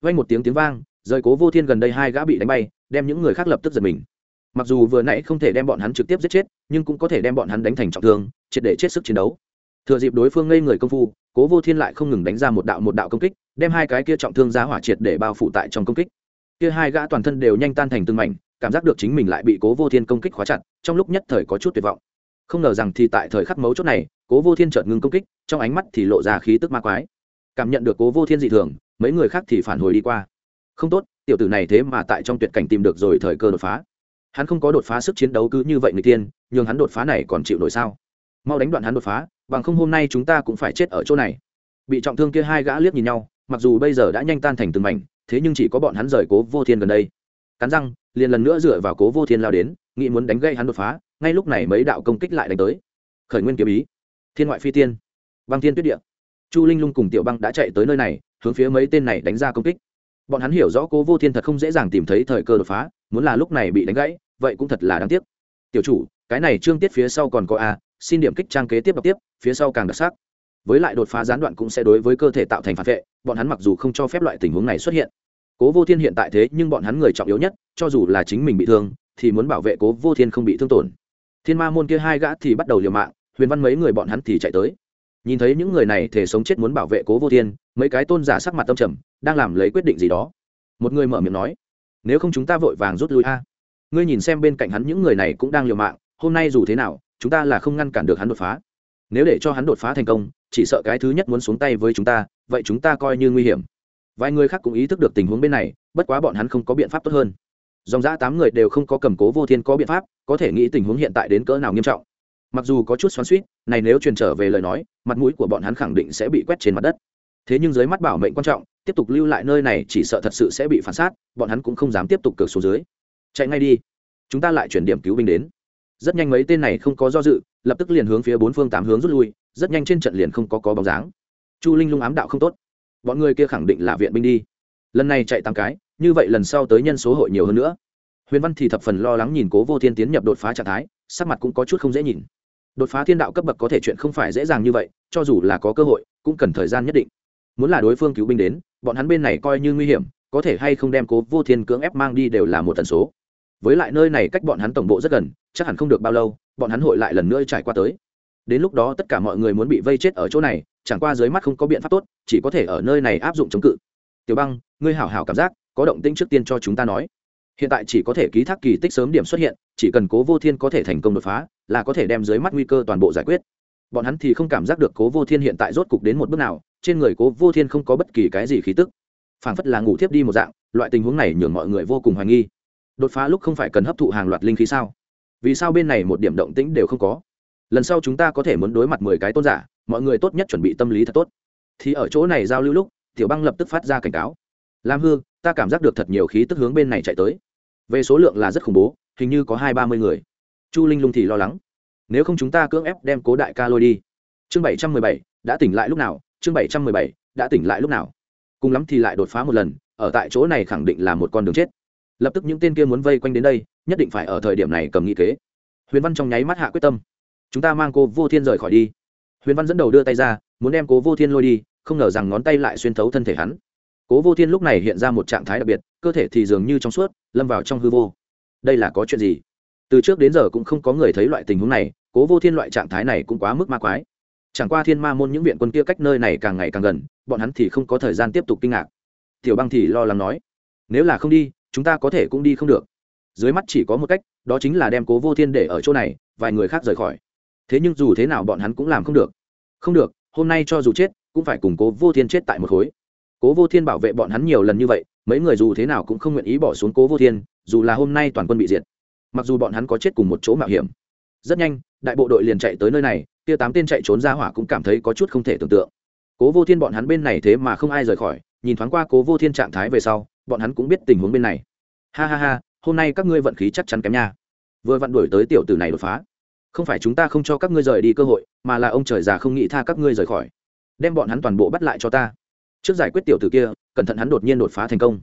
Vay một tiếng tiếng vang, rời cố vô thiên gần đây hai gã bị đánh bay, đem những người khác lập tức giật mình. Mặc dù vừa nãy không thể đem bọn hắn trực tiếp giết chết, nhưng cũng có thể đem bọn hắn đánh thành trọng thương, triệt để chết sức chiến đấu. Thừa dịp đối phương ngây người công phu, cố vô thiên lại không ngừng đánh ra một đạo một đạo công kích, đem hai cái kia trọng thương giá hỏa triệt để bao phủ tại trong công kích. Kia hai gã toàn thân đều nhanh tan thành từng mảnh, cảm giác được chính mình lại bị cố vô thiên công kích khóa chặt, trong lúc nhất thời có chút tuyệt vọng. Không ngờ rằng thì tại thời khắc mấu chốt này cố vô thiên chợt ngưng công kích, trong ánh mắt thì lộ ra khí tức ma quái. Cảm nhận được cố vô thiên dị thường, mấy người khác thì phản hồi đi qua. Không tốt, tiểu tử này thế mà tại trong tuyệt cảnh tìm được rồi thời cơ đột phá. Hắn không có đột phá sức chiến đấu cứ như vậy người tiên nhưng hắn đột phá này còn chịu nổi sao? Mau đánh đoạn hắn đột phá, bằng không hôm nay chúng ta cũng phải chết ở chỗ này. Bị trọng thương kia hai gã liếc nhìn nhau, mặc dù bây giờ đã nhanh tan thành từng mảnh, thế nhưng chỉ có bọn hắn rời cố vô thiên gần đây. Cắn răng, liền lần nữa dựa vào cố vô thiên lao đến, nghĩ muốn đánh gây hắn đột phá, ngay lúc này mấy đạo công kích lại đánh tới. Khởi nguyên kiếm ý thiên ngoại phi tiên. Băng thiên tuyết địa. Chu linh lung cùng tiểu băng đã chạy tới nơi này, hướng phía mấy tên này đánh ra công kích. Bọn hắn hiểu rõ cố vô thiên thật không dễ dàng tìm thấy thời cơ đột phá, muốn là lúc này bị đánh gãy, vậy cũng thật là đáng tiếc. Tiểu chủ, cái này trương tiết phía sau còn có a, xin điểm kích trang kế tiếp đọc tiếp, phía sau càng đặc sắc. Với lại đột phá gián đoạn cũng sẽ đối với cơ thể tạo thành phản vệ, bọn hắn mặc dù không cho phép loại tình huống này xuất hiện. Cố vô thiên hiện tại thế nhưng bọn hắn người trọng yếu nhất, cho dù là chính mình bị thương, thì muốn bảo vệ cố vô thiên không bị thương tổn. Thiên ma môn kia hai gã thì bắt đầu liều mạng huyền văn mấy người bọn hắn thì chạy tới. Nhìn thấy những người này thể sống chết muốn bảo vệ cố vô thiên, mấy cái tôn giả sắc mặt tâm trầm, đang làm lấy quyết định gì đó. Một người mở miệng nói, nếu không chúng ta vội vàng rút lui a. Ngươi nhìn xem bên cạnh hắn những người này cũng đang liều mạng, hôm nay dù thế nào, chúng ta là không ngăn cản được hắn đột phá. Nếu để cho hắn đột phá thành công, chỉ sợ cái thứ nhất muốn xuống tay với chúng ta, vậy chúng ta coi như nguy hiểm. Vài người khác cũng ý thức được tình huống bên này, bất quá bọn hắn không có biện pháp tốt hơn. Dòng giã tám người đều không có cầm cố vô thiên có biện pháp, có thể nghĩ tình huống hiện tại đến cỡ nào nghiêm trọng mặc dù có chút xoắn suýt này nếu truyền trở về lời nói, mặt mũi của bọn hắn khẳng định sẽ bị quét trên mặt đất. Thế nhưng dưới mắt bảo mệnh quan trọng, tiếp tục lưu lại nơi này, chỉ sợ thật sự sẽ bị phản sát bọn hắn cũng không dám tiếp tục cược xuống dưới. Chạy ngay đi. Chúng ta lại chuyển điểm cứu binh đến. Rất nhanh mấy tên này không có do dự, lập tức liền hướng phía bốn phương tám hướng rút lui, rất nhanh trên trận liền không có có bóng dáng. Chu linh lung ám đạo không tốt. Bọn người kia khẳng định là viện binh đi. Lần này chạy tám cái, như vậy lần sau tới nhân số hội nhiều hơn nữa. Huyền văn thì thập phần lo lắng nhìn cố vô thiên tiến nhập đột phá trạng thái, sắc mặt cũng có chút không dễ nhìn đột phá thiên đạo cấp bậc có thể chuyện không phải dễ dàng như vậy, cho dù là có cơ hội, cũng cần thời gian nhất định. Muốn là đối phương cứu binh đến, bọn hắn bên này coi như nguy hiểm, có thể hay không đem cố vô thiên cưỡng ép mang đi đều là một tần số. Với lại nơi này cách bọn hắn tổng bộ rất gần, chắc hẳn không được bao lâu, bọn hắn hội lại lần nữa trải qua tới. Đến lúc đó tất cả mọi người muốn bị vây chết ở chỗ này, chẳng qua dưới mắt không có biện pháp tốt, chỉ có thể ở nơi này áp dụng chống cự. Tiểu băng, ngươi hảo hảo cảm giác, có động tĩnh trước tiên cho chúng ta nói. Hiện tại chỉ có thể ký thác kỳ tích sớm điểm xuất hiện, chỉ cần cố vô thiên có thể thành công đột phá là có thể đem dưới mắt nguy cơ toàn bộ giải quyết. Bọn hắn thì không cảm giác được cố vô thiên hiện tại rốt cục đến một bước nào, trên người cố vô thiên không có bất kỳ cái gì khí tức. Phảng phất là ngủ thiếp đi một dạng, loại tình huống này nhường mọi người vô cùng hoài nghi. Đột phá lúc không phải cần hấp thụ hàng loạt linh khí sao? Vì sao bên này một điểm động tĩnh đều không có? Lần sau chúng ta có thể muốn đối mặt mười cái tôn giả, mọi người tốt nhất chuẩn bị tâm lý thật tốt. Thì ở chỗ này giao lưu lúc, tiểu băng lập tức phát ra cảnh cáo. Lam hư, ta cảm giác được thật nhiều khí tức hướng bên này chạy tới. Về số lượng là rất khủng bố, hình như có hai ba mươi người chu linh lung thì lo lắng. Nếu không chúng ta cưỡng ép đem cố đại ca lôi đi. Chương bảy trăm mười bảy, đã tỉnh lại lúc nào? Chương bảy trăm mười bảy, đã tỉnh lại lúc nào? Cùng lắm thì lại đột phá một lần, ở tại chỗ này khẳng định là một con đường chết. Lập tức những tên kia muốn vây quanh đến đây, nhất định phải ở thời điểm này cầm nghị kế. Huyền văn trong nháy mắt hạ quyết tâm. Chúng ta mang cô vô thiên rời khỏi đi. Huyền văn dẫn đầu đưa tay ra, muốn đem cố vô thiên lôi đi, không ngờ rằng ngón tay lại xuyên thấu thân thể hắn. Cố vô thiên lúc này hiện ra một trạng thái đặc biệt, cơ thể thì dường như trong suốt, lâm vào trong hư vô. Đây là có chuyện gì? Từ trước đến giờ cũng không có người thấy loại tình huống này, cố vô thiên loại trạng thái này cũng quá mức ma quái. Chẳng qua thiên ma môn những viện quân kia cách nơi này càng ngày càng gần, bọn hắn thì không có thời gian tiếp tục kinh ngạc. Tiểu băng thì lo lắng nói, nếu là không đi, chúng ta có thể cũng đi không được. Dưới mắt chỉ có một cách, đó chính là đem cố vô thiên để ở chỗ này, vài người khác rời khỏi. Thế nhưng dù thế nào bọn hắn cũng làm không được. Không được, hôm nay cho dù chết, cũng phải cùng cố vô thiên chết tại một khối. Cố vô thiên bảo vệ bọn hắn nhiều lần như vậy, mấy người dù thế nào cũng không nguyện ý bỏ xuống cố vô thiên, dù là hôm nay toàn quân bị diệt mặc dù bọn hắn có chết cùng một chỗ mạo hiểm. Rất nhanh, đại bộ đội liền chạy tới nơi này, kia tám tên chạy trốn ra hỏa cũng cảm thấy có chút không thể tưởng tượng. Cố vô thiên bọn hắn bên này thế mà không ai rời khỏi, nhìn thoáng qua cố vô thiên trạng thái về sau, bọn hắn cũng biết tình huống bên này. Ha ha ha, hôm nay các ngươi vận khí chắc chắn kém nha. Vừa vặn đuổi tới tiểu tử này đột phá. Không phải chúng ta không cho các ngươi rời đi cơ hội, mà là ông trời già không nghĩ tha các ngươi rời khỏi. Đem bọn hắn toàn bộ bắt lại cho ta. Trước giải quyết tiểu tử kia, cẩn thận hắn đột nhiên đột phá thành công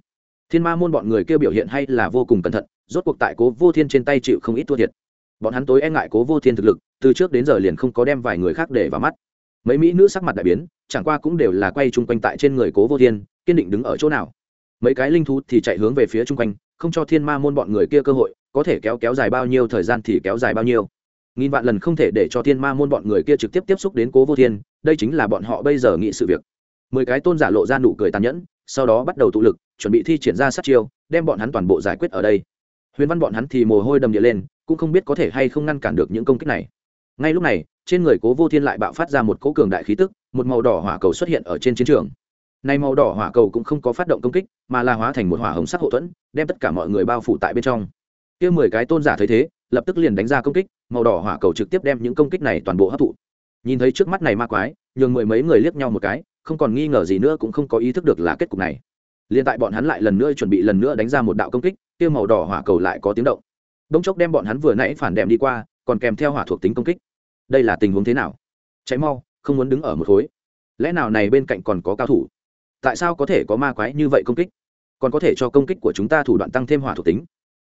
thiên ma môn bọn người kia biểu hiện hay là vô cùng cẩn thận, rốt cuộc tại cố vô thiên trên tay chịu không ít thua thiệt. Bọn hắn tối e ngại cố vô thiên thực lực, từ trước đến giờ liền không có đem vài người khác để vào mắt. Mấy mỹ nữ sắc mặt đại biến, chẳng qua cũng đều là quay chung quanh tại trên người cố vô thiên, kiên định đứng ở chỗ nào. Mấy cái linh thú thì chạy hướng về phía chung quanh, không cho thiên ma môn bọn người kia cơ hội, có thể kéo kéo dài bao nhiêu thời gian thì kéo dài bao nhiêu. Nghìn vạn lần không thể để cho thiên ma môn bọn người kia trực tiếp tiếp xúc đến cố vô thiên, đây chính là bọn họ bây giờ nghĩ sự việc. Mười cái tôn giả lộ ra nụ cười tàn nhẫn sau đó bắt đầu tụ lực, chuẩn bị thi triển ra sát chiêu, đem bọn hắn toàn bộ giải quyết ở đây. Huyền văn bọn hắn thì mồ hôi đầm địa lên, cũng không biết có thể hay không ngăn cản được những công kích này. Ngay lúc này, trên người cố vô thiên lại bạo phát ra một cỗ cường đại khí tức, một màu đỏ hỏa cầu xuất hiện ở trên chiến trường. Nay màu đỏ hỏa cầu cũng không có phát động công kích, mà là hóa thành một hỏa hồng sắc hậu thuẫn, đem tất cả mọi người bao phủ tại bên trong. Kia mười cái tôn giả thấy thế, lập tức liền đánh ra công kích, màu đỏ hỏa cầu trực tiếp đem những công kích này toàn bộ hấp thụ. Nhìn thấy trước mắt này ma quái, nhường mười mấy người liếc nhau một cái không còn nghi ngờ gì nữa cũng không có ý thức được là kết cục này. Liền tại bọn hắn lại lần nữa chuẩn bị lần nữa đánh ra một đạo công kích, Tiêu màu đỏ hỏa cầu lại có tiếng động. Đông chốc đem bọn hắn vừa nãy phản đệm đi qua, còn kèm theo hỏa thuộc tính công kích. Đây là tình huống thế nào? Cháy mau, không muốn đứng ở một khối. Lẽ nào này bên cạnh còn có cao thủ? Tại sao có thể có ma quái như vậy công kích? Còn có thể cho công kích của chúng ta thủ đoạn tăng thêm hỏa thuộc tính.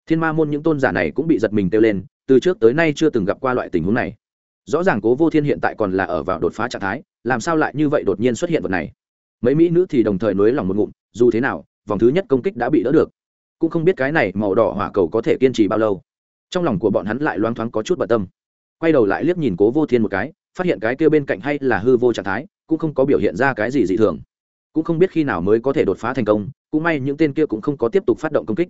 Thiên ma môn những tôn giả này cũng bị giật mình kêu lên, từ trước tới nay chưa từng gặp qua loại tình huống này rõ ràng cố vô thiên hiện tại còn là ở vào đột phá trạng thái, làm sao lại như vậy đột nhiên xuất hiện vật này? Mấy mỹ nữ thì đồng thời nối lòng một ngụm, dù thế nào, vòng thứ nhất công kích đã bị đỡ được. Cũng không biết cái này màu đỏ hỏa cầu có thể kiên trì bao lâu. Trong lòng của bọn hắn lại loáng thoáng có chút bận tâm. Quay đầu lại liếc nhìn cố vô thiên một cái, phát hiện cái kia bên cạnh hay là hư vô trạng thái, cũng không có biểu hiện ra cái gì dị thường. Cũng không biết khi nào mới có thể đột phá thành công, cũng may những tên kia cũng không có tiếp tục phát động công kích.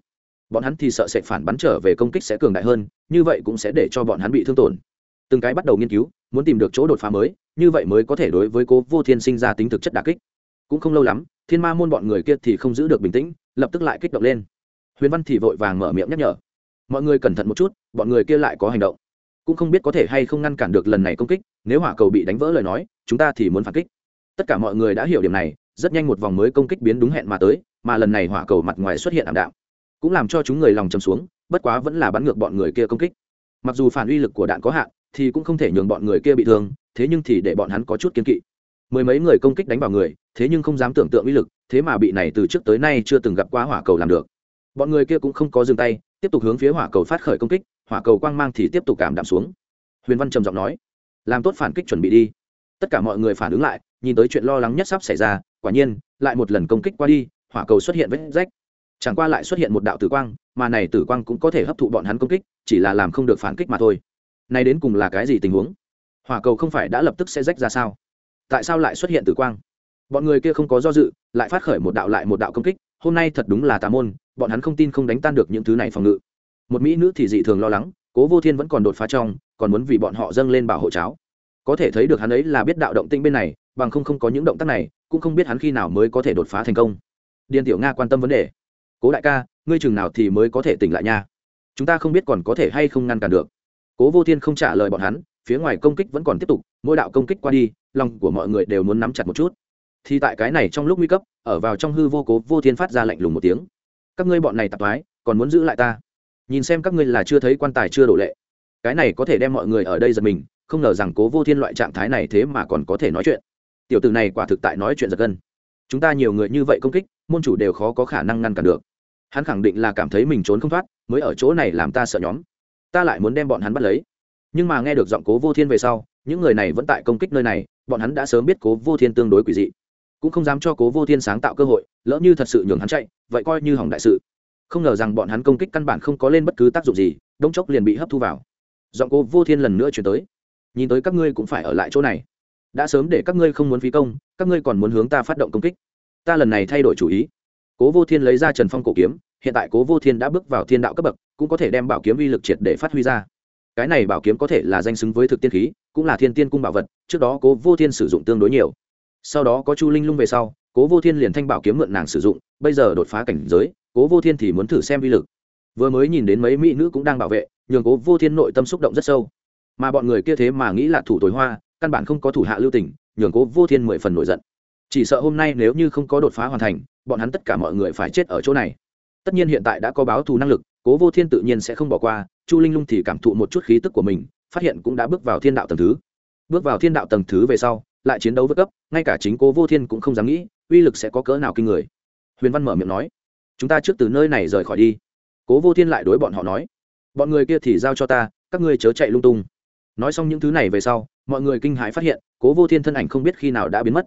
Bọn hắn thì sợ sẽ phản bắn trở về công kích sẽ cường đại hơn, như vậy cũng sẽ để cho bọn hắn bị thương tổn từng cái bắt đầu nghiên cứu, muốn tìm được chỗ đột phá mới, như vậy mới có thể đối với cố vô thiên sinh ra tính thực chất đà kích. Cũng không lâu lắm, thiên ma môn bọn người kia thì không giữ được bình tĩnh, lập tức lại kích động lên. Huyền văn thì vội vàng mở miệng nhắc nhở. Mọi người cẩn thận một chút, bọn người kia lại có hành động. Cũng không biết có thể hay không ngăn cản được lần này công kích, nếu hỏa cầu bị đánh vỡ lời nói, chúng ta thì muốn phản kích. Tất cả mọi người đã hiểu điểm này, rất nhanh một vòng mới công kích biến đúng hẹn mà tới, mà lần này hỏa cầu mặt ngoài xuất hiện ảm đạm, cũng làm cho chúng người lòng chầm xuống, bất quá vẫn là bắn ngược bọn người kia công kích mặc dù phản uy lực của đạn có hạn, thì cũng không thể nhường bọn người kia bị thương, thế nhưng thì để bọn hắn có chút kiên kỵ. Mười mấy người công kích đánh vào người, thế nhưng không dám tưởng tượng uy lực, thế mà bị này từ trước tới nay chưa từng gặp quá hỏa cầu làm được. Bọn người kia cũng không có dừng tay, tiếp tục hướng phía hỏa cầu phát khởi công kích, hỏa cầu quang mang thì tiếp tục cảm đạm xuống. Huyền văn trầm giọng nói, làm tốt phản kích chuẩn bị đi. Tất cả mọi người phản ứng lại, nhìn tới chuyện lo lắng nhất sắp xảy ra, quả nhiên, lại một lần công kích qua đi, hỏa cầu xuất hiện vết rách chẳng qua lại xuất hiện một đạo tử quang, mà này tử quang cũng có thể hấp thụ bọn hắn công kích, chỉ là làm không được phản kích mà thôi. Này đến cùng là cái gì tình huống? Hỏa cầu không phải đã lập tức sẽ rách ra sao? Tại sao lại xuất hiện tử quang? Bọn người kia không có do dự, lại phát khởi một đạo lại một đạo công kích, hôm nay thật đúng là tà môn, bọn hắn không tin không đánh tan được những thứ này phòng ngự. Một mỹ nữ thì dị thường lo lắng, cố vô thiên vẫn còn đột phá trong, còn muốn vì bọn họ dâng lên bảo hộ cháo. Có thể thấy được hắn ấy là biết đạo động tinh bên này, bằng không không có những động tác này, cũng không biết hắn khi nào mới có thể đột phá thành công. Điền tiểu nga quan tâm vấn đề cố đại ca, ngươi chừng nào thì mới có thể tỉnh lại nha. Chúng ta không biết còn có thể hay không ngăn cản được. Cố vô thiên không trả lời bọn hắn, phía ngoài công kích vẫn còn tiếp tục, mỗi đạo công kích qua đi, lòng của mọi người đều muốn nắm chặt một chút. Thì tại cái này trong lúc nguy cấp, ở vào trong hư vô cố vô thiên phát ra lạnh lùng một tiếng. Các ngươi bọn này tạp thoái, còn muốn giữ lại ta? Nhìn xem các ngươi là chưa thấy quan tài chưa đổ lệ. Cái này có thể đem mọi người ở đây giật mình, không ngờ rằng cố vô thiên loại trạng thái này thế mà còn có thể nói chuyện. Tiểu tử này quả thực tại nói chuyện giật gân. Chúng ta nhiều người như vậy công kích, môn chủ đều khó có khả năng ngăn cản được hắn khẳng định là cảm thấy mình trốn không thoát, mới ở chỗ này làm ta sợ nhóm. Ta lại muốn đem bọn hắn bắt lấy. Nhưng mà nghe được giọng cố vô thiên về sau, những người này vẫn tại công kích nơi này, bọn hắn đã sớm biết cố vô thiên tương đối quỷ dị. Cũng không dám cho cố vô thiên sáng tạo cơ hội, lỡ như thật sự nhường hắn chạy, vậy coi như hỏng đại sự. Không ngờ rằng bọn hắn công kích căn bản không có lên bất cứ tác dụng gì đông chốc liền bị hấp thu vào. Giọng cố vô thiên lần nữa chuyển tới. Nhìn tới các ngươi cũng phải ở lại chỗ này. Đã sớm để các ngươi không muốn phí công, các ngươi còn muốn hướng ta phát động công kích. Ta lần này thay đổi chủ ý cố vô thiên lấy ra trần phong cổ kiếm, hiện tại cố vô thiên đã bước vào thiên đạo cấp bậc, cũng có thể đem bảo kiếm uy lực triệt để phát huy ra. Cái này bảo kiếm có thể là danh xứng với thực tiên khí, cũng là thiên tiên cung bảo vật, trước đó cố vô thiên sử dụng tương đối nhiều. Sau đó có chu linh lung về sau, cố vô thiên liền thanh bảo kiếm mượn nàng sử dụng, bây giờ đột phá cảnh giới, cố vô thiên thì muốn thử xem uy lực. Vừa mới nhìn đến mấy mỹ nữ cũng đang bảo vệ, nhường cố vô thiên nội tâm xúc động rất sâu. Mà bọn người kia thế mà nghĩ là thủ tối hoa, căn bản không có thủ hạ lưu tình, nhường cố vô thiên mười phần nổi giận. Chỉ sợ hôm nay nếu như không có đột phá hoàn thành bọn hắn tất cả mọi người phải chết ở chỗ này. Tất nhiên hiện tại đã có báo thù năng lực, cố vô thiên tự nhiên sẽ không bỏ qua, chu linh lung thì cảm thụ một chút khí tức của mình, phát hiện cũng đã bước vào thiên đạo tầng thứ. Bước vào thiên đạo tầng thứ về sau, lại chiến đấu vượt cấp, ngay cả chính cố vô thiên cũng không dám nghĩ, uy lực sẽ có cỡ nào kinh người. Huyền văn mở miệng nói, chúng ta trước từ nơi này rời khỏi đi. Cố vô thiên lại đối bọn họ nói, bọn người kia thì giao cho ta, các ngươi chớ chạy lung tung. Nói xong những thứ này về sau, mọi người kinh hãi phát hiện, cố vô thiên thân ảnh không biết khi nào đã biến mất.